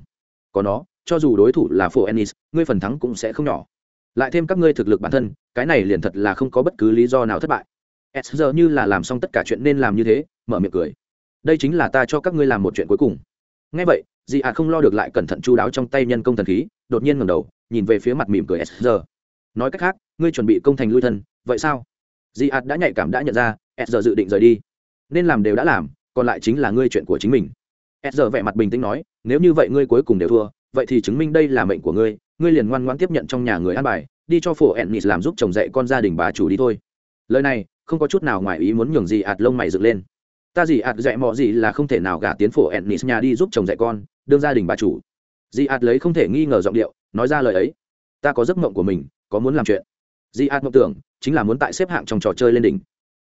Có nó cho dù đối thủ là phổ ennis, ngươi phần thắng cũng sẽ không nhỏ. Lại thêm các ngươi thực lực bản thân, cái này liền thật là không có bất cứ lý do nào thất bại. S giờ như là làm xong tất cả chuyện nên làm như thế, mở miệng cười. Đây chính là ta cho các ngươi làm một chuyện cuối cùng. Ngay vậy dị ạt không lo được lại cẩn thận chu đáo trong tay nhân công thần khí, đột nhiên ngầm đầu, nhìn về phía mặt mỉm cười s giờ. Nói cách khác, ngươi chuẩn bị công thành lui thân, vậy sao? Dị ạt đã nhạy cảm đã nhận ra, s giờ dự định rời đi. Nên làm đều đã làm, còn lại chính là ngươi chuyện của chính mình. S giờ vẻ mặt bình tĩnh nói, nếu như vậy ngươi cuối cùng đều thua vậy thì chứng minh đây là mệnh của ngươi ngươi liền ngoan ngoãn tiếp nhận trong nhà người an bài, đi cho phổ ennis làm giúp chồng dạy con gia đình bà chủ đi thôi. Lời này, không có chút nào ngoài ý muốn nhường gì ạt lông mày dựng lên. Ta gì ạt dạy mọ gì là không thể nào gả tiến phổ ennis nhà đi giúp chồng dạy con, đương gia đình bà chủ. Dị ạt lấy không thể nghi ngờ giọng điệu, nói ra lời ấy. Ta có giấc mộng của mình, có muốn làm chuyện. Dị ạt mộng tưởng, chính là muốn tại xếp hạng trong trò chơi lên đỉnh.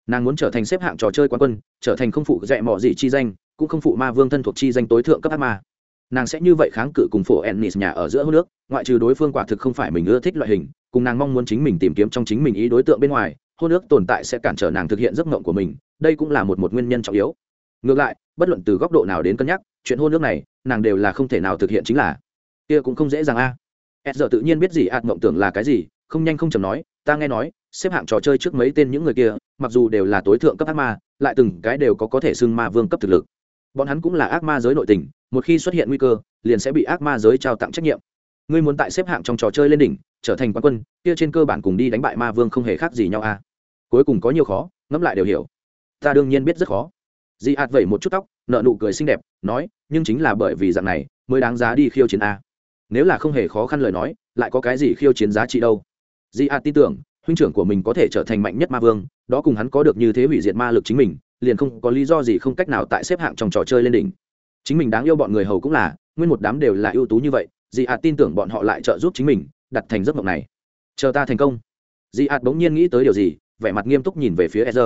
Nàng muốn trở thành xếp hạng trò chơi quán quân, trở thành không phụ dạy mọ gì chi danh, cũng không phụ ma vương thân thuộc chi danh tối thượng cấp ác ma nàng sẽ như vậy kháng cự cùng phổ ennis nhà ở giữa hô nước ngoại trừ đối phương quả thực không phải mình ưa thích loại hình, cùng nàng mong muốn chính mình tìm kiếm trong chính mình ý đối tượng bên ngoài, hôn nước tồn tại sẽ cản trở nàng thực hiện giấc mộng của mình, đây cũng là một một nguyên nhân trọng yếu. Ngược lại, bất luận từ góc độ nào đến cân nhắc, chuyện hôn nước này, nàng đều là không thể nào thực hiện chính là. Kia cũng không dễ dàng a. À. giờ tự nhiên biết gì ạt mộng tưởng là cái gì, không nhanh không chầm nói, ta nghe nói, xếp hạng trò chơi trước mấy tên những người kia, mặc dù đều là tối thượng cấp ác ma, lại từng cái đều có có thể xưng ma vương cấp thực lực. Bọn hắn cũng là ác ma giới nội tình một khi xuất hiện nguy cơ, liền sẽ bị ác ma giới trao tặng trách nhiệm. Ngươi muốn tại xếp hạng trong trò chơi lên đỉnh, trở thành quán quân, kia trên cơ bản cùng đi đánh bại ma vương không hề khác gì nhau a cuối cùng có nhiều khó, ngẫm lại đều hiểu. Ta đương nhiên biết rất khó. Di ạt vẩy một chút tóc nợ nụ cười xinh đẹp, nói, nhưng chính là bởi vì dạng này, mới đáng giá đi khiêu chiến a nếu là không hề khó khăn lời nói, lại có cái gì khiêu chiến giá trị đâu? Di ạt tin tưởng, huynh trưởng của mình có thể trở thành mạnh nhất ma vương, đó cùng hắn có được như thế hủy diệt ma lực chính mình, liền không có lý do gì không cách nào tại xếp hạng trong trò chơi lên đỉnh chính mình đáng yêu bọn người hầu cũng là, nguyên một đám đều là ưu tú như vậy dị ạt tin tưởng bọn họ lại trợ giúp chính mình, đặt thành giấc mộng này. Chờ ta thành công. Dị ạt bỗng nhiên nghĩ tới điều gì, vẻ mặt nghiêm túc nhìn về phía sr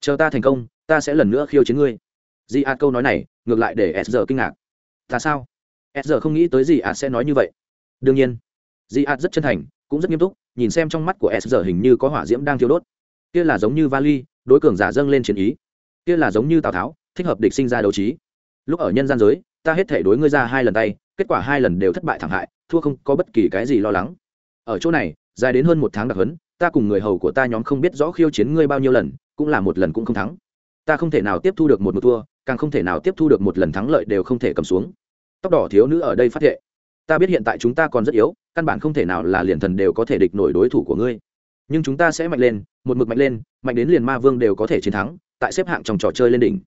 chờ ta thành công, ta sẽ lần nữa khiêu chiến ngươi. Dị ạt câu nói này, ngược lại để sr kinh ngạc. Ta sao? Sr không nghĩ tới dị ạt sẽ nói như vậy. Đương nhiên dị ạt rất chân thành, cũng rất nghiêm túc, nhìn xem trong mắt của sr hình như có hỏa diễm đang thiêu đốt. Kia là giống như vali, đối cường giả dâng lên chiến ý. Kia là giống như tào tháo, thích hợp địch sinh ra đấu trí lúc ở nhân gian giới ta hết thể đối ngươi ra hai lần tay kết quả hai lần đều thất bại thảm hại thua không có bất kỳ cái gì lo lắng. Ở chỗ này dài đến hơn một tháng đặc hấn ta cùng người hầu của ta nhóm không biết rõ khiêu chiến ngươi bao nhiêu lần cũng là một lần cũng không thắng. Ta không thể nào tiếp thu được một một thua càng không thể nào tiếp thu được một lần thắng lợi đều không thể cầm xuống. Tóc đỏ thiếu nữ ở đây phát hiện, ta biết hiện tại chúng ta còn rất yếu căn bản không thể nào là liền thần đều có thể địch nổi đối thủ của ngươi. Nhưng chúng ta sẽ mạnh lên một mực mạnh lên mạnh đến liền ma vương đều có thể chiến thắng tại xếp hạng trong trò chơi lên đỉnh.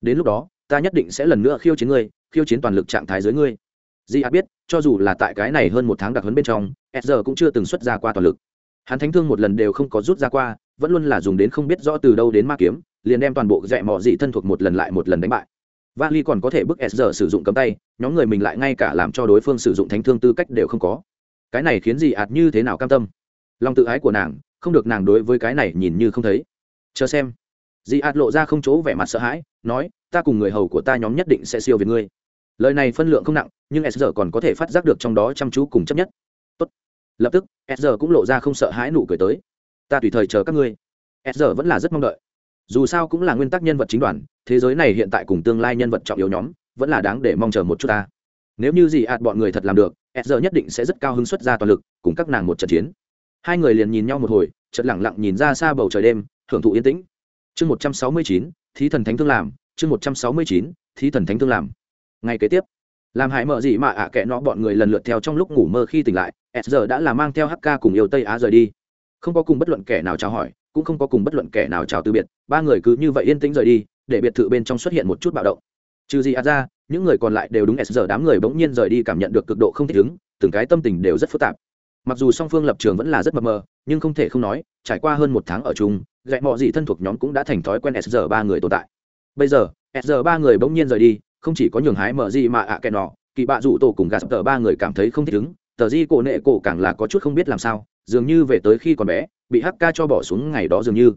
Đến lúc đó ta nhất định sẽ lần nữa khiêu chiến ngươi, khiêu chiến toàn lực trạng thái dưới ngươi. Di a biết, cho dù là tại cái này hơn một tháng đặc hấn bên trong s cũng chưa từng xuất ra qua toàn lực. Hắn thánh thương một lần đều không có rút ra qua, vẫn luôn là dùng đến không biết rõ từ đâu đến ma kiếm, liền đem toàn bộ dẹ mò dị thân thuộc một lần lại một lần đánh bại. Vali còn có thể bức s sử dụng cấm tay, nhóm người mình lại ngay cả làm cho đối phương sử dụng thánh thương tư cách đều không có. Cái này khiến gì ạt như thế nào cam tâm? Lòng tự ái của nàng, không được nàng đối với cái này nhìn như không thấy. Chờ xem dị ạt lộ ra không chỗ vẻ mặt sợ hãi, nói, ta cùng người hầu của ta nhóm nhất định sẽ siêu về ngươi. Lời này phân lượng không nặng, nhưng s còn có thể phát giác được trong đó chăm chú cùng chấp nhất. Tốt. lập tức, s cũng lộ ra không sợ hãi nụ cười tới. Ta tùy thời chờ các ngươi. S vẫn là rất mong đợi. Dù sao cũng là nguyên tắc nhân vật chính đoàn, thế giới này hiện tại cùng tương lai nhân vật trọng yếu nhóm, vẫn là đáng để mong chờ một chút ta. Nếu như gì ạt bọn người thật làm được, s nhất định sẽ rất cao hứng xuất ra toàn lực, cùng các nàng một trận chiến. Hai người liền nhìn nhau một hồi, chợt lẳng lặng nhìn ra xa bầu trời đêm, hưởng thụ yên tĩnh chương một trăm sáu mươi chín, thí thần thánh thương làm, chương một trăm sáu mươi chín, thí thần thánh thương làm. Ngày kế tiếp, làm hại mợ gì mà ạ à kệ nó bọn người lần lượt theo trong lúc ngủ mơ khi tỉnh lại, s giờ đã là mang theo hk cùng yêu tây á rời đi. Không có cùng bất luận kẻ nào chào hỏi, cũng không có cùng bất luận kẻ nào chào từ biệt, ba người cứ như vậy yên tĩnh rời đi, để biệt thự bên trong xuất hiện một chút bạo động. Trừ gì á ra, những người còn lại đều đúng s giờ đám người bỗng nhiên rời đi cảm nhận được cực độ không thích ứng, từng cái tâm tình đều rất phức tạp mặc dù song phương lập trường vẫn là rất mập mờ, nhưng không thể không nói, trải qua hơn một tháng ở chung gậy mọi gì thân thuộc nhóm cũng đã thành thói quen s ba người tồn tại. Bây giờ, s ba người bỗng nhiên rời đi, không chỉ có nhường hái mở gì mà ạ à kẻ nọ, kỳ bạ rủ tổ cùng gà sập tờ ba người cảm thấy không thích ứng, tờ di cổ nệ cổ càng là có chút không biết làm sao, dường như về tới khi còn bé, bị hắc ca cho bỏ xuống ngày đó dường như.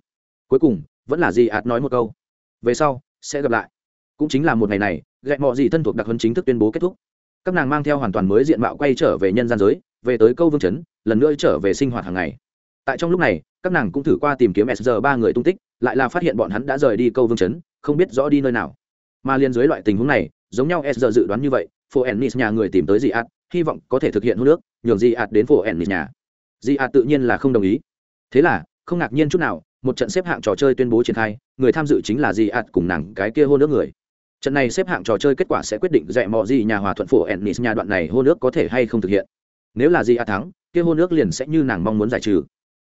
Cuối cùng, vẫn là gì ạt nói một câu. Về sau, sẽ gặp lại. Cũng chính là một ngày này gậy mọi gì thân thuộc đặc huấn chính thức tuyên bố kết thúc. Các nàng mang theo hoàn toàn mới diện mạo quay trở về nhân gian giới về tới câu vương chấn, lần nữa trở về sinh hoạt hàng ngày. Tại trong lúc này, các nàng cũng thử qua tìm kiếm sr ba người tung tích, lại là phát hiện bọn hắn đã rời đi câu vương chấn, không biết rõ đi nơi nào. Mà liên dưới loại tình huống này, giống nhau sr dự đoán như vậy phố ennis nhà người tìm tới dị ạt, hy vọng có thể thực hiện hôn nước nhường dị ạt đến phố ennis nhà. Dị ạt tự nhiên là không đồng ý. Thế là, không ngạc nhiên chút nào, một trận xếp hạng trò chơi tuyên bố triển khai, người tham dự chính là dị ạt cùng nàng cái kia hôn nước người. Trận này xếp hạng trò chơi kết quả sẽ quyết định dạy mò gì nhà hòa thuận phố ennis nhà đoạn này hôn nước có thể hay không thực hiện nếu là dị a thắng, kia hôn nước liền sẽ như nàng mong muốn giải trừ.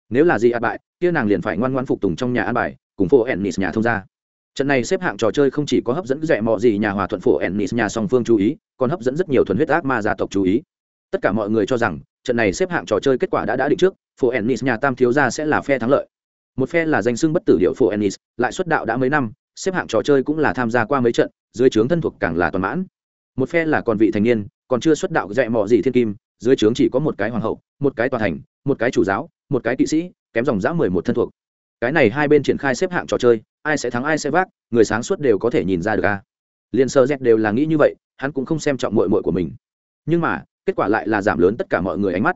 Nếu là dị a bại, kia nàng liền phải ngoan ngoan phục tùng trong nhà an bài, cùng phố ennis nhà thông gia. trận này xếp hạng trò chơi không chỉ có hấp dẫn rẻ mọ gì nhà hòa thuận phố ennis nhà song phương chú ý, còn hấp dẫn rất nhiều thuần huyết ác ma gia tộc chú ý. Tất cả mọi người cho rằng, trận này xếp hạng trò chơi kết quả đã đã định trước phố ennis nhà tam thiếu gia sẽ là phe thắng lợi. Một phe là danh xưng bất tử điệu phố ennis lại xuất đạo đã mấy năm, xếp hạng trò chơi cũng là tham gia qua mấy trận, dưới trướng thân thuộc càng là toàn mãn. Một phe là còn vị thành niên, còn chưa xuất đạo dạy mọ gì thiên kim dưới trướng chỉ có một cái hoàng hậu, một cái tòa thành, một cái chủ giáo, một cái kỵ sĩ, kém dòng dã mười một thân thuộc. Cái này hai bên triển khai xếp hạng trò chơi, ai sẽ thắng ai sẽ vác, người sáng suốt đều có thể nhìn ra được a. Liền sơ z đều là nghĩ như vậy, hắn cũng không xem trọng mội mội của mình. Nhưng mà, kết quả lại là giảm lớn tất cả mọi người ánh mắt.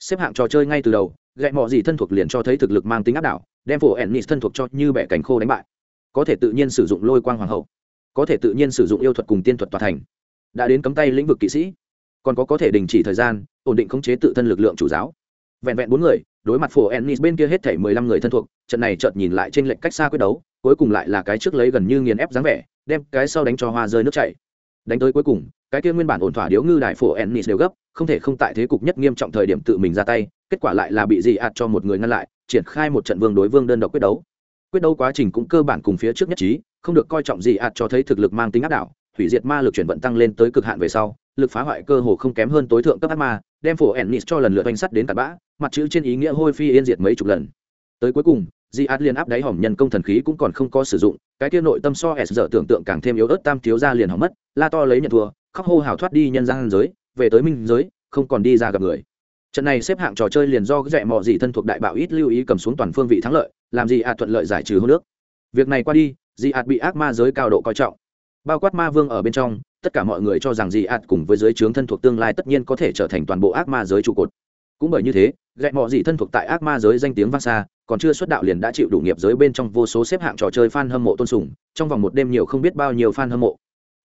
Xếp hạng trò chơi ngay từ đầu gậy mọi gì thân thuộc liền cho thấy thực lực mang tính áp đảo, đem phổ ennis thân thuộc cho như bẻ cánh khô đánh bại. Có thể tự nhiên sử dụng lôi quang hoàng hậu. Có thể tự nhiên sử dụng yêu thuật cùng tiên thuật tòa thành. Đã đến cấm tay lĩnh vực kỵ sĩ còn có có thể đình chỉ thời gian, ổn định khống chế tự thân lực lượng chủ giáo. Vẹn vẹn bốn người, đối mặt phổ ennis bên kia hết thảy mười lăm người thân thuộc, trận này chợt nhìn lại trên lệnh cách xa quyết đấu, cuối cùng lại là cái trước lấy gần như nghiền ép dáng vẻ, đem cái sau đánh cho hoa rơi nước chảy. Đánh tới cuối cùng, cái kia nguyên bản ổn thỏa điếu ngư đại phổ ennis đều gấp, không thể không tại thế cục nhất nghiêm trọng thời điểm tự mình ra tay, kết quả lại là bị dị ạt cho một người ngăn lại, triển khai một trận vương đối vương đơn độc quyết đấu. Quyết đấu quá trình cũng cơ bản cùng phía trước nhất trí, không được coi trọng dị ạt cho thấy thực lực mang tính áp đảo, hủy diệt ma lực chuyển vận tăng lên tới cực hạn về sau lực phá hoại cơ hồ không kém hơn tối thượng cấp ác ma, đem phổ ennis cho lần lượt oanh sắt đến tạt bã, mặt chữ trên ý nghĩa hôi phi yên diệt mấy chục lần. Tới cuối cùng, di át liền áp đáy hỏng nhân công thần khí cũng còn không có sử dụng, cái kia nội tâm so s dở tưởng tượng càng thêm yếu ớt tam thiếu ra liền hỏng mất, la to lấy nhận thua, khóc hô hào thoát đi nhân gian giới, về tới minh giới, không còn đi ra gặp người. Trận này xếp hạng trò chơi liền do dạy mò gì thân thuộc đại bạo ít lưu ý cầm xuống toàn phương vị thắng lợi, làm gì ạt thuận lợi giải trừ hô nước. Việc này qua đi dị ạt bị ác ma giới cao độ coi trọng. Bao quát ma vương ở bên trong tất cả mọi người cho rằng dị ạt cùng với giới trướng thân thuộc tương lai tất nhiên có thể trở thành toàn bộ ác ma giới trụ cột. Cũng bởi như thế, gẹ mọi dị thân thuộc tại ác ma giới danh tiếng vang xa, còn chưa xuất đạo liền đã chịu đủ nghiệp giới bên trong vô số xếp hạng trò chơi fan hâm mộ tôn sùng, trong vòng một đêm nhiều không biết bao nhiêu fan hâm mộ.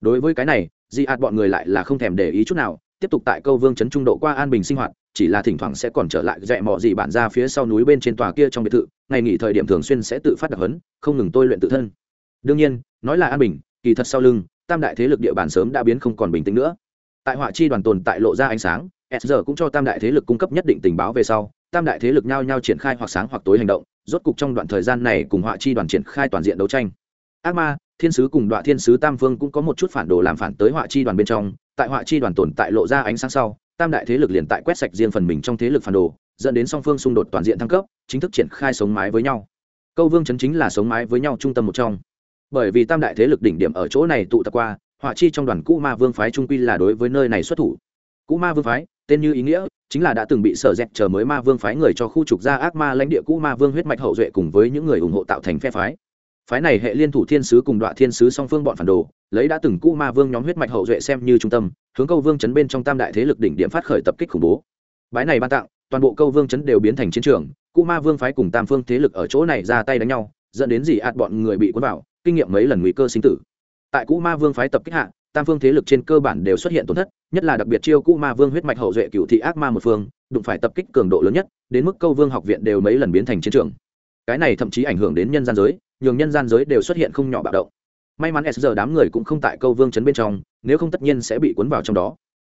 Đối với cái này dị ạt bọn người lại là không thèm để ý chút nào, tiếp tục tại câu vương trấn trung độ qua an bình sinh hoạt, chỉ là thỉnh thoảng sẽ còn trở lại dạy mọ gì bản ra phía sau núi bên trên tòa kia trong biệt thự, ngày nghỉ thời điểm thường xuyên sẽ tự phát đặc hấn, không ngừng tôi luyện tự thân. Đương nhiên, nói là an bình, kỳ thật sau lưng tam đại thế lực địa bàn sớm đã biến không còn bình tĩnh nữa. Tại họa chi đoàn tồn tại lộ ra ánh sáng sr cũng cho tam đại thế lực cung cấp nhất định tình báo về sau, tam đại thế lực nhau nhau triển khai hoặc sáng hoặc tối hành động, rốt cục trong đoạn thời gian này cùng họa chi đoàn triển khai toàn diện đấu tranh. Ác ma, thiên sứ cùng đoạn thiên sứ tam vương cũng có một chút phản đồ làm phản tới họa chi đoàn bên trong, tại họa chi đoàn tồn tại lộ ra ánh sáng sau, tam đại thế lực liền tại quét sạch riêng phần mình trong thế lực phản đồ, dẫn đến song phương xung đột toàn diện thăng cấp, chính thức triển khai sống mái với nhau. Câu vương chấn chính là sống mái với nhau trung tâm một trong bởi vì tam đại thế lực đỉnh điểm ở chỗ này tụ tập qua, họa chi trong đoàn cũ ma vương phái trung quy là đối với nơi này xuất thủ. Cũ ma vương phái, tên như ý nghĩa, chính là đã từng bị sở dẹp chờ mới ma vương phái người cho khu trục ra ác ma lãnh địa cũ ma vương huyết mạch hậu duệ cùng với những người ủng hộ tạo thành phe phái. Phái này hệ liên thủ thiên sứ cùng đoạn thiên sứ song phương bọn phản đồ, lấy đã từng cũ ma vương nhóm huyết mạch hậu duệ xem như trung tâm, hướng câu vương chấn bên trong tam đại thế lực đỉnh điểm phát khởi tập kích khủng bố. Bái này ban tặng, toàn bộ câu vương chấn đều biến thành chiến trường, cũ ma vương phái cùng tam phương thế lực ở chỗ này ra tay đánh nhau, dẫn đến gì ạt bọn người bị cuốn vào kinh nghiệm mấy lần nguy cơ sinh tử. Tại cũ ma vương phái tập kích hạ, tam phương thế lực trên cơ bản đều xuất hiện tổn thất, nhất là đặc biệt chiêu cũ ma vương huyết mạch hậu duệ cựu thị ác ma một phương, đụng phải tập kích cường độ lớn nhất, đến mức câu vương học viện đều mấy lần biến thành chiến trường. Cái này thậm chí ảnh hưởng đến nhân gian giới, nhường nhân gian giới đều xuất hiện không nhỏ bạo động. May mắn s giờ đám người cũng không tại câu vương chấn bên trong, nếu không tất nhiên sẽ bị cuốn vào trong đó.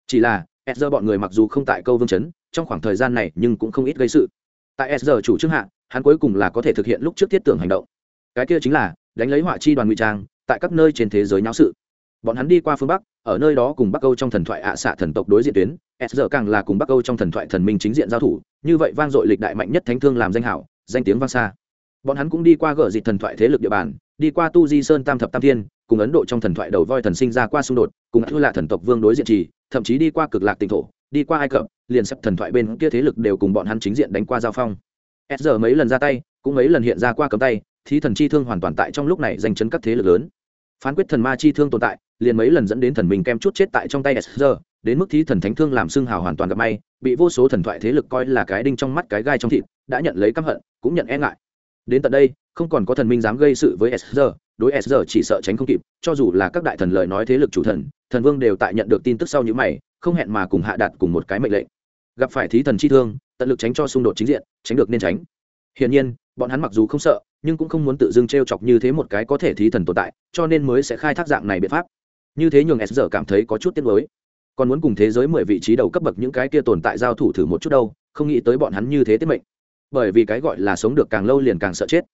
Chỉ là, s giờ bọn người mặc dù không tại câu vương chấn trong khoảng thời gian này nhưng cũng không ít gây sự. Tại s giờ chủ trương hạ, hắn cuối cùng là có thể thực hiện lúc trước thiết tưởng hành động. Cái kia chính là đánh lấy họa chi đoàn ngụy trang tại các nơi trên thế giới nháo sự. Bọn hắn đi qua phương bắc, ở nơi đó cùng bắc âu trong thần thoại ạ xạ thần tộc đối diện tuyến, s giờ càng là cùng bắc âu trong thần thoại thần minh chính diện giao thủ, như vậy vang dội lịch đại mạnh nhất thánh thương làm danh hảo, danh tiếng vang xa. Bọn hắn cũng đi qua gỡ dịch thần thoại thế lực địa bàn, đi qua tu di sơn tam thập tam thiên, cùng ấn độ trong thần thoại đầu voi thần sinh ra qua xung đột, cùng thư lạ thần tộc vương đối diện trì, thậm chí đi qua cực lạc tỉnh thổ, đi qua ai cập, liền sắp thần thoại bên kia thế lực đều cùng bọn hắn chính diện đánh qua giao phong. S giờ mấy lần ra tay, cũng mấy lần hiện ra qua cấm tay Thí thần chi thương hoàn toàn tại trong lúc này giành chấn các thế lực lớn. Phán quyết thần ma chi thương tồn tại, liền mấy lần dẫn đến thần mình kem chút chết tại trong tay s đến mức thí thần thánh thương làm xương hào hoàn toàn gặp may, bị vô số thần thoại thế lực coi là cái đinh trong mắt cái gai trong thịt, đã nhận lấy căm hận, cũng nhận e ngại. Đến tận đây, không còn có thần minh dám gây sự với sr đối sr chỉ sợ tránh không kịp, cho dù là các đại thần lời nói thế lực chủ thần thần vương đều tại nhận được tin tức sau những mày, không hẹn mà cùng hạ đạt cùng một cái mệnh lệnh. Gặp phải thí thần chi thương, tận lực tránh cho xung đột chính diện, tránh được nên tránh. Hiển nhiên, bọn hắn mặc dù không sợ nhưng cũng không muốn tự dưng t r e o chọc như thế một cái có thể thí thần tồn tại, cho nên mới sẽ khai thác dạng này biện pháp. Như thế nhường s cảm thấy có chút tiếc lối còn muốn cùng thế giới mười vị trí đầu cấp bậc những cái kia tồn tại giao thủ thử một chút đâu, không nghĩ tới bọn hắn như thế tiết mệnh. Bởi vì cái gọi là sống được càng lâu liền càng sợ chết.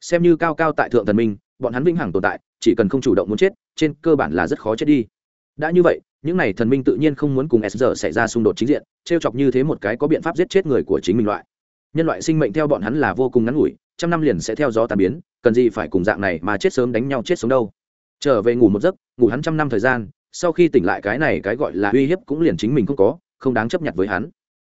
Xem như cao cao tại thượng thần minh, bọn hắn vĩnh hằng tồn tại, chỉ cần không chủ động muốn chết, trên cơ bản là rất khó chết đi. Đã như vậy, những n à y thần minh tự nhiên không muốn cùng s giờ xảy ra xung đột chính diện t r e o chọc như thế một cái có biện pháp giết chết người của chính mình loại. Nhân loại sinh mệnh theo bọn hắn là vô cùng ngắn ngủi trăm năm liền sẽ theo gió tàn biến, cần gì phải cùng dạng này mà chết sớm đánh nhau chết sống đâu. Trở về ngủ một giấc, ngủ hắn trăm năm thời gian, sau khi tỉnh lại cái này cái gọi là uy hiếp cũng liền chính mình không có, không đáng chấp nhận với hắn.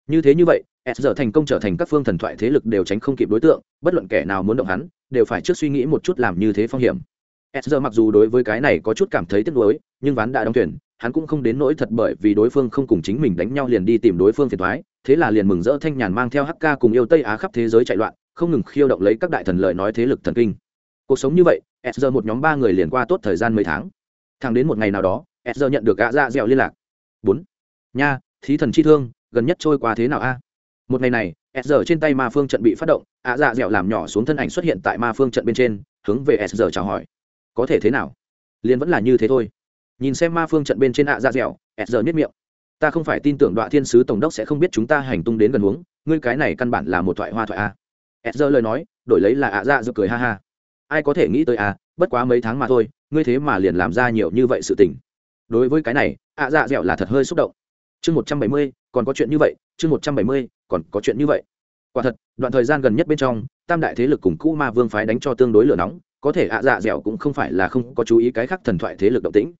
Như thế như vậy, s giờ thành công trở thành các phương thần thoại thế lực đều tránh không kịp đối tượng, bất luận kẻ nào muốn động hắn, đều phải trước suy nghĩ một chút làm như thế phong hiểm. S giờ mặc dù đối với cái này có chút cảm thấy tiếc nuối, nhưng ván đã đóng tuyển hắn cũng không đến nỗi thật bởi vì đối phương không cùng chính mình đánh nhau liền đi tìm đối phương phiền thoái thế là liền mừng rỡ thanh nhàn mang theo hk cùng yêu tây á khắp thế giới chạy loạn không ngừng khiêu động lấy các đại thần lợi nói thế lực thần kinh. Cuộc sống như vậy s một nhóm ba người liền qua tốt thời gian mấy tháng. Thẳng đến một ngày nào đó s nhận được gã dạ dẻo liên lạc. Bốn. Nha, thí thần chi thương, gần nhất trôi qua thế nào a? Một ngày này s trên tay ma phương trận bị phát động, ạ dạ dẻo làm nhỏ xuống thân ảnh xuất hiện tại ma phương trận bên trên, hướng về s chào hỏi. Có thể thế nào? Liền vẫn là như thế thôi. Nhìn xem ma phương trận bên trên ạ dạ dẻo s nhất miết miệng. Ta không phải tin tưởng đoạn thiên sứ tổng đốc sẽ không biết chúng ta hành tung đến gần uống ngươi cái này căn bản là một thoại hoa thoại a s giờ lời nói, đổi lấy là ạ dạ giơ cười ha ha. Ai có thể nghĩ tới à? bất quá mấy tháng mà thôi, ngươi thế mà liền làm ra nhiều như vậy sự tình. Đối với cái này, ạ dạ dẻo là thật hơi xúc động. Chương một trăm bảy mươi, còn có chuyện như vậy, chương một trăm bảy mươi, còn có chuyện như vậy. Quả thật, đoạn thời gian gần nhất bên trong, tam đại thế lực cùng cũ ma vương phái đánh cho tương đối lửa nóng, có thể ạ dạ dẻo cũng không phải là không có chú ý cái khác thần thoại thế lực động tĩnh.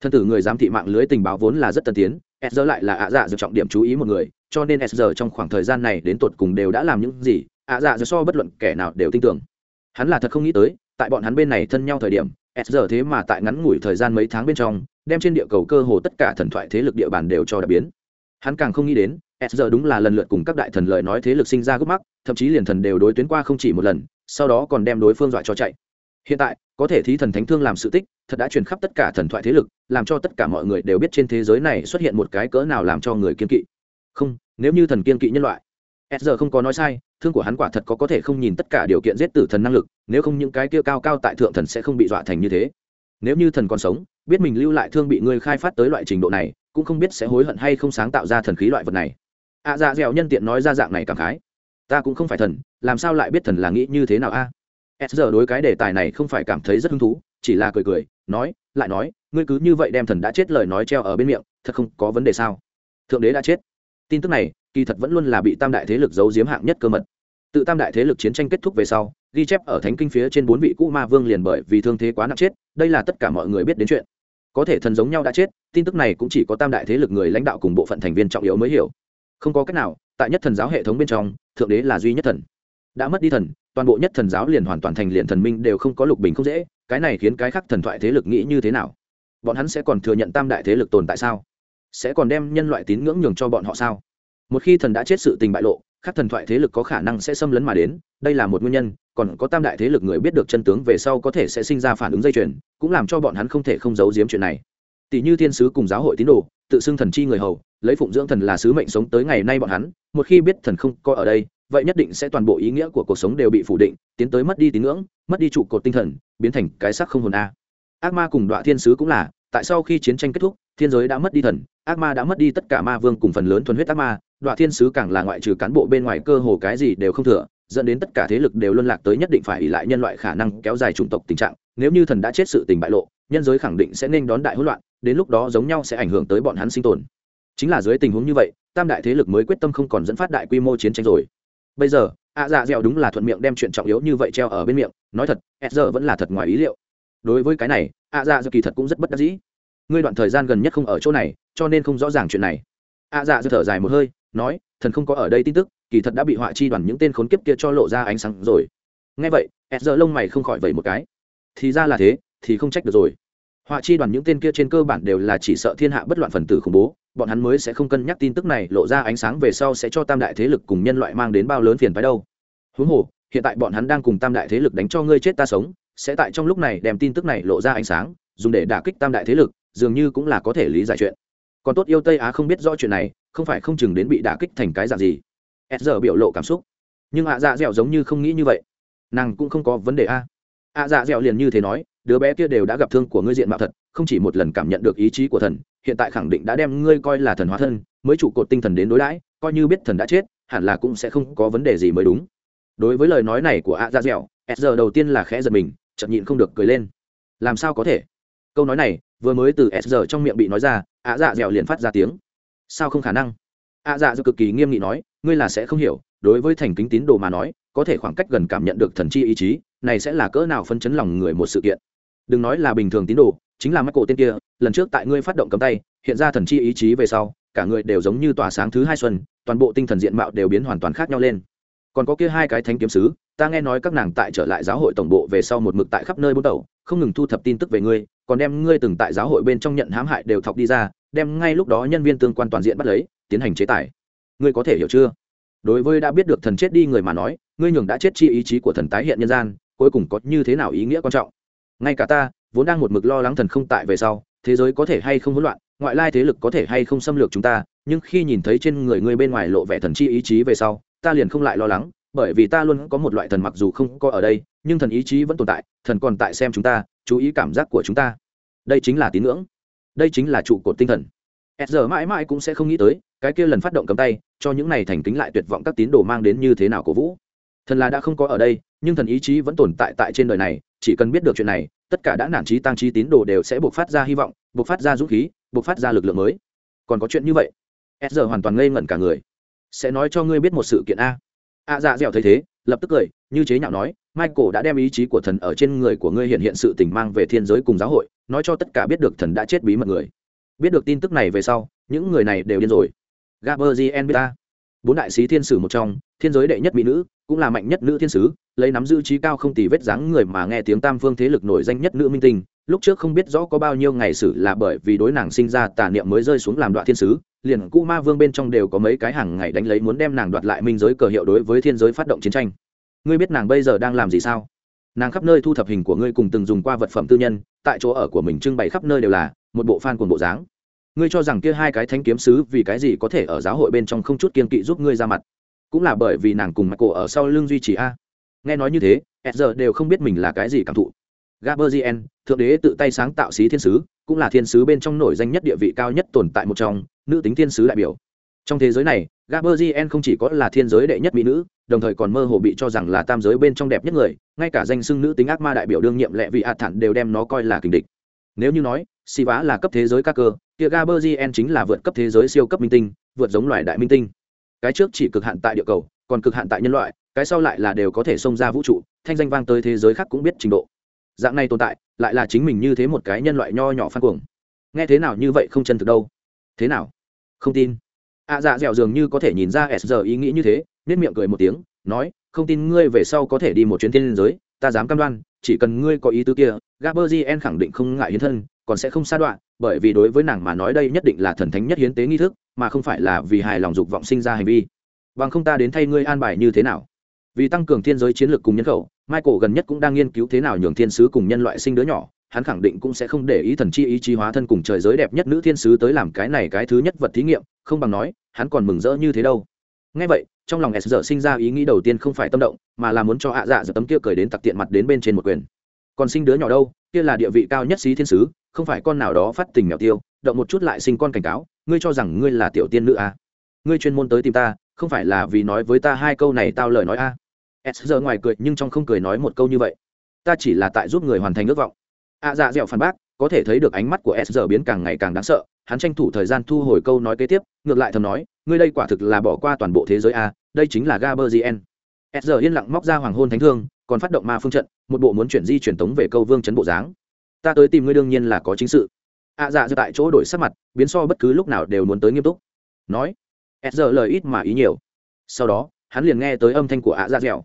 Thân tử người giám thị mạng lưới tình báo vốn là rất tân tiến s giờ lại là ạ dạ dẻo trọng điểm chú ý một người cho nên s giờ trong khoảng thời gian này đến tột cùng đều đã làm những gì, ạ dạ dẻo so bất luận kẻ nào đều tin tưởng. Hắn là thật không nghĩ tới, tại bọn hắn bên này thân nhau thời điểm, s giờ thế mà tại ngắn ngủi thời gian mấy tháng bên trong, đem trên địa cầu cơ hồ tất cả thần thoại thế lực địa bàn đều cho đặc biến. Hắn càng không nghĩ đến, s giờ đúng là lần lượt cùng các đại thần lời nói thế lực sinh ra gốc mắc, thậm chí liền thần đều đối tuyến qua không chỉ một lần, sau đó còn đem đối phương dọa cho chạy. Hiện tại, có thể thí thần thánh thương làm sự tích, thật đã truyền khắp tất cả thần thoại thế lực, làm cho tất cả mọi người đều biết trên thế giới này xuất hiện một cái cỡ nào làm cho người kiên kỵ không nếu như thần kiên kỵ nhân loại s giờ không có nói sai thương của hắn quả thật có có thể không nhìn tất cả điều kiện giết tử thần năng lực nếu không những cái kia cao cao tại thượng thần sẽ không bị dọa thành như thế. Nếu như thần còn sống biết mình lưu lại thương bị ngươi khai phát tới loại trình độ này cũng không biết sẽ hối hận hay không sáng tạo ra thần khí loại vật này. Ạ à, dạ dẻo nhân tiện nói ra dạng này cảm khái. Ta cũng không phải thần làm sao lại biết thần là nghĩ như thế nào a? À? s giờ đối cái đề tài này không phải cảm thấy rất hứng thú chỉ là cười cười nói lại nói ngươi cứ như vậy đem thần đã chết lời nói treo ở bên miệng thật không có vấn đề sao? Thượng đế đã chết tin tức này, kỳ thật vẫn luôn là bị tam đại thế lực giấu giếm hạng nhất cơ mật. Tự tam đại thế lực chiến tranh kết thúc về sau, ghi chép ở thánh kinh phía trên bốn vị cũ ma vương liền bởi vì thương thế quá nặng chết, đây là tất cả mọi người biết đến chuyện. Có thể thần giống nhau đã chết, tin tức này cũng chỉ có tam đại thế lực người lãnh đạo cùng bộ phận thành viên trọng yếu mới hiểu. Không có cách nào, tại nhất thần giáo hệ thống bên trong, thượng đế là duy nhất thần. Đã mất đi thần, toàn bộ nhất thần giáo liền hoàn toàn thành liền thần minh đều không có lục bình không dễ, cái này khiến cái khác thần thoại thế lực nghĩ như thế nào? Bọn hắn sẽ còn thừa nhận tam đại thế lực tồn tại sao? Sẽ còn đem nhân loại tín ngưỡng nhường cho bọn họ sao? Một khi thần đã chết sự tình bại lộ các thần thoại thế lực có khả năng sẽ xâm lấn mà đến, đây là một nguyên nhân, còn có tam đại thế lực người biết được chân tướng về sau có thể sẽ sinh ra phản ứng dây chuyền, cũng làm cho bọn hắn không thể không giấu giếm chuyện này. Tỷ như thiên sứ cùng giáo hội tín đồ, tự xưng thần chi người hầu, lấy phụng dưỡng thần là sứ mệnh sống tới ngày nay bọn hắn, một khi biết thần không có ở đây, vậy nhất định sẽ toàn bộ ý nghĩa của cuộc sống đều bị phủ định, tiến tới mất đi tín ngưỡng, mất đi trụ cột tinh thần, biến thành cái sắc không hồn a. Ác ma cùng đoạn thiên sứ cũng là, tại sau khi chiến tranh kết thúc, thiên giới đã mất đi thần ác ma đã mất đi tất cả ma vương cùng phần lớn thuần huyết ác ma đoạn thiên sứ càng là ngoại trừ cán bộ bên ngoài cơ hồ cái gì đều không thừa, dẫn đến tất cả thế lực đều luân lạc tới nhất định phải ỉ lại nhân loại khả năng kéo dài chủng tộc tình trạng, nếu như thần đã chết sự tình bại lộ, nhân giới khẳng định sẽ nên đón đại hỗn loạn, đến lúc đó giống nhau sẽ ảnh hưởng tới bọn hắn sinh tồn. Chính là dưới tình huống như vậy, tam đại thế lực mới quyết tâm không còn dẫn phát đại quy mô chiến tranh rồi. Bây giờ, ạ dạ dẻo đúng là thuận miệng đem chuyện trọng yếu như vậy treo ở bên miệng, nói thật s giờ vẫn là thật ngoài ý liệu. Đối với cái này, ạ dạ dẻo kỳ thật cũng rất bất đắc dĩ ngươi đoạn thời gian gần nhất không ở chỗ này, cho nên không rõ ràng chuyện này. A dạ dư thở dài một hơi, nói, thần không có ở đây tin tức, kỳ thật đã bị họa chi đoàn những tên khốn kiếp kia cho lộ ra ánh sáng rồi. Ngay vậy ed giờ lông mày không khỏi vẩy một cái. Thì ra là thế, thì không trách được rồi. Họa chi đoàn những tên kia trên cơ bản đều là chỉ sợ thiên hạ bất loạn phần tử khủng bố, bọn hắn mới sẽ không cân nhắc tin tức này lộ ra ánh sáng về sau sẽ cho tam đại thế lực cùng nhân loại mang đến bao lớn phiền phái đâu. Huống hồ, hiện tại bọn hắn đang cùng tam đại thế lực đánh cho ngươi chết ta sống, sẽ tại trong lúc này đem tin tức này lộ ra ánh sáng, dùng để đả kích tam đại thế lực dường như cũng là có thể lý giải chuyện. Còn tốt yêu tây á không biết rõ chuyện này, không phải không chừng đến bị đả kích thành cái dạng gì. S giờ biểu lộ cảm xúc. Nhưng ạ dạ dẻo giống như không nghĩ như vậy. Nàng cũng không có vấn đề a. Ạ dạ dẻo liền như thế nói, đứa bé kia đều đã gặp thương của ngươi diện mạo thật, không chỉ một lần cảm nhận được ý chí của thần, hiện tại khẳng định đã đem ngươi coi là thần hóa thân, mới trụ cột tinh thần đến đối đãi, coi như biết thần đã chết, hẳn là cũng sẽ không có vấn đề gì mới đúng. Đối với lời nói này của ạ dạ dẻo s giờ đầu tiên là khẽ giật mình, chậm nhịn không được cười lên. Làm sao có thể? Câu nói này vừa mới từ s giờ trong miệng bị nói ra, ạ dạ dẻo liền phát ra tiếng. Sao không khả năng? ạ dạ dẻo cực kỳ nghiêm nghị nói, ngươi là sẽ không hiểu, đối với thành kính tín đồ mà nói, có thể khoảng cách gần cảm nhận được thần chi ý chí, này sẽ là cỡ nào phân chấn lòng người một sự kiện. Đừng nói là bình thường tín đồ, chính là mắt cổ tên kia, lần trước tại ngươi phát động cấm tay, hiện ra thần chi ý chí về sau, cả người đều giống như tỏa sáng thứ hai xuân, toàn bộ tinh thần diện mạo đều biến hoàn toàn khác nhau lên. Còn có kia hai cái thánh kiếm sứ, ta nghe nói các nàng tại trở lại giáo hội tổng bộ về sau một mực tại khắp nơi bút đầu không ngừng thu thập tin tức về ngươi còn đem ngươi từng tại giáo hội bên trong nhận hãm hại đều thọc đi ra, đem ngay lúc đó nhân viên tương quan toàn diện bắt lấy, tiến hành chế tài. Ngươi có thể hiểu chưa? Đối với đã biết được thần chết đi người mà nói, ngươi nhường đã chết chi ý chí của thần tái hiện nhân gian, cuối cùng có như thế nào ý nghĩa quan trọng? Ngay cả ta, vốn đang một mực lo lắng thần không tại về sau, thế giới có thể hay không hỗn loạn, ngoại lai thế lực có thể hay không xâm lược chúng ta, nhưng khi nhìn thấy trên người ngươi bên ngoài lộ vẻ thần chi ý chí về sau, ta liền không lại lo lắng, bởi vì ta luôn có một loại thần mặc dù không có ở đây nhưng thần ý chí vẫn tồn tại, thần còn tại xem chúng ta, chú ý cảm giác của chúng ta. Đây chính là tín ngưỡng. Đây chính là trụ cột tinh thần. S giờ mãi mãi cũng sẽ không nghĩ tới, cái kia lần phát động cầm tay, cho những này thành kính lại tuyệt vọng các tín đồ mang đến như thế nào cổ vũ. Thần là đã không có ở đây, nhưng thần ý chí vẫn tồn tại tại trên đời này, chỉ cần biết được chuyện này, tất cả đã nản trí tăng trí tín đồ đều sẽ buộc phát ra hy vọng, buộc phát ra dũng khí, buộc phát ra lực lượng mới. Còn có chuyện như vậy? S giờ hoàn toàn ngây ngẩn cả người. Sẽ nói cho ngươi biết một sự kiện a. A dạ dẻo thấy thế, lập tức cười, như chế nhạo nói michael đã đem ý chí của thần ở trên người của ngươi hiện hiện sự tình mang về thiên giới cùng giáo hội, nói cho tất cả biết được thần đã chết bí mật người. Biết được tin tức này về sau, những người này đều điên rồi. Gabriel beta bốn đại sĩ thiên sử một trong, thiên giới đệ nhất mỹ nữ, cũng là mạnh nhất nữ thiên sứ, lấy nắm giữ trí cao không tì vết dáng người mà nghe tiếng tam phương thế lực nổi danh nhất nữ minh tinh, lúc trước không biết rõ có bao nhiêu ngày sử là bởi vì đối nàng sinh ra tà niệm mới rơi xuống làm đoạn thiên sứ, liền cũ ma vương bên trong đều có mấy cái hàng ngày đánh lấy muốn đem nàng đoạt lại minh giới cờ hiệu đối với thiên giới phát động chiến tranh ngươi biết nàng bây giờ đang làm gì sao? Nàng khắp nơi thu thập hình của ngươi cùng từng dùng qua vật phẩm tư nhân, tại chỗ ở của mình trưng bày khắp nơi đều là một bộ fan cùng bộ dáng. Ngươi cho rằng kia hai cái thanh kiếm sứ vì cái gì có thể ở giáo hội bên trong không chút kiên kỵ giúp ngươi ra mặt? Cũng là bởi vì nàng cùng mặt cổ ở sau lưng duy trì a. Nghe nói như thế s giờ đều không biết mình là cái gì cảm thụ. Gaberzien thượng đế tự tay sáng tạo sĩ thiên sứ, cũng là thiên sứ bên trong nổi danh nhất địa vị cao nhất tồn tại một trong, nữ tính thiên sứ đại biểu. Trong thế giới này gaberzien không chỉ có là thiên giới đệ nhất mỹ nữ đồng thời còn mơ hồ bị cho rằng là tam giới bên trong đẹp nhất người ngay cả danh xưng nữ tính ác ma đại biểu đương nhiệm lệ vị ạt thản đều đem nó coi là kình địch. Nếu như nói si vá là cấp thế giới các cơ kia gaberzien chính là vượt cấp thế giới siêu cấp minh tinh vượt giống loài đại minh tinh. Cái trước chỉ cực hạn tại địa cầu còn cực hạn tại nhân loại cái sau lại là đều có thể xông ra vũ trụ thanh danh vang tới thế giới khác cũng biết trình độ. Dạng này tồn tại lại là chính mình như thế một cái nhân loại nho nhỏ phan cuồng. Nghe thế nào như vậy không chân thực đâu. Thế nào? Không tin. Ạ à, dạ dẻo dường như có thể nhìn ra s giờ ý nghĩ như thế nết miệng cười một tiếng, nói, không tin ngươi về sau có thể đi một chuyến thiên liên giới, ta dám cam đoan, chỉ cần ngươi có ý tứ kia gaberzien khẳng định không ngại hiến thân, còn sẽ không xa đoạn bởi vì đối với nàng mà nói đây nhất định là thần thánh nhất hiến tế nghi thức, mà không phải là vì hài lòng dục vọng sinh ra hành vi. Bằng không ta đến thay ngươi an bài như thế nào? Vì tăng cường thiên giới chiến lược cùng nhân khẩu, michael gần nhất cũng đang nghiên cứu thế nào nhường thiên sứ cùng nhân loại sinh đứa nhỏ, hắn khẳng định cũng sẽ không để ý thần chi ý chí hóa thân cùng trời giới đẹp nhất nữ thiên sứ tới làm cái này cái thứ nhất vật thí nghiệm, không bằng nói, hắn còn mừng rỡ như thế đâu. Ngay vậy trong lòng s giờ sinh ra ý nghĩ đầu tiên không phải tâm động, mà là muốn cho ạ dạ giờ tấm kia cười đến tặc tiện mặt đến bên trên một quyền còn sinh đứa nhỏ đâu, kia là địa vị cao nhất sĩ thiên sứ, không phải con nào đó phát tình mèo tiêu, động một chút lại sinh con cảnh cáo, ngươi cho rằng ngươi là tiểu tiên nữ à. ngươi chuyên môn tới tìm ta, không phải là vì nói với ta hai câu này tao lời nói a à. s giờ ngoài cười nhưng trong không cười nói một câu như vậy ta chỉ là tại giúp người hoàn thành ước vọng ạ dạ dẹo phản bác có thể thấy được ánh mắt của s giờ biến càng ngày càng đáng sợ, hắn tranh thủ thời gian thu hồi câu nói kế tiếp, ngược lại thầm nói, ngươi đây quả thực là bỏ qua toàn bộ thế giới a, đây chính là gaberzien s giờ yên lặng móc ra hoàng hôn thánh thương, còn phát động ma phương trận, một bộ muốn chuyển di truyền tống về câu vương chấn bộ dáng. Ta tới tìm ngươi đương nhiên là có chính sự. Ạ dạ dự tại chỗ đổi sắc mặt, biến so bất cứ lúc nào đều muốn tới nghiêm túc. Nói, s giờ lời ít mà ý nhiều. Sau đó, hắn liền nghe tới âm thanh của ạ dạ dẻo.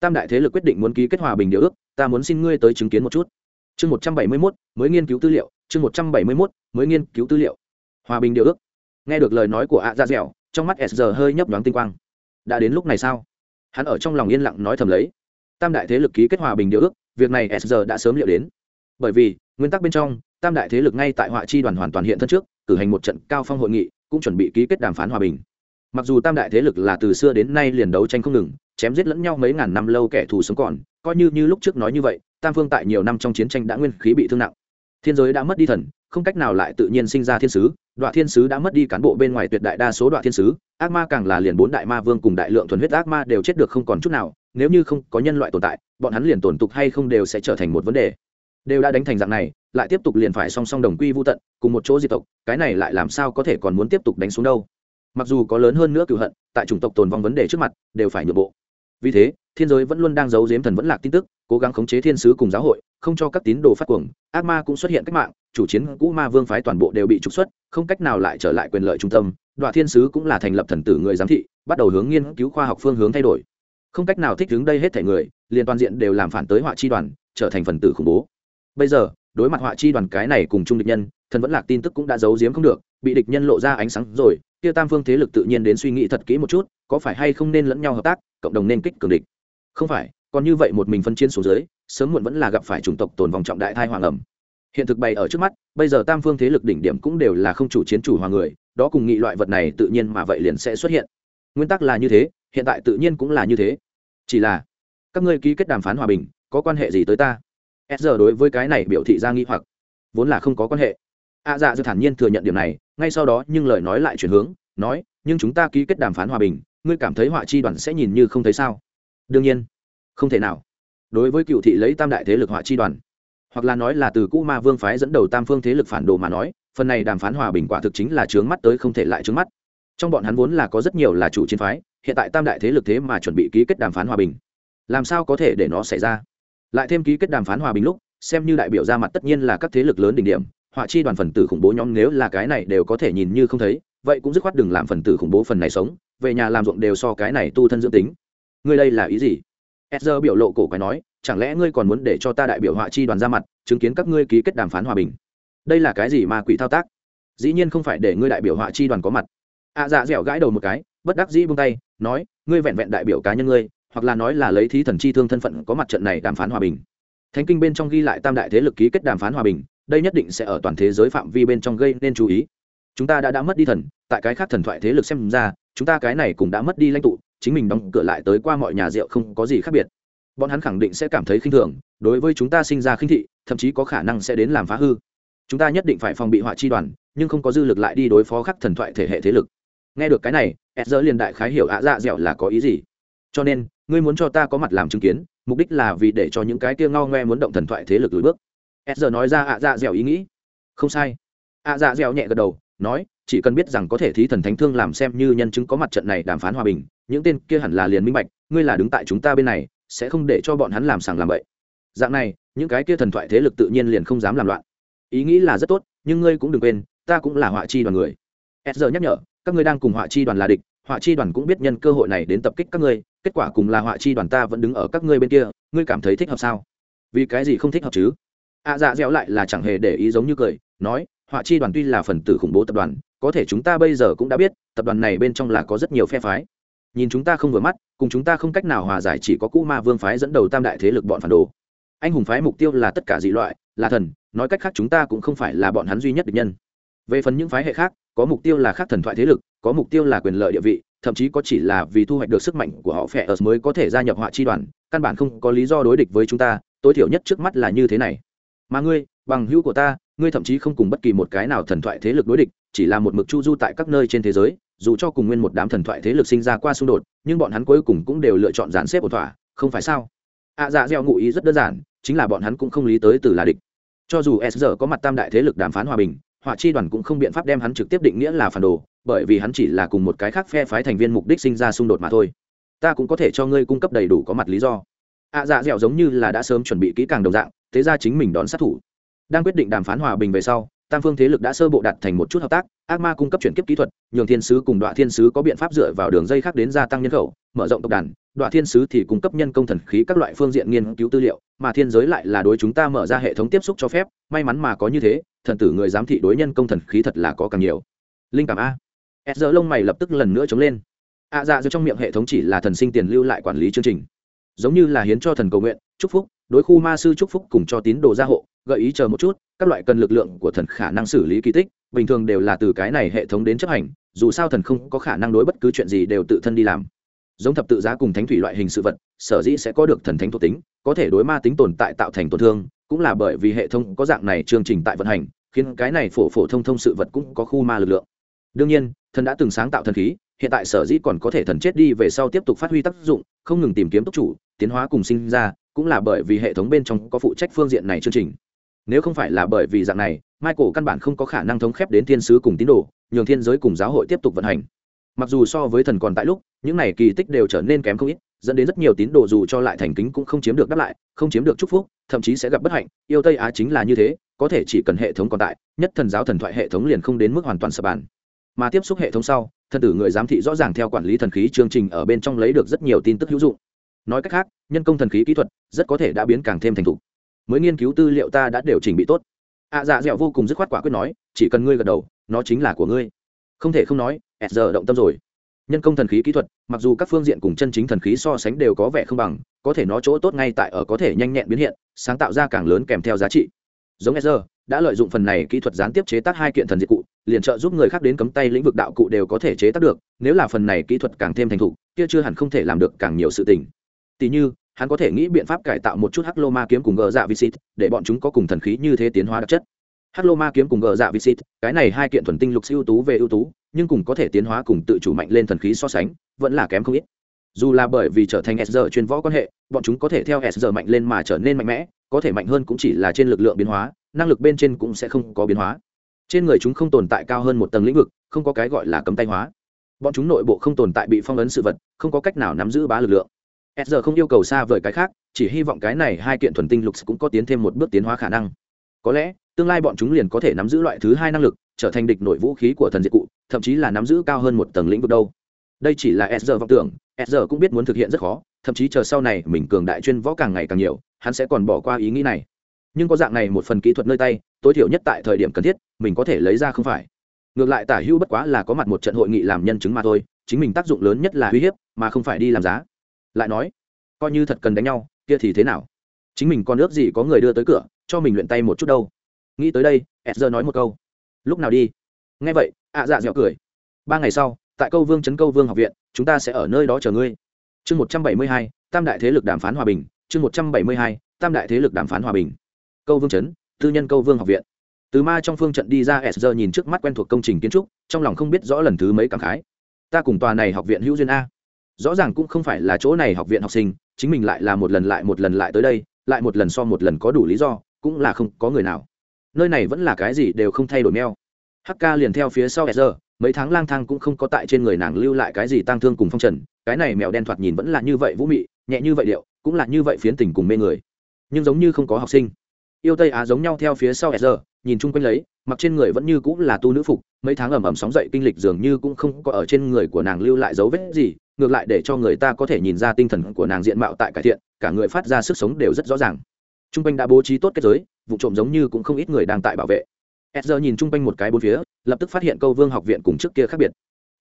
Tam đại thế lực quyết định muốn ký kết hòa bình điều ước, ta muốn xin ngươi tới chứng kiến một chút chương một trăm bảy mươi mốt, mới nghiên cứu tư liệu, chương một trăm bảy mươi mốt, mới nghiên cứu tư liệu. Hòa bình điều ước. Nghe được lời nói của ạ dạ dẻo, trong mắt s hơi nhấp nhoáng tinh quang. Đã đến lúc này sao? Hắn ở trong lòng yên lặng nói thầm lấy. Tam đại thế lực ký kết hòa bình điều ước, việc này s đã sớm liệu đến. Bởi vì, nguyên tắc bên trong, tam đại thế lực ngay tại họa chi đoàn hoàn toàn hiện thân trước, cử hành một trận cao phong hội nghị, cũng chuẩn bị ký kết đàm phán hòa bình. Mặc dù tam đại thế lực là từ xưa đến nay liền đấu tranh không ngừng, chém giết lẫn nhau mấy ngàn năm lâu kẻ thù sống còn, coi như như lúc trước nói như vậy tam phương tại nhiều năm trong chiến tranh đã nguyên khí bị thương nặng. Thiên giới đã mất đi thần, không cách nào lại tự nhiên sinh ra thiên sứ đoạn thiên sứ đã mất đi cán bộ bên ngoài tuyệt đại đa số đoạn thiên sứ, ác ma càng là liền bốn đại ma vương cùng đại lượng thuần huyết ác ma đều chết được không còn chút nào, nếu như không có nhân loại tồn tại, bọn hắn liền tổn tục hay không đều sẽ trở thành một vấn đề. Đều đã đánh thành dạng này, lại tiếp tục liền phải song song đồng quy vô tận, cùng một chỗ di tộc, cái này lại làm sao có thể còn muốn tiếp tục đánh xuống đâu? Mặc dù có lớn hơn nữa cựu hận, tại chủng tộc tồn vong vấn đề trước mặt, đều phải nhượng bộ. Vì thế, thiên giới vẫn luôn đang giấu giếm thần vẫn lạc tin tức cố gắng khống chế thiên sứ cùng giáo hội, không cho các tín đồ phát cuồng, ác ma cũng xuất hiện cách mạng, chủ chiến cũ ma vương phái toàn bộ đều bị trục xuất, không cách nào lại trở lại quyền lợi trung tâm đoạn thiên sứ cũng là thành lập thần tử người giám thị, bắt đầu hướng nghiên cứu khoa học phương hướng thay đổi. Không cách nào thích ứng đây hết thể người, liền toàn diện đều làm phản tới họa chi đoàn, trở thành phần tử khủng bố. Bây giờ, đối mặt họa chi đoàn cái này cùng chung địch nhân, thần vẫn lạc tin tức cũng đã giấu giếm không được, bị địch nhân lộ ra ánh sáng rồi, kia tam phương thế lực tự nhiên đến suy nghĩ thật kỹ một chút, có phải hay không nên lẫn nhau hợp tác, cộng đồng nên kích cường địch? Không phải còn như vậy một mình phân chiến xuống dưới sớm muộn vẫn là gặp phải chủng tộc tồn vòng trọng đại thai hoàng ẩm. Hiện thực bày ở trước mắt bây giờ tam phương thế lực đỉnh điểm cũng đều là không chủ chiến chủ hòa người đó cùng nghị loại vật này tự nhiên mà vậy liền sẽ xuất hiện. Nguyên tắc là như thế hiện tại tự nhiên cũng là như thế. Chỉ là các ngươi ký kết đàm phán hòa bình có quan hệ gì tới ta? S giờ đối với cái này biểu thị ra nghi hoặc. Vốn là không có quan hệ. A à, dạ dự thản nhiên thừa nhận điểm này ngay sau đó nhưng lời nói lại chuyển hướng nói nhưng chúng ta ký kết đàm phán hòa bình ngươi cảm thấy họa chi đoàn sẽ nhìn như không thấy sao? Đương nhiên không thể nào. Đối với cựu thị lấy tam đại thế lực họa chi đoàn, hoặc là nói là từ cũ ma vương phái dẫn đầu tam phương thế lực phản đồ mà nói, phần này đàm phán hòa bình quả thực chính là trướng mắt tới không thể lại trướng mắt. Trong bọn hắn vốn là có rất nhiều là chủ chiến phái, hiện tại tam đại thế lực thế mà chuẩn bị ký kết đàm phán hòa bình. Làm sao có thể để nó xảy ra? Lại thêm ký kết đàm phán hòa bình lúc, xem như đại biểu ra mặt tất nhiên là các thế lực lớn đỉnh điểm, họa chi đoàn phần tử khủng bố nhóm nếu là cái này đều có thể nhìn như không thấy, vậy cũng dứt khoát đừng làm phần tử khủng bố phần này sống, về nhà làm ruộng đều so cái này tu thân dưỡng tính. Ngươi đây là ý gì? Edger biểu lộ cổ quái nói, chẳng lẽ ngươi còn muốn để cho ta đại biểu họa chi đoàn ra mặt, chứng kiến các ngươi ký kết đàm phán hòa bình? Đây là cái gì mà quỷ thao tác? Dĩ nhiên không phải để ngươi đại biểu họa chi đoàn có mặt. Ạ dạ dẻo gãi đầu một cái, bất đắc dĩ buông tay, nói, ngươi vẹn vẹn đại biểu cá nhân ngươi, hoặc là nói là lấy thí thần chi thương thân phận có mặt trận này đàm phán hòa bình. Thánh kinh bên trong ghi lại tam đại thế lực ký kết đàm phán hòa bình, đây nhất định sẽ ở toàn thế giới phạm vi bên trong gây nên chú ý. Chúng ta đã đã mất đi thần, tại cái khác thần thoại thế lực xem ra, chúng ta cái này cũng đã mất đi lãnh tụ chính mình đóng cửa lại tới qua mọi nhà rượu không có gì khác biệt. Bọn hắn khẳng định sẽ cảm thấy khinh thường, đối với chúng ta sinh ra khinh thị, thậm chí có khả năng sẽ đến làm phá hư. Chúng ta nhất định phải phòng bị họa chi đoàn, nhưng không có dư lực lại đi đối phó khắc thần thoại thể hệ thế lực. Nghe được cái này ed dỡ liền đại khái hiểu ạ dạ dẻo là có ý gì. Cho nên, ngươi muốn cho ta có mặt làm chứng kiến, mục đích là vì để cho những cái kia ngao ngoe muốn động thần thoại thế lực lùi bước. Ed giờ nói ra ạ dạ dẻo ý nghĩ. Không sai. Ạ dạ dẻo nhẹ gật đầu, nói chỉ cần biết rằng có thể thí thần thánh thương làm xem như nhân chứng có mặt trận này đàm phán hòa bình những tên kia hẳn là liền minh bạch ngươi là đứng tại chúng ta bên này sẽ không để cho bọn hắn làm sàng làm bậy. Dạng này những cái kia thần thoại thế lực tự nhiên liền không dám làm loạn. Ý nghĩ là rất tốt nhưng ngươi cũng đừng quên ta cũng là họa chi đoàn người. S giờ nhắc nhở các ngươi đang cùng họa chi đoàn là địch họa chi đoàn cũng biết nhân cơ hội này đến tập kích các ngươi kết quả cùng là họa chi đoàn ta vẫn đứng ở các ngươi bên kia ngươi cảm thấy thích hợp sao? Vì cái gì không thích hợp chứ? Ạ à, dạ dẻo lại là chẳng hề để ý giống như cười nói họa chi đoàn tuy là phần tử khủng bố tập đoàn có thể chúng ta bây giờ cũng đã biết, tập đoàn này bên trong là có rất nhiều phe phái. Nhìn chúng ta không vừa mắt, cùng chúng ta không cách nào hòa giải chỉ có cũ ma vương phái dẫn đầu tam đại thế lực bọn phản đồ. Anh hùng phái mục tiêu là tất cả dị loại, là thần, nói cách khác chúng ta cũng không phải là bọn hắn duy nhất địch nhân. Về phần những phái hệ khác, có mục tiêu là khác thần thoại thế lực, có mục tiêu là quyền lợi địa vị, thậm chí có chỉ là vì thu hoạch được sức mạnh của họ phe ở mới có thể gia nhập họa chi đoàn, căn bản không có lý do đối địch với chúng ta, tối thiểu nhất trước mắt là như thế này. Mà ngươi, bằng hữu của ta ngươi thậm chí không cùng bất kỳ một cái nào thần thoại thế lực đối địch chỉ là một mực chu du tại các nơi trên thế giới dù cho cùng nguyên một đám thần thoại thế lực sinh ra qua xung đột nhưng bọn hắn cuối cùng cũng đều lựa chọn dàn xếp ổn thỏa không phải sao? Ạ à, dạ gieo ngụ ý rất đơn giản chính là bọn hắn cũng không lý tới từ là địch. Cho dù s giờ có mặt tam đại thế lực đàm phán hòa bình họa chi đoàn cũng không biện pháp đem hắn trực tiếp định nghĩa là phản đồ bởi vì hắn chỉ là cùng một cái khác phe phái thành viên mục đích sinh ra xung đột mà thôi. Ta cũng có thể cho ngươi cung cấp đầy đủ có mặt lý do. Ạ à, dạ dẻo giống như là đã sớm chuẩn bị kỹ càng đồng dạng thế ra chính mình đón sát thủ đang quyết định đàm phán hòa bình về sau tam phương thế lực đã sơ bộ đặt thành một chút hợp tác ác ma cung cấp chuyển kiếp kỹ thuật nhường thiên sứ cùng đoạn thiên sứ có biện pháp dựa vào đường dây khác đến gia tăng nhân khẩu mở rộng tộc đàn. Đoạn thiên sứ thì cung cấp nhân công thần khí các loại phương diện nghiên cứu tư liệu mà thiên giới lại là đối chúng ta mở ra hệ thống tiếp xúc cho phép may mắn mà có như thế thần tử người giám thị đối nhân công thần khí thật là có càng nhiều. Linh cảm a. S giờ lông mày lập tức lần nữa chống lên. A à, dạ giữa trong miệng hệ thống chỉ là thần sinh tiền lưu lại quản lý chương trình. Giống như là hiến cho thần cầu nguyện chúc phúc đối khu ma sư chúc phúc cùng cho tín đồ gia hộ gợi ý chờ một chút, các loại cần lực lượng của thần khả năng xử lý kỳ tích, bình thường đều là từ cái này hệ thống đến chấp hành, dù sao thần không có khả năng đối bất cứ chuyện gì đều tự thân đi làm. Giống thập tự giá cùng thánh thủy loại hình sự vật, sở dĩ sẽ có được thần thánh thuộc tính, có thể đối ma tính tồn tại tạo thành tổn thương, cũng là bởi vì hệ thống có dạng này chương trình tại vận hành, khiến cái này phổ phổ thông thông sự vật cũng có khu ma lực lượng. Đương nhiên, thần đã từng sáng tạo thần khí, hiện tại sở dĩ còn có thể thần chết đi về sau tiếp tục phát huy tác dụng, không ngừng tìm kiếm tốc chủ, tiến hóa cùng sinh ra, cũng là bởi vì hệ thống bên trong có phụ trách phương diện này chương trình nếu không phải là bởi vì dạng này, michael căn bản không có khả năng thống khép đến thiên sứ cùng tín đồ, nhường thiên giới cùng giáo hội tiếp tục vận hành. Mặc dù so với thần còn tại lúc, những này kỳ tích đều trở nên kém không ít, dẫn đến rất nhiều tín đồ dù cho lại thành kính cũng không chiếm được đáp lại, không chiếm được chúc phúc, thậm chí sẽ gặp bất hạnh, yêu tây á chính là như thế, có thể chỉ cần hệ thống còn tại, nhất thần giáo thần thoại hệ thống liền không đến mức hoàn toàn sập bàn. Mà tiếp xúc hệ thống sau, thần tử người giám thị rõ ràng theo quản lý thần khí chương trình ở bên trong lấy được rất nhiều tin tức hữu dụng. Nói cách khác, nhân công thần khí kỹ thuật rất có thể đã biến càng thêm thành thục mới nghiên cứu tư liệu ta đã đều chỉnh bị tốt. Ạ à, dạ dẻo vô cùng dứt khoát quả quyết nói chỉ cần ngươi gật đầu nó chính là của ngươi. Không thể không nói s giờ động tâm rồi. Nhân công thần khí kỹ thuật mặc dù các phương diện cùng chân chính thần khí so sánh đều có vẻ không bằng có thể nó chỗ tốt ngay tại ở có thể nhanh nhẹn biến hiện sáng tạo ra càng lớn kèm theo giá trị. Giống s đã lợi dụng phần này kỹ thuật gián tiếp chế tác hai kiện thần diệt cụ liền trợ giúp người khác đến cấm tay lĩnh vực đạo cụ đều có thể chế tác được nếu là phần này kỹ thuật càng thêm thành thục kia chưa hẳn không thể làm được càng nhiều sự tình. Tỷ như hắn có thể nghĩ biện pháp cải tạo một chút hắc lô ma kiếm cùng gờ dạ visit, để bọn chúng có cùng thần khí như thế tiến hóa đặc chất. Hắc lô ma kiếm cùng gờ dạ visit, cái này hai kiện thuần tinh lục ưu tú về ưu tú, nhưng cùng có thể tiến hóa cùng tự chủ mạnh lên thần khí so sánh, vẫn là kém không ít. Dù là bởi vì trở thành sr chuyên võ quan hệ, bọn chúng có thể theo sr mạnh lên mà trở nên mạnh mẽ, có thể mạnh hơn cũng chỉ là trên lực lượng biến hóa, năng lực bên trên cũng sẽ không có biến hóa. Trên người chúng không tồn tại cao hơn một tầng lĩnh vực, không có cái gọi là cấm tay hóa. Bọn chúng nội bộ không tồn tại bị phong ấn sự vật, không có cách nào nắm giữ bá lực lượng s giờ không yêu cầu xa vời cái khác, chỉ hy vọng cái này hai kiện thuần tinh lục cũng có tiến thêm một bước tiến hóa khả năng. Có lẽ, tương lai bọn chúng liền có thể nắm giữ loại thứ hai năng lực, trở thành địch nội vũ khí của thần diệt cụ, thậm chí là nắm giữ cao hơn một tầng lĩnh vực đâu. Đây chỉ là s giờ vọng tưởng s giờ cũng biết muốn thực hiện rất khó, thậm chí chờ sau này mình cường đại chuyên võ càng ngày càng nhiều, hắn sẽ còn bỏ qua ý nghĩ này. Nhưng có dạng này một phần kỹ thuật nơi tay, tối thiểu nhất tại thời điểm cần thiết, mình có thể lấy ra không phải. Ngược lại tả hữu bất quá là có mặt một trận hội nghị làm nhân chứng mà thôi, chính mình tác dụng lớn nhất là uy hiếp, mà không phải đi làm giá lại nói, coi như thật cần đánh nhau, kia thì thế nào? Chính mình còn ước gì có người đưa tới cửa, cho mình luyện tay một chút đâu. Nghĩ tới đây edger nói một câu. Lúc nào đi? Nghe vậy, ạ dạ dẻo cười. Ba ngày sau, tại câu vương trấn câu vương học viện, chúng ta sẽ ở nơi đó chờ ngươi. Chương một trăm bảy mươi hai, tam đại thế lực đàm phán hòa bình. Chương một trăm bảy mươi hai, tam đại thế lực đàm phán hòa bình. Câu vương trấn, tư nhân câu vương học viện. Từ ma trong phương trận đi ra s nhìn trước mắt quen thuộc công trình kiến trúc, trong lòng không biết rõ lần thứ mấy cảm khái. Ta cùng tòa này học viện hữu duyên a rõ ràng cũng không phải là chỗ này học viện học sinh, chính mình lại là một lần lại một lần lại tới đây, lại một lần so một lần có đủ lý do, cũng là không có người nào. Nơi này vẫn là cái gì đều không thay đổi meo. Hk liền theo phía sau sr mấy tháng lang thang cũng không có tại trên người nàng lưu lại cái gì tang thương cùng phong trần, cái này mèo đen thoạt nhìn vẫn là như vậy vũ mị, nhẹ như vậy điệu, cũng là như vậy phiến tình cùng mê người. Nhưng giống như không có học sinh. Yêu tây á giống nhau theo phía sau sr nhìn chung quanh lấy, mặc trên người vẫn như cũng là tu nữ phục, mấy tháng ẩm ẩm sóng dậy kinh lịch dường như cũng không có ở trên người của nàng lưu lại dấu vết gì ngược lại để cho người ta có thể nhìn ra tinh thần của nàng diện mạo tại cải thiện, cả người phát ra sức sống đều rất rõ ràng. T r u n g quanh đã bố trí tốt kết giới, vụ trộm giống như cũng không ít người đang tại bảo vệ. Edger nhìn chung quanh một cái bốn phía, lập tức phát hiện câu vương học viện cùng trước kia khác biệt.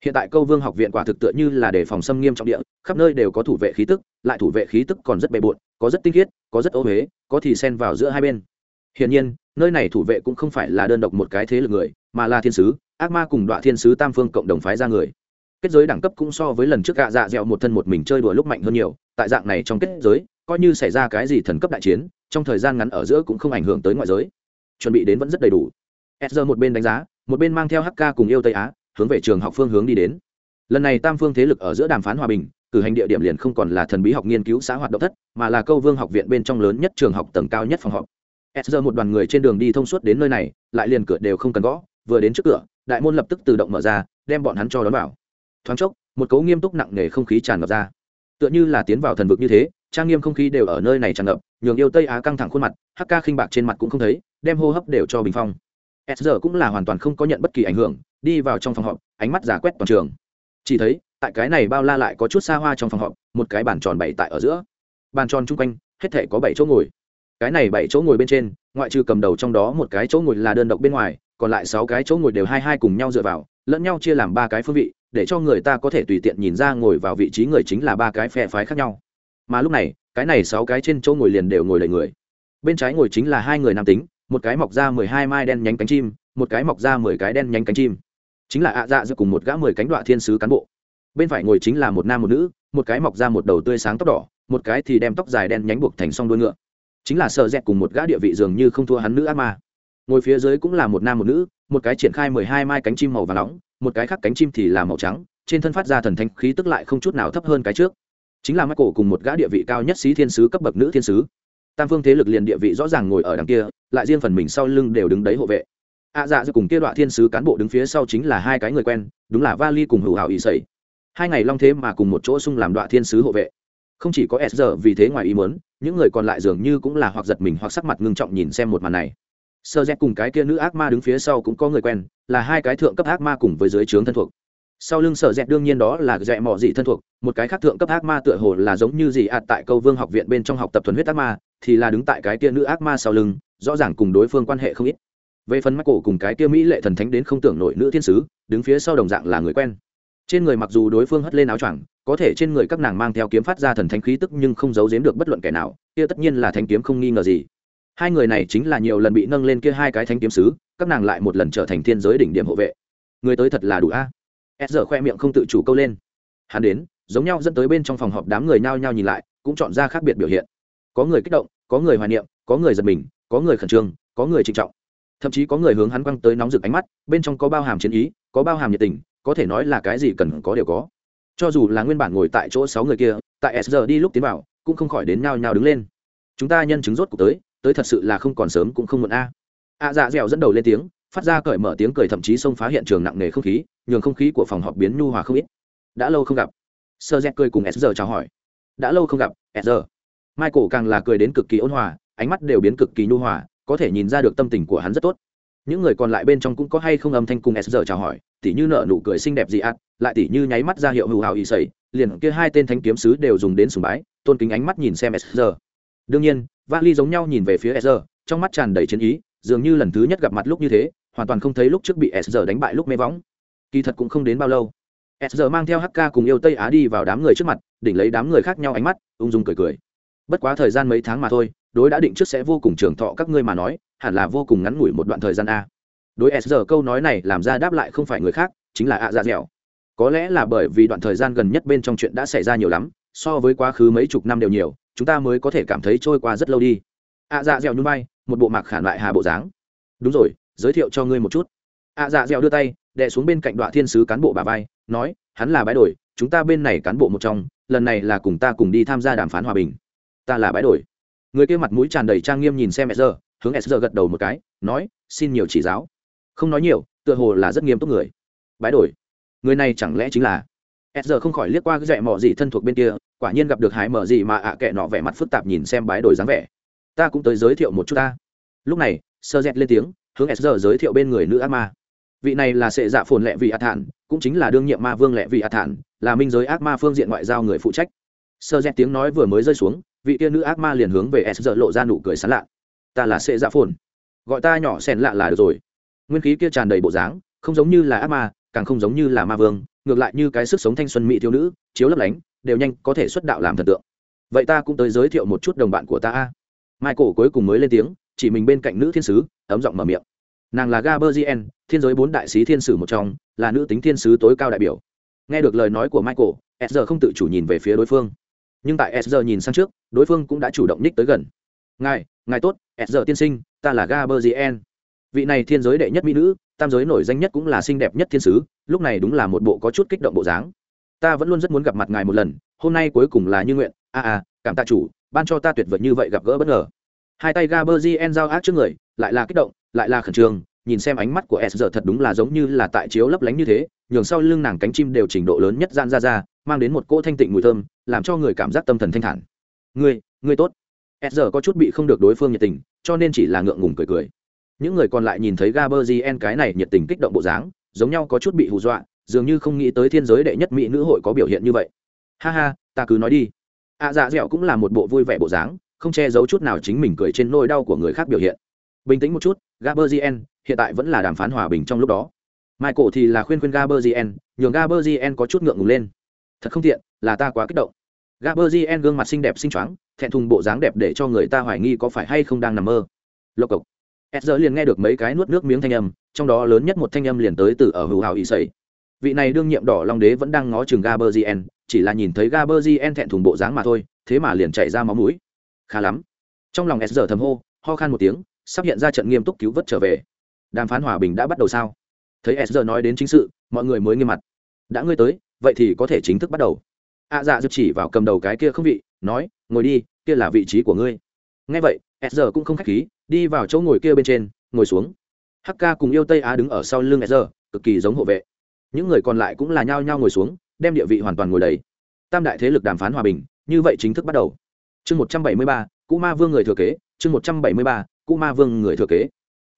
Hiện tại câu vương học viện quả thực tựa như là để phòng xâm nghiêm trọng địa, khắp nơi đều có thủ vệ khí tức, lại thủ vệ khí tức còn rất bề bộn, có rất tinh khiết, có rất ô huế có thì xen vào giữa hai bên. Hiển nhiên, nơi này thủ vệ cũng không phải là đơn độc một cái thế lực người, mà là thiên sứ, ác ma cùng đoạn thiên sứ tam phương cộng đồng phái ra người kết giới đẳng cấp cũng so với lần trước gạ dạ dẹo một thân một mình chơi đùa lúc mạnh hơn nhiều, tại dạng này trong kết giới, coi như xảy ra cái gì thần cấp đại chiến, trong thời gian ngắn ở giữa cũng không ảnh hưởng tới ngoại giới. Chuẩn bị đến vẫn rất đầy đủ. S một bên đánh giá, một bên mang theo hk cùng yêu tây á, hướng về trường học phương hướng đi đến. Lần này tam phương thế lực ở giữa đàm phán hòa bình, cử hành địa điểm liền không còn là thần bí học nghiên cứu xã hoạt động thất, mà là câu vương học viện bên trong lớn nhất trường học tầng cao nhất phòng họp. S giờ một đoàn người trên đường đi thông suốt đến nơi này, lại liền cửa đều không cần gõ, vừa đến trước cửa, đại môn lập tức tự động mở ra, đem bọn hắn cho đón vào thoáng chốc, một cấu nghiêm túc nặng nề không khí tràn ngập ra. Tựa như là tiến vào thần vực như thế, trang nghiêm không khí đều ở nơi này tràn ngập, nhường yêu tây á căng thẳng khuôn mặt hk khinh bạc trên mặt cũng không thấy, đem hô hấp đều cho bình phong. S giờ cũng là hoàn toàn không có nhận bất kỳ ảnh hưởng, đi vào trong phòng họp, ánh mắt giả quét toàn trường. Chỉ thấy, tại cái này bao la lại có chút xa hoa trong phòng họp, một cái bàn tròn bảy tại ở giữa. Bàn tròn chung quanh, hết thể có bảy chỗ ngồi. Cái này bảy chỗ ngồi bên trên, ngoại trừ cầm đầu trong đó một cái chỗ ngồi là đơn độc bên ngoài, còn lại sáu cái chỗ ngồi đều hai hai cùng nhau dựa vào, lẫn nhau chia làm ba cái phương vị để cho người ta có thể tùy tiện nhìn ra ngồi vào vị trí người chính là ba cái phe phái khác nhau. Mà lúc này, cái này sáu cái trên chỗ ngồi liền đều ngồi đầy người. Bên trái ngồi chính là hai người nam tính, một cái mọc ra mười hai mai đen nhánh cánh chim, một cái mọc ra mười cái đen nhánh cánh chim. Chính là ạ dạ giữa cùng một gã mười cánh đọa thiên sứ cán bộ. Bên phải ngồi chính là một nam một nữ, một cái mọc ra một đầu tươi sáng tóc đỏ, một cái thì đem tóc dài đen nhánh buộc thành song đuôi ngựa. Chính là sợ dẹt cùng một gã địa vị dường như không thua hắn nữ ác ma. Ngồi phía dưới cũng là một nam một nữ, một cái triển khai mười hai mai cánh chim màu và nóng một cái khác cánh chim thì là màu trắng, trên thân phát ra thần thanh khí tức lại không chút nào thấp hơn cái trước. Chính là mắt cổ cùng một gã địa vị cao nhất sĩ thiên sứ cấp bậc nữ thiên sứ. Tam phương thế lực liền địa vị rõ ràng ngồi ở đằng kia, lại riêng phần mình sau lưng đều đứng đấy hộ vệ. Ạ dạ à dạ cùng kia đoạn thiên sứ cán bộ đứng phía sau chính là hai cái người quen, đúng là vali cùng hữu hảo ý sẩy hai ngày long thế mà cùng một chỗ xung làm đoạn thiên sứ hộ vệ. Không chỉ có s giờ vì thế ngoài ý muốn, những người còn lại dường như cũng là hoặc giật mình hoặc sắc mặt ngưng trọng nhìn xem một màn này sơ z cùng cái kia nữ ác ma đứng phía sau cũng có người quen, là hai cái thượng cấp ác ma cùng với dưới trướng thân thuộc. Sau lưng sở dẹt đương nhiên đó là dẹ mỏ dị thân thuộc, một cái khác thượng cấp ác ma tựa hồ là giống như dị ạt tại câu vương học viện bên trong học tập thuần huyết ác ma, thì là đứng tại cái kia nữ ác ma sau lưng, rõ ràng cùng đối phương quan hệ không ít. Về phần mắt cổ cùng cái kia mỹ lệ thần thánh đến không tưởng nổi nữ thiên sứ, đứng phía sau đồng dạng là người quen. Trên người mặc dù đối phương hất lên áo choàng, có thể trên người các nàng mang theo kiếm phát ra thần thánh khí tức nhưng không giấu giếm được bất luận kẻ nào, kia tất nhiên là thanh kiếm không nghi ngờ gì hai người này chính là nhiều lần bị nâng lên kia hai cái thanh kiếm sứ, các nàng lại một lần trở thành thiên giới đỉnh điểm hộ vệ. Người tới thật là đủ a. S giờ khoe miệng không tự chủ câu lên. Hắn đến, giống nhau dẫn tới bên trong phòng họp đám người nhao nhao nhìn lại, cũng chọn ra khác biệt biểu hiện. Có người kích động, có người hoài niệm, có người giật mình, có người khẩn trương, có người trịnh trọng. Thậm chí có người hướng hắn quăng tới nóng rực ánh mắt, bên trong có bao hàm chiến ý, có bao hàm nhiệt tình, có thể nói là cái gì cần có đều có. Cho dù là nguyên bản ngồi tại chỗ sáu người kia, tại s đi lúc tiến vào, cũng không khỏi đến nhao nhao đứng lên. Chúng ta nhân chứng rốt cuộc tới tới thật sự là không còn sớm cũng không muộn a. A dạ dẻo dẫn đầu lên tiếng, phát ra cởi mở tiếng cười thậm chí xông phá hiện trường nặng nề không khí, nhường không khí của phòng họp biến nhu hòa không ít. Đã lâu không gặp. Sơ z cười cùng s chào hỏi. Đã lâu không gặp s michael càng là cười đến cực kỳ ôn hòa, ánh mắt đều biến cực kỳ nhu hòa, có thể nhìn ra được tâm tình của hắn rất tốt. Những người còn lại bên trong cũng có hay không âm thanh cùng s giờ chào hỏi, tỉ như nợ nụ cười xinh đẹp gì ạt lại tỉ như nháy mắt ra hiệu hữu hào ý sầy liền kia hai tên thánh kiếm sứ đều dùng đến sùng bái, tôn kính ánh mắt nhìn xem s giờ đương nhiên vali giống nhau nhìn về phía sr trong mắt tràn đầy chiến ý, dường như lần thứ nhất gặp mặt lúc như thế, hoàn toàn không thấy lúc trước bị sr đánh bại lúc mê võng. Kỳ thật cũng không đến bao lâu sr mang theo hk cùng yêu tây á đi vào đám người trước mặt, đỉnh lấy đám người khác nhau ánh mắt, ung dung cười cười. Bất quá thời gian mấy tháng mà thôi, đối đã định trước sẽ vô cùng trường thọ các ngươi mà nói, hẳn là vô cùng ngắn ngủi một đoạn thời gian a. Đối sr câu nói này làm ra đáp lại không phải người khác, chính là ạ dạ dẻo. Có lẽ là bởi vì đoạn thời gian gần nhất bên trong chuyện đã xảy ra nhiều lắm, so với quá khứ mấy chục năm đều nhiều chúng ta mới có thể cảm thấy trôi qua rất lâu đi. Ạ dạ dẻo nhún bay một bộ mạc khản lại hà bộ dáng. Đúng rồi, giới thiệu cho ngươi một chút. Ạ dạ dẻo đưa tay, đè xuống bên cạnh đoạn thiên sứ cán bộ bà vai, nói, hắn là bãi đổi, chúng ta bên này cán bộ một trong, lần này là cùng ta cùng đi tham gia đàm phán hòa bình. Ta là bãi đổi. Người kia mặt mũi tràn đầy trang nghiêm nhìn xem sr hướng sr gật đầu một cái, nói, xin nhiều chỉ giáo. Không nói nhiều, tựa hồ là rất nghiêm túc người. Bãi đổi. Người này chẳng lẽ chính là? Sr không khỏi liếc qua cái dạy mỏ gì thân thuộc bên kia quả nhiên gặp được hái mở gì mà ạ à kệ nọ vẻ mặt phức tạp nhìn xem bãi đổi dáng vẻ. Ta cũng tới giới thiệu một chút ta. Lúc này, sơ dẹt lên tiếng, hướng sr giới thiệu bên người nữ ác ma. Vị này là sệ dạ phồn lệ vị ạ thản, cũng chính là đương nhiệm ma vương lệ vị ạ thản, là minh giới ác ma phương diện ngoại giao người phụ trách. Sơ dẹt tiếng nói vừa mới rơi xuống, vị tiên nữ ác ma liền hướng về s giờ lộ ra nụ cười sán lạ. Ta là sệ dạ phồn. Gọi ta nhỏ xèn lạ là được rồi. Nguyên khí kia tràn đầy bộ dáng, không giống như là ác ma, càng không giống như là ma vương, ngược lại như cái sức sống thanh xuân mỹ thiếu nữ, chiếu lấp lánh đều nhanh có thể xuất đạo làm thần tượng. Vậy ta cũng tới giới thiệu một chút đồng bạn của ta a. Michael cuối cùng mới lên tiếng, chỉ mình bên cạnh nữ thiên sứ, ấm giọng mở miệng. Nàng là gaberzien thiên giới bốn đại sứ thiên sử một trong, là nữ tính thiên sứ tối cao đại biểu. Nghe được lời nói của michael s giờ không tự chủ nhìn về phía đối phương. Nhưng tại s giờ nhìn sang trước, đối phương cũng đã chủ động ních tới gần. Ngài ngài tốt s giờ tiên sinh, ta là gaberzien vị này thiên giới đệ nhất mỹ nữ, tam giới nổi danh nhất cũng là xinh đẹp nhất thiên sứ, lúc này đúng là một bộ có chút kích động bộ dáng ta vẫn luôn rất muốn gặp mặt ngài một lần hôm nay cuối cùng là như nguyện. A à, à cảm tạ chủ ban cho ta tuyệt vời như vậy gặp gỡ bất ngờ. Hai tay gaberzien giao ác trước người lại là kích động lại là khẩn trương nhìn xem ánh mắt của s giờ thật đúng là giống như là tại chiếu lấp lánh như thế nhường sau lưng nàng cánh chim đều trình độ lớn nhất gian ra ra mang đến một cỗ thanh tịnh mùi thơm làm cho người cảm giác tâm thần thanh thản. Ngươi ngươi tốt. S giờ có chút bị không được đối phương nhiệt tình cho nên chỉ là ngượng ngùng cười cười. Những người còn lại nhìn thấy gaberzien cái này nhiệt tình kích động bộ dáng giống nhau có chút bị hù dọa dường như không nghĩ tới thiên giới đệ nhất mỹ nữ hội có biểu hiện như vậy. Ha ha ta cứ nói đi. Ạ à, dạ dẻo cũng là một bộ vui vẻ bộ dáng không che giấu chút nào chính mình cười trên nỗi đau của người khác biểu hiện. Bình tĩnh một chút gaberzien hiện tại vẫn là đàm phán hòa bình trong lúc đó. Michael thì là khuyên khuyên gaberzien nhường gaberzien có chút ngượng ngùng lên. Thật không tiện là ta quá kích động. Gaberzien gương mặt xinh đẹp xinh choáng thẹn thùng bộ dáng đẹp để cho người ta hoài nghi có phải hay không đang nằm mơ. Lộc cộc. S giờ liền nghe được mấy cái nuốt nước miếng thanh âm trong đó lớn nhất một thanh âm liền tới từ ở hữu hào y sầy vị này đương nhiệm đỏ long đế vẫn đang ngó chừng gaberzien chỉ là nhìn thấy gaberzien thẹn thùng bộ dáng mà thôi thế mà liền chạy ra máu mũi. Khá lắm. Trong lòng s giờ thầm hô ho khan một tiếng sắp hiện ra trận nghiêm túc cứu vớt trở về. Đàm phán hòa bình đã bắt đầu sao? Thấy s giờ nói đến chính sự mọi người mới nghiêm mặt. Đã ngươi tới vậy thì có thể chính thức bắt đầu. A à, dạ dược chỉ vào cầm đầu cái kia không vị nói ngồi đi kia là vị trí của ngươi. Ngay vậy s giờ cũng không k h á c h khí đi vào chỗ ngồi kia bên trên ngồi xuống. Hk cùng yêu tây á đứng ở sau lưng s giờ cực kỳ giống hộ vệ những người còn lại cũng là nhao nhao ngồi xuống, đem địa vị hoàn toàn ngồi đầy. Tam đại thế lực đàm phán hòa bình, như vậy chính thức bắt đầu. Chương một trăm bảy mươi ba cụ ma vương người thừa kế, chương một trăm bảy mươi ba cụ ma vương người thừa kế.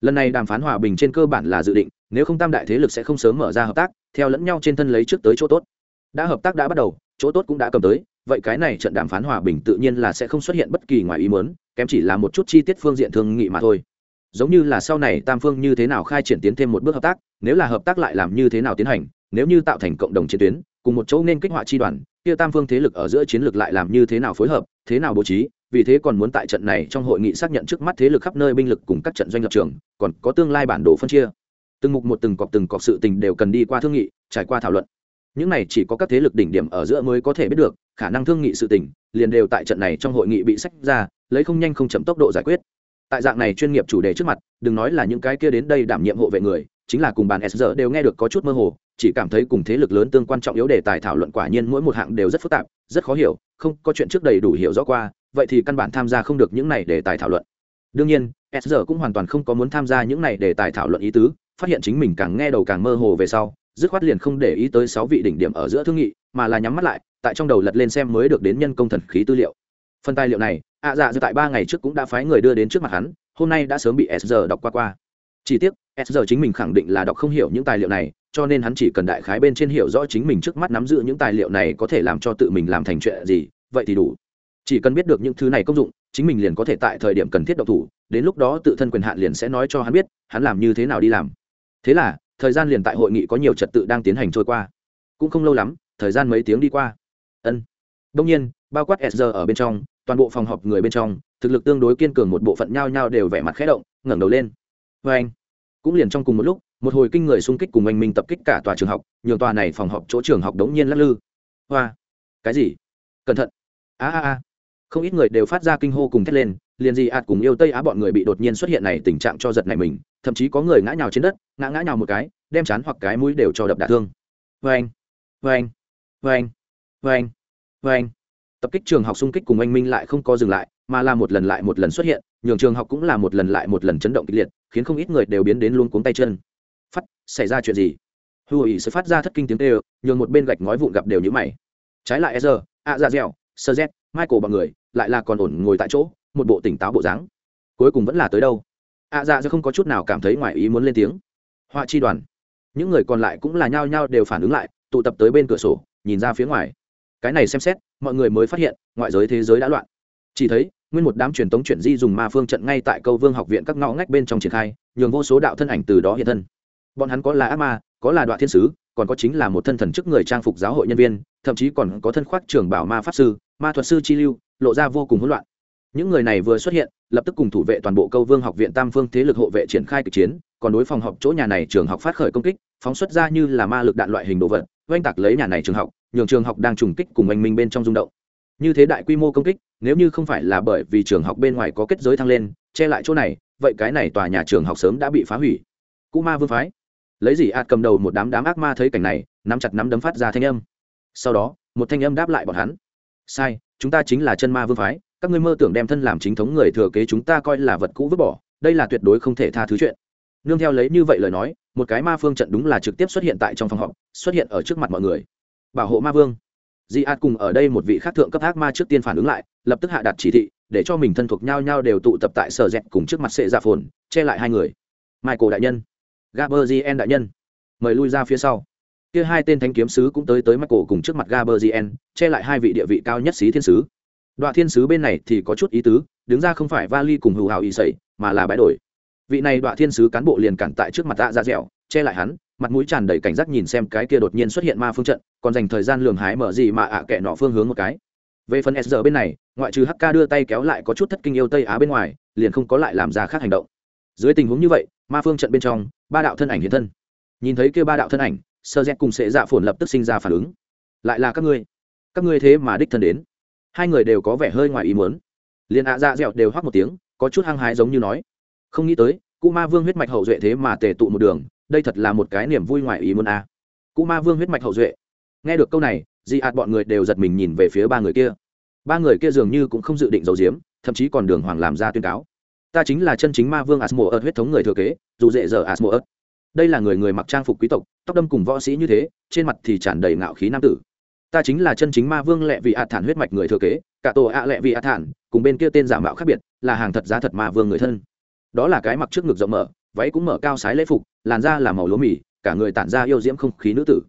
Lần này đàm phán hòa bình trên cơ bản là dự định, nếu không tam đại thế lực sẽ không sớm mở ra hợp tác, theo lẫn nhau trên thân lấy trước tới chỗ tốt. Đã hợp tác đã bắt đầu, chỗ tốt cũng đã cầm tới, vậy cái này trận đàm phán hòa bình tự nhiên là sẽ không xuất hiện bất kỳ ngoài ý muốn, kém chỉ là một chút chi tiết phương diện thương nghị mà thôi giống như là sau này tam phương như thế nào khai triển tiến thêm một bước hợp tác, nếu là hợp tác lại làm như thế nào tiến hành, nếu như tạo thành cộng đồng chiến tuyến, cùng một chỗ nên kích họa chi đoàn, kia tam phương thế lực ở giữa chiến lược lại làm như thế nào phối hợp, thế nào bố trí, vì thế còn muốn tại trận này trong hội nghị xác nhận trước mắt thế lực khắp nơi binh lực cùng các trận doanh lập trường, còn có tương lai bản đồ phân chia. Từng mục một từng cọc từng cọc sự tình đều cần đi qua thương nghị, trải qua thảo luận. Những này chỉ có các thế lực đỉnh điểm ở giữa mới có thể biết được, khả năng thương nghị sự tình, liền đều tại trận này trong hội nghị bị sách ra, lấy không nhanh không chậm tốc độ giải quyết tại dạng này chuyên nghiệp chủ đề trước mặt, đừng nói là những cái kia đến đây đảm nhiệm hộ vệ người, chính là cùng bàn s giờ đều nghe được có chút mơ hồ, chỉ cảm thấy cùng thế lực lớn tương quan trọng yếu đề tài thảo luận quả nhiên mỗi một hạng đều rất phức tạp, rất khó hiểu, không có chuyện trước đầy đủ hiểu rõ qua, vậy thì căn bản tham gia không được những này đề tài thảo luận. Đương nhiên, s giờ cũng hoàn toàn không có muốn tham gia những này đề tài thảo luận ý tứ, phát hiện chính mình càng nghe đầu càng mơ hồ về sau, dứt khoát liền không để ý tới sáu vị đỉnh điểm ở giữa thương nghị, mà là nhắm mắt lại, tại trong đầu lật lên xem mới được đến nhân công thần khí tư liệu. Phần tài liệu này ạ dạ dự tại ba ngày trước cũng đã phái người đưa đến trước mặt hắn, hôm nay đã sớm bị s giờ đọc qua qua. Chỉ tiếc, s giờ chính mình khẳng định là đọc không hiểu những tài liệu này, cho nên hắn chỉ cần đại khái bên trên hiểu rõ chính mình trước mắt nắm giữ những tài liệu này có thể làm cho tự mình làm thành chuyện gì, vậy thì đủ. Chỉ cần biết được những thứ này công dụng, chính mình liền có thể tại thời điểm cần thiết độc thủ, đến lúc đó tự thân quyền hạn liền sẽ nói cho hắn biết, hắn làm như thế nào đi làm. Thế là, thời gian liền tại hội nghị có nhiều trật tự đang tiến hành trôi qua. Cũng không lâu lắm, thời gian mấy tiếng đi qua. Ân. Đông nhiên, bao quát SR ở bên trong toàn bộ phòng họp người bên trong, thực lực tương đối kiên cường một bộ phận nhao nhao đều vẻ mặt khẽ động, ngẩng đầu lên. Vê anh, cũng liền trong cùng một lúc, một hồi kinh người xung kích cùng anh minh tập kích cả tòa trường học, nhường tòa này phòng họp chỗ trường học đống nhiên lắc lư. Hoa, cái gì? Cẩn thận. A a a. Không ít người đều phát ra kinh hô cùng thét lên, liền gì ạt cùng yêu tây á bọn người bị đột nhiên xuất hiện này tình trạng cho giật này mình, thậm chí có người ngã nhào trên đất, ngã ngã nhào một cái, đem chán hoặc cái mũi đều cho đập đả thương. Vê anh vê anh vê anh vê anh vê anh tập kích trường học xung kích cùng anh minh lại không có dừng lại, mà là một lần lại một lần xuất hiện, nhường trường học cũng là một lần lại một lần chấn động kịch liệt, khiến không ít người đều biến đến luôn cuống tay chân. Phát, xảy ra chuyện gì? Hư ý sẽ phát ra thất kinh tiếng tê nhường một bên gạch ngói vụn gặp đều như mày. Trái lại e a ạ dẻo, sơ z michael bọn người, lại là còn ổn ngồi tại chỗ, một bộ tỉnh táo bộ dáng. Cuối cùng vẫn là tới đâu? A dạ sẽ không có chút nào cảm thấy ngoài ý muốn lên tiếng. Họa chi đoàn. Những người còn lại cũng là nhao nhao đều phản ứng lại, tụ tập tới bên cửa sổ, nhìn ra phía ngoài cái này xem xét, mọi người mới phát hiện, ngoại giới thế giới đã loạn. Chỉ thấy, nguyên một đám truyền tống chuyển di dùng ma phương trận ngay tại câu vương học viện các ngõ ngách bên trong triển khai, nhường vô số đạo thân ảnh từ đó hiện thân. Bọn hắn có là ác ma, có là đoạn thiên sứ, còn có chính là một thân thần chức người trang phục giáo hội nhân viên, thậm chí còn có thân khoác trường bảo ma pháp sư, ma thuật sư chi lưu, lộ ra vô cùng hỗn loạn. Những người này vừa xuất hiện, lập tức cùng thủ vệ toàn bộ câu vương học viện tam phương thế lực hộ vệ triển khai cực chiến, còn đối phòng học chỗ nhà này trường học phát khởi công kích, phóng xuất ra như là ma lực đạn loại hình đồ vật, oanh tạc lấy nhà này trường học nhường trường học đang trùng kích cùng anh minh bên trong rung động. Như thế đại quy mô công kích, nếu như không phải là bởi vì trường học bên ngoài có kết giới thăng lên, che lại chỗ này, vậy cái này tòa nhà trường học sớm đã bị phá hủy. Cũ ma vương phái. Lấy gì ạt cầm đầu một đám đám ác ma thấy cảnh này, nắm chặt nắm đấm phát ra thanh âm. Sau đó, một thanh âm đáp lại bọn hắn. Sai, chúng ta chính là chân ma vương phái, các ngươi mơ tưởng đem thân làm chính thống người thừa kế chúng ta coi là vật cũ vứt bỏ, đây là tuyệt đối không thể tha thứ chuyện. Nương theo lấy như vậy lời nói, một cái ma phương trận đúng là trực tiếp xuất hiện tại trong phòng họp, xuất hiện ở trước mặt mọi người bảo hộ ma vương. Di ạt cùng ở đây một vị khác thượng cấp ác ma trước tiên phản ứng lại, lập tức hạ đặt chỉ thị, để cho mình thân thuộc nhau nhau đều tụ tập tại sở dẹt cùng trước mặt sệ dạ phồn, che lại hai người. Michael đại nhân. Gaberzien đại nhân. Mời lui ra phía sau. Kia hai tên thanh kiếm sứ cũng tới tới michael cùng trước mặt gaberzien che lại hai vị địa vị cao nhất xí thiên sứ. Đoạn thiên sứ bên này thì có chút ý tứ, đứng ra không phải vali cùng hữu hào ý sẩy mà là bãi đổi. Vị này đoạn thiên sứ cán bộ liền cản tại trước mặt tạ dạ ra dẻo che lại hắn, mặt mũi tràn đầy cảnh giác nhìn xem cái kia đột nhiên xuất hiện ma phương trận, còn dành thời gian lường hái mở gì mà ạ kệ nọ phương hướng một cái. Về phần s giờ bên này, ngoại trừ hk đưa tay kéo lại có chút thất kinh yêu tây á bên ngoài, liền không có lại làm ra khác hành động. Dưới tình huống như vậy, ma phương trận bên trong, ba đạo thân ảnh hiện thân. Nhìn thấy kia ba đạo thân ảnh, sơ z cùng sệ dạ phồn lập tức sinh ra phản ứng. Lại là các ngươi. Các ngươi thế mà đích thân đến. Hai người đều có vẻ hơi ngoài ý muốn. Liền ạ dạ dẹo đều hoắc một tiếng, có chút hăng hái giống như nói. Không nghĩ tới cụ ma vương huyết mạch hậu duệ thế mà tề tụ một đường đây thật là một cái niềm vui ngoài ý muốn a. À. cụ ma vương huyết mạch hậu duệ. Nghe được câu này, di ạt bọn người đều giật mình nhìn về phía ba người kia. Ba người kia dường như cũng không dự định giấu giếm, thậm chí còn đường hoàng làm ra tuyên cáo. Ta chính là chân chính ma vương asmo ớt huyết thống người thừa kế, dù dễ dở asmo ớt đây là người người mặc trang phục quý tộc, tóc đâm cùng võ sĩ như thế, trên mặt thì tràn đầy ngạo khí nam tử. Ta chính là chân chính ma vương lệ vị ạt thản huyết mạch người thừa kế, cả tổ ạ lệ vị ạt thản, cùng bên kia tên giả mạo khác biệt, là hàng thật giá thật ma vương người thân. Đó là cái mặc trước ngực rộng mở váy cũng mở cao sái lễ phục, làn da là màu lúa mì, cả người tản ra yêu diễm không khí nữ tử.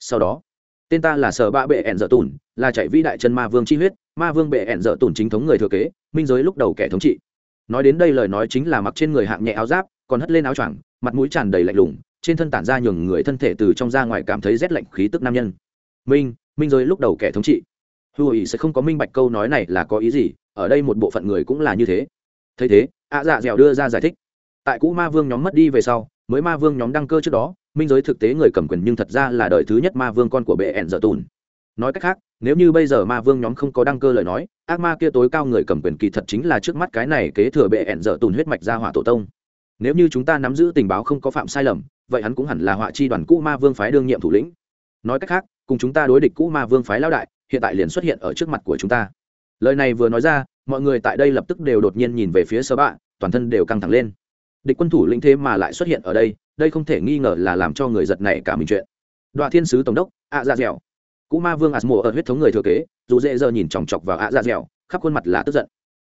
Sau đó, tên ta là sở ba bệ ẻn dở tùn, là chạy vĩ đại chân ma vương chi huyết, ma vương bệ ẻn dở tùn chính thống người thừa kế, minh giới lúc đầu kẻ thống trị. Nói đến đây lời nói chính là mặc trên người hạng nhẹ áo giáp, còn hất lên áo choàng, mặt mũi tràn đầy lạnh lùng, trên thân tản ra nhường người thân thể từ trong ra ngoài cảm thấy rét lạnh khí tức nam nhân. Minh minh giới lúc đầu kẻ thống trị. Hù ý sẽ không có minh bạch câu nói này là có ý gì, ở đây một bộ phận người cũng là như thế. Thấy thế ạ dạ dẻo đưa ra giải thích tại cũ ma vương nhóm mất đi về sau, mới ma vương nhóm đăng cơ trước đó, minh giới thực tế người cầm quyền nhưng thật ra là đời thứ nhất ma vương con của bệ ẹn dở tùn. Nói cách khác, nếu như bây giờ ma vương nhóm không có đăng cơ lời nói, ác ma kia tối cao người cầm quyền kỳ thật chính là trước mắt cái này kế thừa bệ ẹn dở tùn huyết mạch ra hỏa tổ tông. Nếu như chúng ta nắm giữ tình báo không có phạm sai lầm, vậy hắn cũng hẳn là họa chi đoàn cũ ma vương phái đương nhiệm thủ lĩnh. Nói cách khác, cùng chúng ta đối địch cũ ma vương phái lao đại, hiện tại liền xuất hiện ở trước mặt của chúng ta. Lời này vừa nói ra, mọi người tại đây lập tức đều đột nhiên nhìn về phía sơ bạ, toàn thân đều căng thẳng lên địch quân thủ lĩnh thế mà lại xuất hiện ở đây đây không thể nghi ngờ là làm cho người giật này cả mình chuyện. Đoạ thiên sứ tổng đốc ạ dạ dẻo. Cũ ma vương asmo ở huyết thống người thừa kế, dù dễ giờ nhìn chòng chọc vào ạ dạ dẻo, khắp khuôn mặt là tức giận.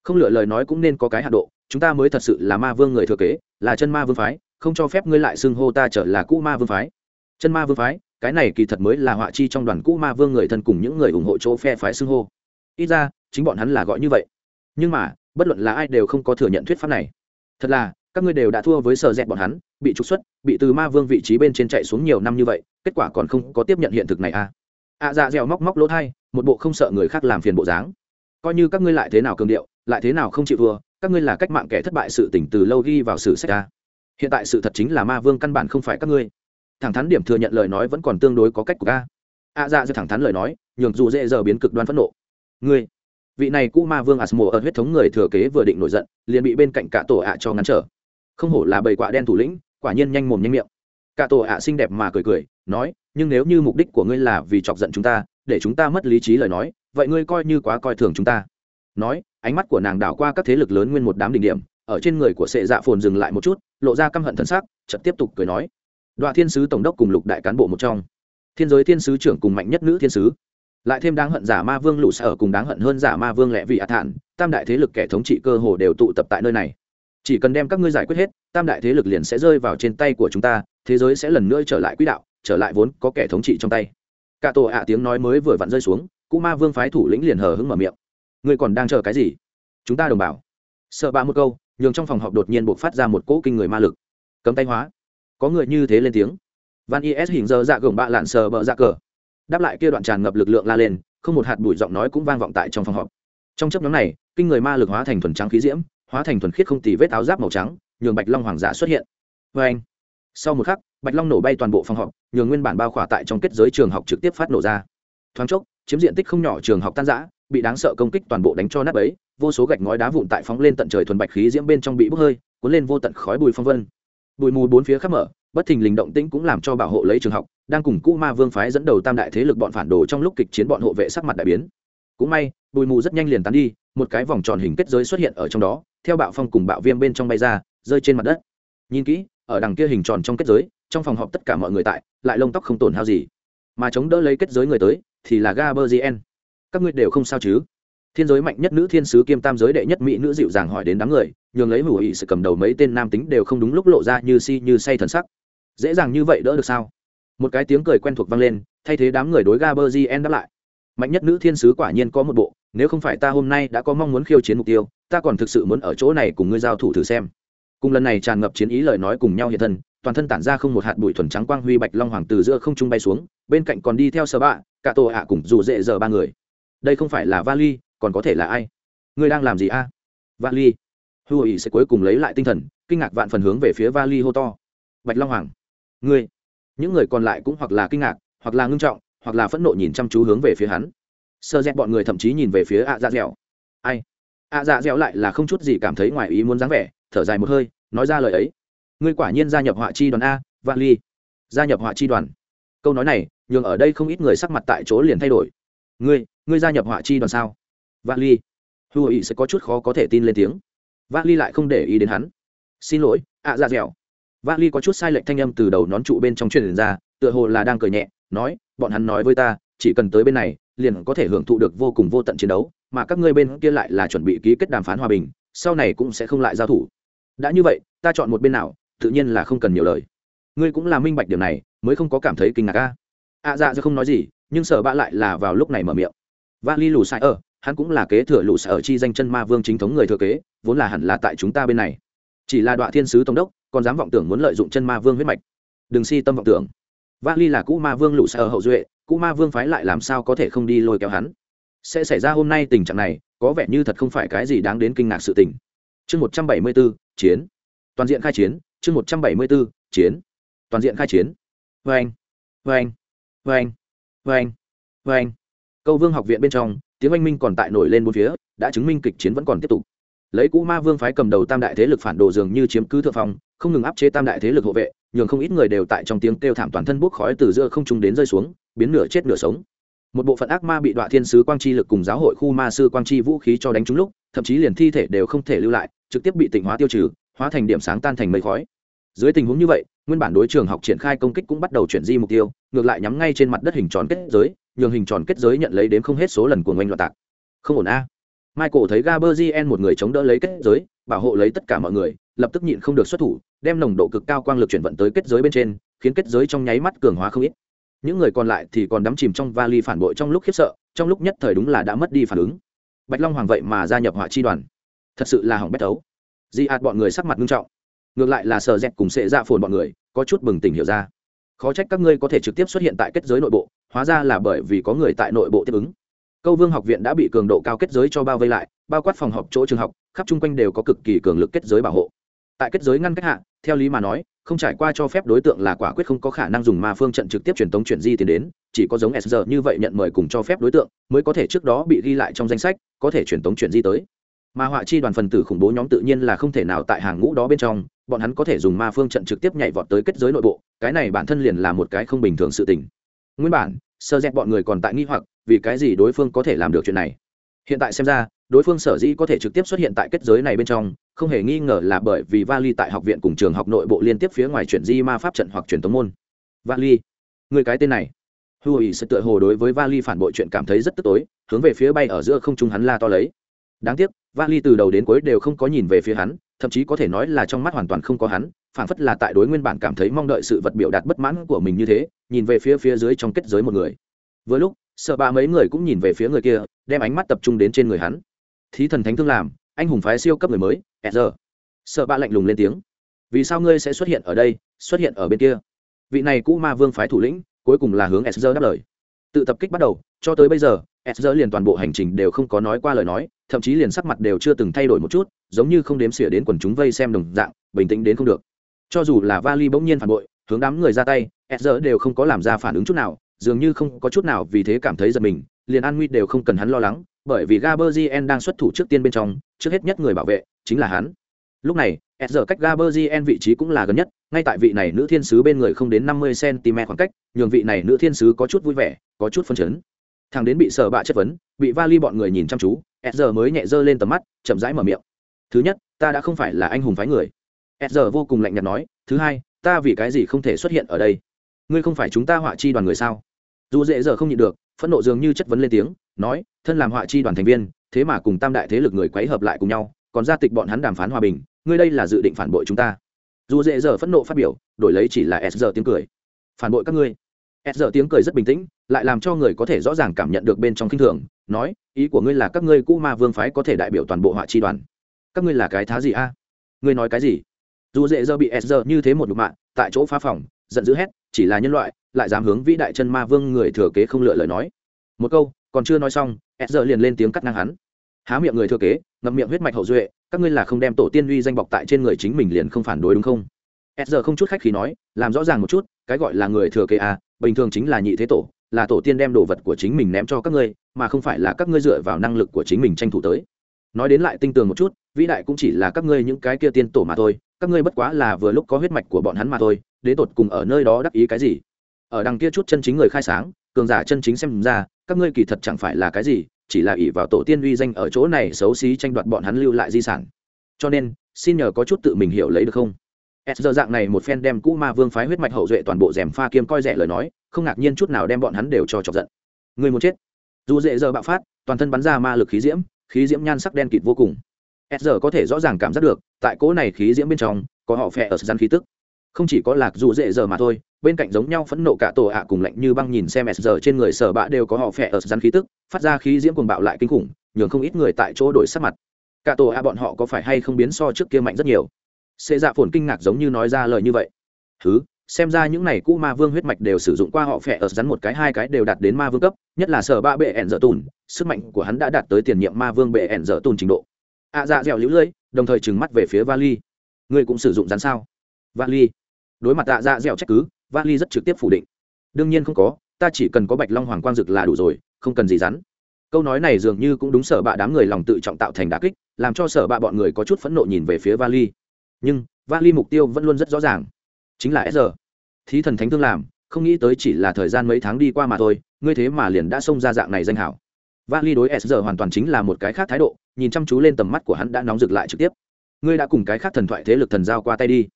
Không lựa lời nói cũng nên có cái hạ độ, chúng ta mới thật sự là ma vương người thừa kế, là chân ma vương phái, không cho phép ngươi lại xưng hô ta trở là cũ ma vương phái. Chân ma vương phái, cái này kỳ thật mới là họa chi trong đoàn cũ ma vương người thân cùng những người ủng hộ chỗ phe phái xưng hô. Ít ra, chính bọn hắn là gọi như vậy. Nhưng mà, bất luận là ai đều không có thừa nhận thuyết pháp này. Thật là các ngươi đều đã thua với sở dẹt bọn hắn, bị trục xuất, bị từ ma vương vị trí bên trên chạy xuống nhiều năm như vậy, kết quả còn không có tiếp nhận hiện thực này à? Ạ dạ dẻo móc móc lỗ thai, một bộ không sợ người khác làm phiền bộ dáng. Coi như các ngươi lại thế nào cường điệu, lại thế nào không chịu thua, các ngươi là cách mạng kẻ thất bại sự tỉnh từ lâu ghi vào sử sách a hiện tại sự thật chính là ma vương căn bản không phải các ngươi. Thẳng thắn điểm thừa nhận lời nói vẫn còn tương đối có cách của ca. Ạ dạ thẳng thắn lời nói, nhường dù dễ giờ biến cực đoan phẫn nộ. Ngươi, vị này cũ ma vương asmo ở huyết thống người thừa kế vừa định nổi giận, liền bị bên cạnh cả tổ ạ cho ngắn trở không hổ là bầy quạ đen thủ lĩnh, quả nhiên nhanh mồm nhanh miệng. Cả tổ ạ xinh đẹp mà cười cười, nói, nhưng nếu như mục đích của ngươi là vì chọc giận chúng ta, để chúng ta mất lý trí lời nói, vậy ngươi coi như quá coi thường chúng ta. Nói, ánh mắt của nàng đảo qua các thế lực lớn nguyên một đám đỉnh điểm, ở trên người của sệ dạ phồn dừng lại một chút, lộ ra căm hận thân xác chợt tiếp tục cười nói. Đoạn thiên sứ tổng đốc cùng lục đại cán bộ một trong. Thiên giới thiên sứ trưởng cùng mạnh nhất nữ thiên sứ. Lại thêm đáng hận giả ma vương lũ sở cùng đáng hận hơn giả ma vương lẽ vị ạt thản, tam đại thế lực kẻ thống trị cơ hồ đều tụ tập tại nơi này chỉ cần đem các ngươi giải quyết hết, tam đại thế lực liền sẽ rơi vào trên tay của chúng ta, thế giới sẽ lần nữa trở lại quỹ đạo, trở lại vốn có kẻ thống trị trong tay. Cả tổ ạ tiếng nói mới vừa vặn rơi xuống cụ ma vương phái thủ lĩnh liền hờ hững mở miệng. Ngươi còn đang chờ cái gì? Chúng ta đồng bảo sợ bạ một câu, nhường trong phòng họp đột nhiên buộc phát ra một cỗ kinh người ma lực. Cấm tay hóa. Có người như thế lên tiếng. Van is hình giờ dạ gồng bạ lạn sờ bợ dạ cờ. Đáp lại kia đoạn tràn ngập lực lượng la lên, không một hạt bụi giọng nói cũng vang vọng tại trong phòng họp. Trong chấp nhóm này, kinh người ma lực hóa thành thuần trắng khí diễm hóa thành thuần khiết không tì vết áo giáp màu trắng, nhường bạch long hoàng giả xuất hiện. Vê anh, sau một khắc, bạch long nổ bay toàn bộ phòng họp, nhường nguyên bản bao khỏa tại trong kết giới trường học trực tiếp phát nổ ra. Thoáng chốc, chiếm diện tích không nhỏ trường học tan giã bị đáng sợ công kích toàn bộ đánh cho nát ấy vô số gạch ngói đá vụn tại phóng lên tận trời thuần bạch khí diễm bên trong bị bốc hơi, cuốn lên vô tận khói bùi phong vân. Bụi mù bốn phía khắp mở, bất thình lình động tĩnh cũng làm cho bảo hộ lấy trường học, đang cùng cũ ma vương phái dẫn đầu tam đại thế lực bọn phản đồ trong lúc kịch chiến bọn hộ vệ sắc mặt đại biến. Cũng may, bụi mù rất nhanh liền tán đi, một cái vòng tròn hình kết giới xuất hiện ở trong đó theo bạo phong cùng bạo viêm bên trong bay ra, rơi trên mặt đất. Nhìn kỹ, ở đằng kia hình tròn trong kết giới, trong phòng họp tất cả mọi người tại, lại lông tóc không tổn hao gì. Mà chống đỡ lấy kết giới người tới, thì là gaberzien các ngươi đều không sao chứ? Thiên giới mạnh nhất nữ thiên sứ kiêm tam giới đệ nhất mỹ nữ dịu dàng hỏi đến đám người, nhường lấy hữu ý sự cầm đầu mấy tên nam tính đều không đúng lúc lộ ra như si như say thần sắc. Dễ dàng như vậy đỡ được sao? Một cái tiếng cười quen thuộc vang lên, thay thế đám người đối gaberzien đáp lại. Mạnh nhất nữ thiên sứ quả nhiên có một bộ nếu không phải ta hôm nay đã có mong muốn khiêu chiến mục tiêu, ta còn thực sự muốn ở chỗ này cùng ngươi giao thủ thử xem. Cùng lần này tràn ngập chiến ý lời nói cùng nhau hiện thân, toàn thân tản ra không một hạt bụi thuần trắng quang huy bạch long hoàng từ giữa không trung bay xuống, bên cạnh còn đi theo sơ bạ, cả tổ ạ cùng dù dễ giờ ba người. Đây không phải là vali, còn có thể là ai? Ngươi đang làm gì a? Vali. Hư hội sẽ cuối cùng lấy lại tinh thần, kinh ngạc vạn phần hướng về phía vali hô to. Bạch long hoàng. Ngươi. Những người còn lại cũng hoặc là kinh ngạc, hoặc là ngưng trọng, hoặc là phẫn nộ nhìn chăm chú hướng về phía hắn sơ dẹp bọn người thậm chí nhìn về phía ạ dạ dẻo. Ai? Ạ dạ dẻo lại là không chút gì cảm thấy ngoài ý muốn dáng vẻ, thở dài một hơi, nói ra lời ấy. Ngươi quả nhiên gia nhập họa chi đoàn a vali gia nhập họa chi đoàn. Câu nói này, nhường ở đây không ít người sắc mặt tại chỗ liền thay đổi. Ngươi ngươi gia nhập họa chi đoàn sao? Vali hù ý sẽ có chút khó có thể tin lên tiếng. Vali lại không để ý đến hắn. Xin lỗi ạ dạ dẻo. Vali có chút sai lệch thanh âm từ đầu nón trụ bên trong truyền ra, tựa hồ là đang cười nhẹ, nói, bọn hắn nói với ta, chỉ cần tới bên này liền có thể hưởng thụ được vô cùng vô tận chiến đấu, mà các ngươi bên kia lại là chuẩn bị ký kết đàm phán hòa bình, sau này cũng sẽ không lại giao thủ. Đã như vậy, ta chọn một bên nào, tự nhiên là không cần nhiều lời. Ngươi cũng là minh bạch điều này, mới không có cảm thấy kinh ngạc a. Ạ dạ dạ không nói gì, nhưng sở bạ lại là vào lúc này mở miệng. Và ly lù sai ở, hắn cũng là kế thừa lù sai ở chi danh chân ma vương chính thống người thừa kế, vốn là hẳn là tại chúng ta bên này. Chỉ là đoạn thiên sứ tổng đốc, còn dám vọng tưởng muốn lợi dụng chân ma vương huyết mạch. Đừng si tâm vọng tưởng và ly là cũ ma vương lụ sai ở hậu duệ, cũ ma vương phái lại làm sao có thể không đi lôi kéo hắn? Sẽ xảy ra hôm nay tình trạng này, có vẻ như thật không phải cái gì đáng đến kinh ngạc sự tình. Chương một trăm bảy mươi bốn, chiến. Toàn diện khai chiến, chương một trăm bảy mươi bốn, chiến. Toàn diện khai chiến. Vê anh vê anh vê anh vê anh vê anh câu vương học viện bên trong, tiếng oanh minh còn tại nổi lên bốn phía, đã chứng minh kịch chiến vẫn còn tiếp tục. Lấy cũ ma vương phái cầm đầu tam đại thế lực phản đồ dường như chiếm cứ thượng phong không ngừng áp chế tam đại thế lực hộ vệ, nhường không ít người đều tại trong tiếng kêu thảm toàn thân bốc khói từ giữa không trung đến rơi xuống, biến nửa chết nửa sống. Một bộ phận ác ma bị đoạn thiên sứ quang chi lực cùng giáo hội khu ma sư quang chi vũ khí cho đánh trúng lúc, thậm chí liền thi thể đều không thể lưu lại, trực tiếp bị tịnh hóa tiêu trừ, hóa thành điểm sáng tan thành mây khói. Dưới tình huống như vậy, nguyên bản đối trường học triển khai công kích cũng bắt đầu chuyển di mục tiêu, ngược lại nhắm ngay trên mặt đất hình tròn kết giới, nhường hình tròn kết giới nhận lấy đến không hết số lần của ngoanh loạn tạc. Không ổn a. Michael thấy gaberzien một người chống đỡ lấy kết giới, bảo hộ lấy tất cả mọi người lập tức nhịn không được xuất thủ, đem nồng độ cực cao quang lực chuyển vận tới kết giới bên trên, khiến kết giới trong nháy mắt cường hóa không ít. Những người còn lại thì còn đắm chìm trong vali phản bội trong lúc khiếp sợ, trong lúc nhất thời đúng là đã mất đi phản ứng. Bạch long hoàng vậy mà gia nhập họa chi đoàn. Thật sự là hỏng bét tấu di ạt bọn người sắc mặt nghiêm trọng. Ngược lại là sờ dẹt cùng sệ dạ phồn bọn người, có chút bừng tỉnh hiểu ra. Khó trách các ngươi có thể trực tiếp xuất hiện tại kết giới nội bộ, hóa ra là bởi vì có người tại nội bộ tiếp ứng. Câu vương học viện đã bị cường độ cao kết giới cho bao vây lại, bao quát phòng họp chỗ trường học, khắp chung quanh đều có cực kỳ cường lực kết giới bảo hộ tại kết giới ngăn cách hạ, theo lý mà nói, không trải qua cho phép đối tượng là quả quyết không có khả năng dùng ma phương trận trực tiếp truyền tống chuyển di tiền đến, chỉ có giống sr như vậy nhận mời cùng cho phép đối tượng, mới có thể trước đó bị ghi lại trong danh sách, có thể truyền tống chuyển di tới. Mà họa chi đoàn phần tử khủng bố nhóm tự nhiên là không thể nào tại hàng ngũ đó bên trong, bọn hắn có thể dùng ma phương trận trực tiếp nhảy vọt tới kết giới nội bộ, cái này bản thân liền là một cái không bình thường sự tình. Nguyên bản, sơ dẹp bọn người còn tại nghi hoặc, vì cái gì đối phương có thể làm được chuyện này? Hiện tại xem ra đối phương sở dĩ có thể trực tiếp xuất hiện tại kết giới này bên trong, không hề nghi ngờ là bởi vì vali tại học viện cùng trường học nội bộ liên tiếp phía ngoài chuyển di ma pháp trận hoặc truyền tống môn. Vali, người cái tên này. Hu ý sẽ tựa hồ đối với vali phản bội chuyện cảm thấy rất tức tối, hướng về phía bay ở giữa không trung hắn la to lấy. Đáng tiếc, vali từ đầu đến cuối đều không có nhìn về phía hắn, thậm chí có thể nói là trong mắt hoàn toàn không có hắn, phản phất là tại đối nguyên bản cảm thấy mong đợi sự vật biểu đạt bất mãn của mình như thế, nhìn về phía phía dưới trong kết giới một người. Vừa lúc, sợ ba mấy người cũng nhìn về phía người kia, đem ánh mắt tập trung đến trên người hắn thí thần thánh thương làm, anh hùng phái siêu cấp người mới e giờ. Sợ ba lạnh lùng lên tiếng. Vì sao ngươi sẽ xuất hiện ở đây, xuất hiện ở bên kia? Vị này cũ ma vương phái thủ lĩnh, cuối cùng là hướng sr đáp lời. Tự tập kích bắt đầu, cho tới bây giờ sr liền toàn bộ hành trình đều không có nói qua lời nói, thậm chí liền sắc mặt đều chưa từng thay đổi một chút, giống như không đếm xỉa đến quần chúng vây xem đồng dạng, bình tĩnh đến không được. Cho dù là vali bỗng nhiên phản bội, hướng đám người ra tay sr đều không có làm ra phản ứng chút nào, dường như không có chút nào vì thế cảm thấy giật mình, liền an nguy đều không cần hắn lo lắng bởi vì gaberzien đang xuất thủ trước tiên bên trong, trước hết nhất người bảo vệ chính là hắn. Lúc này Ezra cách gaberzien vị trí cũng là gần nhất, ngay tại vị này nữ thiên sứ bên người không đến năm mươi cm khoảng cách, nhường vị này nữ thiên sứ có chút vui vẻ, có chút phân chấn. Thằng đến bị sở bạ chất vấn, bị vali bọn người nhìn chăm chú Ezra mới nhẹ dơ lên tầm mắt, chậm rãi mở miệng. Thứ nhất, ta đã không phải là anh hùng phái người. Ezra vô cùng lạnh nhạt nói, thứ hai, ta vì cái gì không thể xuất hiện ở đây? Ngươi không phải chúng ta họa chi đoàn người sao? Dù dễ giờ không nhịn được phẫn nộ dường như chất vấn lên tiếng, nói, thân làm họa chi đoàn thành viên, thế mà cùng tam đại thế lực người quấy hợp lại cùng nhau, còn gia tịch bọn hắn đàm phán hòa bình, ngươi đây là dự định phản bội chúng ta. Dù dễ giờ phẫn nộ phát biểu, đổi lấy chỉ là s giờ tiếng cười. Phản bội các ngươi. S giờ tiếng cười rất bình tĩnh, lại làm cho người có thể rõ ràng cảm nhận được bên trong kinh thường, nói, ý của ngươi là các ngươi cũ ma vương phái có thể đại biểu toàn bộ họa chi đoàn. Các ngươi là cái thá gì a? Ngươi nói cái gì? Dù dễ giờ bị s giờ như thế một đục mạng tại chỗ phá phòng, giận dữ hét, chỉ là nhân loại lại dám hướng vĩ đại chân ma vương người thừa kế không lựa lời nói. Một câu, còn chưa nói xong ed giờ liền lên tiếng cắt ngang hắn. Há miệng người thừa kế, ngậm miệng huyết mạch hậu duệ, các ngươi là không đem tổ tiên uy danh bọc tại trên người chính mình liền không phản đối đúng không? Ed giờ không chút khách khí nói, làm rõ ràng một chút, cái gọi là người thừa kế à bình thường chính là nhị thế tổ, là tổ tiên đem đồ vật của chính mình ném cho các ngươi, mà không phải là các ngươi dựa vào năng lực của chính mình tranh thủ tới. Nói đến lại tinh tường một chút, vĩ đại cũng chỉ là các ngươi những cái kia tiên tổ mà thôi, các ngươi bất quá là vừa lúc có huyết mạch của bọn hắn mà thôi đến tột cùng ở nơi đó đắc ý cái gì? Ở đằng kia chút chân chính người khai sáng, cường giả chân chính xem ra, các ngươi kỳ thật chẳng phải là cái gì, chỉ là ỷ vào tổ tiên uy danh ở chỗ này xấu xí tranh đoạt bọn hắn lưu lại di sản. Cho nên, xin nhờ có chút tự mình hiểu lấy được không? S giờ dạng này một phen đem cũ ma vương phái huyết mạch hậu duệ toàn bộ rèm pha kiêm coi rẻ lời nói, không ngạc nhiên chút nào đem bọn hắn đều cho chọc giận. Người muốn chết. Dù dễ giờ bạo phát, toàn thân bắn ra ma lực khí diễm khí diễm nhan sắc đen kịt vô cùng. S giờ có thể rõ ràng cảm giác được, tại cỗ này khí diễm bên trong, có họ phẹ ở gian khí tức không chỉ có lạc dù dễ giờ mà thôi bên cạnh giống nhau phẫn nộ cả tổ ạ cùng lạnh như băng nhìn xem s giờ trên người sở bạ đều có họ phẹ ở rắn khí tức phát ra khí diễm cuồng bạo lại kinh khủng nhường không ít người tại chỗ đổi sắc mặt. Cả tổ ạ bọn họ có phải hay không biến so trước kia mạnh rất nhiều? Xê dạ phồn kinh ngạc giống như nói ra lời như vậy. Thứ xem ra những này cũ ma vương huyết mạch đều sử dụng qua họ phẹ ở rắn một cái hai cái đều đạt đến ma vương cấp nhất là sở ba bệ ẻn dở tùn sức mạnh của hắn đã đạt tới tiền nhiệm ma vương bệ ẻn dở tùn trình độ. Ạ à, dạ dẻo lũ lưỡi đồng thời trừng mắt về phía vali. Ngươi cũng sử dụng rắn sao? Vali đối mặt tạ dạ dẻo trách cứ, vali rất trực tiếp phủ định. Đương nhiên không có, ta chỉ cần có bạch long hoàng quang dực là đủ rồi, không cần gì rắn. Câu nói này dường như cũng đúng sở bạ đám người lòng tự trọng tạo thành đà kích, làm cho sở bạ bọn người có chút phẫn nộ nhìn về phía vali. Nhưng, vali mục tiêu vẫn luôn rất rõ ràng. Chính là s thí thần thánh thương làm, không nghĩ tới chỉ là thời gian mấy tháng đi qua mà thôi, ngươi thế mà liền đã xông ra dạng này danh hảo. Vali đối s hoàn toàn chính là một cái khác thái độ, nhìn chăm chú lên tầm mắt của hắn đã nóng rực lại trực tiếp. Ngươi đã cùng cái khác thần thoại thế lực thần giao qua tay đi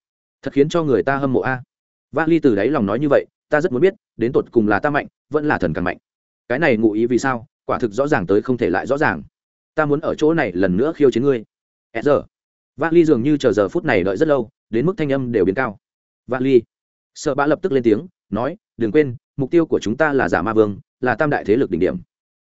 thật khiến cho người ta hâm mộ a. Vali từ đáy lòng nói như vậy, ta rất muốn biết, đến tột cùng là ta mạnh, vẫn là thần càng mạnh. Cái này ngụ ý vì sao? Quả thực rõ ràng tới không thể lại rõ ràng. Ta muốn ở chỗ này lần nữa khiêu chiến ngươi. E giờ. Vali dường như chờ giờ phút này đợi rất lâu, đến mức thanh âm đều biến cao. Vạn ly. Sợ bã lập tức lên tiếng, nói, đừng quên, mục tiêu của chúng ta là giả ma vương, là tam đại thế lực đỉnh điểm.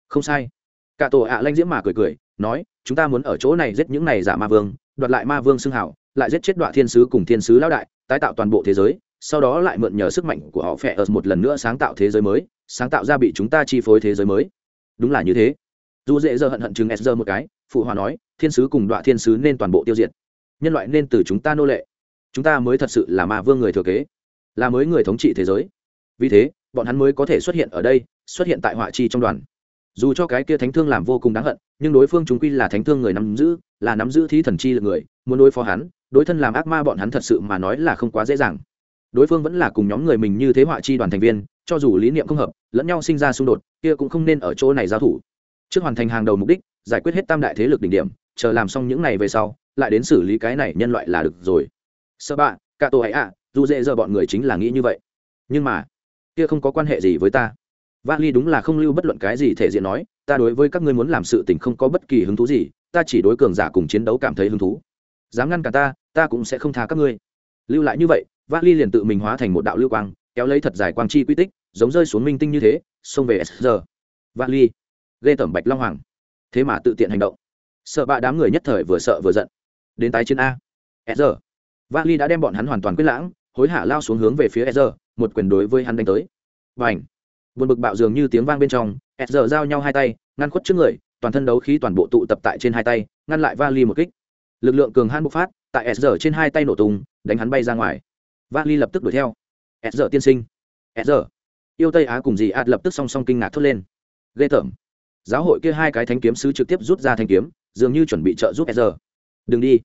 Không sai. Cả tổ ạ lanh diễm mà cười cười, nói, chúng ta muốn ở chỗ này giết những này giả ma vương, đoạt lại ma vương xưng hảo lại giết chết đoạn thiên sứ cùng thiên sứ lão đại, tái tạo toàn bộ thế giới, sau đó lại mượn nhờ sức mạnh của họ phe ớt một lần nữa sáng tạo thế giới mới, sáng tạo ra bị chúng ta chi phối thế giới mới. Đúng là như thế. Dù dễ dơ hận hận chừng s một cái, phụ hòa nói, thiên sứ cùng đoạn thiên sứ nên toàn bộ tiêu diệt. Nhân loại nên từ chúng ta nô lệ. Chúng ta mới thật sự là ma vương người thừa kế, là mới người thống trị thế giới. Vì thế, bọn hắn mới có thể xuất hiện ở đây, xuất hiện tại họa chi trong đoàn. Dù cho cái kia thánh thương làm vô cùng đáng hận, nhưng đối phương chúng quy là thánh thương người nắm giữ, là nắm giữ thí thần chi lực người, muốn đối phó hắn đối thân làm ác ma bọn hắn thật sự mà nói là không quá dễ dàng. Đối phương vẫn là cùng nhóm người mình như thế họa chi đoàn thành viên, cho dù lý niệm không hợp, lẫn nhau sinh ra xung đột, kia cũng không nên ở chỗ này giao thủ. Trước hoàn thành hàng đầu mục đích, giải quyết hết tam đại thế lực đỉnh điểm, chờ làm xong những này về sau, lại đến xử lý cái này nhân loại là được rồi. Sơ bạ cả tổ ấy ạ, dù dễ giờ bọn người chính là nghĩ như vậy. Nhưng mà, kia không có quan hệ gì với ta. Vali đúng là không lưu bất luận cái gì thể diện nói, ta đối với các ngươi muốn làm sự tình không có bất kỳ hứng thú gì, ta chỉ đối cường giả cùng chiến đấu cảm thấy hứng thú dám ngăn cả ta ta cũng sẽ không tha các ngươi. Lưu lại như vậy vali liền tự mình hóa thành một đạo lưu quang, kéo lấy thật dài quang chi quy tích, giống rơi xuống minh tinh như thế, xông về sr vali ghê tẩm bạch long hoàng. Thế mà tự tiện hành động. Sợ bạ đám người nhất thời vừa sợ vừa giận. Đến tái chiến a. Sr vali đã đem bọn hắn hoàn toàn quyết lãng, hối hả lao xuống hướng về phía sr một quyền đối với hắn đánh tới. Và ảnh vượt bực bạo dường như tiếng vang bên trong sr giao nhau hai tay, ngăn khuất trước người, toàn thân đấu khí toàn bộ tụ tập tại trên hai tay, ngăn lại vali một kích lực lượng cường hãn bộc phát, tại sr trên hai tay nổ tung, đánh hắn bay ra ngoài. Vali lập tức đuổi theo. Sr tiên sinh. Sr yêu tây á cùng dì ạt lập tức song song kinh ngạc thốt lên. Ghê tởm. Giáo hội kia hai cái thánh kiếm sứ trực tiếp rút ra thanh kiếm, dường như chuẩn bị trợ giúp sr đừng đi.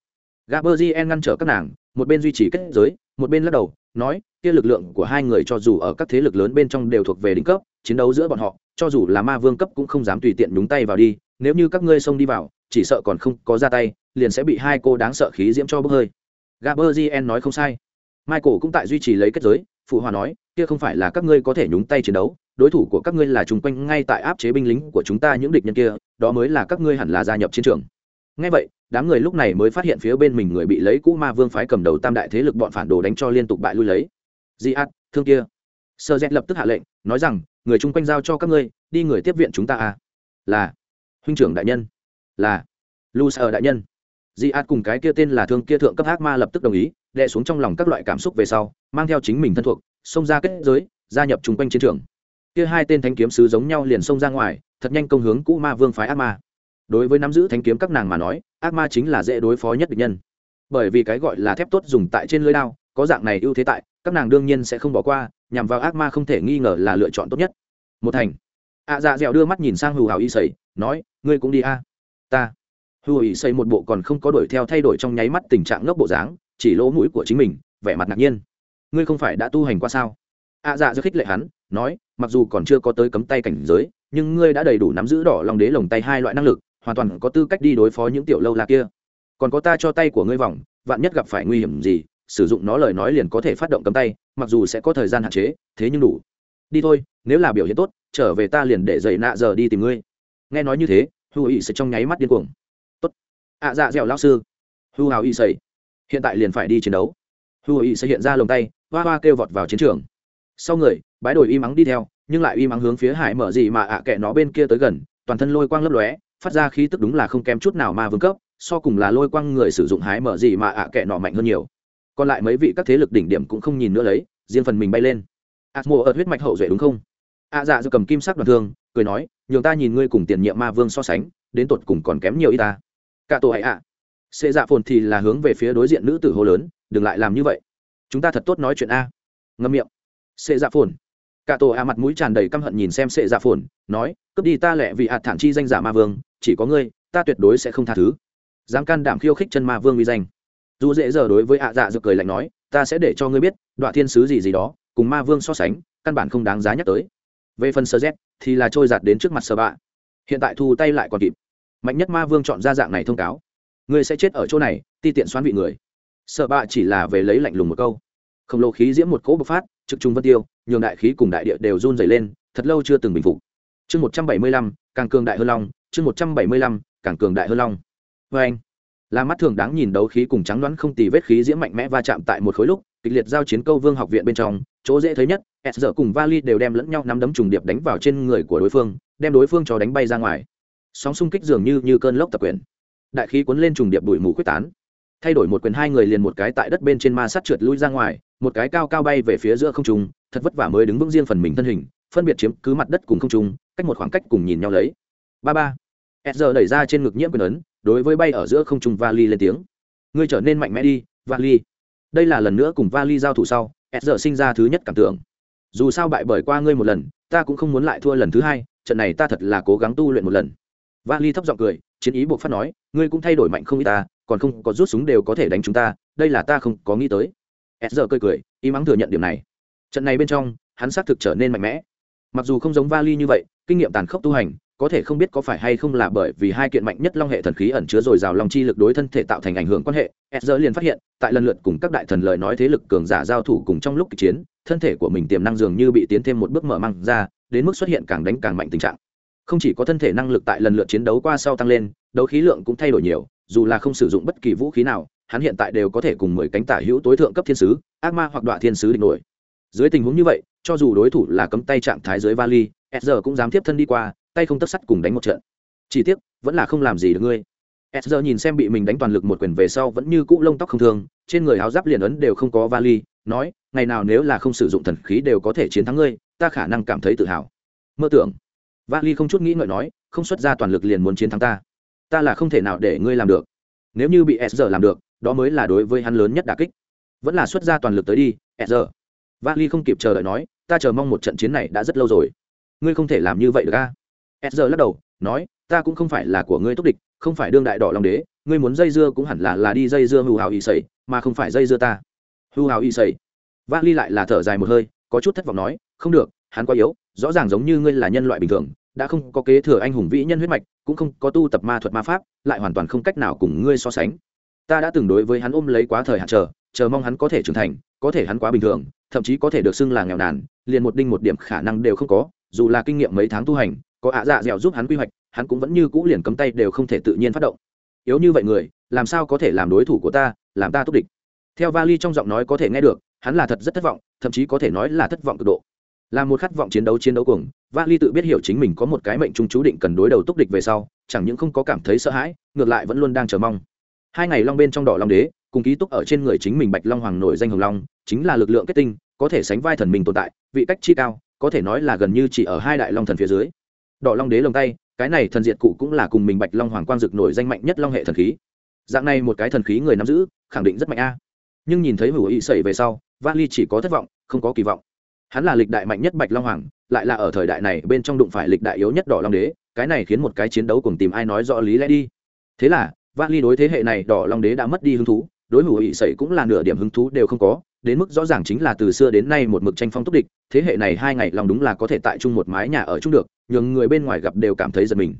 Gaberzien ngăn trở các nàng, một bên duy trì kết giới, một bên lắc đầu, nói, kia lực lượng của hai người cho dù ở các thế lực lớn bên trong đều thuộc về đỉnh cấp, chiến đấu giữa bọn họ, cho dù là ma vương cấp cũng không dám tùy tiện nhúng tay vào đi, nếu như các ngươi xông đi vào, chỉ sợ còn không có ra tay liền sẽ bị hai cô đáng sợ khí diễm cho bốc hơi. Gaberzien nói không sai. Michael cũng tại duy trì lấy kết giới, phụ hòa nói, kia không phải là các ngươi có thể nhúng tay chiến đấu, đối thủ của các ngươi là chung quanh ngay tại áp chế binh lính của chúng ta những địch nhân kia, đó mới là các ngươi hẳn là gia nhập chiến trường. Ngay vậy, đám người lúc này mới phát hiện phía bên mình người bị lấy cũ ma vương phái cầm đầu tam đại thế lực bọn phản đồ đánh cho liên tục bại lui lấy. Di thương kia. Sơ z lập tức hạ lệnh, nói rằng, người chung quanh giao cho các ngươi, đi người tiếp viện chúng ta à. Là. Huynh trưởng đại nhân. Là. Lu đại nhân di ạt cùng cái kia tên là thương kia thượng cấp ác ma lập tức đồng ý, đè xuống trong lòng các loại cảm xúc về sau, mang theo chính mình thân thuộc, xông ra kết giới, gia nhập chung quanh chiến trường. Kia hai tên thanh kiếm sứ giống nhau liền xông ra ngoài, thật nhanh công hướng cũ ma vương phái ác ma. Đối với nắm giữ thanh kiếm các nàng mà nói, ác ma chính là dễ đối phó nhất địch nhân. Bởi vì cái gọi là thép tốt dùng tại trên lưới đao, có dạng này ưu thế tại, các nàng đương nhiên sẽ không bỏ qua, nhằm vào ác ma không thể nghi ngờ là lựa chọn tốt nhất. Một thành. Ạ à dạ dẻo đưa mắt nhìn sang hù hào y sầy, nói, ngươi cũng đi a. Ta hù xây một bộ còn không có đuổi theo thay đổi trong nháy mắt tình trạng ngốc bộ dáng, chỉ lỗ mũi của chính mình, vẻ mặt ngạc nhiên. Ngươi không phải đã tu hành qua sao? Ạ à dạ rất khích lệ hắn, nói, mặc dù còn chưa có tới cấm tay cảnh giới, nhưng ngươi đã đầy đủ nắm giữ đỏ lòng đế lồng tay hai loại năng lực, hoàn toàn có tư cách đi đối phó những tiểu lâu la kia. Còn có ta cho tay của ngươi vòng, vạn nhất gặp phải nguy hiểm gì, sử dụng nó lời nói liền có thể phát động cấm tay, mặc dù sẽ có thời gian hạn chế, thế nhưng đủ. Đi thôi, nếu là biểu hiện tốt, trở về ta liền để dậy nạ giờ đi tìm ngươi. Nghe nói như thế hu ý sẽ trong nháy mắt điên cuồng ạ à, dạ dẻo lao sư. Hư hào y sầy. Hiện tại liền phải đi chiến đấu. Hưu y sẽ hiện ra lồng tay hoa hoa kêu vọt vào chiến trường. Sau người bái đổi y mắng đi theo nhưng lại y mắng hướng phía hải mở gì mà ạ kệ nó bên kia tới gần toàn thân lôi quang lấp lóe phát ra khí tức đúng là không kém chút nào mà vương cấp so cùng là lôi quang người sử dụng hái mở gì mà ạ kệ nọ mạnh hơn nhiều. Còn lại mấy vị các thế lực đỉnh điểm cũng không nhìn nữa lấy riêng phần mình bay lên. Atmo ợt huyết mạch hậu duệ đúng không? Ạ dạ dự cầm kim sắc đoàn thương cười nói nhường ta nhìn ngươi cùng tiền nhiệm ma vương so sánh đến tột cùng còn kém nhiều y ta cả tổ hãy ạ. Xê dạ phồn thì là hướng về phía đối diện nữ tử hô lớn, đừng lại làm như vậy. Chúng ta thật tốt nói chuyện a. Ngâm miệng. Xê dạ phồn. Cả tổ a mặt mũi tràn đầy căm hận nhìn xem xê dạ phồn, nói, cướp đi ta lẹ vì hạt thản chi danh giả ma vương, chỉ có ngươi, ta tuyệt đối sẽ không tha thứ. Dám can đảm khiêu khích chân ma vương uy danh. Dù dễ giờ đối với ạ dạ dược cười lạnh nói, ta sẽ để cho ngươi biết đoạn thiên sứ gì gì đó, cùng ma vương so sánh, căn bản không đáng giá nhắc tới. Về phần sơ z thì là trôi giạt đến trước mặt sơ bạ. Hiện tại thu tay lại còn kịp mạnh nhất ma vương chọn ra dạng này thông cáo. Ngươi sẽ chết ở chỗ này, ti tiện xoan vị người. Sợ bạ chỉ là về lấy lạnh lùng một câu. Khổng lồ khí diễm một cỗ bộc phát, trực trung vân tiêu, nhường đại khí cùng đại địa đều run dày lên, thật lâu chưa từng bình phục. Chương một trăm bảy mươi lăm, càng cường đại hơn long, chương một trăm bảy mươi lăm, càng cường đại hơn long. Vê anh. Là mắt thường đáng nhìn đấu khí cùng trắng đoán không tì vết khí diễm mạnh mẽ va chạm tại một khối lúc, kịch liệt giao chiến câu vương học viện bên trong, chỗ dễ thấy nhất, s giờ cùng vali đều đem lẫn nhau nắm đấm trùng điệp đánh vào trên người của đối phương, đem đối phương cho đánh bay ra ngoài sóng xung kích dường như như cơn lốc tập quyền. Đại khí cuốn lên trùng điệp bụi mù quyết tán. Thay đổi một quyền hai người liền một cái tại đất bên trên ma sát trượt lui ra ngoài, một cái cao cao bay về phía giữa không trung, thật vất vả mới đứng vững riêng phần mình thân hình, phân biệt chiếm cứ mặt đất cùng không trung, cách một khoảng cách cùng nhìn nhau lấy. Ba ba. S giờ đẩy ra trên ngực nhiễm quyền ấn, đối với bay ở giữa không trung vali lên tiếng. Ngươi trở nên mạnh mẽ đi, vali. Đây là lần nữa cùng vali giao thủ sau s giờ sinh ra thứ nhất cảm tưởng. Dù sao bại bởi qua ngươi một lần, ta cũng không muốn lại thua lần thứ hai, trận này ta thật là cố gắng tu luyện một lần vali thấp giọng cười, chiến ý buộc phát nói, ngươi cũng thay đổi mạnh không ít ta, còn không có rút súng đều có thể đánh chúng ta, đây là ta không có nghĩ tới. S giờ cười cười ý mắng thừa nhận điểm này. Trận này bên trong, hắn xác thực trở nên mạnh mẽ. Mặc dù không giống vali như vậy, kinh nghiệm tàn khốc tu hành, có thể không biết có phải hay không là bởi vì hai kiện mạnh nhất long hệ thần khí ẩn chứa dồi dào long chi lực đối thân thể tạo thành ảnh hưởng quan hệ, s liền phát hiện, tại lần lượt cùng các đại thần lời nói thế lực cường giả giao thủ cùng trong lúc kịch chiến, thân thể của mình tiềm năng dường như bị tiến thêm một bước mở măng ra, đến mức xuất hiện càng đánh càng mạnh tình trạng không chỉ có thân thể năng lực tại lần lượt chiến đấu qua sau tăng lên, đấu khí lượng cũng thay đổi nhiều, dù là không sử dụng bất kỳ vũ khí nào, hắn hiện tại đều có thể cùng mười cánh tả hữu tối thượng cấp thiên sứ, ác ma hoặc đoạn thiên sứ địch nổi. Dưới tình huống như vậy, cho dù đối thủ là cấm tay trạng thái dưới vali s cũng dám tiếp thân đi qua, tay không tất sắt cùng đánh một trận. Chỉ tiếc, vẫn là không làm gì được ngươi. S giờ nhìn xem bị mình đánh toàn lực một quyền về sau vẫn như cũ lông tóc không thường trên người áo giáp liền ấn đều không có vali, nói, ngày nào nếu là không sử dụng thần khí đều có thể chiến thắng ngươi, ta khả năng cảm thấy tự hào. Mơ tưởng vali không chút nghĩ ngợi nói, không xuất ra toàn lực liền muốn chiến thắng ta. Ta là không thể nào để ngươi làm được. Nếu như bị s giờ làm được, đó mới là đối với hắn lớn nhất đà kích. Vẫn là xuất ra toàn lực tới đi, s giờ vali không kịp chờ đợi nói, ta chờ mong một trận chiến này đã rất lâu rồi. Ngươi không thể làm như vậy được a. S giờ lắc đầu, nói, ta cũng không phải là của ngươi túc địch, không phải đương đại đỏ lòng đế, ngươi muốn dây dưa cũng hẳn là là đi dây dưa hưu hào y sẩy mà không phải dây dưa ta. Hưu hào y sẩy vali lại là thở dài một hơi, có chút thất vọng nói, không được, hắn quá yếu, rõ ràng giống như ngươi là nhân loại bình thường đã không có kế thừa anh hùng vĩ nhân huyết mạch, cũng không có tu tập ma thuật ma pháp, lại hoàn toàn không cách nào cùng ngươi so sánh. Ta đã từng đối với hắn ôm lấy quá thời hạn chờ chờ mong hắn có thể trưởng thành, có thể hắn quá bình thường, thậm chí có thể được xưng là nghèo nàn, liền một đinh một điểm khả năng đều không có, dù là kinh nghiệm mấy tháng tu hành, có ạ dạ dẻo giúp hắn quy hoạch, hắn cũng vẫn như cũ liền cấm tay đều không thể tự nhiên phát động. Yếu như vậy người, làm sao có thể làm đối thủ của ta, làm ta tốt địch? Theo vali trong giọng nói có thể nghe được, hắn là thật rất thất vọng, thậm chí có thể nói là thất vọng cực độ là một khát vọng chiến đấu chiến đấu cùng vali tự biết hiểu chính mình có một cái mệnh trung chú định cần đối đầu túc địch về sau, chẳng những không có cảm thấy sợ hãi, ngược lại vẫn luôn đang chờ mong. Hai ngày long bên trong đỏ long đế, cùng ký túc ở trên người chính mình bạch long hoàng nổi danh hồng long, chính là lực lượng kết tinh, có thể sánh vai thần mình tồn tại, vị cách chi cao, có thể nói là gần như chỉ ở hai đại long thần phía dưới. Đỏ long đế lồng tay, cái này thần diệt cụ cũng là cùng mình bạch long hoàng quang dực nổi danh mạnh nhất long hệ thần khí. Dạng này một cái thần khí người nắm giữ, khẳng định rất mạnh a. Nhưng nhìn thấy hữu ý xảy về sau vali chỉ có thất vọng, không có kỳ vọng hắn là lịch đại mạnh nhất bạch long hoàng, lại là ở thời đại này bên trong đụng phải lịch đại yếu nhất đỏ long đế, cái này khiến một cái chiến đấu cùng tìm ai nói rõ lý lẽ đi. Thế là vali đối thế hệ này đỏ long đế đã mất đi hứng thú, đối hữu ý sẩy cũng là nửa điểm hứng thú đều không có, đến mức rõ ràng chính là từ xưa đến nay một mực tranh phong túc địch, thế hệ này hai ngày lòng đúng là có thể tại chung một mái nhà ở chung được, nhường người bên ngoài gặp đều cảm thấy giật mình.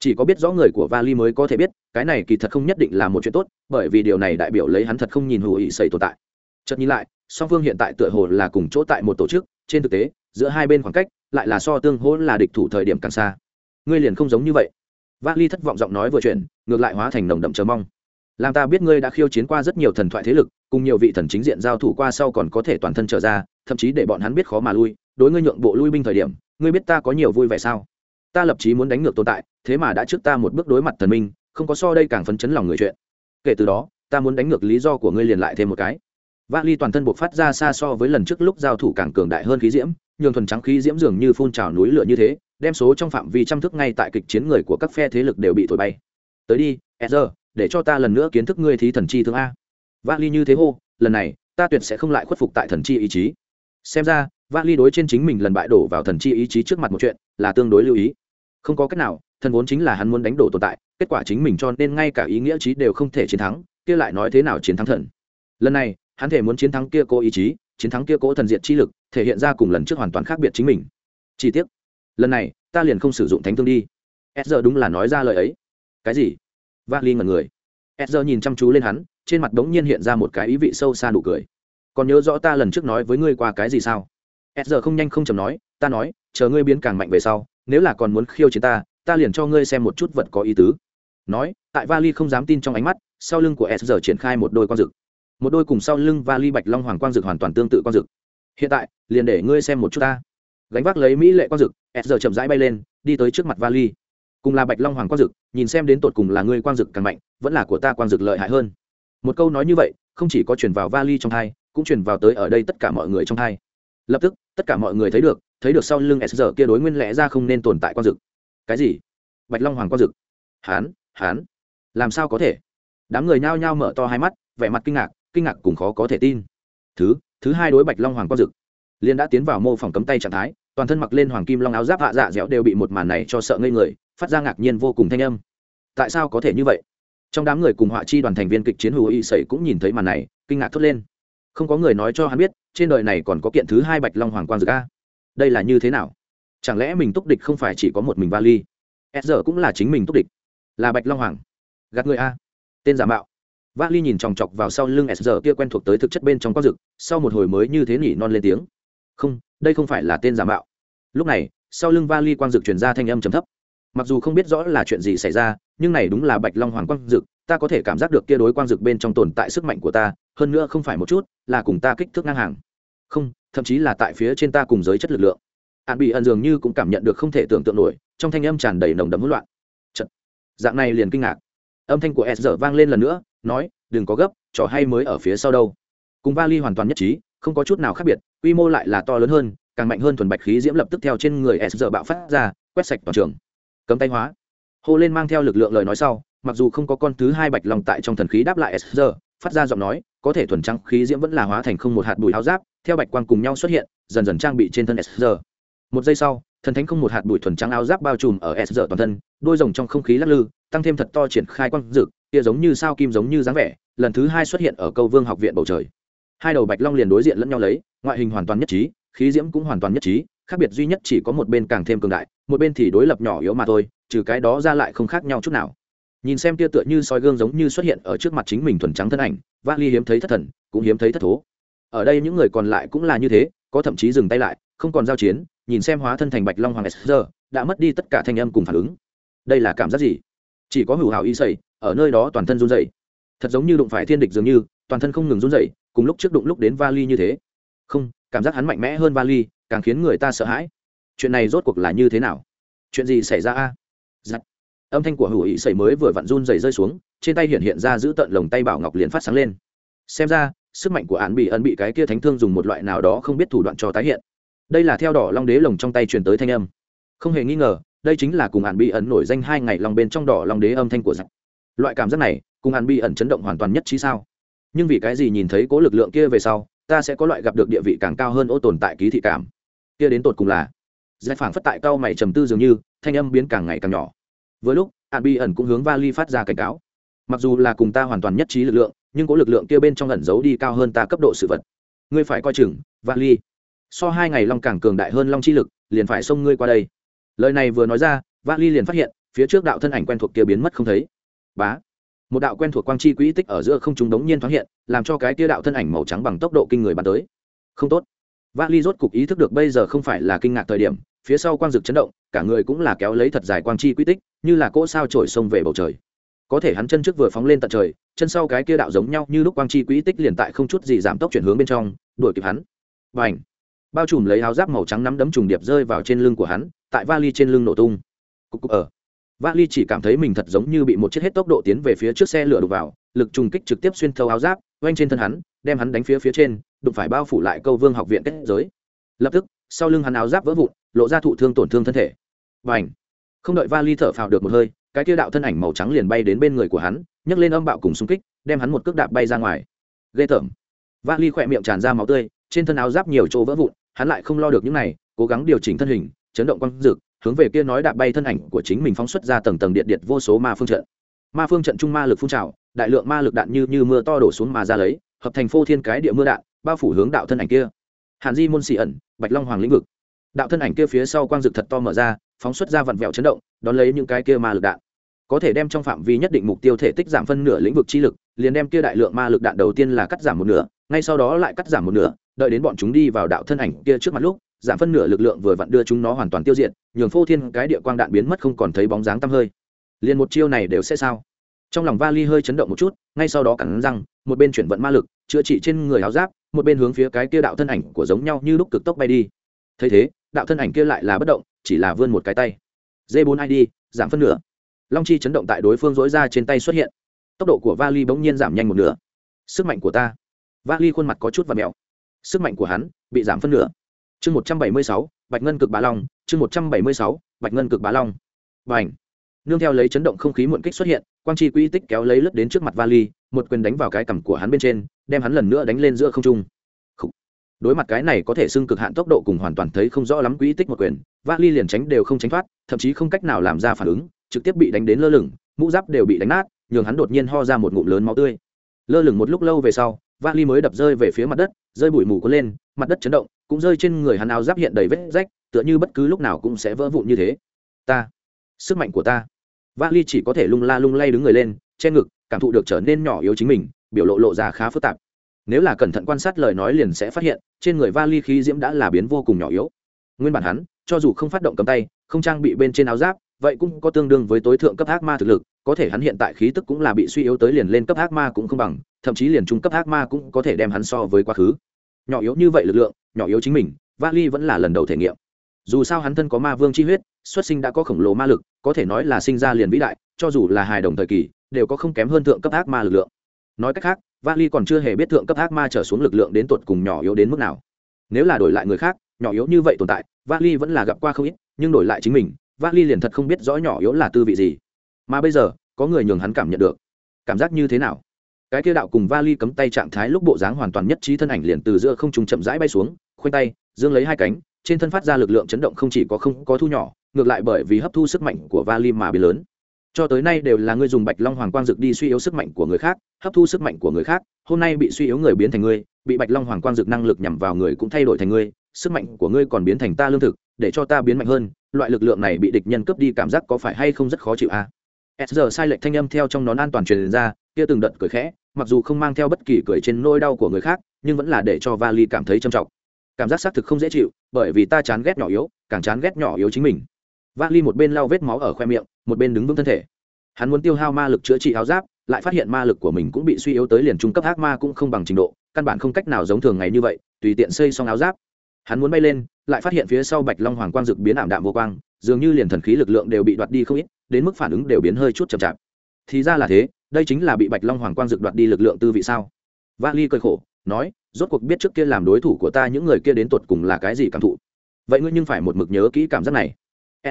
Chỉ có biết rõ người của vali mới có thể biết, cái này kỳ thật không nhất định là một chuyện tốt, bởi vì điều này đại biểu lấy hắn thật không nhìn hữu ý sẩy tồn tại. Chợt nhìn lại song phương hiện tại tựa hồ là cùng chỗ tại một tổ chức, trên thực tế, giữa hai bên khoảng cách lại là so tương hỗ là địch thủ thời điểm càng xa. Ngươi liền không giống như vậy. Vali thất vọng giọng nói vừa chuyện ngược lại hóa thành nồng đậm chờ mong. Làm ta biết ngươi đã khiêu chiến qua rất nhiều thần thoại thế lực, cùng nhiều vị thần chính diện giao thủ qua sau còn có thể toàn thân trở ra, thậm chí để bọn hắn biết khó mà lui, đối ngươi nhượng bộ lui binh thời điểm, ngươi biết ta có nhiều vui vẻ sao? Ta lập chí muốn đánh ngược tồn tại, thế mà đã trước ta một bước đối mặt thần minh, không có so đây càng phấn chấn lòng người chuyện. Kể từ đó, ta muốn đánh ngược lý do của ngươi liền lại thêm một cái va ly toàn thân buộc phát ra xa so với lần trước lúc giao thủ càng cường đại hơn khí diễm nhường thuần trắng khí diễm dường như phun trào núi lửa như thế đem số trong phạm vi trăm thức ngay tại kịch chiến người của các phe thế lực đều bị thổi bay. Tới đi Ezra, để cho ta lần nữa kiến thức ngươi thí thần chi thương a. Vali như thế hô lần này ta tuyệt sẽ không lại khuất phục tại thần chi ý chí. Xem ra vali đối trên chính mình lần bại đổ vào thần chi ý chí trước mặt một chuyện là tương đối lưu ý. Không có cách nào thần vốn chính là hắn muốn đánh đổ tồn tại kết quả chính mình cho nên ngay cả ý nghĩa trí đều không thể chiến thắng kia lại nói thế nào chiến thắng thần? Lần này hắn thể muốn chiến thắng kia cố ý chí, chiến thắng kia cố thần diện chi lực, thể hiện ra cùng lần trước hoàn toàn khác biệt chính mình. Chi tiết lần này, ta liền không sử dụng thánh thương đi. S giờ đúng là nói ra lời ấy. Cái gì? Vali ngần người. S giờ nhìn chăm chú lên hắn, trên mặt đống nhiên hiện ra một cái ý vị sâu xa nụ cười. Còn nhớ rõ ta lần trước nói với ngươi qua cái gì sao? S giờ không nhanh không chầm nói, ta nói, chờ ngươi biến càng mạnh về sau, nếu là còn muốn khiêu chiến ta ta liền cho ngươi xem một chút vật có ý tứ. Nói, tại vali không dám tin trong ánh mắt, sau lưng của s giờ triển khai một đôi con rực một đôi cùng sau lưng vali bạch long hoàng quang dực hoàn toàn tương tự quang dực. Hiện tại, liền để ngươi xem một chút ta. Gánh vác lấy mỹ lệ quang dực, s giờ chậm rãi bay lên, đi tới trước mặt vali. Cùng là bạch long hoàng quang dực, nhìn xem đến tột cùng là ngươi quang dực càng mạnh, vẫn là của ta quang dực lợi hại hơn. Một câu nói như vậy, không chỉ có chuyển vào vali trong thai cũng chuyển vào tới ở đây tất cả mọi người trong thai lập tức, tất cả mọi người thấy được thấy được sau lưng s giờ kia đối nguyên lẽ ra không nên tồn tại quang dực. Cái gì? Bạch long hoàng quang dực. Hán hán. Làm sao có thể? Đám người nhao nhao mở to hai mắt, vẻ mặt kinh ngạc kinh ngạc cùng khó có thể tin. Thứ thứ hai đối bạch long hoàng quang dực. Liên đã tiến vào mô phỏng cấm tay trạng thái, toàn thân mặc lên hoàng kim long áo giáp hạ dạ dẻo đều bị một màn này cho sợ ngây người, phát ra ngạc nhiên vô cùng thanh âm. Tại sao có thể như vậy? Trong đám người cùng họa chi đoàn thành viên kịch chiến hữu y sẩy cũng nhìn thấy màn này, kinh ngạc thốt lên. Không có người nói cho hắn biết, trên đời này còn có kiện thứ hai bạch long hoàng quang dực a. Đây là như thế nào? Chẳng lẽ mình túc địch không phải chỉ có một mình vali? S giờ cũng là chính mình túc địch. Là bạch long hoàng. Gạt người a. Tên giả mạo vali nhìn chòng chọc vào sau lưng s giờ kia quen thuộc tới thực chất bên trong quang dực, sau một hồi mới như thế nhỉ, non lên tiếng. Không, đây không phải là tên giả mạo. Lúc này, sau lưng vali quang dực truyền ra thanh âm trầm thấp. Mặc dù không biết rõ là chuyện gì xảy ra, nhưng này đúng là bạch long hoàng quang dực, ta có thể cảm giác được kia đối quang dực bên trong tồn tại sức mạnh của ta, hơn nữa không phải một chút, là cùng ta kích thước ngang hàng. Không, thậm chí là tại phía trên ta cùng giới chất lực lượng. Ạn bị ẩn dường như cũng cảm nhận được không thể tưởng tượng nổi, trong thanh âm tràn đầy nồng đấm hỗn loạn. Chật. dạng này liền kinh ngạc. Âm thanh của s giờ vang lên lần nữa nói, đừng có gấp, trò hay mới ở phía sau đâu. Cùng vali hoàn toàn nhất trí, không có chút nào khác biệt, quy mô lại là to lớn hơn, càng mạnh hơn thuần bạch khí diễm lập tức theo trên người s giờ bạo phát ra, quét sạch toàn trường. Cấm tay hóa. Hô lên mang theo lực lượng lời nói sau, mặc dù không có con thứ hai bạch lòng tại trong thần khí đáp lại s giờ phát ra giọng nói, có thể thuần trắng khí diễm vẫn là hóa thành không một hạt bụi áo giáp, theo bạch quang cùng nhau xuất hiện, dần dần trang bị trên thân s giờ một giây sau, thần thánh không một hạt bụi thuần trắng áo giáp bao trùm ở s giờ toàn thân, đôi rồng trong không khí lắc lư, tăng thêm thật to triển khai quang dực kia giống như sao kim giống như dáng vẻ, lần thứ hai xuất hiện ở câu vương học viện bầu trời. Hai đầu bạch long liền đối diện lẫn nhau lấy, ngoại hình hoàn toàn nhất trí, khí diễm cũng hoàn toàn nhất trí, khác biệt duy nhất chỉ có một bên càng thêm cường đại, một bên thì đối lập nhỏ yếu mà thôi, trừ cái đó ra lại không khác nhau chút nào. Nhìn xem tia tựa như soi gương giống như xuất hiện ở trước mặt chính mình thuần trắng thân ảnh, vác ly hiếm thấy thất thần, cũng hiếm thấy thất thố. Ở đây những người còn lại cũng là như thế, có thậm chí dừng tay lại, không còn giao chiến, nhìn xem hóa thân thành bạch long hoàng s đã mất đi tất cả thanh âm cùng phản ứng. Đây là cảm giác gì? Chỉ có hữu hảo y sầy ở nơi đó toàn thân run dậy thật giống như đụng phải thiên địch dường như, toàn thân không ngừng run dậy cùng lúc trước đụng lúc đến vali như thế. Không, cảm giác hắn mạnh mẽ hơn vali, càng khiến người ta sợ hãi. Chuyện này rốt cuộc là như thế nào? Chuyện gì xảy ra a? Giặc âm thanh của hữu ý sẩy mới vừa vặn run dày rơi xuống, trên tay hiện hiện ra giữ tận lồng tay bảo ngọc liền phát sáng lên. Xem ra, sức mạnh của án bị ẩn bị cái kia thánh thương dùng một loại nào đó không biết thủ đoạn cho tái hiện. Đây là theo đỏ long đế lồng trong tay truyền tới thanh âm. Không hề nghi ngờ, đây chính là cùng án bị ẩn nổi danh hai ngày lòng bên trong đỏ long đế âm thanh của giặc loại cảm giác này, cùng hàn bi ẩn chấn động hoàn toàn nhất trí sao? Nhưng vì cái gì nhìn thấy cố lực lượng kia về sau, ta sẽ có loại gặp được địa vị càng cao hơn ô tồn tại ký thị cảm? Kia đến tột cùng là? Giải phảng phất tại cao mày trầm tư dường như, thanh âm biến càng ngày càng nhỏ. Với lúc an bi ẩn cũng hướng vali phát ra cảnh cáo. Mặc dù là cùng ta hoàn toàn nhất trí lực lượng, nhưng cố lực lượng kia bên trong ẩn giấu đi cao hơn ta cấp độ sự vật. Ngươi phải coi chừng, vali. So hai ngày long càng cường đại hơn long chi lực, liền phải xông ngươi qua đây. Lời này vừa nói ra, vali liền phát hiện, phía trước đạo thân ảnh quen thuộc kia biến mất không thấy bá. Một đạo quen thuộc quang chi quỹ tích ở giữa không chúng đống nhiên thoáng hiện, làm cho cái tia đạo thân ảnh màu trắng bằng tốc độ kinh người bắn tới. Không tốt. Vali rốt cục ý thức được bây giờ không phải là kinh ngạc thời điểm, phía sau quang dực chấn động, cả người cũng là kéo lấy thật dài quang chi quỹ tích, như là cỗ sao trổi sông về bầu trời. Có thể hắn chân trước vừa phóng lên tận trời, chân sau cái kia đạo giống nhau như lúc quang chi quỹ tích liền tại không chút gì giảm tốc chuyển hướng bên trong, đuổi kịp hắn. Và ảnh bao trùm lấy áo giáp màu trắng nắm đấm trùng điệp rơi vào trên lưng của hắn, tại vali trên lưng nổ tung. Cục cục ở vali chỉ cảm thấy mình thật giống như bị một chiếc hết tốc độ tiến về phía trước xe lửa đục vào, lực trùng kích trực tiếp xuyên thấu áo giáp oanh trên thân hắn, đem hắn đánh phía phía trên, đụng phải bao phủ lại câu vương học viện kết giới. Lập tức, sau lưng hắn áo giáp vỡ vụn, lộ ra thụ thương tổn thương thân thể. Và ảnh không đợi vali thở phào được một hơi, cái kia đạo thân ảnh màu trắng liền bay đến bên người của hắn, nhấc lên âm bạo cùng xung kích, đem hắn một cước đạp bay ra ngoài. Ghê tởm! Vali khỏe miệng tràn ra máu tươi, trên thân áo giáp nhiều chỗ vỡ vụn, hắn lại không lo được những này, cố gắng điều chỉnh thân hình, chấn động quang dược hướng về kia nói đạp bay thân ảnh của chính mình phóng xuất ra tầng tầng điện điện vô số ma phương trận. Ma phương trận trung ma lực phun trào, đại lượng ma lực đạn như như mưa to đổ xuống mà ra lấy, hợp thành phô thiên cái địa mưa đạn, bao phủ hướng đạo thân ảnh kia. Hàn di môn xị ẩn, bạch long hoàng lĩnh vực. Đạo thân ảnh kia phía sau quang dực thật to mở ra, phóng xuất ra vặn vẹo chấn động, đón lấy những cái kia ma lực đạn. Có thể đem trong phạm vi nhất định mục tiêu thể tích giảm phân nửa lĩnh vực chi lực, liền đem kia đại lượng ma lực đạn đầu tiên là cắt giảm một nửa, ngay sau đó lại cắt giảm một nửa, đợi đến bọn chúng đi vào đạo thân ảnh kia trước mặt lúc giảm phân nửa lực lượng vừa vặn đưa chúng nó hoàn toàn tiêu diệt, nhường phô thiên cái địa quang đạn biến mất không còn thấy bóng dáng tăm hơi. Liền một chiêu này đều sẽ sao? Trong lòng vali hơi chấn động một chút, ngay sau đó cắn răng, một bên chuyển vận ma lực, chữa trị trên người áo giáp, một bên hướng phía cái kia đạo thân ảnh của giống nhau như lúc cực tốc bay đi. Thấy thế, đạo thân ảnh kia lại là bất động, chỉ là vươn một cái tay. D 4 id giảm phân nửa. Long chi chấn động tại đối phương dối ra trên tay xuất hiện. Tốc độ của vali bỗng nhiên giảm nhanh một nửa. Sức mạnh của ta. Vali khuôn mặt có chút và mẹo. Sức mạnh của hắn bị giảm phân nửa chương một trăm bảy mươi sáu, bạch ngân cực bá long, chương một trăm bảy mươi sáu, bạch ngân cực bá long. Và nương theo lấy chấn động không khí muộn kích xuất hiện, quang chi quỹ tích kéo lấy lướt đến trước mặt vali, một quyền đánh vào cái cằm của hắn bên trên, đem hắn lần nữa đánh lên giữa không trung. Đối mặt cái này có thể xưng cực hạn tốc độ cùng hoàn toàn thấy không rõ lắm quỹ tích một quyền, vali liền tránh đều không tránh thoát, thậm chí không cách nào làm ra phản ứng, trực tiếp bị đánh đến lơ lửng, mũ giáp đều bị đánh nát, nhường hắn đột nhiên ho ra một ngụm lớn máu tươi. Lơ lửng một lúc lâu về sau, vali mới đập rơi về phía mặt đất, rơi bụi mù có lên mặt đất chấn động, cũng rơi trên người hắn áo giáp hiện đầy vết rách, tựa như bất cứ lúc nào cũng sẽ vỡ vụn như thế. Ta, sức mạnh của ta. Vali chỉ có thể lung la lung lay đứng người lên, che ngực, cảm thụ được trở nên nhỏ yếu chính mình, biểu lộ lộ ra khá phức tạp. Nếu là cẩn thận quan sát lời nói liền sẽ phát hiện, trên người vali khí diễm đã là biến vô cùng nhỏ yếu. Nguyên bản hắn, cho dù không phát động cầm tay, không trang bị bên trên áo giáp, vậy cũng có tương đương với tối thượng cấp ác ma thực lực, có thể hắn hiện tại khí tức cũng là bị suy yếu tới liền lên cấp ác ma cũng không bằng, thậm chí liền trung cấp ác ma cũng có thể đem hắn so với quá khứ nhỏ yếu như vậy lực lượng, nhỏ yếu chính mình, vali vẫn là lần đầu thể nghiệm. Dù sao hắn thân có ma vương chi huyết, xuất sinh đã có khổng lồ ma lực, có thể nói là sinh ra liền vĩ đại, cho dù là hài đồng thời kỳ, đều có không kém hơn thượng cấp ác ma lực lượng. Nói cách khác, vali còn chưa hề biết thượng cấp ác ma trở xuống lực lượng đến tột cùng nhỏ yếu đến mức nào. Nếu là đổi lại người khác, nhỏ yếu như vậy tồn tại, vali vẫn là gặp qua không ít, nhưng đổi lại chính mình, vali liền thật không biết rõ nhỏ yếu là tư vị gì. Mà bây giờ, có người nhường hắn cảm nhận được. Cảm giác như thế nào? Cái kia đạo cùng vali cấm tay trạng thái lúc bộ dáng hoàn toàn nhất trí thân ảnh liền từ giữa không trung chậm rãi bay xuống, khoanh tay, dương lấy hai cánh, trên thân phát ra lực lượng chấn động không chỉ có không có thu nhỏ, ngược lại bởi vì hấp thu sức mạnh của vali mà bị lớn cho tới nay đều là ngươi dùng bạch long hoàng quang dực đi suy yếu sức mạnh của người khác, hấp thu sức mạnh của người khác, hôm nay bị suy yếu người biến thành ngươi, bị bạch long hoàng quang dực năng lực nhằm vào người cũng thay đổi thành ngươi, sức mạnh của ngươi còn biến thành ta lương thực, để cho ta biến mạnh hơn, loại lực lượng này bị địch nhân cướp đi cảm giác có phải hay không rất khó chịu à? S giờ sai lệch thanh âm theo trong nón an toàn truyền ra, kia từng đợt cười khẽ, mặc dù không mang theo bất kỳ cười trên nỗi đau của người khác, nhưng vẫn là để cho vali cảm thấy trầm trọng. Cảm giác xác thực không dễ chịu, bởi vì ta chán ghét nhỏ yếu, càng chán ghét nhỏ yếu chính mình. Vali một bên lau vết máu ở khoe miệng, một bên đứng vững thân thể. Hắn muốn tiêu hao ma lực chữa trị áo giáp, lại phát hiện ma lực của mình cũng bị suy yếu tới liền trung cấp ác ma cũng không bằng trình độ, căn bản không cách nào giống thường ngày như vậy, tùy tiện xây xong áo giáp. Hắn muốn bay lên, lại phát hiện phía sau bạch long hoàng quang dực biến ảm đạm vô quang, dường như liền thần khí lực lượng đều bị đoạt đi không ít đến mức phản ứng đều biến hơi chút chậm chạp. Thì ra là thế, đây chính là bị bạch long hoàng quang dược đoạt đi lực lượng tư vị sao? Vali cơi khổ, nói, rốt cuộc biết trước kia làm đối thủ của ta những người kia đến tột cùng là cái gì cảm thụ. Vậy ngươi nhưng phải một mực nhớ kỹ cảm giác này.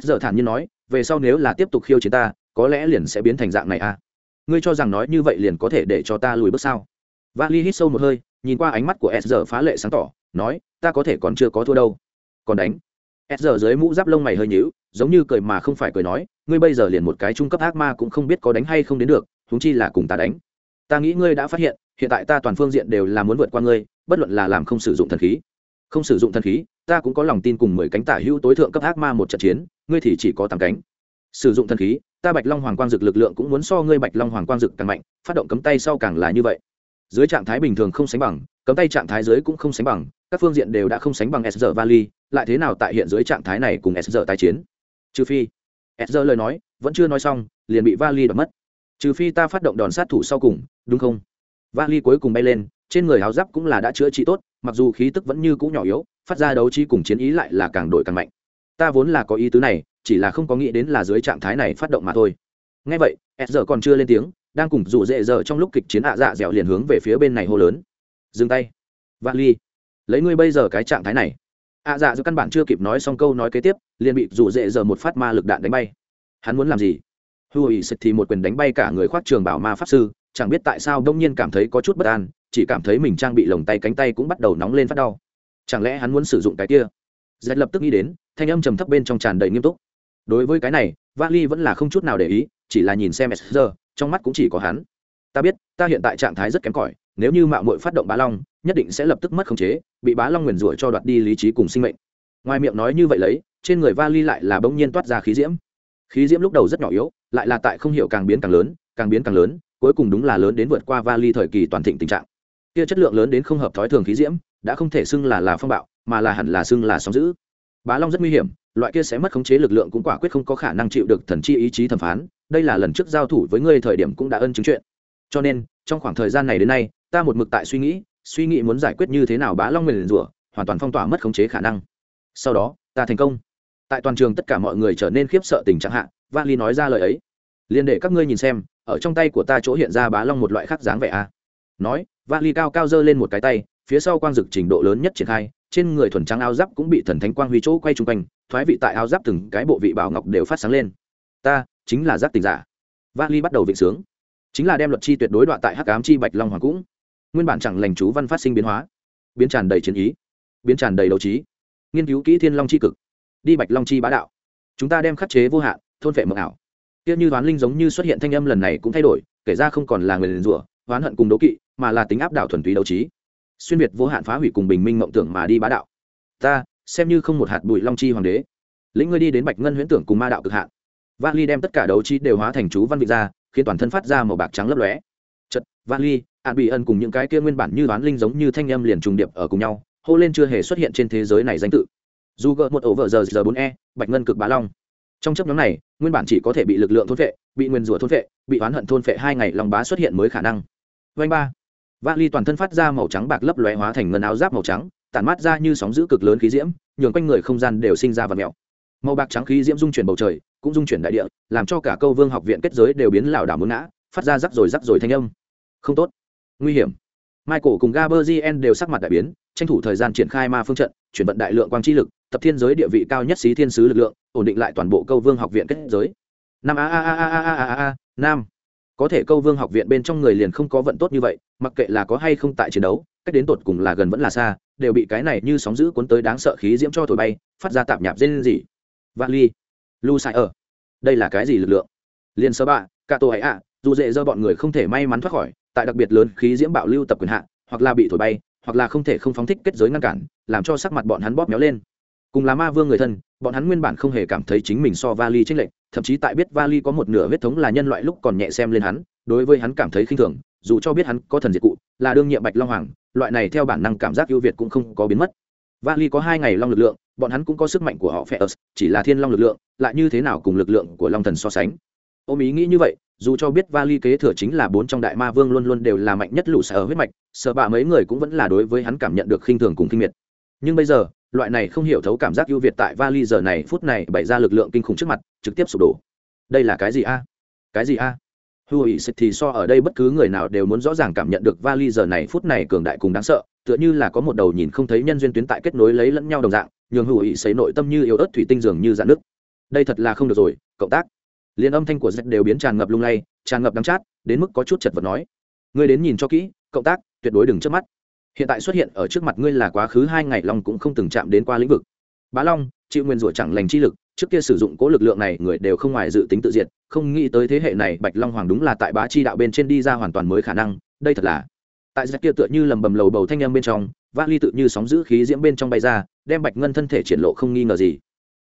S giờ thản nhiên nói, về sau nếu là tiếp tục khiêu chiến ta, có lẽ liền sẽ biến thành dạng này à? Ngươi cho rằng nói như vậy liền có thể để cho ta lùi bước sao? Vali hít sâu một hơi, nhìn qua ánh mắt của s giờ phá lệ sáng tỏ, nói, ta có thể còn chưa có thua đâu. Còn đánh s giờ dưới mũ giáp lông mày hơi nhíu, giống như cười mà không phải cười nói, ngươi bây giờ liền một cái trung cấp ác ma cũng không biết có đánh hay không đến được húng chi là cùng ta đánh. Ta nghĩ ngươi đã phát hiện hiện tại ta toàn phương diện đều là muốn vượt qua ngươi, bất luận là làm không sử dụng thần khí. Không sử dụng thần khí, ta cũng có lòng tin cùng mười cánh tả hữu tối thượng cấp ác ma một trận chiến, ngươi thì chỉ có tám cánh. Sử dụng thần khí, ta bạch long hoàng quang dực lực lượng cũng muốn so ngươi bạch long hoàng quang dực càng mạnh, phát động cấm tay sau càng là như vậy. Dưới trạng thái bình thường không sánh bằng cấm tay trạng thái dưới cũng không sánh bằng, các phương diện đều đã không sánh bằng s giờ vali, lại thế nào tại hiện dưới trạng thái này cùng s giờ tái chiến? Trừ phi, s giờ lời nói, vẫn chưa nói xong, liền bị vali đập mất. Trừ phi ta phát động đòn sát thủ sau cùng, đúng không? Vali cuối cùng bay lên, trên người háo giáp cũng là đã chữa trị tốt, mặc dù khí tức vẫn như cũ nhỏ yếu, phát ra đấu trí cùng chiến ý lại là càng đổi càng mạnh. Ta vốn là có ý tứ này, chỉ là không có nghĩ đến là dưới trạng thái này phát động mà thôi. Ngay vậy, s giờ còn chưa lên tiếng, đang cùng rủ dễ giờ trong lúc kịch chiến ạ dạ dẻo liền hướng về phía bên này hô lớn dừng tay. Vạn ly, lấy ngươi bây giờ cái trạng thái này. Ạ dạ dẻo căn bản chưa kịp nói xong câu nói kế tiếp, liền bị rủ dễ giờ một phát ma lực đạn đánh bay. Hắn muốn làm gì? Hư ủy sực thì một quyền đánh bay cả người khoác trường bảo ma pháp sư, chẳng biết tại sao đông nhiên cảm thấy có chút bất an, chỉ cảm thấy mình trang bị lồng tay cánh tay cũng bắt đầu nóng lên phát đau. Chẳng lẽ hắn muốn sử dụng cái kia? Dẹt lập tức nghĩ đến, thanh âm trầm thấp bên trong tràn đầy nghiêm túc. Đối với cái này vali vẫn là không chút nào để ý, chỉ là nhìn xem sr trong mắt cũng chỉ có hắn. Ta biết, ta hiện tại trạng thái rất kém cỏi nếu như mạo muội phát động bá long, nhất định sẽ lập tức mất khống chế, bị bá long nguyền rủa cho đoạt đi lý trí cùng sinh mệnh. Ngoài miệng nói như vậy lấy, trên người vali lại là bỗng nhiên toát ra khí diễm. Khí diễm lúc đầu rất nhỏ yếu, lại là tại không hiểu càng biến càng lớn, càng biến càng lớn, cuối cùng đúng là lớn đến vượt qua vali thời kỳ toàn thịnh tình trạng. Kia chất lượng lớn đến không hợp thói thường khí diễm, đã không thể xưng là là phong bạo, mà là hẳn là xưng là sóng dữ. bá long rất nguy hiểm, loại kia sẽ mất khống chế lực lượng cũng quả quyết không có khả năng chịu được thần chi ý chí thẩm phán, đây là lần trước giao thủ với ngươi thời điểm cũng đã ân chứng chuyện. Cho nên, trong khoảng thời gian này đến nay ta một mực tại suy nghĩ suy nghĩ muốn giải quyết như thế nào bá long nguyền rủa, hoàn toàn phong tỏa mất khống chế khả năng. Sau đó, ta thành công. Tại toàn trường tất cả mọi người trở nên khiếp sợ tình trạng hạ vali nói ra lời ấy. Liền để các ngươi nhìn xem, ở trong tay của ta chỗ hiện ra bá long một loại khác dáng vẻ a. Nói vali cao cao giơ lên một cái tay, phía sau quang dực trình độ lớn nhất triển khai, trên người thuần trắng áo giáp cũng bị thần thánh quang huy chỗ quay chung quanh, thoái vị tại áo giáp từng cái bộ vị bảo ngọc đều phát sáng lên. Ta, chính là giáp tình giả. Vali bắt đầu vịnh sướng. Chính là đem luật chi tuyệt đối đoạn tại hắc ám chi bạch long hoàng cũng nguyên bản chẳng lành chú văn phát sinh biến hóa, biến tràn đầy chiến ý, biến tràn đầy đấu trí. Nghiên cứu kỹ thiên long chi cực, đi bạch long chi bá đạo. Chúng ta đem khắc chế vô hạn, thôn vệ mộng ảo. Tiếc như toán linh giống như xuất hiện thanh âm lần này cũng thay đổi, kể ra không còn là người liền rủa oán hận cùng đấu kỵ, mà là tính áp đảo thuần túy đấu trí. Xuyên việt vô hạn phá hủy cùng bình minh mộng tưởng mà đi bá đạo. Ta, xem như không một hạt bụi long chi hoàng đế. Lĩnh ngươi đi đến bạch ngân huyễn tưởng cùng ma đạo cực hạn. Vali đem tất cả đấu trí đều hóa thành chú văn vị ra, khiến toàn thân phát ra màu bạc trắng lấp lóe. Chật vali an bị ân cùng những cái kia nguyên bản như đoán linh giống như thanh âm liền trùng điệp ở cùng nhau, hô lên chưa hề xuất hiện trên thế giới này danh tự. Dù gợt một ổ vợ giờ giờ bốn e bạch ngân cực bá long. Trong chấp nhóm này, nguyên bản chỉ có thể bị lực lượng thôn vệ bị nguyên rủa thôn vệ bị oán hận thôn vệ hai ngày lòng bá xuất hiện mới khả năng. Vanh ba. Vali toàn thân phát ra màu trắng bạc lấp lóe hóa thành ngân áo giáp màu trắng, tản mát ra như sóng giữ cực lớn khí diễm, nhường quanh người không gian đều sinh ra vật mèo. Màu bạc trắng khí diễm dung chuyển bầu trời, cũng dung chuyển đại địa, làm cho cả câu vương học viện kết giới đều biến lảo đảo muốn ngã, phát ra rắc rồi rắc rồi thanh âm. Không tốt nguy hiểm. Michael cùng gaberzien đều sắc mặt đại biến, tranh thủ thời gian triển khai ma phương trận, chuyển vận đại lượng quang chi lực, tập thiên giới địa vị cao nhất xí thiên sứ lực lượng, ổn định lại toàn bộ câu vương học viện kết giới. Năm a a a a a a a a, nam. Có thể câu vương học viện bên trong người liền không có vận tốt như vậy, mặc kệ là có hay không tại chiến đấu, cách đến tột cùng là gần vẫn là xa, đều bị cái này như sóng giữ cuốn tới đáng sợ khí diễm cho thổi bay, phát ra tạm nhạp dê lên gì vạn ly, lu sai ở. Đây là cái gì lực lượng? Liền sơ bạ cả tổ ấy ạ dù dễ do bọn người không thể may mắn thoát khỏi tại đặc biệt lớn khí diễm bạo lưu tập quyền hạ hoặc là bị thổi bay hoặc là không thể không phóng thích kết giới ngăn cản làm cho sắc mặt bọn hắn bóp méo lên. Cùng là ma vương người thân bọn hắn nguyên bản không hề cảm thấy chính mình so vali chênh lệch, thậm chí tại biết vali có một nửa huyết thống là nhân loại lúc còn nhẹ xem lên hắn đối với hắn cảm thấy khinh thường dù cho biết hắn có thần diệt cụ là đương nhiệm bạch long hoàng loại này theo bản năng cảm giác ưu việt cũng không có biến mất. Vali có hai ngày long lực lượng bọn hắn cũng có sức mạnh của họ phe ớt chỉ là thiên long lực lượng lại như thế nào cùng lực lượng của long thần so sánh? Ôm ý nghĩ như vậy dù cho biết vali kế thừa chính là bốn trong đại ma vương luôn luôn đều là mạnh nhất lũ sở huyết mạch, sợ bạ mấy người cũng vẫn là đối với hắn cảm nhận được khinh thường cùng kinh miệt. Nhưng bây giờ, loại này không hiểu thấu cảm giác ưu việt tại vali giờ này phút này bày ra lực lượng kinh khủng trước mặt, trực tiếp sụp đổ. Đây là cái gì a? Cái gì a? À? hù ý thì so ở đây bất cứ người nào đều muốn rõ ràng cảm nhận được vali giờ này phút này cường đại cùng đáng sợ, tựa như là có một đầu nhìn không thấy nhân duyên tuyến tại kết nối lấy lẫn nhau đồng dạng, nhường hù ý xấy nội tâm như yếu ớt thủy tinh dường như dạn nước đây thật là không được rồi, cộng tác liên âm thanh của z đều biến tràn ngập lung lay, tràn ngập đắng chát, đến mức có chút chật vật nói. Ngươi đến nhìn cho kỹ, cộng tác, tuyệt đối đừng trước mắt. Hiện tại xuất hiện ở trước mặt ngươi là quá khứ hai ngày long cũng không từng chạm đến qua lĩnh vực. Bá long, chịu nguyên rủa chẳng lành chi lực, trước kia sử dụng cố lực lượng này người đều không ngoài dự tính tự diệt, không nghĩ tới thế hệ này bạch long hoàng đúng là tại bá chi đạo bên trên đi ra hoàn toàn mới khả năng, đây thật là. Tại giặc kia tựa như lầm bầm lầu bầu thanh em bên trong, vác ly tự như sóng giữ khí diễm bên trong bay ra, đem bạch ngân thân thể triển lộ không nghi ngờ gì.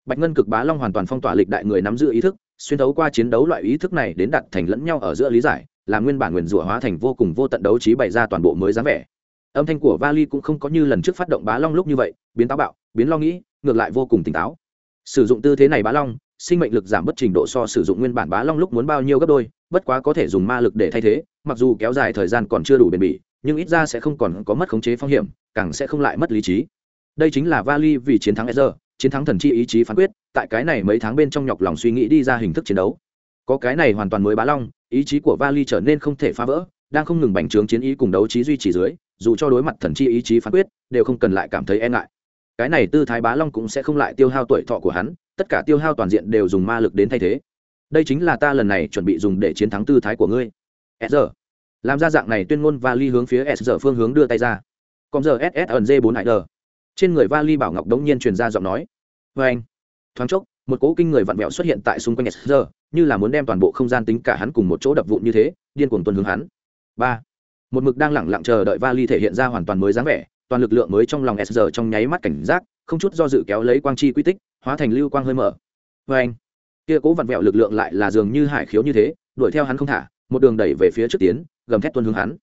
Bạch ngân cực bá long hoàn toàn phong tỏa lịch đại người nắm giữ ý thức xuyên thấu qua chiến đấu loại ý thức này đến đặt thành lẫn nhau ở giữa lý giải là nguyên bản nguyền rủa hóa thành vô cùng vô tận đấu trí bày ra toàn bộ mới dáng vẻ. Âm thanh của vali cũng không có như lần trước phát động bá long lúc như vậy biến táo bạo biến lo nghĩ ngược lại vô cùng tỉnh táo. Sử dụng tư thế này bá long sinh mệnh lực giảm bất trình độ so sử dụng nguyên bản bá long lúc muốn bao nhiêu gấp đôi bất quá có thể dùng ma lực để thay thế mặc dù kéo dài thời gian còn chưa đủ bền bỉ nhưng ít ra sẽ không còn có mất khống chế phong hiểm càng sẽ không lại mất lý trí. Đây chính là vali vì chiến thắng Ezer, chiến thắng thần chi ý chí phán quyết, tại cái này mấy tháng bên trong nhọc lòng suy nghĩ đi ra hình thức chiến đấu. Có cái này hoàn toàn mới bá long, ý chí của vali trở nên không thể phá vỡ, đang không ngừng bành trướng chiến ý cùng đấu trí duy trì dưới, dù cho đối mặt thần chi ý chí phán quyết, đều không cần lại cảm thấy e ngại. Cái này tư thái bá long cũng sẽ không lại tiêu hao tuổi thọ của hắn, tất cả tiêu hao toàn diện đều dùng ma lực đến thay thế. Đây chính là ta lần này chuẩn bị dùng để chiến thắng tư thái của ngươi. S giờ làm ra dạng này tuyên ngôn vali hướng phía s giờ phương hướng đưa tay ra. Còn giờ ss ẩn d bốn hải đờ trên người vali bảo ngọc đống nhiên truyền ra giọng nói. Vê anh, thoáng chốc, một cỗ kinh người vặn vẹo xuất hiện tại xung quanh nhà giờ như là muốn đem toàn bộ không gian tính cả hắn cùng một chỗ đập vụn như thế, điên cuồng tuân hướng hắn. Ba, một mực đang lẳng lặng chờ đợi vali thể hiện ra hoàn toàn mới dáng vẻ, toàn lực lượng mới trong lòng sr trong nháy mắt cảnh giác, không chút do dự kéo lấy quang chi quy tích, hóa thành lưu quang hơi mở. Vê anh, kia cố vặn vẹo lực lượng lại là dường như hải khiếu như thế, đuổi theo hắn không thả, một đường đẩy về phía trước tiến, gầm thét tuân hướng hắn.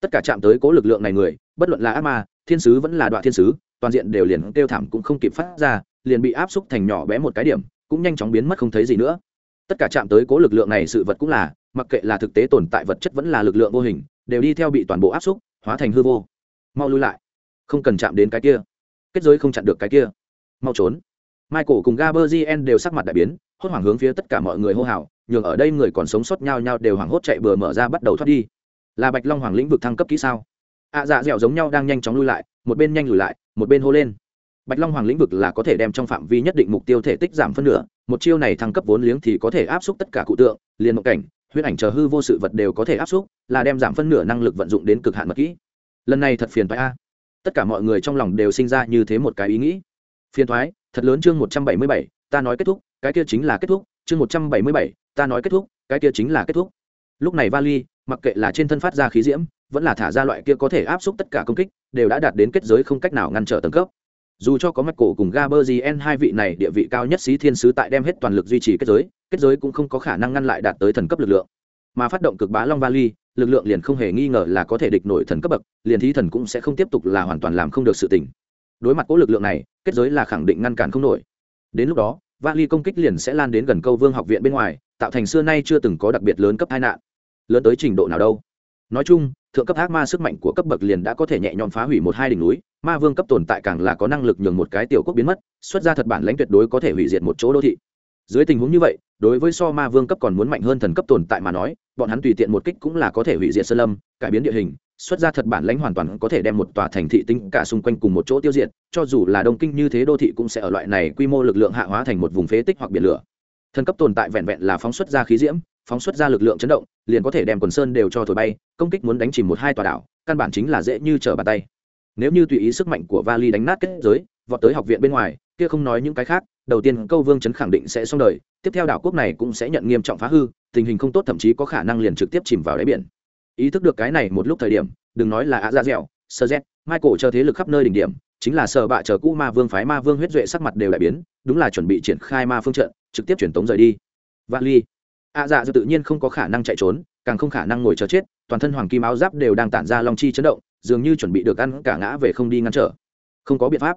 Tất cả chạm tới cố lực lượng này người, bất luận là ác ma, thiên sứ vẫn là đoạn thiên sứ toàn diện đều liền kêu thảm cũng không kịp phát ra liền bị áp xúc thành nhỏ bé một cái điểm cũng nhanh chóng biến mất không thấy gì nữa. Tất cả chạm tới cố lực lượng này sự vật cũng là mặc kệ là thực tế tồn tại vật chất vẫn là lực lượng vô hình đều đi theo bị toàn bộ áp xúc hóa thành hư vô. Mau lui lại. Không cần chạm đến cái kia. Kết giới không chặn được cái kia. Mau trốn. Michael cùng gaberzien đều sắc mặt đại biến hốt hoảng hướng phía tất cả mọi người hô hào nhường ở đây người còn sống sót nhau nhau đều hoảng hốt chạy bừa mở ra bắt đầu thoát đi. Là bạch long hoàng lĩnh vực thăng cấp kỹ sao? Ạ à, dạ dẻo giống nhau đang nhanh chóng lui lại một bên nhanh lùi lại một bên hô lên. Bạch long hoàng lĩnh vực là có thể đem trong phạm vi nhất định mục tiêu thể tích giảm phân nửa, một chiêu này thăng cấp vốn liếng thì có thể áp suất tất cả cụ tượng, liền mộng cảnh huyết ảnh chờ hư vô sự vật đều có thể áp suất là đem giảm phân nửa năng lực vận dụng đến cực hạn mật kỹ. Lần này thật phiền thoái a. Tất cả mọi người trong lòng đều sinh ra như thế một cái ý nghĩ. Phiền thoái thật lớn chương một trăm bảy mươi bảy, ta nói kết thúc, cái kia chính là kết thúc, chương một trăm bảy mươi bảy, ta nói kết thúc, cái kia chính là kết thúc. Lúc này vali, mặc kệ là trên thân phát ra khí diễm vẫn là thả ra loại kia có thể áp suất tất cả công kích, đều đã đạt đến kết giới không cách nào ngăn trở tầng cấp. Dù cho có mạch cổ cùng gaberzien hai vị này địa vị cao nhất sĩ thiên sứ tại đem hết toàn lực duy trì kết giới kết giới cũng không có khả năng ngăn lại đạt tới thần cấp lực lượng. Mà phát động cực bá long vali lực lượng liền không hề nghi ngờ là có thể địch nổi thần cấp bậc, liền thí thần cũng sẽ không tiếp tục là hoàn toàn làm không được sự tình. Đối mặt cố lực lượng này, kết giới là khẳng định ngăn cản không nổi. Đến lúc đó vali công kích liền sẽ lan đến gần câu vương học viện bên ngoài, tạo thành xưa nay chưa từng có đặc biệt lớn cấp hai nạn. Lớn tới trình độ nào đâu. Nói chung thượng cấp ác ma sức mạnh của cấp bậc liền đã có thể nhẹ nhõm phá hủy một hai đỉnh núi, ma vương cấp tồn tại càng là có năng lực nhường một cái tiểu quốc biến mất, xuất ra thật bản lãnh tuyệt đối có thể hủy diệt một chỗ đô thị. Dưới tình huống như vậy, đối với so ma vương cấp còn muốn mạnh hơn thần cấp tồn tại mà nói, bọn hắn tùy tiện một kích cũng là có thể hủy diệt sơn lâm, cải biến địa hình, xuất ra thật bản lãnh hoàn toàn có thể đem một tòa thành thị tính cả xung quanh cùng một chỗ tiêu diệt, cho dù là đông kinh như thế đô thị cũng sẽ ở loại này quy mô lực lượng hạ hóa thành một vùng phế tích hoặc biển lửa. Thần cấp tồn tại vẹn vẹn là phóng xuất ra khí diễm phóng xuất ra lực lượng chấn động, liền có thể đem quần sơn đều cho thổi bay, công kích muốn đánh chìm một hai tòa đảo, căn bản chính là dễ như trở bàn tay. Nếu như tùy ý sức mạnh của vali đánh nát kết giới, vọt tới học viện bên ngoài, kia không nói những cái khác, đầu tiên câu vương chấn khẳng định sẽ xong đời, tiếp theo đảo quốc này cũng sẽ nhận nghiêm trọng phá hư, tình hình không tốt thậm chí có khả năng liền trực tiếp chìm vào đáy biển. Ý thức được cái này một lúc thời điểm, đừng nói là ạ ra dẻo sơ z michael chờ thế lực khắp nơi đỉnh điểm, chính là sở bạ chờ cũ ma vương phái ma vương huyết duệ sắc mặt đều lại biến, đúng là chuẩn bị triển khai ma phương trận, trực tiếp truyền tống rời đi. Vali ạ dạ dự tự nhiên không có khả năng chạy trốn, càng không khả năng ngồi chờ chết, toàn thân hoàng kim áo giáp đều đang tản ra long chi chấn động, dường như chuẩn bị được ăn cả ngã về không đi ngăn trở. Không có biện pháp.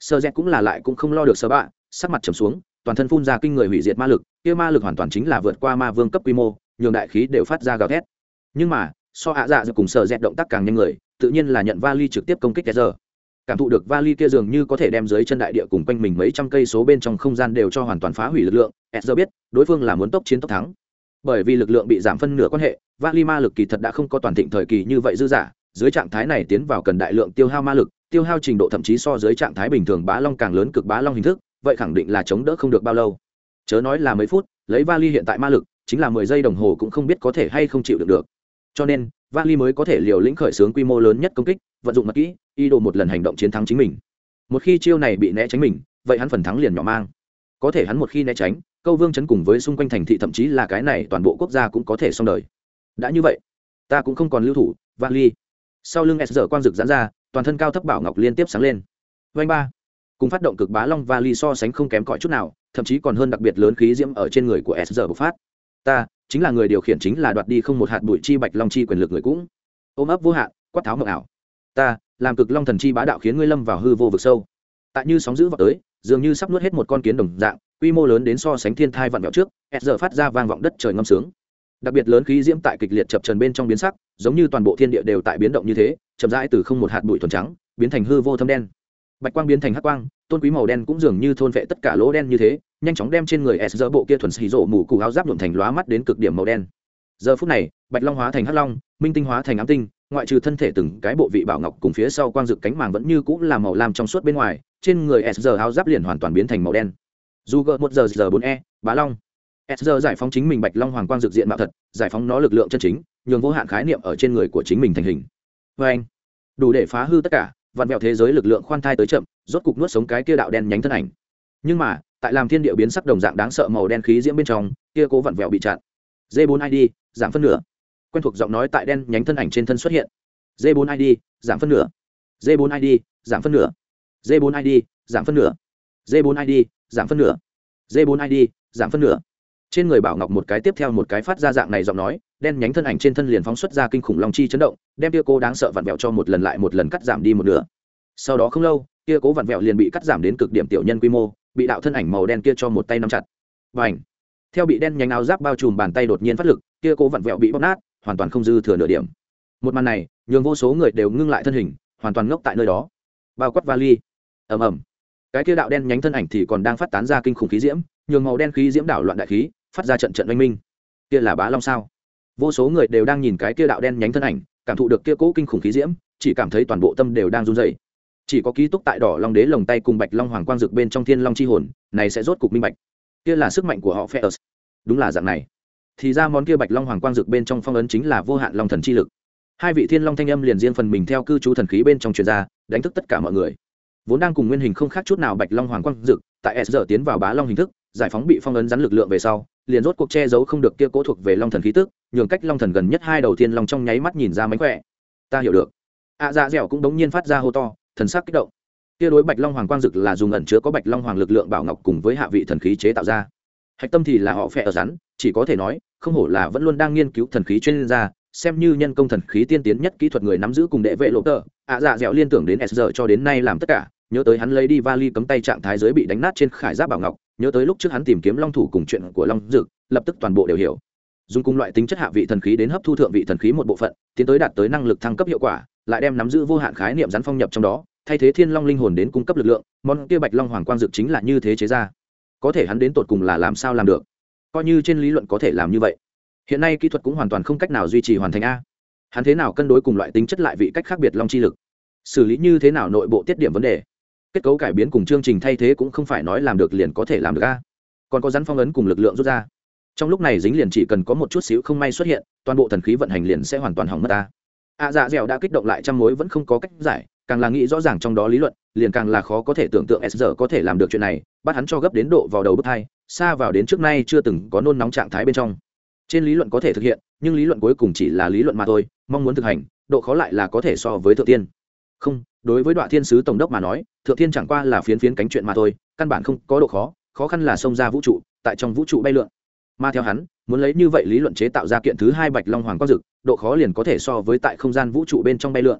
Sơ z cũng là lại cũng không lo được sơ bạ, sắc mặt trầm xuống, toàn thân phun ra kinh người hủy diệt ma lực, kia ma lực hoàn toàn chính là vượt qua ma vương cấp quy mô, nhường đại khí đều phát ra gào thét. Nhưng mà, so ạ dạ dự cùng sơ z động tác càng nhanh người, tự nhiên là nhận vali trực tiếp công kích giờ cảm thụ được vali kia dường như có thể đem dưới chân đại địa cùng quanh mình mấy trăm cây số bên trong không gian đều cho hoàn toàn phá hủy lực lượng. Edger biết, đối phương là muốn tốc chiến tốc thắng. Bởi vì lực lượng bị giảm phân nửa quan hệ, vali ma lực kỳ thật đã không có toàn thịnh thời kỳ như vậy dư giả dưới trạng thái này tiến vào cần đại lượng tiêu hao ma lực, tiêu hao trình độ thậm chí so dưới trạng thái bình thường bá long càng lớn cực bá long hình thức, vậy khẳng định là chống đỡ không được bao lâu. Chớ nói là mấy phút, lấy vali hiện tại ma lực, chính là mười giây đồng hồ cũng không biết có thể hay không chịu được được. Cho nên, vali mới có thể liều lĩnh khởi xướng quy mô lớn nhất công kích vận dụng mật kỹ, y đồ một lần hành động chiến thắng chính mình. Một khi chiêu này bị né tránh mình, vậy hắn phần thắng liền nhỏ mang. Có thể hắn một khi né tránh, câu vương chấn cùng với xung quanh thành thị thậm chí là cái này toàn bộ quốc gia cũng có thể xong đời. Đã như vậy, ta cũng không còn lưu thủ vali sau lưng s giờ quang rực giãn ra, toàn thân cao thấp bảo ngọc liên tiếp sáng lên. Vanh ba. Cùng phát động cực bá long vali so sánh không kém cỏi chút nào, thậm chí còn hơn đặc biệt lớn khí diễm ở trên người của s giờ bộc phát. Ta, chính là người điều khiển chính là đoạt đi không một hạt bụi chi bạch long chi quyền lực người cũng. Ôm ấp vô hạn, quát tháo mộng ảo ta, làm cực long thần chi bá đạo khiến ngươi lâm vào hư vô vực sâu. Tại như sóng giữ vào tới, dường như sắp nuốt hết một con kiến đồng dạng, quy mô lớn đến so sánh thiên thai vặn vẹo trước s giờ phát ra vang vọng đất trời ngâm sướng. Đặc biệt lớn khí diễm tại kịch liệt chập trần bên trong biến sắc, giống như toàn bộ thiên địa đều tại biến động như thế, chậm rãi từ không một hạt bụi thuần trắng, biến thành hư vô thâm đen. Bạch quang biến thành hắc quang, tôn quý màu đen cũng dường như thôn vệ tất cả lỗ đen như thế, nhanh chóng đem trên người s giờ bộ kia thuần xì rộ mù cụ áo giáp nhuộm thành lóa mắt đến cực điểm màu đen. Giờ phút này, bạch long hóa thành hắc long, minh tinh hóa thành ám tinh ngoại trừ thân thể từng cái bộ vị bảo ngọc cùng phía sau quang dực cánh màng vẫn như cũng là màu lam trong suốt bên ngoài, trên người s giờ áo giáp liền hoàn toàn biến thành màu đen. Dù gỡ một giờ giờ bốn e bá long. S giờ giải phóng chính mình bạch long hoàng quang dực diện mạo thật, giải phóng nó lực lượng chân chính, nhường vô hạn khái niệm ở trên người của chính mình thành hình. Vê anh, đủ để phá hư tất cả, vặn vẹo thế giới lực lượng khoan thai tới chậm, rốt cục nuốt sống cái kia đạo đen nhánh thân ảnh. Nhưng mà, tại làm thiên địa biến sắc đồng dạng đáng sợ màu đen khí diễm bên trong, kia cố vặn vẹo bị chặn. D 4 id giảm phân nửa quen thuộc giọng nói tại đen nhánh thân ảnh trên thân xuất hiện. D 4 id giảm phân nửa. D 4 id giảm phân nửa. D 4 id giảm phân nửa. D 4 id giảm phân nửa. D 4 id giảm phân nửa. Trên người bảo ngọc một cái tiếp theo một cái phát ra dạng này giọng nói, đen nhánh thân ảnh trên thân liền phóng xuất ra kinh khủng long chi chấn động, đem tia cô đáng sợ vặn vẹo cho một lần lại một lần cắt giảm đi một nửa. Sau đó không lâu tia cố vặn vẹo liền bị cắt giảm đến cực điểm tiểu nhân quy mô, bị đạo thân ảnh màu đen kia cho một tay nắm chặt. Và ảnh theo bị đen nhánh áo giáp bao trùm bàn tay đột nhiên phát lực, kia cố vặn vẹo bị bóp nát hoàn toàn không dư thừa nửa điểm. Một màn này, nhường vô số người đều ngưng lại thân hình, hoàn toàn ngốc tại nơi đó. Bao quát vali. Ầm ầm. Cái kia đạo đen nhánh thân ảnh thì còn đang phát tán ra kinh khủng khí diễm, nhường màu đen khí diễm đảo loạn đại khí, phát ra trận trận oanh minh. Kia là bá long sao? Vô số người đều đang nhìn cái kia đạo đen nhánh thân ảnh, cảm thụ được kia cỗ kinh khủng khí diễm, chỉ cảm thấy toàn bộ tâm đều đang run rẩy. Chỉ có ký túc tại đỏ long đế lồng tay cùng bạch long hoàng quang dực bên trong thiên long chi hồn, này sẽ rốt cục minh bạch. Kia là sức mạnh của họ phe đúng là dạng này thì ra món kia bạch long hoàng quang dực bên trong phong ấn chính là vô hạn long thần chi lực. Hai vị thiên long thanh âm liền riêng phần mình theo cư trú thần khí bên trong truyền ra, đánh thức tất cả mọi người. Vốn đang cùng nguyên hình không khác chút nào bạch long hoàng quang dực, tại s giờ tiến vào bá long hình thức, giải phóng bị phong ấn rắn lực lượng về sau, liền rốt cuộc che giấu không được kia cố thuộc về long thần khí tức, nhường cách long thần gần nhất hai đầu thiên long trong nháy mắt nhìn ra mánh khỏe. Ta hiểu được. Ạ dạ dẻo cũng đống nhiên phát ra hô to, thần sắc kích động. Kia đối bạch long hoàng quang dực là dùng ẩn chứa có bạch long hoàng lực lượng bảo ngọc cùng với hạ vị thần khí chế tạo ra hạch tâm thì là họ phẹ ở rắn, chỉ có thể nói, không hổ là vẫn luôn đang nghiên cứu thần khí chuyên gia, xem như nhân công thần khí tiên tiến nhất kỹ thuật người nắm giữ cùng đệ vệ lộ tờ, ạ dạ dẻo liên tưởng đến s giờ cho đến nay làm tất cả, nhớ tới hắn lấy đi vali cấm tay trạng thái giới bị đánh nát trên khải giáp bảo ngọc, nhớ tới lúc trước hắn tìm kiếm long thủ cùng chuyện của long dực, lập tức toàn bộ đều hiểu. Dùng cùng loại tính chất hạ vị thần khí đến hấp thu thượng vị thần khí một bộ phận, tiến tới đạt tới năng lực thăng cấp hiệu quả, lại đem nắm giữ vô hạn khái niệm rắn phong nhập trong đó, thay thế thiên long linh hồn đến cung cấp lực lượng, món kia bạch long hoàng quang dực chính là như thế chế ra có thể hắn đến tột cùng là làm sao làm được? Coi như trên lý luận có thể làm như vậy, hiện nay kỹ thuật cũng hoàn toàn không cách nào duy trì hoàn thành a. Hắn thế nào cân đối cùng loại tính chất lại vị cách khác biệt long chi lực? Xử lý như thế nào nội bộ tiết điểm vấn đề? Kết cấu cải biến cùng chương trình thay thế cũng không phải nói làm được liền có thể làm được a. Còn có rắn phong ấn cùng lực lượng rút ra. Trong lúc này dính liền chỉ cần có một chút xíu không may xuất hiện, toàn bộ thần khí vận hành liền sẽ hoàn toàn hỏng mất ta a dạ dẻo đã kích động lại trăm mối vẫn không có cách giải càng là nghĩ rõ ràng trong đó lý luận, liền càng là khó có thể tưởng tượng s giờ có thể làm được chuyện này, bắt hắn cho gấp đến độ vào đầu bước hai, xa vào đến trước nay chưa từng có nôn nóng trạng thái bên trong. Trên lý luận có thể thực hiện, nhưng lý luận cuối cùng chỉ là lý luận mà thôi, mong muốn thực hành, độ khó lại là có thể so với thượng tiên. Không, đối với đoạn thiên sứ tổng đốc mà nói, thượng tiên chẳng qua là phiến phiến cánh chuyện mà thôi, căn bản không có độ khó khó khăn là xông ra vũ trụ, tại trong vũ trụ bay lượn. Mà theo hắn, muốn lấy như vậy lý luận chế tạo ra kiện thứ hai bạch long hoàng quang dực, độ khó liền có thể so với tại không gian vũ trụ bên trong bay lượn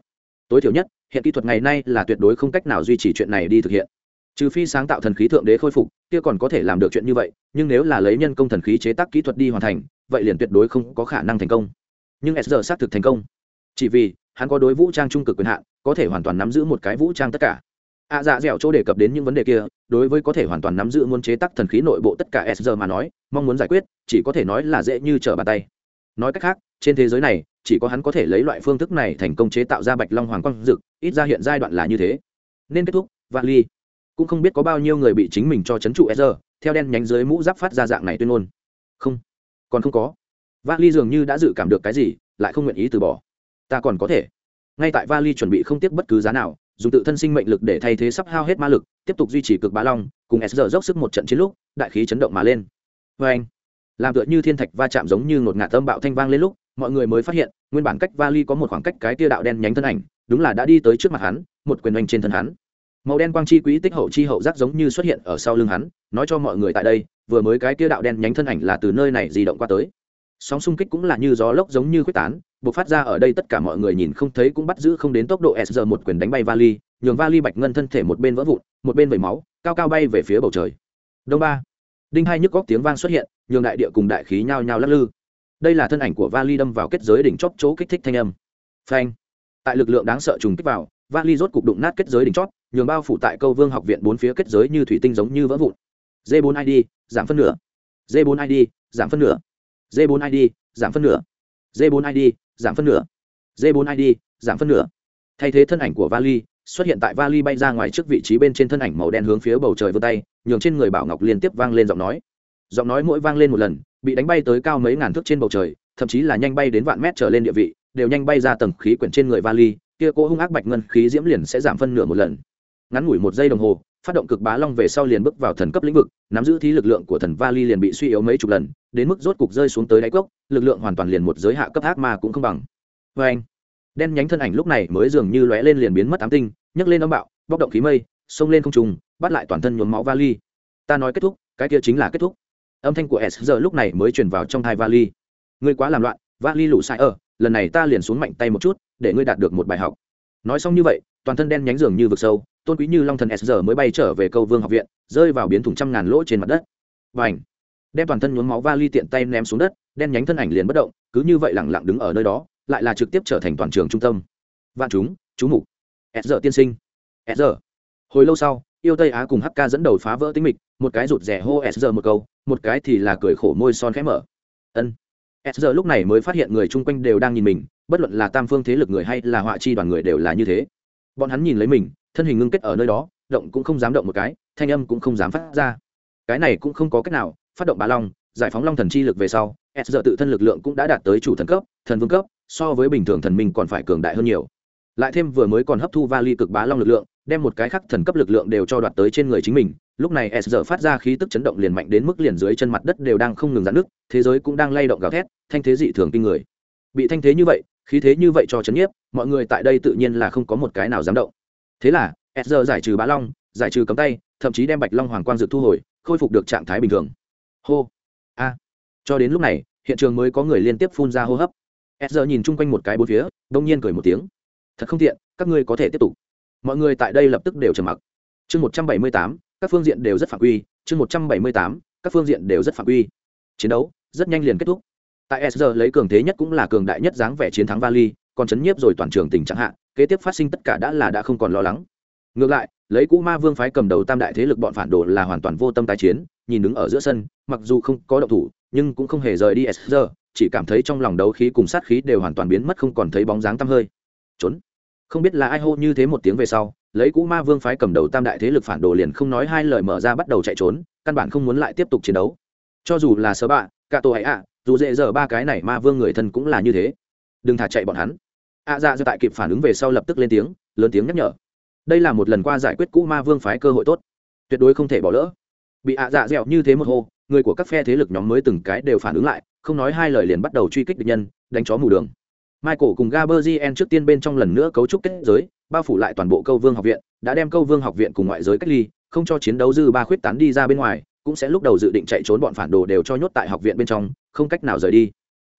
tối thiểu nhất hiện kỹ thuật ngày nay là tuyệt đối không cách nào duy trì chuyện này đi thực hiện. Trừ phi sáng tạo thần khí thượng đế khôi phục kia còn có thể làm được chuyện như vậy nhưng nếu là lấy nhân công thần khí chế tác kỹ thuật đi hoàn thành vậy liền tuyệt đối không có khả năng thành công. Nhưng SR xác thực thành công. Chỉ vì hắn có đối vũ trang trung cực quyền hạn có thể hoàn toàn nắm giữ một cái vũ trang tất cả. Ạ à, dạ dẻo chỗ đề cập đến những vấn đề kia đối với có thể hoàn toàn nắm giữ muốn chế tác thần khí nội bộ tất cả SR mà nói mong muốn giải quyết chỉ có thể nói là dễ như trở bàn tay nói cách khác, trên thế giới này, chỉ có hắn có thể lấy loại phương thức này thành công chế tạo ra bạch long hoàng quang dực, ít ra hiện giai đoạn là như thế. Nên kết thúc, vạn ly. Cũng không biết có bao nhiêu người bị chính mình cho c h ấ n trụ e z r theo đen nhánh dưới mũ giáp phát ra dạng này tuyên ngôn. Không, còn không có. Vali dường như đã dự cảm được cái gì, lại không nguyện ý từ bỏ. Ta còn có thể. Ngay tại vali chuẩn bị không tiếc bất cứ giá nào, dùng tự thân sinh mệnh lực để thay thế sắp hao hết ma lực, tiếp tục duy trì cực bá long, cùng s giờ dốc sức một trận chiến lúc, đại khí chấn động mà lên. Vê anh làm tựa như thiên thạch va chạm giống như ngột ngạt tâm bạo thanh vang lên lúc, mọi người mới phát hiện, nguyên bản cách vali có một khoảng cách cái tia đạo đen nhánh thân ảnh, đúng là đã đi tới trước mặt hắn, một quyền oanh trên thân hắn. Màu đen quang chi quỹ tích hậu chi hậu giác giống như xuất hiện ở sau lưng hắn, nói cho mọi người tại đây, vừa mới cái tia đạo đen nhánh thân ảnh là từ nơi này di động qua tới. Sóng xung kích cũng là như gió lốc giống như quyết tán, buộc phát ra ở đây tất cả mọi người nhìn không thấy cũng bắt giữ không đến tốc độ s giờ một quyền đánh bay vali, nhường vali bạch ngân thân thể một bên vỡ vụn, một bên vẩy máu, cao cao bay về phía bầu trời. Đông ba đinh hai nhức góc tiếng vang xuất hiện nhường đại địa cùng đại khí nhao nhao lắc lư. Đây là thân ảnh của vali đâm vào kết giới đỉnh chóp chỗ kích thích thanh âm. Phanh. Tại lực lượng đáng sợ trùng kích vào vali rốt cục đụng nát kết giới đỉnh chóp, nhường bao phủ tại câu vương học viện bốn phía kết giới như thủy tinh giống như vỡ vụn. D 4 id giảm phân nửa. D 4 id giảm phân nửa. D 4 id giảm phân nửa. D 4 id giảm phân nửa. D 4 id giảm phân nửa. Thay thế thân ảnh của vali xuất hiện tại vali bay ra ngoài trước vị trí bên trên thân ảnh màu đen hướng phía bầu trời vươn tay, nhường trên người bảo ngọc liên tiếp vang lên giọng nói. Giọng nói mỗi vang lên một lần, bị đánh bay tới cao mấy ngàn thước trên bầu trời, thậm chí là nhanh bay đến vạn mét trở lên địa vị, đều nhanh bay ra tầng khí quyển trên người vali, kia cỗ hung ác bạch ngân khí diễm liền sẽ giảm phân nửa một lần. Ngắn ngủi một giây đồng hồ, phát động cực bá long về sau liền bước vào thần cấp lĩnh vực, nắm giữ thí lực lượng của thần vali liền bị suy yếu mấy chục lần, đến mức rốt cục rơi xuống tới đáy cốc, lực lượng hoàn toàn liền một giới hạ cấp ác mà cũng không bằng. Vê anh đen nhánh thân ảnh lúc này mới dường như lóe lên liền biến mất ám tinh, nhấc lên âm bạo bóc động khí mây, xông lên không trùng bắt lại toàn thân nhuốm máu vali. Ta nói kết thúc, cái kia chính là kết thúc. Âm thanh của s giờ lúc này mới truyền vào trong thai vali. Ngươi quá làm loạn, vali lũ sai ở, lần này ta liền xuống mạnh tay một chút, để ngươi đạt được một bài học. Nói xong như vậy, toàn thân đen nhánh dường như vực sâu, tôn quý như long thần s giờ mới bay trở về câu vương học viện, rơi vào biến thủng trăm ngàn lỗ trên mặt đất. Và ảnh đem toàn thân nhuốm máu vali tiện tay ném xuống đất, đen nhánh thân ảnh liền bất động, cứ như vậy lẳng lặng đứng ở nơi đó lại là trực tiếp trở thành toàn trường trung tâm. Vạn chúng, chú mục. S giờ tiên sinh. S giờ. Hồi lâu sau, yêu tây á cùng hk dẫn đầu phá vỡ tính mịch, một cái rụt rẻ hô s giờ một câu, một cái thì là cười khổ môi son khẽ mở. Ân. S giờ lúc này mới phát hiện người chung quanh đều đang nhìn mình, bất luận là tam phương thế lực người hay là họa chi đoàn người đều là như thế. Bọn hắn nhìn lấy mình, thân hình ngưng kết ở nơi đó, động cũng không dám động một cái, thanh âm cũng không dám phát ra. Cái này cũng không có cách nào, phát động bá long, giải phóng long thần chi lực về sau s giờ tự thân lực lượng cũng đã đạt tới chủ thần cấp, thần vương cấp so với bình thường thần minh còn phải cường đại hơn nhiều. Lại thêm vừa mới còn hấp thu vali cực bá long lực lượng, đem một cái khắc thần cấp lực lượng đều cho đoạt tới trên người chính mình, lúc này s giờ phát ra khí tức chấn động liền mạnh đến mức liền dưới chân mặt đất đều đang không ngừng giãn nước thế giới cũng đang lay động gào thét, thanh thế dị thường kinh người. Bị thanh thế như vậy, khí thế như vậy cho chấn nhiếp, mọi người tại đây tự nhiên là không có một cái nào dám động. Thế là, s giờ giải trừ bá long, giải trừ cấm tay, thậm chí đem bạch long hoàng quang dược thu hồi, khôi phục được trạng thái bình thường. Hô. A. Cho đến lúc này, hiện trường mới có người liên tiếp phun ra hô hấp s giờ nhìn chung quanh một cái bốn phía, đông nhiên cười một tiếng. Thật không tiện, các ngươi có thể tiếp tục. Mọi người tại đây lập tức đều trầm mặc. Chương một trăm bảy mươi tám, các phương diện đều rất phạm quy. Chương một trăm bảy mươi tám, các phương diện đều rất phạm quy. Chiến đấu rất nhanh liền kết thúc. Tại s lấy cường thế nhất cũng là cường đại nhất dáng vẻ chiến thắng vali, còn chấn nhiếp rồi toàn trường tình trạng hạ, kế tiếp phát sinh tất cả đã là đã không còn lo lắng. Ngược lại, lấy cũ ma vương phái cầm đầu tam đại thế lực bọn phản đồ là hoàn toàn vô tâm tái chiến, nhìn đứng ở giữa sân, mặc dù không có động thủ, nhưng cũng không hề rời đi s chỉ cảm thấy trong lòng đấu khí cùng sát khí đều hoàn toàn biến mất không còn thấy bóng dáng tăm hơi. Trốn. Không biết là ai hô như thế một tiếng về sau, lấy cũ ma vương phái cầm đầu tam đại thế lực phản đồ liền không nói hai lời mở ra bắt đầu chạy trốn, căn bản không muốn lại tiếp tục chiến đấu. Cho dù là sớ bạ, cả tổ ấy ạ, dù dễ dở ba cái này ma vương người thân cũng là như thế. Đừng thả chạy bọn hắn. Ạ dạ dạ tại kịp phản ứng về sau lập tức lên tiếng, lớn tiếng nhắc nhở. Đây là một lần qua giải quyết cũ ma vương phái cơ hội tốt. Tuyệt đối không thể bỏ lỡ. Bị ạ dạ dẹo như thế một hô người của các phe thế lực nhóm mới từng cái đều phản ứng lại, không nói hai lời liền bắt đầu truy kích địch nhân, đánh chó mù đường. Michael cùng gaberzien trước tiên bên trong lần nữa cấu trúc kết giới, bao phủ lại toàn bộ câu vương học viện, đã đem câu vương học viện cùng ngoại giới cách ly, không cho chiến đấu dư ba khuyết tán đi ra bên ngoài, cũng sẽ lúc đầu dự định chạy trốn bọn phản đồ đều cho nhốt tại học viện bên trong, không cách nào rời đi.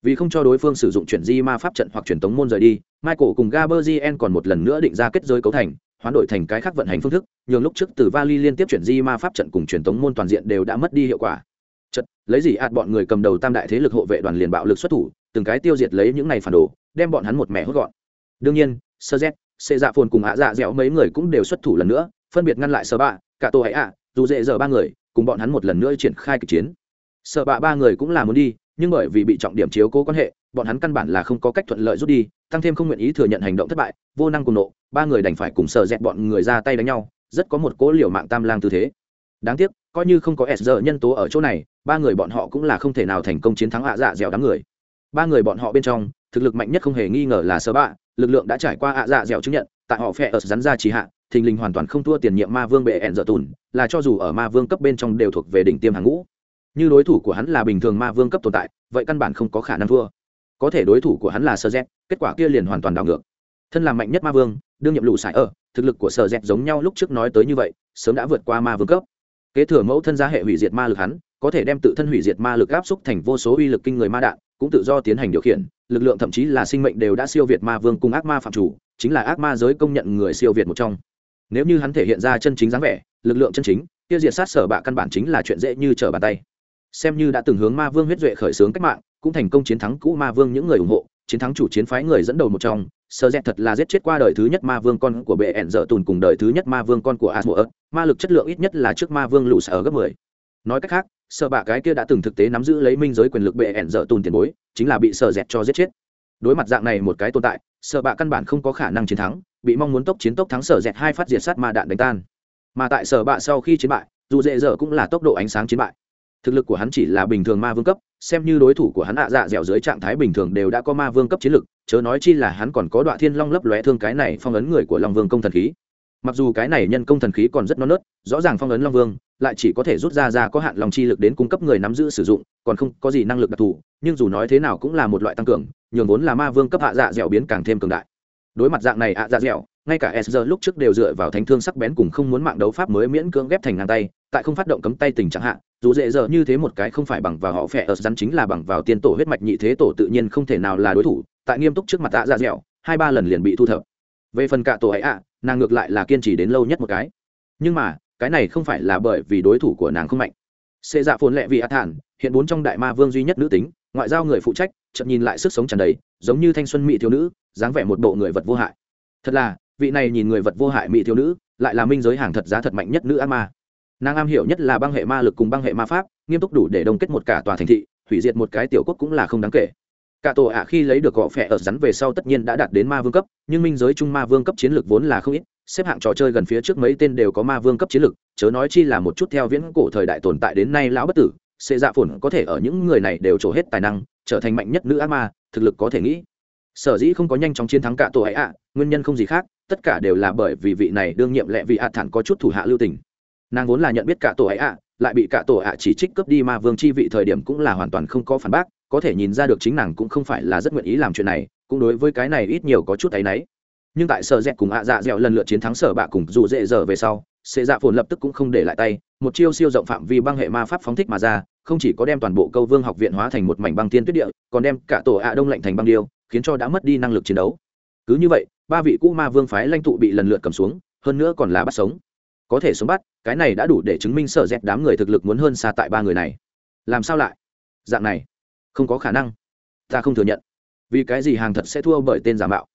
Vì không cho đối phương sử dụng chuyển di ma pháp trận hoặc truyền tống môn rời đi, michael cùng gaberzien còn một lần nữa định ra kết giới cấu thành, hoán đổi thành cái khác vận hành phương thức, nhường lúc trước từ vali liên tiếp chuyển di ma pháp trận cùng truyền tống môn toàn diện đều đã mất đi hiệu quả chật, lấy gì ạt bọn người cầm đầu tam đại thế lực hộ vệ đoàn liền bạo lực xuất thủ, từng cái tiêu diệt lấy những này phản đồ, đem bọn hắn một mẻ hốt gọn. Đương nhiên, sơ z xê dạ phồn cùng ạ dạ dẻo mấy người cũng đều xuất thủ lần nữa, phân biệt ngăn lại sơ bạ, cả tô hãy ạ, dù dễ giờ ba người, cùng bọn hắn một lần nữa triển khai kịch chiến. Sợ bạ ba người cũng là muốn đi, nhưng bởi vì bị trọng điểm chiếu cố quan hệ, bọn hắn căn bản là không có cách thuận lợi rút đi, tăng thêm không nguyện ý thừa nhận hành động thất bại, vô năng cùng nộ, ba người đành phải cùng sợ dẹt bọn người ra tay đánh nhau, rất có một cố liều mạng tam lang tư thế. Đáng tiếc coi như không có s giờ nhân tố ở chỗ này, ba người bọn họ cũng là không thể nào thành công chiến thắng ạ dạ dẻo đám người. Ba người bọn họ bên trong, thực lực mạnh nhất không hề nghi ngờ là sơ bạ, lực lượng đã trải qua ạ dạ dẻo chứng nhận, tại họ phe ở rắn ra trì hạ, thình lình hoàn toàn không thua tiền nhiệm ma vương bệ ẹn dở tùn, là cho dù ở ma vương cấp bên trong đều thuộc về đỉnh tiêm hàng ngũ. Như đối thủ của hắn là bình thường ma vương cấp tồn tại, vậy căn bản không có khả năng thua. Có thể đối thủ của hắn là sơ z kết quả kia liền hoàn toàn đảo ngược. Thân là mạnh nhất ma vương, đương nhiệm lụ sải ở, thực lực của sơ z giống nhau lúc trước nói tới như vậy, sớm đã vượt qua ma vương cấp kế thừa mẫu thân gia hệ hủy diệt ma lực hắn, có thể đem tự thân hủy diệt ma lực áp xúc thành vô số uy lực kinh người ma đạn, cũng tự do tiến hành điều khiển. Lực lượng thậm chí là sinh mệnh đều đã siêu việt ma vương cùng ác ma phạm chủ, chính là ác ma giới công nhận người siêu việt một trong. Nếu như hắn thể hiện ra chân chính dáng vẻ, lực lượng chân chính tiêu diệt sát sở bạ căn bản chính là chuyện dễ như trở bàn tay. Xem như đã từng hướng ma vương huyết duệ khởi xướng cách mạng, cũng thành công chiến thắng cũ ma vương những người ủng hộ chiến thắng chủ chiến phái người dẫn đầu một trong, sơ dẹt thật là giết chết qua đời thứ nhất ma vương con của bệ ẻn dở tùn cùng đời thứ nhất ma vương con của asmua ma lực chất lượng ít nhất là trước ma vương lũ sở gấp mười. Nói cách khác sợ bạ cái kia đã từng thực tế nắm giữ lấy minh giới quyền lực bệ ẻn dở tùn tiền bối, chính là bị sơ dẹt cho giết chết. Đối mặt dạng này một cái tồn tại sợ bạ căn bản không có khả năng chiến thắng, bị mong muốn tốc chiến tốc thắng sở dẹt hai phát diệt sát ma đạn đánh tan. Mà tại sở bạ sau khi chiến bại, dù dễ dở cũng là tốc độ ánh sáng chiến bại thực lực của hắn chỉ là bình thường ma vương cấp, xem như đối thủ của hắn ạ dạ dẻo dưới trạng thái bình thường đều đã có ma vương cấp chiến lực, chớ nói chi là hắn còn có đoạn thiên long lấp lóe thương cái này phong ấn người của long vương công thần khí. Mặc dù cái này nhân công thần khí còn rất non nớt, rõ ràng phong ấn long vương lại chỉ có thể rút ra ra có hạn lòng chi lực đến cung cấp người nắm giữ sử dụng, còn không có gì năng lực đặc thù, nhưng dù nói thế nào cũng là một loại tăng cường, nhường vốn là ma vương cấp hạ dạ dẻo biến càng thêm cường đại. Đối mặt dạng này hạ dạ dẻo, ngay cả s lúc trước đều dựa vào thánh thương sắc bén cùng không muốn mạng đấu pháp mới miễn cưỡng ghép thành ngang tay tại không phát động cấm tay tình trạng hạ, dù dễ dở như thế một cái không phải bằng vào họ phẹ ở rắn chính là bằng vào tiên tổ huyết mạch nhị thế tổ tự nhiên không thể nào là đối thủ, tại nghiêm túc trước mặt ạ ra dẻo, hai ba lần liền bị thu thập. Về phần cả tổ ấy ạ, nàng ngược lại là kiên trì đến lâu nhất một cái. Nhưng mà, cái này không phải là bởi vì đối thủ của nàng không mạnh. Xê dạ phồn lệ vì át thản, hiện bốn trong đại ma vương duy nhất nữ tính, ngoại giao người phụ trách chậm nhìn lại sức sống tràn đầy, giống như thanh xuân mỹ thiếu nữ, dáng vẻ một bộ người vật vô hại. Thật là, vị này nhìn người vật vô hại mỹ thiếu nữ, lại là minh giới hàng thật giá thật mạnh nhất nữ ác ma nàng am hiểu nhất là băng hệ ma lực cùng băng hệ ma pháp, nghiêm túc đủ để đông kết một cả tòa thành thị, hủy diệt một cái tiểu quốc cũng là không đáng kể. Cả tổ ạ khi lấy được gọ phẹ ở rắn về sau tất nhiên đã đạt đến ma vương cấp, nhưng minh giới trung ma vương cấp chiến lược vốn là không ít, xếp hạng trò chơi gần phía trước mấy tên đều có ma vương cấp chiến lược chớ nói chi là một chút theo viễn cổ thời đại tồn tại đến nay lão bất tử sệ dạ phồn có thể ở những người này đều trổ hết tài năng, trở thành mạnh nhất nữ ác ma, thực lực có thể nghĩ. Sở dĩ không có nhanh chóng chiến thắng cả tổ ấy ạ, nguyên nhân không gì khác, tất cả đều là bởi vì vị này đương nhiệm lệ vị ạ thản có chút thủ hạ lưu tình nàng vốn là nhận biết cả tổ ấy ạ, lại bị cả tổ ạ chỉ trích cướp đi ma vương chi vị thời điểm cũng là hoàn toàn không có phản bác, có thể nhìn ra được chính nàng cũng không phải là rất nguyện ý làm chuyện này, cũng đối với cái này ít nhiều có chút áy náy. Nhưng tại sở dẹt cùng ạ dạ dẹo lần lượt chiến thắng sở bạ cùng dù dễ dở về sau sệ dạ phồn lập tức cũng không để lại tay, một chiêu siêu rộng phạm vi băng hệ ma pháp phóng thích mà ra, không chỉ có đem toàn bộ câu vương học viện hóa thành một mảnh băng tiên tuyết địa, còn đem cả tổ ạ đông lạnh thành băng điêu, khiến cho đã mất đi năng lực chiến đấu. Cứ như vậy, ba vị cũ ma vương phái lãnh tụ bị lần lượt cầm xuống, hơn nữa còn là bắt sống có thể sống bắt, cái này đã đủ để chứng minh sở dẹt đám người thực lực muốn hơn xa tại ba người này. Làm sao lại? Dạng này, không có khả năng. Ta không thừa nhận. Vì cái gì hàng thật sẽ thua bởi tên giả mạo?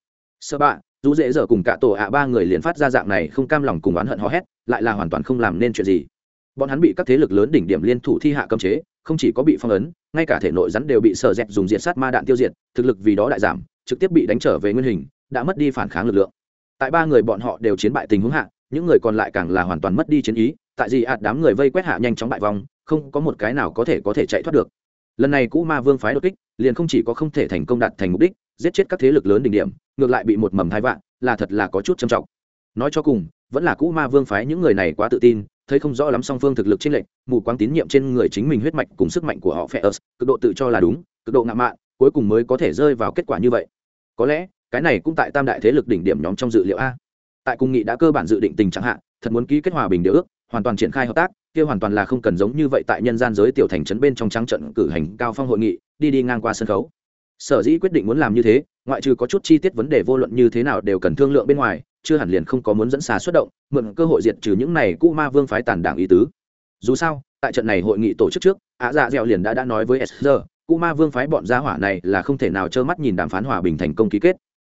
Sơ bạ dù dễ dở cùng cả tổ ạ, ba người liền phát ra dạng này không cam lòng cùng oán hận hò hét, lại là hoàn toàn không làm nên chuyện gì. Bọn hắn bị các thế lực lớn đỉnh điểm liên thủ thi hạ cấm chế, không chỉ có bị phong ấn, ngay cả thể nội rắn đều bị sợ dẹp dùng diện sát ma đạn tiêu diệt, thực lực vì đó đại giảm, trực tiếp bị đánh trở về nguyên hình, đã mất đi phản kháng lực lượng. Tại ba người bọn họ đều chiến bại tình huống hạ những người còn lại càng là hoàn toàn mất đi chiến ý, tại gì ạt đám người vây quét hạ nhanh chóng bại vong, không có một cái nào có thể có thể chạy thoát được. Lần này cũ ma vương phái đột kích, liền không chỉ có không thể thành công đạt thành mục đích, giết chết các thế lực lớn đỉnh điểm, ngược lại bị một mầm hai vạn, là thật là có chút trầm trọng. Nói cho cùng, vẫn là cũ ma vương phái những người này quá tự tin, thấy không rõ lắm song phương thực lực trên lệnh mù quáng tín nhiệm trên người chính mình huyết mạch cùng sức mạnh của họ phe ớt cực độ tự cho là đúng, cực độ ngạo mạn, cuối cùng mới có thể rơi vào kết quả như vậy. Có lẽ, cái này cũng tại tam đại thế lực đỉnh điểm nhóm trong dự liệu a tại cung nghị đã cơ bản dự định tình trạng hạn thật muốn ký kết hòa bình điều ước, hoàn toàn triển khai hợp tác, kia hoàn toàn là không cần giống như vậy tại nhân gian giới tiểu thành trấn bên trong trắng trận cử hành cao phong hội nghị, đi đi ngang qua sân khấu. Sở dĩ quyết định muốn làm như thế, ngoại trừ có chút chi tiết vấn đề vô luận như thế nào đều cần thương lượng bên ngoài, chưa hẳn liền không có muốn dẫn xà xuất động, mượn cơ hội diệt trừ những này cũ ma vương phái tàn đảng ý tứ. Dù sao, tại trận này hội nghị tổ chức trước, ạ dạ dẻo liền đã đã nói với sr cũ ma vương phái bọn gia hỏa này là không thể nào trơ mắt nhìn đàm phán hòa bình thành công ký kết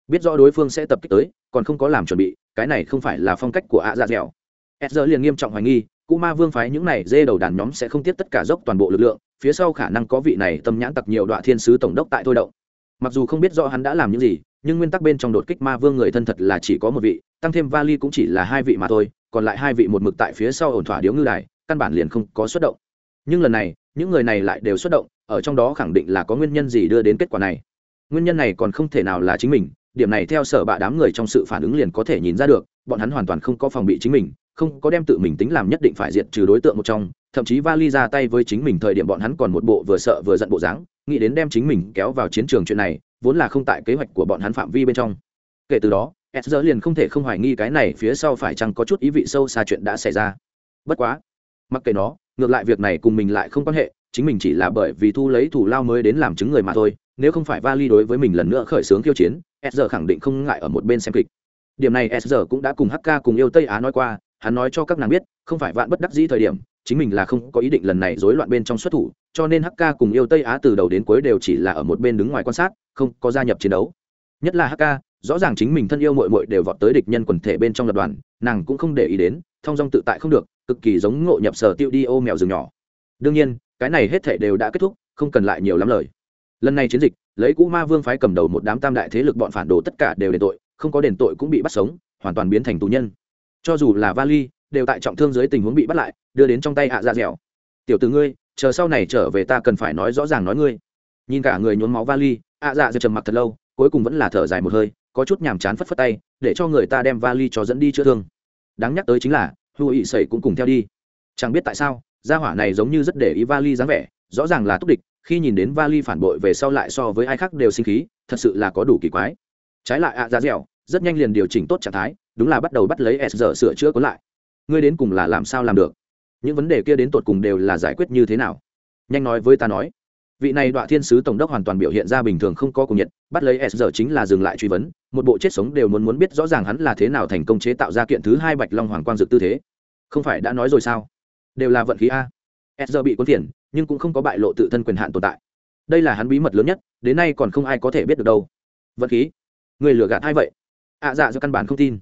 biết rõ đối phương sẽ tập kích tới, còn không có làm chuẩn bị, cái này không phải là phong cách của ạ dạ dẻo. Sr liền nghiêm trọng hoài nghi cụ ma vương phái những này dê đầu đàn nhóm sẽ không tiếp tất cả dốc toàn bộ lực lượng, phía sau khả năng có vị này tâm nhãn tặc nhiều đoạn thiên sứ tổng đốc tại thôi động. Mặc dù không biết rõ hắn đã làm những gì, nhưng nguyên tắc bên trong đột kích ma vương người thân thật là chỉ có một vị, tăng thêm vali cũng chỉ là hai vị mà thôi, còn lại hai vị một mực tại phía sau ổn thỏa điếu ngư đài, căn bản liền không có xuất động. Nhưng lần này, những người này lại đều xuất động, ở trong đó khẳng định là có nguyên nhân gì đưa đến kết quả này. Nguyên nhân này còn không thể nào là chính mình điểm này theo sở bạ đám người trong sự phản ứng liền có thể nhìn ra được, bọn hắn hoàn toàn không có phòng bị chính mình, không có đem tự mình tính làm nhất định phải diệt trừ đối tượng một trong, thậm chí vali ra tay với chính mình thời điểm bọn hắn còn một bộ vừa sợ vừa giận bộ dáng, nghĩ đến đem chính mình kéo vào chiến trường chuyện này, vốn là không tại kế hoạch của bọn hắn phạm vi bên trong. Kể từ đó s liền không thể không hoài nghi cái này phía sau phải chăng có chút ý vị sâu xa chuyện đã xảy ra. Bất quá, mặc kệ nó, ngược lại việc này cùng mình lại không quan hệ chính mình chỉ là bởi vì thu lấy thủ lao mới đến làm chứng người mà thôi, nếu không phải vali đối với mình lần nữa khởi xướng khiêu chiến, s khẳng định không ngại ở một bên xem kịch. Điểm này s cũng đã cùng hk cùng yêu tây á nói qua, hắn nói cho các nàng biết, không phải vạn bất đắc dĩ thời điểm, chính mình là không có ý định lần này rối loạn bên trong xuất thủ, cho nên hk cùng yêu tây á từ đầu đến cuối đều chỉ là ở một bên đứng ngoài quan sát, không có gia nhập chiến đấu. Nhất là hk rõ ràng chính mình thân yêu mội mội đều vọt tới địch nhân quần thể bên trong lập đoàn, nàng cũng không để ý đến thong dong tự tại không được, cực kỳ giống ngộ nhập sở tiêu đi ô mèo rừng nhỏ. Đương nhiên cái này hết thảy đều đã kết thúc, không cần lại nhiều lắm lời. Lần này chiến dịch, lấy cũ ma vương phái cầm đầu một đám tam đại thế lực bọn phản đồ tất cả đều đền tội, không có đền tội cũng bị bắt sống, hoàn toàn biến thành tù nhân. Cho dù là vali, đều tại trọng thương dưới tình huống bị bắt lại, đưa đến trong tay hạ dạ dẻo. Tiểu tử ngươi, chờ sau này trở về ta cần phải nói rõ ràng nói ngươi. Nhìn cả người nhốn máu vali hạ dạ dẻo trầm mặc thật lâu, cuối cùng vẫn là thở dài một hơi, có chút nhàm chán phất phất tay, để cho người ta đem vali cho dẫn đi chữa thương. Đáng nhắc tới chính là hu ỵ sẩy cũng cùng theo đi. Chẳng biết tại sao gia hỏa này giống như rất để ý vali dáng vẻ, rõ ràng là túc địch, khi nhìn đến vali phản bội về sau lại so với ai khác đều sinh khí, thật sự là có đủ kỳ quái. Trái lại ạ à dẻo, rất nhanh liền điều chỉnh tốt trạng thái, đúng là bắt đầu bắt lấy s giờ sửa chữa cuốn lại. Ngươi đến cùng là làm sao làm được? Những vấn đề kia đến tột cùng đều là giải quyết như thế nào? Nhanh nói với ta nói. Vị này đoạn thiên sứ tổng đốc hoàn toàn biểu hiện ra bình thường không có cùng nhiệt, bắt lấy s giờ chính là dừng lại truy vấn, một bộ chết sống đều muốn muốn biết rõ ràng hắn là thế nào thành công chế tạo ra kiện thứ hai bạch long hoàng quang dực tư thế. Không phải đã nói rồi sao? Đều là vận khí a. S bị cuốn tiền nhưng cũng không có bại lộ tự thân quyền hạn tồn tại. Đây là hắn bí mật lớn nhất đến nay còn không ai có thể biết được đâu. Vận khí? Người lừa gạt ai vậy? Ạ à, dạ do căn bản không tin.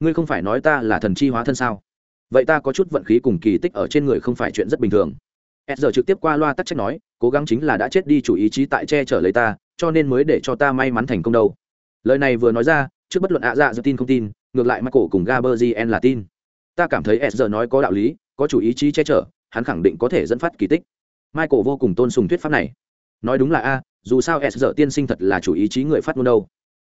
Ngươi không phải nói ta là thần chi hóa thân sao? Vậy ta có chút vận khí cùng kỳ tích ở trên người không phải chuyện rất bình thường. S giờ trực tiếp qua loa tắc trách nói cố gắng chính là đã chết đi chủ ý chí tại che chở lấy ta cho nên mới để cho ta may mắn thành công đâu. Lời này vừa nói ra trước bất luận ạ dạ do tin không tin ngược lại michael cùng gaberzien là tin. Ta cảm thấy s giờ nói có đạo lý có chủ ý chí che chở, hắn khẳng định có thể dẫn phát kỳ tích. Michael vô cùng tôn sùng thuyết pháp này. Nói đúng là a, dù sao s giờ tiên sinh thật là chủ ý chí người phát ngôn đâu.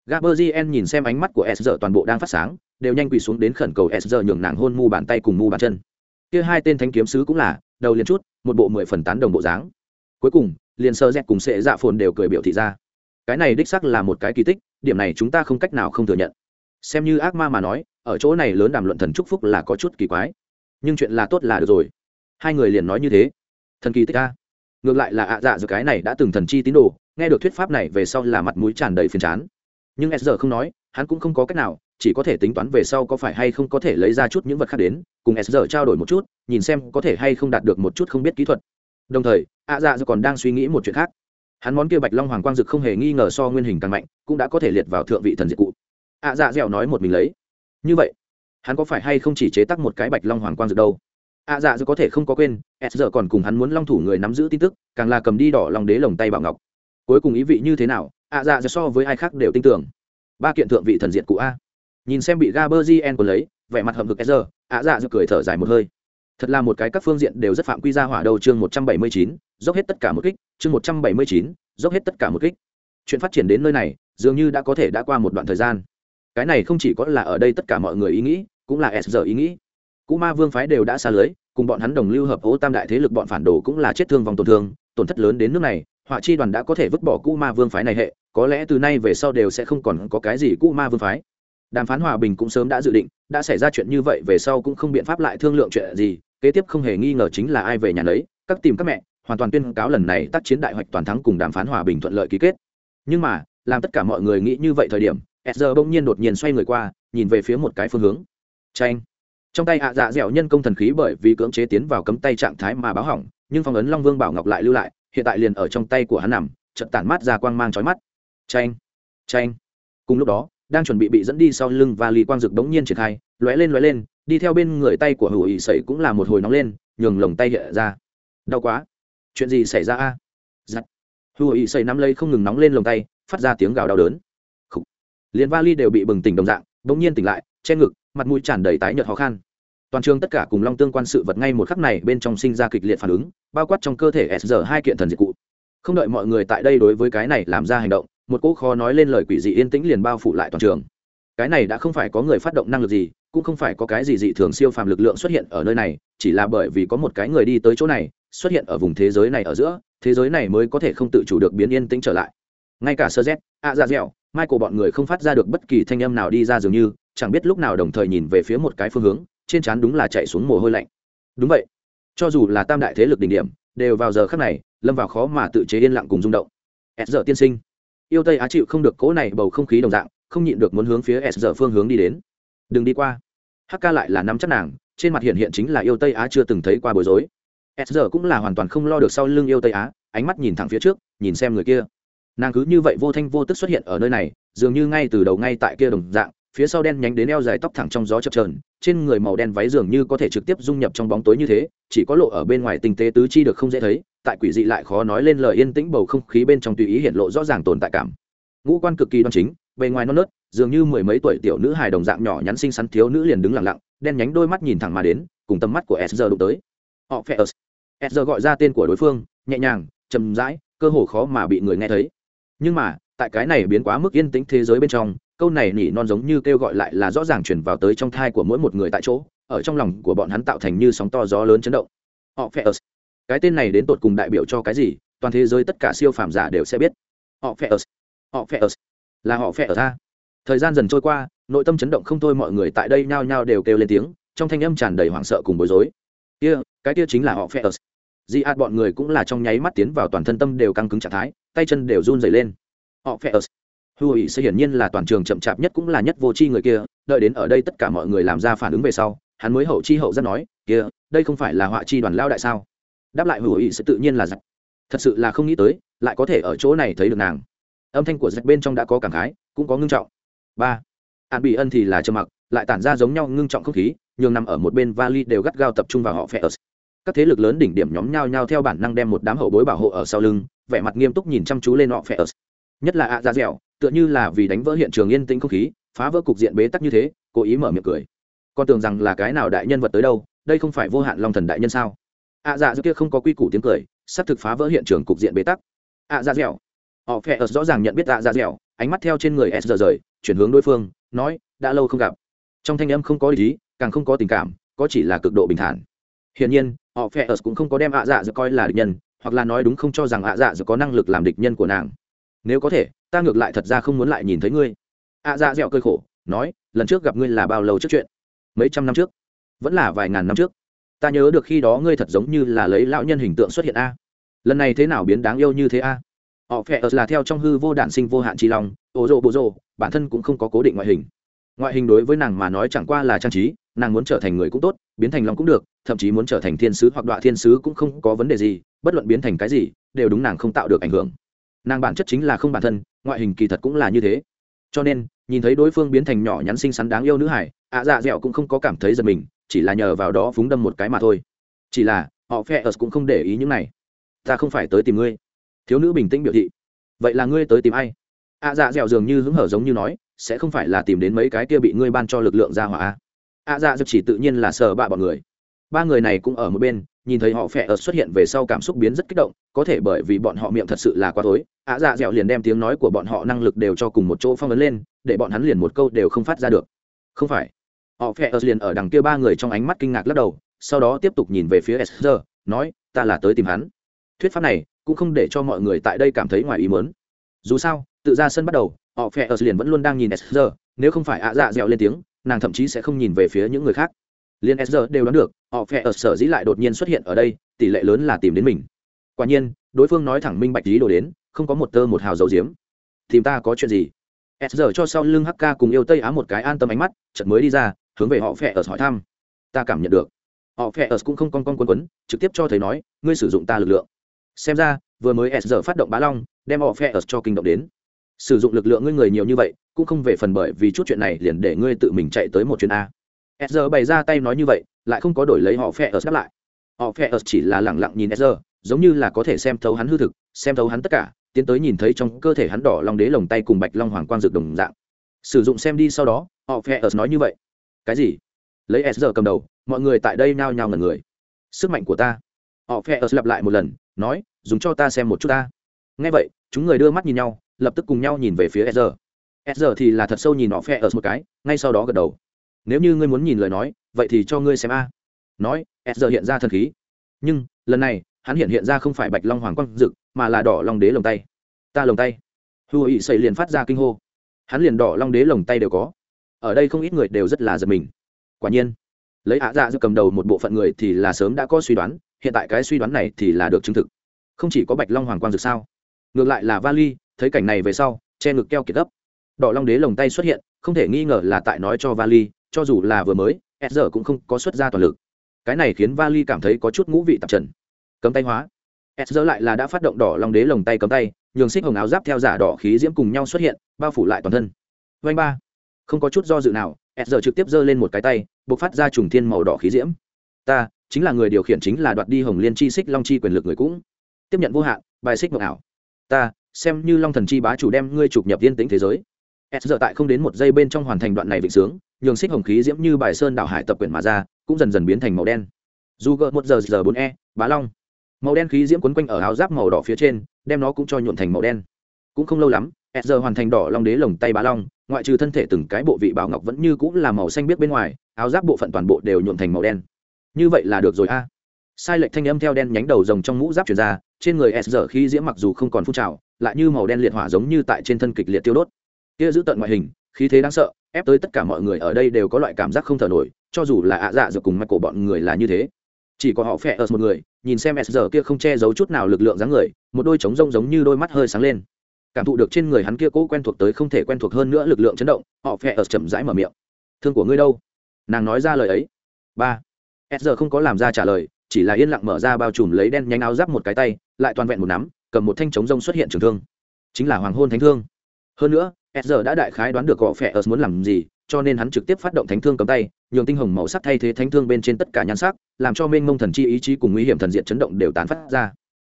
Gaberzien nhìn xem ánh mắt của s giờ toàn bộ đang phát sáng, đều nhanh quỳ xuống đến khẩn cầu s giờ nhường nàng hôn mu bàn tay cùng mu bàn chân. Kia hai tên thánh kiếm sứ cũng là, đầu liền chút, một bộ mười phần tán đồng bộ dáng. Cuối cùng, liền sơ dẹt cùng sệ dạ phồn đều cười biểu thị ra. Cái này đích sắc là một cái kỳ tích, điểm này chúng ta không cách nào không thừa nhận. Xem như ác ma mà nói, ở chỗ này lớn đàm luận thần chúc phúc là có chút kỳ quái nhưng chuyện là tốt là được rồi. Hai người liền nói như thế. Thần kỳ tích ca. Ngược lại là ạ dạ giữa cái này đã từng thần chi tín đồ, nghe được thuyết pháp này về sau là mặt mũi tràn đầy phiền chán. Nhưng s giờ không nói, hắn cũng không có cách nào, chỉ có thể tính toán về sau có phải hay không có thể lấy ra chút những vật khác đến, cùng s giờ trao đổi một chút, nhìn xem có thể hay không đạt được một chút không biết kỹ thuật. Đồng thời, ạ dạ giờ còn đang suy nghĩ một chuyện khác. Hắn món kia bạch long hoàng quang dực không hề nghi ngờ so nguyên hình càng mạnh, cũng đã có thể liệt vào thượng vị thần diệt cụ. Ạ dạ dẻo nói một mình lấy. Như vậy hắn có phải hay không chỉ chế tắc một cái bạch long hoàng quang dược đâu? Ạ dạ dẻo có thể không có quên, s giờ còn cùng hắn muốn long thủ người nắm giữ tin tức, càng là cầm đi đỏ lòng đế lồng tay bảo ngọc. Cuối cùng ý vị như thế nào? Ạ dạ dẻo so với ai khác đều tin tưởng. Ba kiện thượng vị thần diện cụ a. Nhìn xem bị gaberzien còn lấy, vẻ mặt hậm hực s giờ ạ dạ dẻo cười thở dài một hơi. Thật là một cái các phương diện đều rất phạm quy ra hỏa đầu chương một trăm bảy mươi chín, dốc hết tất cả một kích, chương một trăm bảy mươi chín, dốc hết tất cả một kích. Chuyện phát triển đến nơi này, dường như đã có thể đã qua một đoạn thời gian cái này không chỉ có là ở đây tất cả mọi người ý nghĩ, cũng là s giờ ý nghĩ. Cũ ma vương phái đều đã xa lưới, cùng bọn hắn đồng lưu hợp ố tam đại thế lực bọn phản đồ cũng là chết thương vòng tổn thương, tổn thất lớn đến nước này, họa chi đoàn đã có thể vứt bỏ cũ ma vương phái này hệ, có lẽ từ nay về sau đều sẽ không còn có cái gì cũ ma vương phái. Đàm phán hòa bình cũng sớm đã dự định, đã xảy ra chuyện như vậy về sau cũng không biện pháp lại thương lượng chuyện gì, kế tiếp không hề nghi ngờ chính là ai về nhà lấy các tìm các mẹ, hoàn toàn tuyên cáo lần này tác chiến đại hoạch toàn thắng cùng đàm phán hòa bình thuận lợi ký kết. Nhưng mà, làm tất cả mọi người nghĩ như vậy thời điểm s bỗng nhiên đột nhiên xoay người qua, nhìn về phía một cái phương hướng. Tranh trong tay ạ dạ dẻo nhân công thần khí bởi vì cưỡng chế tiến vào cấm tay trạng thái mà báo hỏng, nhưng phong ấn long vương bảo ngọc lại lưu lại, hiện tại liền ở trong tay của hắn nằm, chợt tản mát ra quang mang chói mắt. Tranh tranh cùng lúc đó, đang chuẩn bị bị dẫn đi sau lưng và lì quang dực bỗng nhiên triển khai, lóe lên lóe lên, đi theo bên người tay của hữu Ý sẩy cũng là một hồi nóng lên, nhường lồng tay hiện ra. Đau quá. Chuyện gì xảy ra a? Dạ. hữu Ý sẩy nắm lấy không ngừng nóng lên lồng tay, phát ra tiếng gào đau đớn liền vali đều bị bừng tỉnh đồng dạng đ ỗ n g nhiên tỉnh lại, che ngực, mặt mũi tràn đầy tái nhợt khó khăn toàn trường tất cả cùng long tương quan sự vật ngay một khắc này bên trong sinh ra kịch liệt phản ứng, bao quát trong cơ thể s hai kiện thần diệt cụ. Không đợi mọi người tại đây đối với cái này làm ra hành động, một cỗ khó nói lên lời quỷ dị yên tĩnh liền bao phủ lại toàn trường. Cái này đã không phải có người phát động năng lực gì, cũng không phải có cái gì dị thường siêu phàm lực lượng xuất hiện ở nơi này, chỉ là bởi vì có một cái người đi tới chỗ này, xuất hiện ở vùng thế giới này ở giữa, thế giới này mới có thể không tự chủ được biến yên tĩnh trở lại. Ngay cả sơ z, a ra dẻo michael bọn người không phát ra được bất kỳ thanh âm nào đi ra dường như, chẳng biết lúc nào đồng thời nhìn về phía một cái phương hướng, trên trán đúng là chạy xuống mồ hôi lạnh. Đúng vậy. Cho dù là tam đại thế lực đỉnh điểm, đều vào giờ khắc này, lâm vào khó mà tự chế yên lặng cùng rung động. S giờ tiên sinh. Yêu tây á chịu không được cố này bầu không khí đồng dạng, không nhịn được muốn hướng phía s giờ phương hướng đi đến. Đừng đi qua. Hk lại là nắm chắc nàng, trên mặt hiện hiện chính là yêu tây á chưa từng thấy qua bối rối. S giờ cũng là hoàn toàn không lo được sau lưng yêu tây á, ánh mắt nhìn thẳng phía trước, nhìn xem người kia nàng cứ như vậy vô thanh vô tức xuất hiện ở nơi này, dường như ngay từ đầu ngay tại kia đồng dạng, phía sau đen nhánh đến eo dài tóc thẳng trong gió chập trờn trên người màu đen váy dường như có thể trực tiếp dung nhập trong bóng tối như thế, chỉ có lộ ở bên ngoài tinh tế tứ chi được không dễ thấy, tại quỷ dị lại khó nói lên lời yên tĩnh bầu không khí bên trong tùy ý hiện lộ rõ ràng tồn tại cảm. Ngũ quan cực kỳ đoan chính, bề ngoài non nớt, dường như mười mấy tuổi tiểu nữ hài đồng dạng nhỏ nhắn xinh xắn thiếu nữ liền đứng lặng lặng, đen nhánh đôi mắt nhìn thẳng mà đến, cùng tầm mắt của sr đụng tới. Họ phe sr gọi ra tên của đối phương, nhẹ nhàng chầm rãi, cơ hồ khó mà bị người nghe thấy nhưng mà, tại cái này biến quá mức yên tĩnh thế giới bên trong, câu này nỉ non giống như kêu gọi lại là rõ ràng chuyển vào tới trong thai của mỗi một người tại chỗ, ở trong lòng của bọn hắn tạo thành như sóng to gió lớn chấn động. Họ phe cái tên này đến tột cùng đại biểu cho cái gì, toàn thế giới tất cả siêu phàm giả đều sẽ biết. Họ phe họ phe là họ phe ở ta thời gian dần trôi qua, nội tâm chấn động không thôi mọi người tại đây nhao nhao đều kêu lên tiếng, trong thanh âm tràn đầy hoảng sợ cùng bối rối. Kia, cái kia chính là họ phe di ạt bọn người cũng là trong nháy mắt tiến vào toàn thân tâm đều căng cứng trạng thái, tay chân đều run dày lên. Họ phe ớt. Hù ý sẽ hiển nhiên là toàn trường chậm chạp nhất cũng là nhất vô tri người kia, đợi đến ở đây tất cả mọi người làm ra phản ứng về sau, hắn mới hậu chi hậu rất nói, kia, đây không phải là họa chi đoàn lao đại sao? Đáp lại hữu ý sẽ tự nhiên là giặc thật sự là không nghĩ tới, lại có thể ở chỗ này thấy được nàng. Âm thanh của giặc bên trong đã có cảm khái, cũng có ngưng trọng. Ba. An bị ân thì là trầm mặc, lại tản ra giống nhau ngưng trọng không khí, nhường nằm ở một bên vali đều gắt gao tập trung vào họ phe ớt các thế lực lớn đỉnh điểm nhóm nhau nhau theo bản năng đem một đám hậu bối bảo hộ ở sau lưng, vẻ mặt nghiêm túc nhìn chăm chú lên họ phe ớt nhất là ạ ra dẻo, tựa như là vì đánh vỡ hiện trường yên tĩnh không khí, phá vỡ cục diện bế tắc như thế, cố ý mở miệng cười. Con tưởng rằng là cái nào đại nhân vật tới đâu, đây không phải vô hạn long thần đại nhân sao? Ạ dạ dẻo kia không có quy củ tiếng cười sắp thực phá vỡ hiện trường cục diện bế tắc. Ạ dạ dẻo. Họ phe ớt rõ ràng nhận biết ạ dạ dẻo, ánh mắt theo trên người s giờ rời, chuyển hướng đối phương, nói, đã lâu không gặp. Trong thanh âm không có ý, càng không có tình cảm, có chỉ là cực độ bình thản. Hiển nhiên họ phe ớt cũng không có đem ạ dạ dẻo coi là địch nhân, hoặc là nói đúng không cho rằng ạ dạ dẻo có năng lực làm địch nhân của nàng. Nếu có thể, ta ngược lại thật ra không muốn lại nhìn thấy ngươi. ạ dạ dẹo cơi khổ, nói, lần trước gặp ngươi là bao lâu trước chuyện? Mấy trăm năm trước. Vẫn là vài ngàn năm trước. Ta nhớ được khi đó ngươi thật giống như là lấy lão nhân hình tượng xuất hiện a. Lần này thế nào biến đáng yêu như thế a? Họ phe là theo trong hư vô đản sinh vô hạn trí lòng ô rô bộ rô bản thân cũng không có cố định ngoại hình. Ngoại hình đối với nàng mà nói chẳng qua là trang trí, nàng muốn trở thành người cũng tốt, biến thành lòng cũng được thậm chí muốn trở thành thiên sứ hoặc đọa thiên sứ cũng không có vấn đề gì, bất luận biến thành cái gì, đều đúng nàng không tạo được ảnh hưởng. Nàng bản chất chính là không bản thân, ngoại hình kỳ thật cũng là như thế. Cho nên, nhìn thấy đối phương biến thành nhỏ nhắn xinh xắn đáng yêu nữ hải, ạ dạ dẹo cũng không có cảm thấy giật mình, chỉ là nhờ vào đó phúng đâm một cái mà thôi. Chỉ là, họ phe ớt cũng không để ý những này. Ta không phải tới tìm ngươi. Thiếu nữ bình tĩnh biểu thị. Vậy là ngươi tới tìm ai? Ạ dạ dẹo dường như hứng hở giống như nói, sẽ không phải là tìm đến mấy cái kia bị ngươi ban cho lực lượng ra hỏa ạ dạ dẹo chỉ tự nhiên là sờ bạ bọn người ba người này cũng ở một bên, nhìn thấy họ phe ớt xuất hiện về sau cảm xúc biến rất kích động, có thể bởi vì bọn họ miệng thật sự là quá tối, ạ dạ dẹo liền đem tiếng nói của bọn họ năng lực đều cho cùng một chỗ phong ấn lên, để bọn hắn liền một câu đều không phát ra được. Không phải. Họ phe ớt liền ở đằng kia ba người trong ánh mắt kinh ngạc lắc đầu, sau đó tiếp tục nhìn về phía sr nói, ta là tới tìm hắn. Thuyết pháp này cũng không để cho mọi người tại đây cảm thấy ngoài ý mớn dù sao, tự ra sân bắt đầu, họ phe ớt liền vẫn luôn đang nhìn sr nếu không phải ạ dạ dẹo lên tiếng, nàng thậm chí sẽ không nhìn về phía những người khác liên sr đều đoán được, họ phe ở sở dĩ lại đột nhiên xuất hiện ở đây, tỷ lệ lớn là tìm đến mình. Quả nhiên, đối phương nói thẳng minh bạch lý đồ đến, không có một tơ một hào dầu diếm. Tìm ta có chuyện gì? S cho sau lưng hk cùng yêu tây á một cái an tâm ánh mắt, chợt mới đi ra, hướng về họ phe ở hỏi thăm. Ta cảm nhận được. Họ phe ở cũng không con con quấn quấn, trực tiếp cho thấy nói, ngươi sử dụng ta lực lượng. Xem ra, vừa mới s phát động bá long, đem họ phe ở cho kinh động đến. Sử dụng lực lượng ngươi người nhiều như vậy, cũng không về phần bởi vì chút chuyện này liền để ngươi tự mình chạy tới một chuyến a s bày ra tay nói như vậy, lại không có đổi lấy họ phe ở đáp lại. Họ phe ở chỉ là lẳng lặng nhìn s giống như là có thể xem thấu hắn hư thực, xem thấu hắn tất cả, tiến tới nhìn thấy trong cơ thể hắn đỏ long đế lồng tay cùng bạch long hoàng quang dược đồng dạng. Sử dụng xem đi sau đó, họ phe ở nói như vậy. Cái gì? Lấy s giờ cầm đầu, mọi người tại đây nhao nhao ngần người. Sức mạnh của ta. Họ phe ở lặp lại một lần, nói, dùng cho ta xem một chút ta. Ngay vậy, chúng người đưa mắt nhìn nhau, lập tức cùng nhau nhìn về phía s giờ s giờ thì là thật sâu nhìn họ phe ở một cái, ngay sau đó gật đầu nếu như ngươi muốn nhìn lời nói, vậy thì cho ngươi xem a. Nói, s giờ hiện ra thần khí. Nhưng, lần này, hắn hiện hiện ra không phải bạch long hoàng quang dực, mà là đỏ long đế lồng tay. Ta lồng tay. Hù ý xây liền phát ra kinh hô. Hắn liền đỏ long đế lồng tay đều có. Ở đây không ít người đều rất là giật mình. Quả nhiên, lấy ạ dạ giữa cầm đầu một bộ phận người thì là sớm đã có suy đoán, hiện tại cái suy đoán này thì là được chứng thực. Không chỉ có bạch long hoàng quang dực sao, ngược lại là vali, thấy cảnh này về sau, che ngực keo kiệt gấp. Đỏ long đế lồng tay xuất hiện, không thể nghi ngờ là tại nói cho vali cho dù là vừa mới, s giờ cũng không có xuất ra toàn lực. Cái này khiến vali cảm thấy có chút ngũ vị tạp trần. Cấm tay hóa. S giờ lại là đã phát động đỏ long đế lồng tay cấm tay, nhường xích hồng áo giáp theo giả đỏ khí diễm cùng nhau xuất hiện, bao phủ lại toàn thân. Vanh ba. Không có chút do dự nào, s giờ trực tiếp giơ lên một cái tay b ộ c phát ra trùng thiên màu đỏ khí diễm. Ta, chính là người điều khiển chính là đoạt đi hồng liên chi xích long chi quyền lực người cũng. Tiếp nhận vô hạn, bài xích mộng ảo. Ta, xem như long thần chi bá chủ đem ngươi chụp nhập yên tĩnh thế giới. S giờ tại không đến một giây bên trong hoàn thành đoạn này vịnh sướng nhường xích hồng khí diễm như bài sơn đảo hải tập quyển mà ra, cũng dần dần biến thành màu đen. Dù gợn một giờ giờ bốn e bá long. Màu đen khí diễm quấn quanh ở áo giáp màu đỏ phía trên, đem nó cũng cho nhuộn thành màu đen. Cũng không lâu lắm s giờ hoàn thành đỏ long đế lồng tay bá long, ngoại trừ thân thể từng cái bộ vị bảo ngọc vẫn như cũng là màu xanh biếc bên ngoài, áo giáp bộ phận toàn bộ đều nhuộn thành màu đen. Như vậy là được rồi a. Sai lệch thanh âm theo đen nhánh đầu rồng trong mũ giáp chuyển ra, trên người s giờ khí diễm mặc dù không còn phun trào, lại như màu đen liệt hỏa giống như tại trên thân kịch liệt tiêu đốt. Kia giữ tận ngoại hình khí thế đáng sợ, ép tới tất cả mọi người ở đây đều có loại cảm giác không thở nổi, cho dù là ạ dạ dược cùng mắt cổ bọn người là như thế. Chỉ có họ phe ở một người, nhìn xem s giờ kia không che giấu chút nào lực lượng dáng người, một đôi trống rông giống như đôi mắt hơi sáng lên. Cảm thụ được trên người hắn kia cố quen thuộc tới không thể quen thuộc hơn nữa lực lượng chấn động, họ phe ở chậm rãi mở miệng. Thương của ngươi đâu? Nàng nói ra lời ấy. Ba. S giờ không có làm ra trả lời, chỉ là yên lặng mở ra bao trùm lấy đen nhánh áo giáp một cái tay, lại toàn vẹn một nắm, cầm một thanh trống rông xuất hiện trường thương. Chính là hoàng hôn thánh thương. Hơn nữa s giờ đã đại khái đoán được họ phe ớt muốn làm gì, cho nên hắn trực tiếp phát động thánh thương cầm tay, nhường tinh hồng màu sắc thay thế thánh thương bên trên tất cả nhan sắc, làm cho mênh mông thần chi ý chí cùng nguy hiểm thần diện chấn động đều tán phát ra.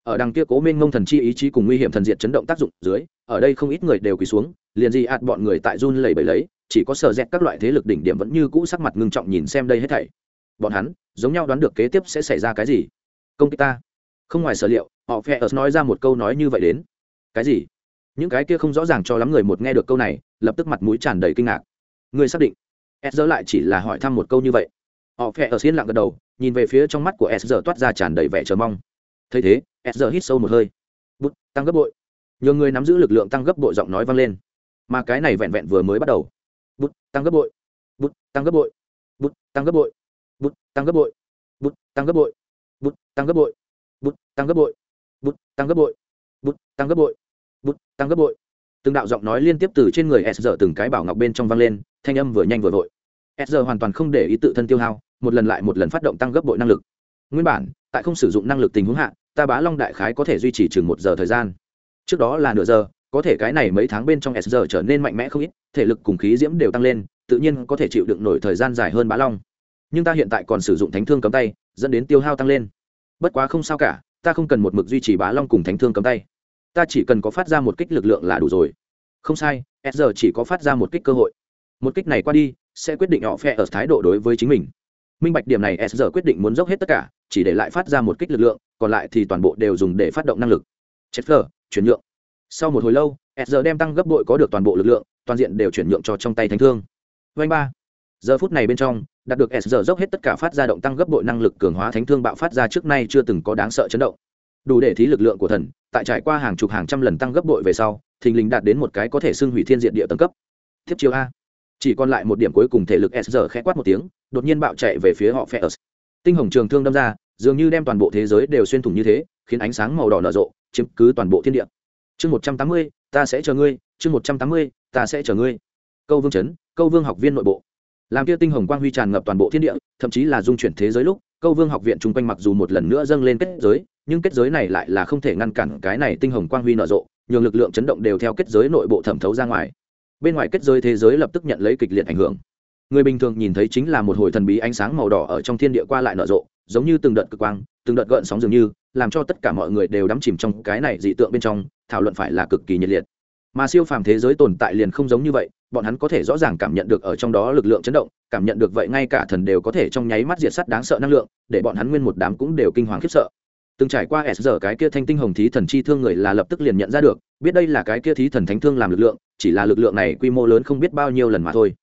Ở đằng kia cố mênh mông thần chi ý chí cùng nguy hiểm thần diện chấn động tác dụng dưới, ở đây không ít người đều quỳ xuống, liền gì ạt bọn người tại run lẩy bẩy lấy, chỉ có sợ dẹt các loại thế lực đỉnh điểm vẫn như cũ sắc mặt ngưng trọng nhìn xem đây hết thảy. Bọn hắn, giống nhau đoán được kế tiếp sẽ xảy ra cái gì? Công kích ta. Không ngoài sở liệu, họ phe ớt nói ra một câu nói như vậy đến. Cái gì? Những cái kia không rõ ràng cho lắm người một nghe được câu này lập tức mặt mũi tràn đầy kinh ngạc người xác định s giờ lại chỉ là hỏi thăm một câu như vậy họ phe ở xiên lặng gật đầu nhìn về phía trong mắt của s giờ toát ra tràn đầy vẻ chờ mong thấy thế s giờ hít sâu một hơi bút tăng gấp bội nhiều người nắm giữ lực lượng tăng gấp bội giọng nói vang lên mà cái này vẹn vẹn vừa mới bắt đầu bút tăng gấp bội bút tăng gấp bội bút tăng gấp bội bút tăng gấp bội bút tăng gấp bội bút tăng gấp bội bút tăng gấp bội bút tăng gấp bội bút tăng gấp bội bút, tăng gấp bội. Từng đạo giọng nói liên tiếp từ trên người s giờ từng cái bảo ngọc bên trong vang lên, thanh âm vừa nhanh vừa vội. S giờ hoàn toàn không để ý tự thân tiêu hao, một lần lại một lần phát động tăng gấp bội năng lực. Nguyên bản, tại không sử dụng năng lực tình huống hạ, ta bá long đại khái có thể duy trì chừng một giờ thời gian. Trước đó là nửa giờ, có thể cái này mấy tháng bên trong s giờ trở nên mạnh mẽ không ít, thể lực cùng khí diễm đều tăng lên, tự nhiên có thể chịu đựng nổi thời gian dài hơn bá long. Nhưng ta hiện tại còn sử dụng thánh thương cấm tay, dẫn đến tiêu hao tăng lên. Bất quá không sao cả, ta không cần một mực duy trì bá long cùng thánh thương cấm tay ta chỉ cần có phát ra một kích lực lượng là đủ rồi. Không sai, s giờ chỉ có phát ra một kích cơ hội. Một kích này qua đi, sẽ quyết định họ phe ở thái độ đối với chính mình. Minh bạch điểm này s giờ quyết định muốn dốc hết tất cả, chỉ để lại phát ra một kích lực lượng, còn lại thì toàn bộ đều dùng để phát động năng lực. Chết phờ chuyển nhượng. Sau một hồi lâu, s giờ đem tăng gấp bội có được toàn bộ lực lượng, toàn diện đều chuyển nhượng cho trong tay thánh thương. Vanh ba. Giờ phút này bên trong, đạt được s giờ dốc hết tất cả phát ra động tăng gấp bội năng lực cường hóa thánh thương bạo phát ra trước nay chưa từng có đáng sợ chấn động. Đủ để thí lực lượng của thần tại trải qua hàng chục hàng trăm lần tăng gấp bội về sau, thình lình đạt đến một cái có thể xưng hủy thiên diện địa tầng cấp. Thiếp chiếu a. Chỉ còn lại một điểm cuối cùng thể lực s giờ khẽ quát một tiếng, đột nhiên bạo chạy về phía họ phe tinh hồng trường thương đâm ra, dường như đem toàn bộ thế giới đều xuyên thủng như thế, khiến ánh sáng màu đỏ nở rộ, chiếm cứ toàn bộ thiên địa. Chương một trăm tám mươi, ta sẽ chờ ngươi. Chương một trăm tám mươi, ta sẽ chờ ngươi. Câu vương chấn, câu vương học viên nội bộ. Làm kia tinh hồng quang huy tràn ngập toàn bộ thiên địa, thậm chí là dung chuyển thế giới lúc, câu vương học viện chung quanh mặc dù một lần nữa dâng lên kết giới nhưng kết giới này lại là không thể ngăn cản cái này tinh hồng quang huy nở rộ, nhường lực lượng chấn động đều theo kết giới nội bộ thẩm thấu ra ngoài. Bên ngoài kết giới thế giới lập tức nhận lấy kịch liệt ảnh hưởng. Người bình thường nhìn thấy chính là một hồi thần bí ánh sáng màu đỏ ở trong thiên địa qua lại nở rộ, giống như từng đợt cực quang, từng đợt gợn sóng dường như, làm cho tất cả mọi người đều đắm chìm trong cái này dị tượng bên trong, thảo luận phải là cực kỳ nhiệt liệt. Mà siêu phàm thế giới tồn tại liền không giống như vậy, bọn hắn có thể rõ ràng cảm nhận được ở trong đó lực lượng chấn động, cảm nhận được vậy ngay cả thần đều có thể trong nháy mắt diệt sắt đáng sợ năng lượng, để bọn hắn nguyên một đám cũng đều kinh hoàng khiếp sợ từng trải qua s giờ cái kia thanh tinh hồng thí thần chi thương người là lập tức liền nhận ra được, biết đây là cái kia thí thần thánh thương làm lực lượng, chỉ là lực lượng này quy mô lớn không biết bao nhiêu lần mà thôi.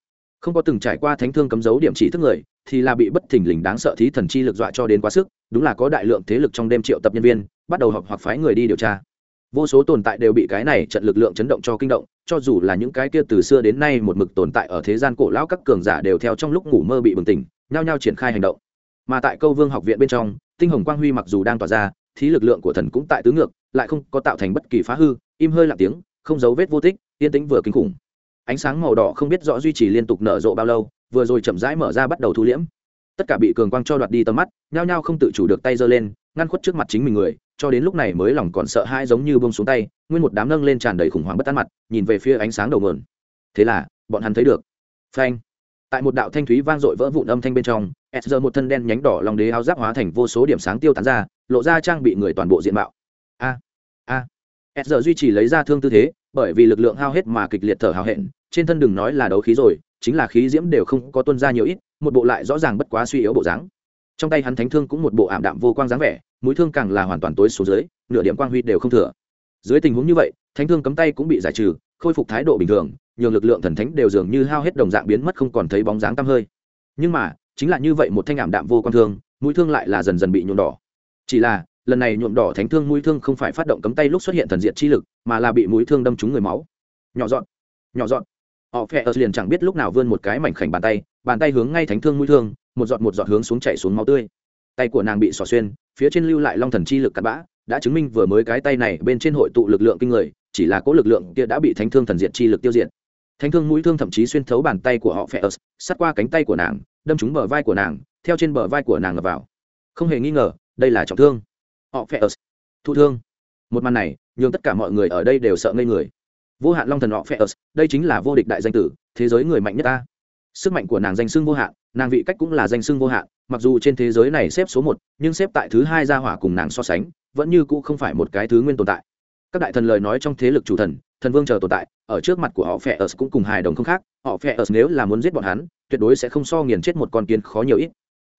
Không có từng trải qua thánh thương cấm dấu điểm chỉ thức người, thì là bị bất thình lình đáng sợ thí thần chi lực dọa cho đến quá sức, đúng là có đại lượng thế lực trong đêm triệu tập nhân viên, bắt đầu họp hoặc phái người đi điều tra. Vô số tồn tại đều bị cái này trận lực lượng chấn động cho kinh động, cho dù là những cái kia từ xưa đến nay một mực tồn tại ở thế gian cổ lão các cường giả đều theo trong lúc ngủ mơ bị bừng tỉnh, nhao nhao triển khai hành động. Mà tại câu vương học viện bên trong tinh hồng quang huy mặc dù đang tỏa ra thì lực lượng của thần cũng tại tứ ngược, lại không có tạo thành bất kỳ phá hư, im hơi lặng tiếng, không dấu vết vô tích, yên tĩnh vừa kinh khủng. Ánh sáng màu đỏ không biết rõ duy trì liên tục nở rộ bao lâu, vừa rồi chậm rãi mở ra bắt đầu thu liễm. Tất cả bị cường quang cho đoạt đi tầm mắt, nhao nhao không tự chủ được tay giơ lên, ngăn khuất trước mặt chính mình người, cho đến lúc này mới lòng còn sợ hãi giống như bông xuống tay, nguyên một đám nâng lên tràn đầy khủng hoảng bất tán mặt, nhìn về phía ánh sáng đầu mườn thế là, bọn hắn thấy được. Phanh tại một đạo thanh thúy vang dội vỡ vụn âm thanh bên trong, s giờ một thân đen nhánh đỏ lòng đế áo giáp hóa thành vô số điểm sáng tiêu tán ra, lộ ra trang bị người toàn bộ diện mạo. A a. S giờ duy trì lấy ra thương tư thế, bởi vì lực lượng hao hết mà kịch liệt thở hào hẹn, trên thân đừng nói là đấu khí rồi, chính là khí diễm đều không có tuân ra nhiều ít, một bộ lại rõ ràng bất quá suy yếu bộ dáng. Trong tay hắn thánh thương cũng một bộ ảm đạm vô quang dáng vẻ, mũi thương càng là hoàn toàn tối số dưới, nửa điểm quang huy đều không thừa. Dưới tình huống như vậy, thánh thương cấm tay cũng bị giải trừ, khôi phục thái độ bình thường nhường lực lượng thần thánh đều dường như hao hết đồng dạng biến mất không còn thấy bóng dáng tăm hơi. Nhưng mà, chính là như vậy một thanh ảm đạm vô quan thương, mũi thương lại là dần dần bị nhuộm đỏ. Chỉ là, lần này nhuộm đỏ thánh thương mũi thương không phải phát động cấm tay lúc xuất hiện thần diện chi lực, mà là bị mũi thương đâm trúng người máu. Nhỏ dọn nhỏ dọn họ phe ớt liền chẳng biết lúc nào vươn một cái mảnh khảnh bàn tay bàn tay hướng ngay thánh thương mũi thương, một giọt một giọt hướng xuống chảy xuống máu tươi. Tay của nàng bị xỏ xuyên, phía trên lưu lại long thần chi lực cặn bã, đã chứng minh vừa mới cái tay này bên trên hội tụ lực lượng kinh người, chỉ là cố lực lượng kia đã bị thánh thương thần diệt chi lực tiêu diệt thánh thương mũi thương thậm chí xuyên thấu bàn tay của họ phe ớt sát qua cánh tay của nàng, đâm trúng bờ vai của nàng, theo trên bờ vai của nàng ngập vào. Không hề nghi ngờ, đây là trọng thương. Họ phe ớt thụ thương. Một màn này, nhường tất cả mọi người ở đây đều sợ ngây người. Vô hạn long thần họ phe ớt đây chính là vô địch đại danh tử, thế giới người mạnh nhất ta. Sức mạnh của nàng danh xưng vô hạn, nàng vị cách cũng là danh xưng vô hạn, mặc dù trên thế giới này xếp số một, nhưng xếp tại thứ hai gia hỏa cùng nàng so sánh, vẫn như cũ không phải một cái thứ nguyên tồn tại. Các đại thần lời nói trong thế lực chủ thần thần vương chờ tồn tại, ở trước mặt của họ phe ớt cũng cùng hài đồng không khác. Họ phe ớt nếu là muốn giết bọn hắn, tuyệt đối sẽ không so nghiền chết một con kiến khó nhiều ít.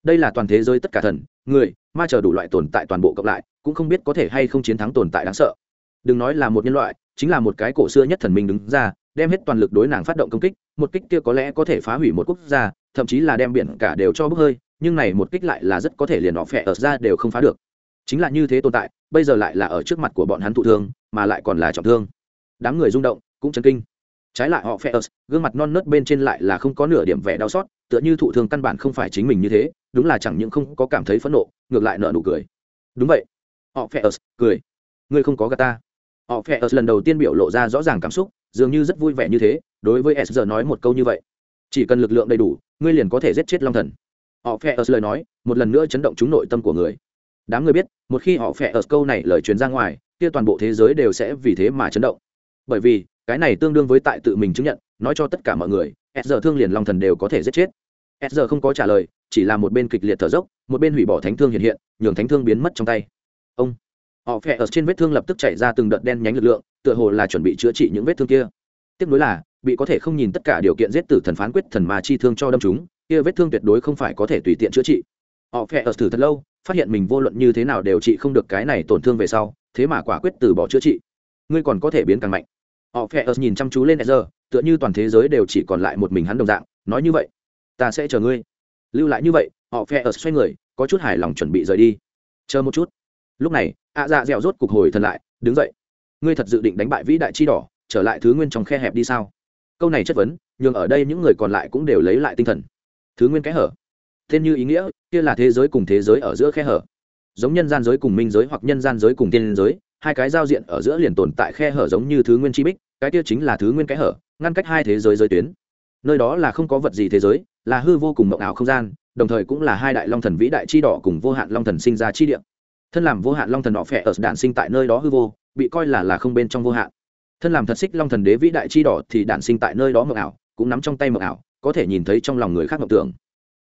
Đây là toàn thế giới tất cả thần, người, ma chờ đủ loại tồn tại toàn bộ cộng lại, cũng không biết có thể hay không chiến thắng tồn tại đáng sợ. Đừng nói là một nhân loại, chính là một cái cổ xưa nhất thần minh đứng ra, đem hết toàn lực đối nàng phát động công kích, một kích kia có lẽ có thể phá hủy một quốc gia, thậm chí là đem biển cả đều cho bốc hơi, nhưng này một kích lại là rất có thể liền họ phẹ ở ra đều không phá được. Chính là như thế tồn tại, bây giờ lại là ở trước mặt của bọn hắn thụ thương, mà lại còn là trọng thương đám người rung động, cũng chấn kinh. Trái lại họ phe ớt gương mặt non nớt bên trên lại là không có nửa điểm vẻ đau xót, tựa như thụ thương căn bản không phải chính mình như thế, đúng là chẳng những không có cảm thấy phẫn nộ, ngược lại nợ nụ cười. Đúng vậy. Họ phe ớt cười. Ngươi không có gà ta. Họ phe ớt lần đầu tiên biểu lộ ra rõ ràng cảm xúc, dường như rất vui vẻ như thế, đối với s giờ nói một câu như vậy. Chỉ cần lực lượng đầy đủ, ngươi liền có thể giết chết long thần. Họ phe ớt lời nói, một lần nữa chấn động chúng nội tâm của người. Đám người biết, một khi họ phe ớt câu này lời truyền ra ngoài, kia toàn bộ thế giới đều sẽ vì thế mà chấn động bởi vì, cái này tương đương với tại tự mình chứng nhận, nói cho tất cả mọi người s giờ thương liền long thần đều có thể giết chết. S giờ không có trả lời, chỉ là một bên kịch liệt thở dốc, một bên hủy bỏ thánh thương hiện hiện, nhường thánh thương biến mất trong tay. Ông, họ phe ở trên vết thương lập tức chạy ra từng đợt đen nhánh lực lượng, tựa hồ là chuẩn bị chữa trị những vết thương kia. Tiếp nối là, bị có thể không nhìn tất cả điều kiện giết tử thần phán quyết thần mà chi thương cho đâm chúng, kia vết thương tuyệt đối không phải có thể tùy tiện chữa trị. Họ phe ở thử thật lâu, phát hiện mình vô luận như thế nào đều trị không được cái này tổn thương về sau, thế mà quả quyết từ bỏ chữa trị. Ngươi còn có thể biến càng mạnh họ phe ớt nhìn chăm chú lên Ezra, tựa như toàn thế giới đều chỉ còn lại một mình hắn đồng dạng nói như vậy ta sẽ chờ ngươi. Lưu lại như vậy họ phe ớt xoay người có chút hài lòng chuẩn bị rời đi. Chờ một chút. Lúc này ạ dạ dẻo rốt cục hồi thân lại đứng dậy. Ngươi thật dự định đánh bại vĩ đại chi đỏ trở lại thứ nguyên trong khe hẹp đi sao? Câu này chất vấn nhưng ở đây những người còn lại cũng đều lấy lại tinh thần. Thứ nguyên kẽ hở. Tên như ý nghĩa kia là thế giới cùng thế giới ở giữa khe hở. Giống nhân gian giới cùng minh giới hoặc nhân gian giới cùng tiên giới hai cái giao diện ở giữa liền tồn tại khe hở giống như thứ nguyên chi bích, cái kia chính là thứ nguyên kẽ hở, ngăn cách hai thế giới giới tuyến. Nơi đó là không có vật gì thế giới, là hư vô cùng mộng ảo không gian, đồng thời cũng là hai đại long thần vĩ đại chi đỏ cùng vô hạn long thần sinh ra chi địa. Thân làm vô hạn long thần đỏ phẹ ở đạn sinh tại nơi đó hư vô, bị coi là là không bên trong vô hạn. Thân làm thật xích long thần đế vĩ đại chi đỏ thì đạn sinh tại nơi đó mộng ảo, cũng nắm trong tay mộng ảo, có thể nhìn thấy trong lòng người khác mộng tưởng.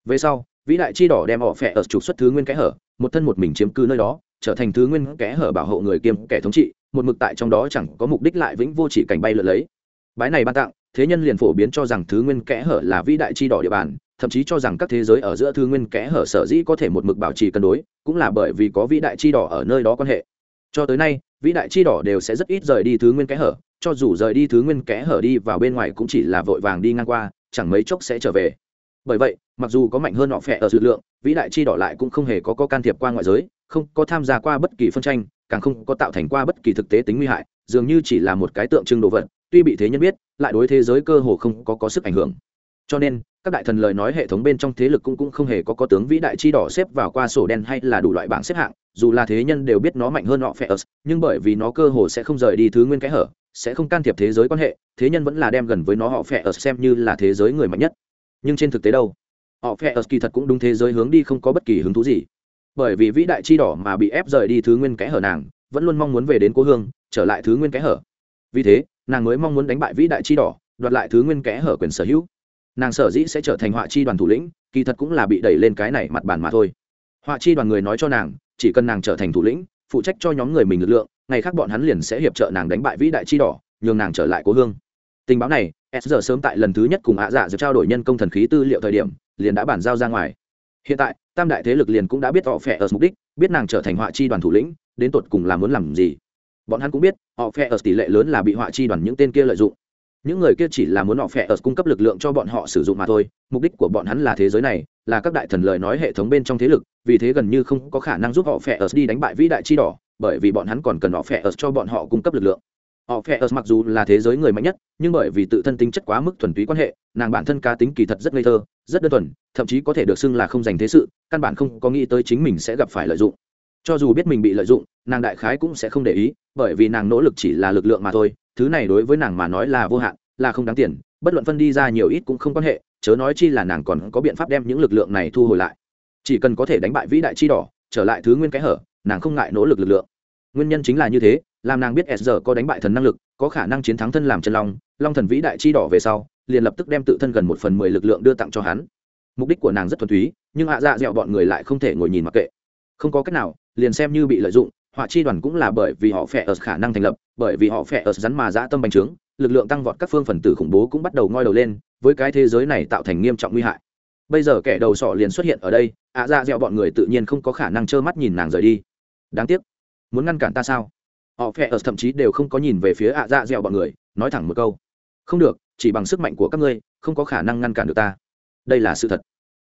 Về sau, vĩ đại chi đỏ đem họ phẹ ở trục xuất thứ nguyên kẽ hở, một thân một mình chiếm cư nơi đó trở thành thứ nguyên kẽ hở bảo hộ người kiêm kẻ thống trị, một mực tại trong đó chẳng có mục đích lại vĩnh vô chỉ cảnh bay lượn lấy. Bái này ban tặng, thế nhân liền phổ biến cho rằng thứ nguyên kẽ hở là vĩ đại chi đỏ địa bàn, thậm chí cho rằng các thế giới ở giữa thứ nguyên kẽ hở sở dĩ có thể một mực bảo trì cân đối, cũng là bởi vì có vĩ đại chi đỏ ở nơi đó quan hệ. Cho tới nay, vĩ đại chi đỏ đều sẽ rất ít rời đi thứ nguyên kẽ hở, cho dù rời đi thứ nguyên kẽ hở đi vào bên ngoài cũng chỉ là vội vàng đi ngang qua, chẳng mấy chốc sẽ trở về. Bởi vậy, mặc dù có mạnh hơn họ phẹ ở dự lượng vĩ đại chi đỏ lại cũng không hề có, có can thiệp qua ngoại giới không có tham gia qua bất kỳ phân tranh càng không có tạo thành qua bất kỳ thực tế tính nguy hại dường như chỉ là một cái tượng trưng đồ vật tuy bị thế nhân biết lại đối thế giới cơ hồ không có, có sức ảnh hưởng. Cho nên các đại thần lời nói hệ thống bên trong thế lực cũng cũng không hề có có tướng vĩ đại chi đỏ xếp vào qua sổ đen hay là đủ loại bảng xếp hạng dù là thế nhân đều biết nó mạnh hơn họ phe nhưng bởi vì nó cơ hồ sẽ không rời đi thứ nguyên cái hở sẽ không can thiệp thế giới quan hệ thế nhân vẫn là đem gần với nó họ phe xem như là thế giới người mạnh nhất. Nhưng trên thực tế đâu? Họ phe ớt kỳ thật cũng đúng thế giới hướng đi không có bất kỳ hứng thú gì. Bởi vì vĩ đại chi đỏ mà bị ép rời đi thứ nguyên kẽ hở nàng, vẫn luôn mong muốn về đến cố hương, trở lại thứ nguyên kẽ hở. Vì thế, nàng mới mong muốn đánh bại vĩ đại chi đỏ, đoạt lại thứ nguyên kẽ hở quyền sở hữu. Nàng sở dĩ sẽ trở thành họa chi đoàn thủ lĩnh, kỳ thật cũng là bị đẩy lên cái này mặt bàn mà thôi. Họa chi đoàn người nói cho nàng, chỉ cần nàng trở thành thủ lĩnh, phụ trách cho nhóm người mình lực lượng, ngày khác bọn hắn liền sẽ hiệp trợ nàng đánh bại vĩ đại chi đỏ, nhường nàng trở lại cố hương. Tình báo này, s giờ sớm tại lần thứ nhất cùng hạ dạ giờ trao đổi nhân công thần khí tư liệu thời điểm liền đã bản giao ra ngoài. Hiện tại, tam đại thế lực liền cũng đã biết họ phe ở mục đích, biết nàng trở thành họa chi đoàn thủ lĩnh, đến tột cùng là muốn làm gì. Bọn hắn cũng biết, họ phe ở tỷ lệ lớn là bị họa chi đoàn những tên kia lợi dụng. Những người kia chỉ là muốn họ phe ở cung cấp lực lượng cho bọn họ sử dụng mà thôi, mục đích của bọn hắn là thế giới này, là các đại thần lời nói hệ thống bên trong thế lực, vì thế gần như không có khả năng giúp họ phe ở đi đánh bại vĩ đại chi đỏ, bởi vì bọn hắn còn cần họ phe ở cho bọn họ cung cấp lực lượng họ phe ớt mặc dù là thế giới người mạnh nhất, nhưng bởi vì tự thân tính chất quá mức thuần túy quan hệ, nàng bản thân cá tính kỳ thật rất ngây thơ, rất đơn thuần, thậm chí có thể được xưng là không dành thế sự, căn bản không có nghĩ tới chính mình sẽ gặp phải lợi dụng. Cho dù biết mình bị lợi dụng, nàng đại khái cũng sẽ không để ý, bởi vì nàng nỗ lực chỉ là lực lượng mà thôi, thứ này đối với nàng mà nói là vô hạn, là không đáng tiền, bất luận phân đi ra nhiều ít cũng không quan hệ, chớ nói chi là nàng còn có biện pháp đem những lực lượng này thu hồi lại. Chỉ cần có thể đánh bại vĩ đại chi đỏ, trở lại thứ nguyên cái hở, nàng không ngại nỗ lực lực lượng nguyên nhân chính là như thế, làm nàng biết s giờ có đánh bại thần năng lực, có khả năng chiến thắng thân làm chân long long thần vĩ đại chi đỏ về sau, liền lập tức đem tự thân gần một phần mười lực lượng đưa tặng cho hắn. Mục đích của nàng rất thuần túy, nhưng hạ dạ dẹo bọn người lại không thể ngồi nhìn mặc kệ. Không có cách nào, liền xem như bị lợi dụng, họa chi đoàn cũng là bởi vì họ phẹ ở khả năng thành lập, bởi vì họ phẹ ở rắn mà dã tâm bành trướng, lực lượng tăng vọt các phương phần tử khủng bố cũng bắt đầu ngoi đầu lên, với cái thế giới này tạo thành nghiêm trọng nguy hại. Bây giờ kẻ đầu sọ liền xuất hiện ở đây, ạ dạ dẹo bọn người tự nhiên không có khả năng trơ mắt nhìn nàng rời đi. Đáng tiếc muốn ngăn cản ta sao? Họ phe ở thậm chí đều không có nhìn về phía ạ dạ dẹo bọn người, nói thẳng một câu. Không được, chỉ bằng sức mạnh của các ngươi, không có khả năng ngăn cản được ta. Đây là sự thật.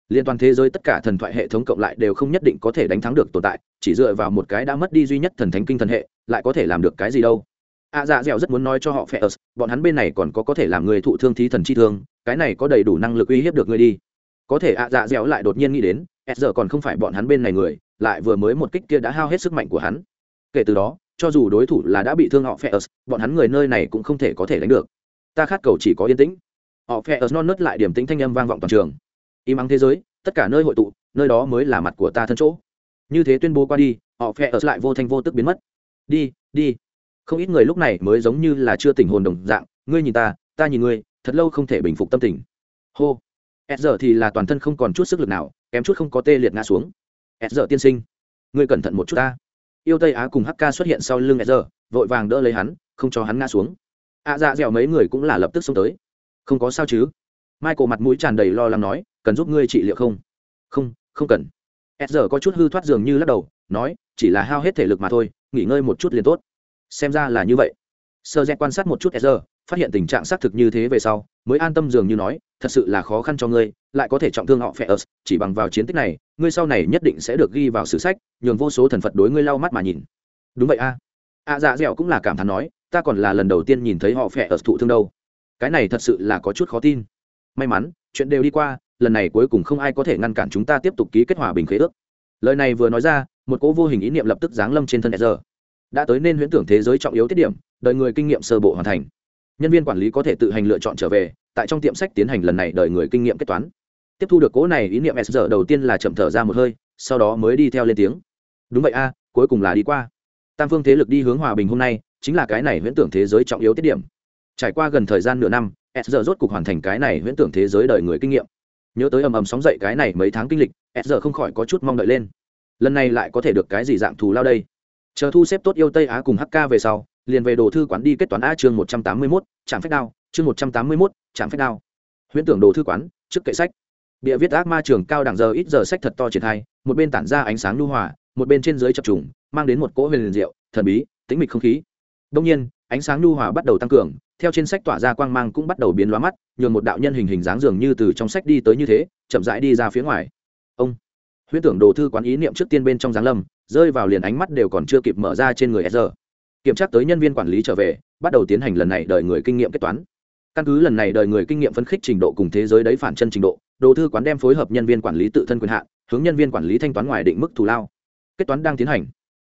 Liên toàn thế giới tất cả thần thoại hệ thống cộng lại đều không nhất định có thể đánh thắng được tồn tại, chỉ dựa vào một cái đã mất đi duy nhất thần thánh kinh thần hệ, lại có thể làm được cái gì đâu. Ạ dạ dẻo rất muốn nói cho họ phe ớt bọn hắn bên này còn có có thể làm người thụ thương thí thần chi thương, cái này có đầy đủ năng lực uy hiếp được ngươi đi. Có thể ạ dạ dẻo lại đột nhiên nghĩ đến, s giờ còn không phải bọn hắn bên này người, lại vừa mới một kích kia đã hao hết sức mạnh của hắn kể từ đó, cho dù đối thủ là đã bị thương họ phe ớt bọn hắn người nơi này cũng không thể có thể đánh được. Ta khát cầu chỉ có yên tĩnh. Họ phe ớt non nớt lại điểm tính thanh âm vang vọng toàn trường. Im ắng thế giới, tất cả nơi hội tụ, nơi đó mới là mặt của ta thân chỗ. Như thế tuyên bố qua đi, họ phe ớt lại vô thanh vô tức biến mất. Đi đi. Không ít người lúc này mới giống như là chưa tỉnh hồn đồng dạng, ngươi nhìn ta ta nhìn ngươi, thật lâu không thể bình phục tâm tình. Hô. S giờ thì là toàn thân không còn chút sức lực nào, kém chút không có tê liệt ngã xuống. S giờ tiên sinh, ngươi cẩn thận một chút ta yêu tây á cùng hk xuất hiện sau lưng s giờ vội vàng đỡ lấy hắn không cho hắn ngã xuống. Ạ à, dạ dẻo mấy người cũng là lập tức xông tới. Không có sao chứ? Michael mặt mũi tràn đầy lo lắng nói cần giúp ngươi trị liệu không? Không không cần. S có chút hư thoát dường như lắc đầu nói chỉ là hao hết thể lực mà thôi nghỉ ngơi một chút liền tốt. Xem ra là như vậy. Sơ dẹt quan sát một chút s phát hiện tình trạng xác thực như thế về sau mới an tâm dường như nói thật sự là khó khăn cho ngươi lại có thể trọng thương họ phe ớt, chỉ bằng vào chiến tích này, ngươi sau này nhất định sẽ được ghi vào sử sách, nhường vô số thần phật đối ngươi lau mắt mà nhìn. Đúng vậy a. A dạ dẻo cũng là cảm thán nói, ta còn là lần đầu tiên nhìn thấy họ phe ớt thụ thương đâu. Cái này thật sự là có chút khó tin. May mắn, chuyện đều đi qua, lần này cuối cùng không ai có thể ngăn cản chúng ta tiếp tục ký kết hòa bình khế ước. Lời này vừa nói ra, một cỗ vô hình ý niệm lập tức giáng lâm trên thân s giờ. Đã tới nên huyễn tưởng thế giới trọng yếu tiết điểm đợi người kinh nghiệm sơ bộ hoàn thành. Nhân viên quản lý có thể tự hành lựa chọn trở về, tại trong tiệm sách tiến hành lần này đợi người kinh nghiệm kết toán tiếp thu được cố này ý niệm s giờ đầu tiên là chậm thở ra một hơi, sau đó mới đi theo lên tiếng. Đúng vậy a, cuối cùng là đi qua. Tam phương thế lực đi hướng hòa bình hôm nay, chính là cái này huyễn tưởng thế giới trọng yếu tiết điểm. Trải qua gần thời gian nửa năm, s giờ rốt cục hoàn thành cái này huyễn tưởng thế giới đời người kinh nghiệm. Nhớ tới ầm ầm sóng dậy cái này mấy tháng kinh lịch, s giờ không khỏi có chút mong đợi lên. Lần này lại có thể được cái gì dạng thù lao đây? Chờ thu xếp tốt yêu tây á cùng hk về sau, liền về đồ thư quán đi kết toán a chương một trăm tám mươi mốt trạm phách đao, chương một trăm tám mươi mốt trạm phách đao. Huyễn tưởng đồ thư quán, trước kệ sách bịa viết ác ma trường cao đẳng giờ ít giờ sách thật to triển khai, một bên tản ra ánh sáng lưu hòa, một bên trên dưới chập trùng, mang đến một cỗ huyền liền diệu, thần bí, tĩnh mịch không khí. Đông nhiên, ánh sáng lưu hòa bắt đầu tăng cường, theo trên sách tỏa ra quang mang cũng bắt đầu biến lóa mắt, nhường một đạo nhân hình hình dáng dường như từ trong sách đi tới như thế, chậm rãi đi ra phía ngoài. Ông, huyễn tưởng đồ thư quán ý niệm trước tiên bên trong giáng lâm, rơi vào liền ánh mắt đều còn chưa kịp mở ra trên người s kiểm tra tới nhân viên quản lý trở về, bắt đầu tiến hành lần này đợi người kinh nghiệm kết toán. Căn cứ lần này đợi người kinh nghiệm phân khích trình độ cùng thế giới đấy phản chân trình độ đồ thư quán đem phối hợp nhân viên quản lý tự thân quyền hạn, hướng nhân viên quản lý thanh toán ngoài định mức thù lao. Kết toán đang tiến hành.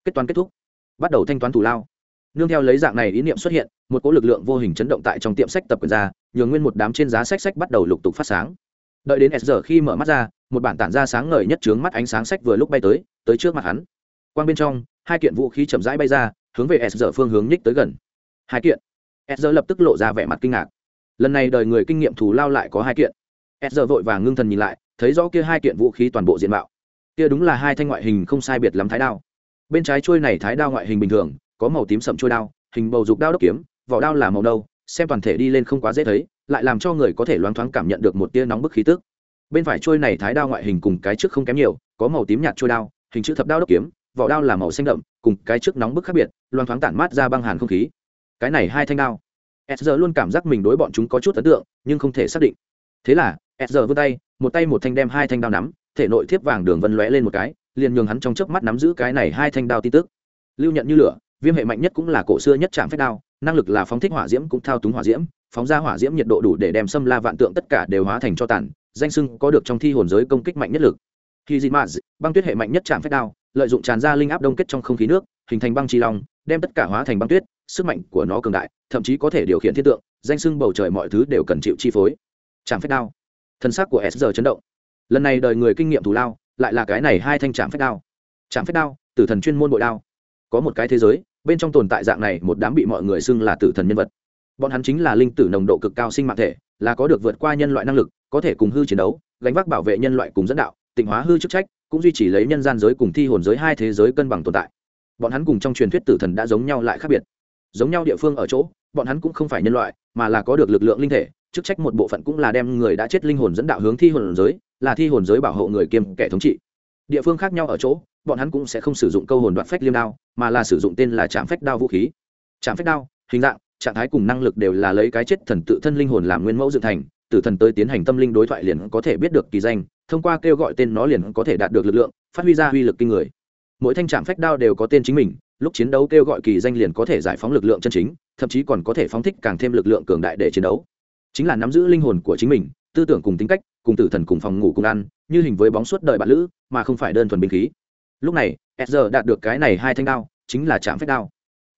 Kết toán kết thúc. Bắt đầu thanh toán thù lao. Nương theo lấy dạng này ý niệm xuất hiện, một cỗ lực lượng vô hình chấn động tại trong tiệm sách tập quyền ra, nhường nguyên một đám trên giá sách sách bắt đầu lục tục phát sáng. Đợi đến s giờ khi mở mắt ra, một bản tản ra sáng ngời nhất trướng mắt ánh sáng sách vừa lúc bay tới tới trước mặt hắn. Quang bên trong, hai kiện vũ khí chậm rãi bay ra, hướng về s giờ phương hướng nhích tới gần. Hai kiện. S giờ lập tức lộ ra vẻ mặt kinh ngạc. Lần này đời người kinh nghiệm thù lao lại có hai kiện s giờ vội vàng ngưng thần nhìn lại, thấy rõ kia hai kiện vũ khí toàn bộ diện mạo. Kia đúng là hai thanh ngoại hình không sai biệt lắm thái đao. Bên trái trôi này thái đao ngoại hình bình thường, có màu tím sậm trôi đao, hình bầu dục đao đốc kiếm, vỏ đao là màu nâu, xem toàn thể đi lên không quá dễ thấy, lại làm cho người có thể loáng thoáng cảm nhận được một tia nóng bức khí tức. Bên phải trôi này thái đao ngoại hình cùng cái trước không kém nhiều, có màu tím nhạt trôi đao, hình chữ thập đao đốc kiếm, vỏ đao là màu xanh đậm, cùng cái trước nóng bức khác biệt loang thoáng tản mát ra băng hàn không khí. Cái này hai thanh đao. S giờ luôn cảm giác mình đối bọn chúng có chút ấn tượng, nhưng không thể xác định. Thế là s giờ vươn tay, một tay một thanh đem hai thanh đao nắm, thể nội thiếp vàng đường vân lóe lên một cái, liền nhường hắn trong chớp mắt nắm giữ cái này hai thanh đao tin tức. Lưu nhận như lửa, viêm hệ mạnh nhất cũng là cổ xưa nhất chạm phép đao, năng lực là phóng thích hỏa diễm cũng thao túng hỏa diễm, phóng ra hỏa diễm nhiệt độ đủ để đem xâm la vạn tượng tất cả đều hóa thành cho tàn, danh sưng có được trong thi hồn giới công kích mạnh nhất lực. Khi dị mạt băng tuyết hệ mạnh nhất chạm phép đao, lợi dụng tràn ra linh áp đông kết trong không khí nước, hình thành băng chi long, đem tất cả hóa thành băng tuyết, sức mạnh của nó cường đại, thậm chí có thể điều khiển thiên tượng, danh sưng bầu trời mọi thứ đều cần chịu chi phối. Trạm phép đao thân xác của s giờ chấn động. Lần này đời người kinh nghiệm thù lao, lại là cái này hai thanh trạm phép đao. Trạm phép đao, tử thần chuyên môn bội đao. Có một cái thế giới, bên trong tồn tại dạng này, một đám bị mọi người xưng là tử thần nhân vật. Bọn hắn chính là linh tử nồng độ cực cao sinh mạng thể, là có được vượt qua nhân loại năng lực, có thể cùng hư chiến đấu, gánh vác bảo vệ nhân loại cùng dẫn đạo, tịnh hóa hư chức trách, cũng duy trì lấy nhân gian giới cùng thi hồn giới hai thế giới cân bằng tồn tại. Bọn hắn cùng trong truyền thuyết tử thần đã giống nhau lại khác biệt. Giống nhau địa phương ở chỗ, bọn hắn cũng không phải nhân loại, mà là có được lực lượng linh thể chức trách một bộ phận cũng là đem người đã chết linh hồn dẫn đạo hướng thi hồn giới, là thi hồn giới bảo hộ người kiêm kẻ thống trị. Địa phương khác nhau ở chỗ, bọn hắn cũng sẽ không sử dụng câu hồn đoạt phách liêm đao, mà là sử dụng tên là trạm phách đao vũ khí. Trạm phách đao, hình dạng, trạng thái cùng năng lực đều là lấy cái chết thần tự thân linh hồn làm nguyên mẫu dựng thành tử thần tới tiến hành tâm linh đối thoại liền có thể biết được kỳ danh, thông qua kêu gọi tên nó liền có thể đạt được lực lượng, phát huy ra uy lực kinh người. Mỗi thanh trạm phách đao đều có tên chính mình, lúc chiến đấu kêu gọi kỳ danh liền có thể giải phóng lực lượng chân chính, thậm chí còn có thể phóng thích càng thêm lực lượng cường đại để chiến đấu chính là nắm giữ linh hồn của chính mình, tư tưởng cùng tính cách, cùng tử thần cùng phòng ngủ cùng ăn, như hình với bóng suốt đời bạn lữ, mà không phải đơn thuần binh khí. Lúc này, s đạt được cái này hai thanh đao, chính là trạm phách đao.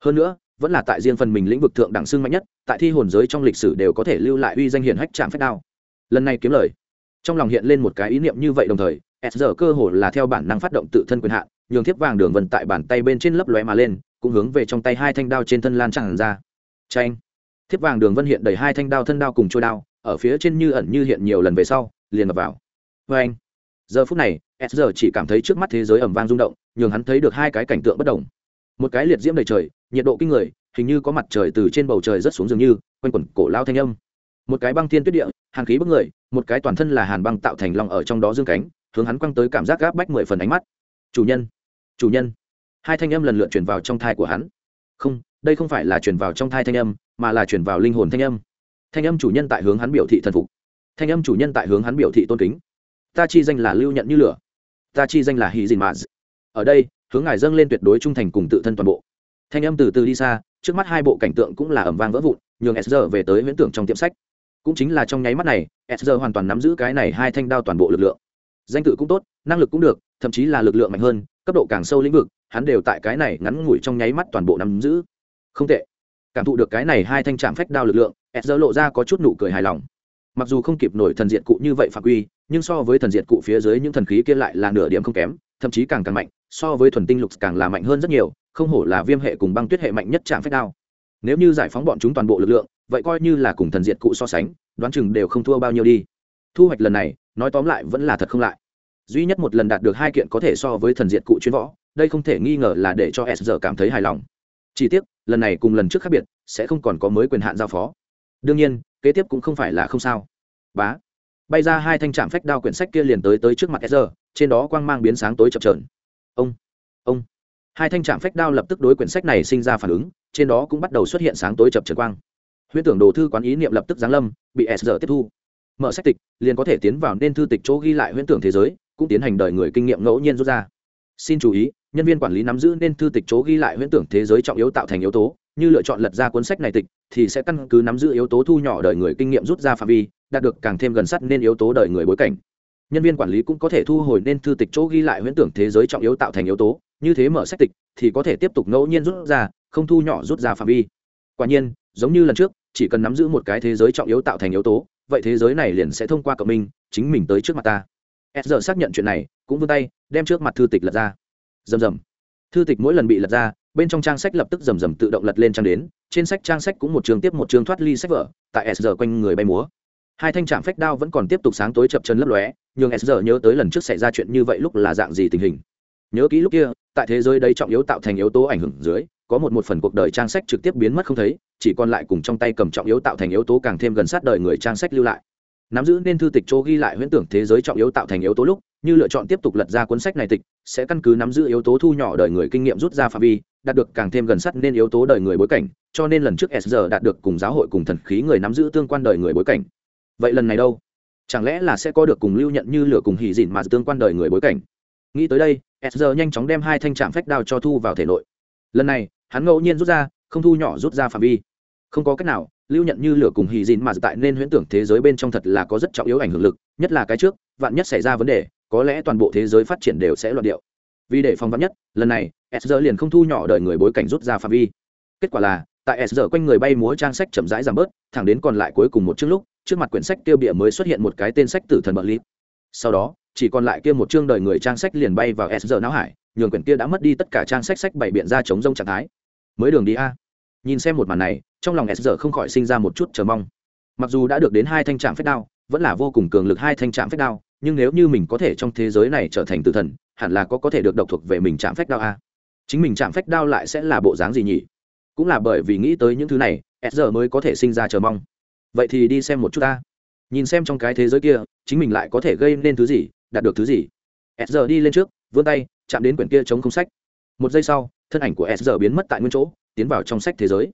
Hơn nữa, vẫn là tại riêng phần mình lĩnh vực thượng đẳng xương mạnh nhất, tại thi hồn giới trong lịch sử đều có thể lưu lại uy danh hiển hách trạm phách đao. Lần này kiếm lời. Trong lòng hiện lên một cái ý niệm như vậy đồng thời, s cơ hồ là theo bản năng phát động tự thân quyền hạn, nhường thiếp vàng đường vận tại bàn tay bên trên lấp lóe mà lên, cũng hướng về trong tay hai thanh đao trên thân lan tràn ra. Tranh thiếp vàng đường vân hiện đầy hai thanh đao thân đao cùng trôi đao, ở phía trên như ẩn như hiện nhiều lần về sau, liền ngập vào. Vê anh, giờ phút này, s chỉ cảm thấy trước mắt thế giới ẩm vang rung động, nhường hắn thấy được hai cái cảnh tượng bất đồng. Một cái liệt diễm đầy trời, nhiệt độ kinh người, hình như có mặt trời từ trên bầu trời rất xuống dường như, quanh quẩn cổ lao thanh âm. Một cái băng thiên tuyết địa, hàn khí bức người, một cái toàn thân là hàn băng tạo thành lòng ở trong đó dương cánh, hướng hắn quăng tới cảm giác gáp bách mười phần ánh mắt. Chủ nhân chủ nhân. Hai thanh âm lần lượt chuyển vào trong thai của hắn. Không đây không phải là chuyển vào trong thai thanh âm, mà là chuyển vào linh hồn thanh âm. Thanh âm chủ nhân tại hướng hắn biểu thị thần phục. Thanh âm chủ nhân tại hướng hắn biểu thị tôn kính. Ta chi danh là lưu nhận như lửa. Ta chi danh là hì dìn mà ở đây, hướng ngài dâng lên tuyệt đối trung thành cùng tự thân toàn bộ. Thanh âm từ từ đi xa, trước mắt hai bộ cảnh tượng cũng là ẩm vang vỡ vụn, nhường sr về tới huyễn tưởng trong tiệm sách. Cũng chính là trong nháy mắt này sr hoàn toàn nắm giữ cái này hai thanh đao toàn bộ lực lượng. Danh tự cũng tốt, năng lực cũng được, thậm chí là lực lượng mạnh hơn, cấp độ càng sâu lĩnh vực, hắn đều tại cái này ngắn ngủi trong nháy mắt toàn bộ nắm giữ không tệ. Cảm thụ được cái này hai thanh trạm phách đao lực lượng sr lộ ra có chút nụ cười hài lòng. Mặc dù không kịp nổi thần diện cụ như vậy phạm quy, nhưng so với thần diện cụ phía dưới những thần khí kia lại là nửa điểm không kém, thậm chí càng càng mạnh, so với thuần tinh lục càng là mạnh hơn rất nhiều, không hổ là viêm hệ cùng băng tuyết hệ mạnh nhất trạm phách đao. Nếu như giải phóng bọn chúng toàn bộ lực lượng, vậy coi như là cùng thần diệt cụ so sánh, đoán chừng đều không thua bao nhiêu đi. Thu hoạch lần này, nói tóm lại vẫn là thật không lại. Duy nhất một lần đạt được hai kiện có thể so với thần diệt cụ chuyên võ, đây không thể nghi ngờ là để cho s giờ cảm thấy hài lòng. Chỉ tiếc lần này cùng lần trước khác biệt, sẽ không còn có mới quyền hạn giao phó. Đương nhiên, kế tiếp cũng không phải là không sao. Bá. Bay ra hai thanh trạm phách đao quyển sách kia liền tới tới trước mặt s trên đó quang mang biến sáng tối chập trờn ông ông. Hai thanh trạm phách đao lập tức đối quyển sách này sinh ra phản ứng, trên đó cũng bắt đầu xuất hiện sáng tối chập trần quang. Huyễn tưởng đồ thư quán ý niệm lập tức giáng lâm, bị s tiếp thu. Mở sách tịch, liền có thể tiến vào nên thư tịch chỗ ghi lại huyễn tưởng thế giới, cũng tiến hành đời người kinh nghiệm ngẫu nhiên rút ra. Xin chú ý nhân viên quản lý nắm giữ nên thư tịch chỗ ghi lại huyễn tưởng thế giới trọng yếu tạo thành yếu tố, như lựa chọn lật ra cuốn sách này tịch, thì sẽ căn cứ nắm giữ yếu tố thu nhỏ đời người kinh nghiệm rút ra phạm vi, đạt được càng thêm gần sát nên yếu tố đời người bối cảnh. Nhân viên quản lý cũng có thể thu hồi nên thư tịch chỗ ghi lại huyễn tưởng thế giới trọng yếu tạo thành yếu tố, như thế mở sách tịch thì có thể tiếp tục ngẫu nhiên rút ra, không thu nhỏ rút ra phạm vi. Quả nhiên, giống như lần trước, chỉ cần nắm giữ một cái thế giới trọng yếu tạo thành yếu tố, vậy thế giới này liền sẽ thông qua cộng minh, chính mình tới trước mặt ta. S giờ xác nhận chuyện này, cũng vươn tay, đem trước mặt thư tịch lật ra rầm rầm. Thư tịch mỗi lần bị lật ra, bên trong trang sách lập tức rầm rầm tự động lật lên trang đến, trên sách trang sách cũng một trường tiếp một trường thoát ly sách vở, tại s giờ quanh người bay múa. Hai thanh trạm phách đao vẫn còn tiếp tục sáng tối chập chân lấp lóe, nhưng s giờ nhớ tới lần trước xảy ra chuyện như vậy lúc là dạng gì tình hình. Nhớ kỹ lúc kia, tại thế giới đấy trọng yếu tạo thành yếu tố ảnh hưởng dưới, có một một phần cuộc đời trang sách trực tiếp biến mất không thấy, chỉ còn lại cùng trong tay cầm trọng yếu tạo thành yếu tố càng thêm gần sát đời người trang sách lưu lại nắm giữ nên thư tịch chỗ ghi lại huyễn tưởng thế giới trọng yếu tạo thành yếu tố lúc, như lựa chọn tiếp tục lật ra cuốn sách này tịch, sẽ căn cứ nắm giữ yếu tố thu nhỏ đời người kinh nghiệm rút ra phạm vi, đạt được càng thêm gần sát nên yếu tố đời người bối cảnh, cho nên lần trước s đạt được cùng giáo hội cùng thần khí người nắm giữ tương quan đời người bối cảnh. Vậy lần này đâu? Chẳng lẽ là sẽ có được cùng lưu nhận như lửa cùng hỉ dịn mà tương quan đời người bối cảnh? Nghĩ tới đây, s nhanh chóng đem hai thanh trạm phách đao cho thu vào thể nội. Lần này, hắn ngẫu nhiên rút ra, không thu nhỏ rút ra phạm vi. Không có cách nào lưu nhận như lửa cùng hì dìn mà tại nên huyễn tưởng thế giới bên trong thật là có rất trọng yếu ảnh hưởng lực, nhất là cái trước, vạn nhất xảy ra vấn đề, có lẽ toàn bộ thế giới phát triển đều sẽ loạn điệu. Vì để phòng vắn nhất, lần này, s liền không thu nhỏ đợi người bối cảnh rút ra phạm vi. Kết quả là, tại s quanh người bay múa trang sách chậm rãi giảm bớt, thẳng đến còn lại cuối cùng một chương lúc, trước mặt quyển sách tiêu bịa mới xuất hiện một cái tên sách tử thần bậc lip sau đó, chỉ còn lại kia một chương đời người trang sách liền bay vào s não hải, nhường quyển kia đã mất đi tất cả trang sách sách bảy biện ra chống rông trạng thái. Mới đường đi a. Nhìn xem một màn này trong lòng s không khỏi sinh ra một chút chờ mong. Mặc dù đã được đến hai thanh trạm phép đao, vẫn là vô cùng cường lực hai thanh trạm phép đao, nhưng nếu như mình có thể trong thế giới này trở thành tử thần, hẳn là có có thể được độc thuộc về mình trạng phách đao a. Chính mình trạng phách đao lại sẽ là bộ dáng gì nhỉ? Cũng là bởi vì nghĩ tới những thứ này s giờ mới có thể sinh ra chờ mong. Vậy thì đi xem một chút ta. Nhìn xem trong cái thế giới kia, chính mình lại có thể gây nên thứ gì, đạt được thứ gì. S giờ đi lên trước, vươn tay, chạm đến quyển kia chống không sách. Một giây sau, thân ảnh của s giờ biến mất tại nguyên chỗ, tiến vào trong sách thế giới.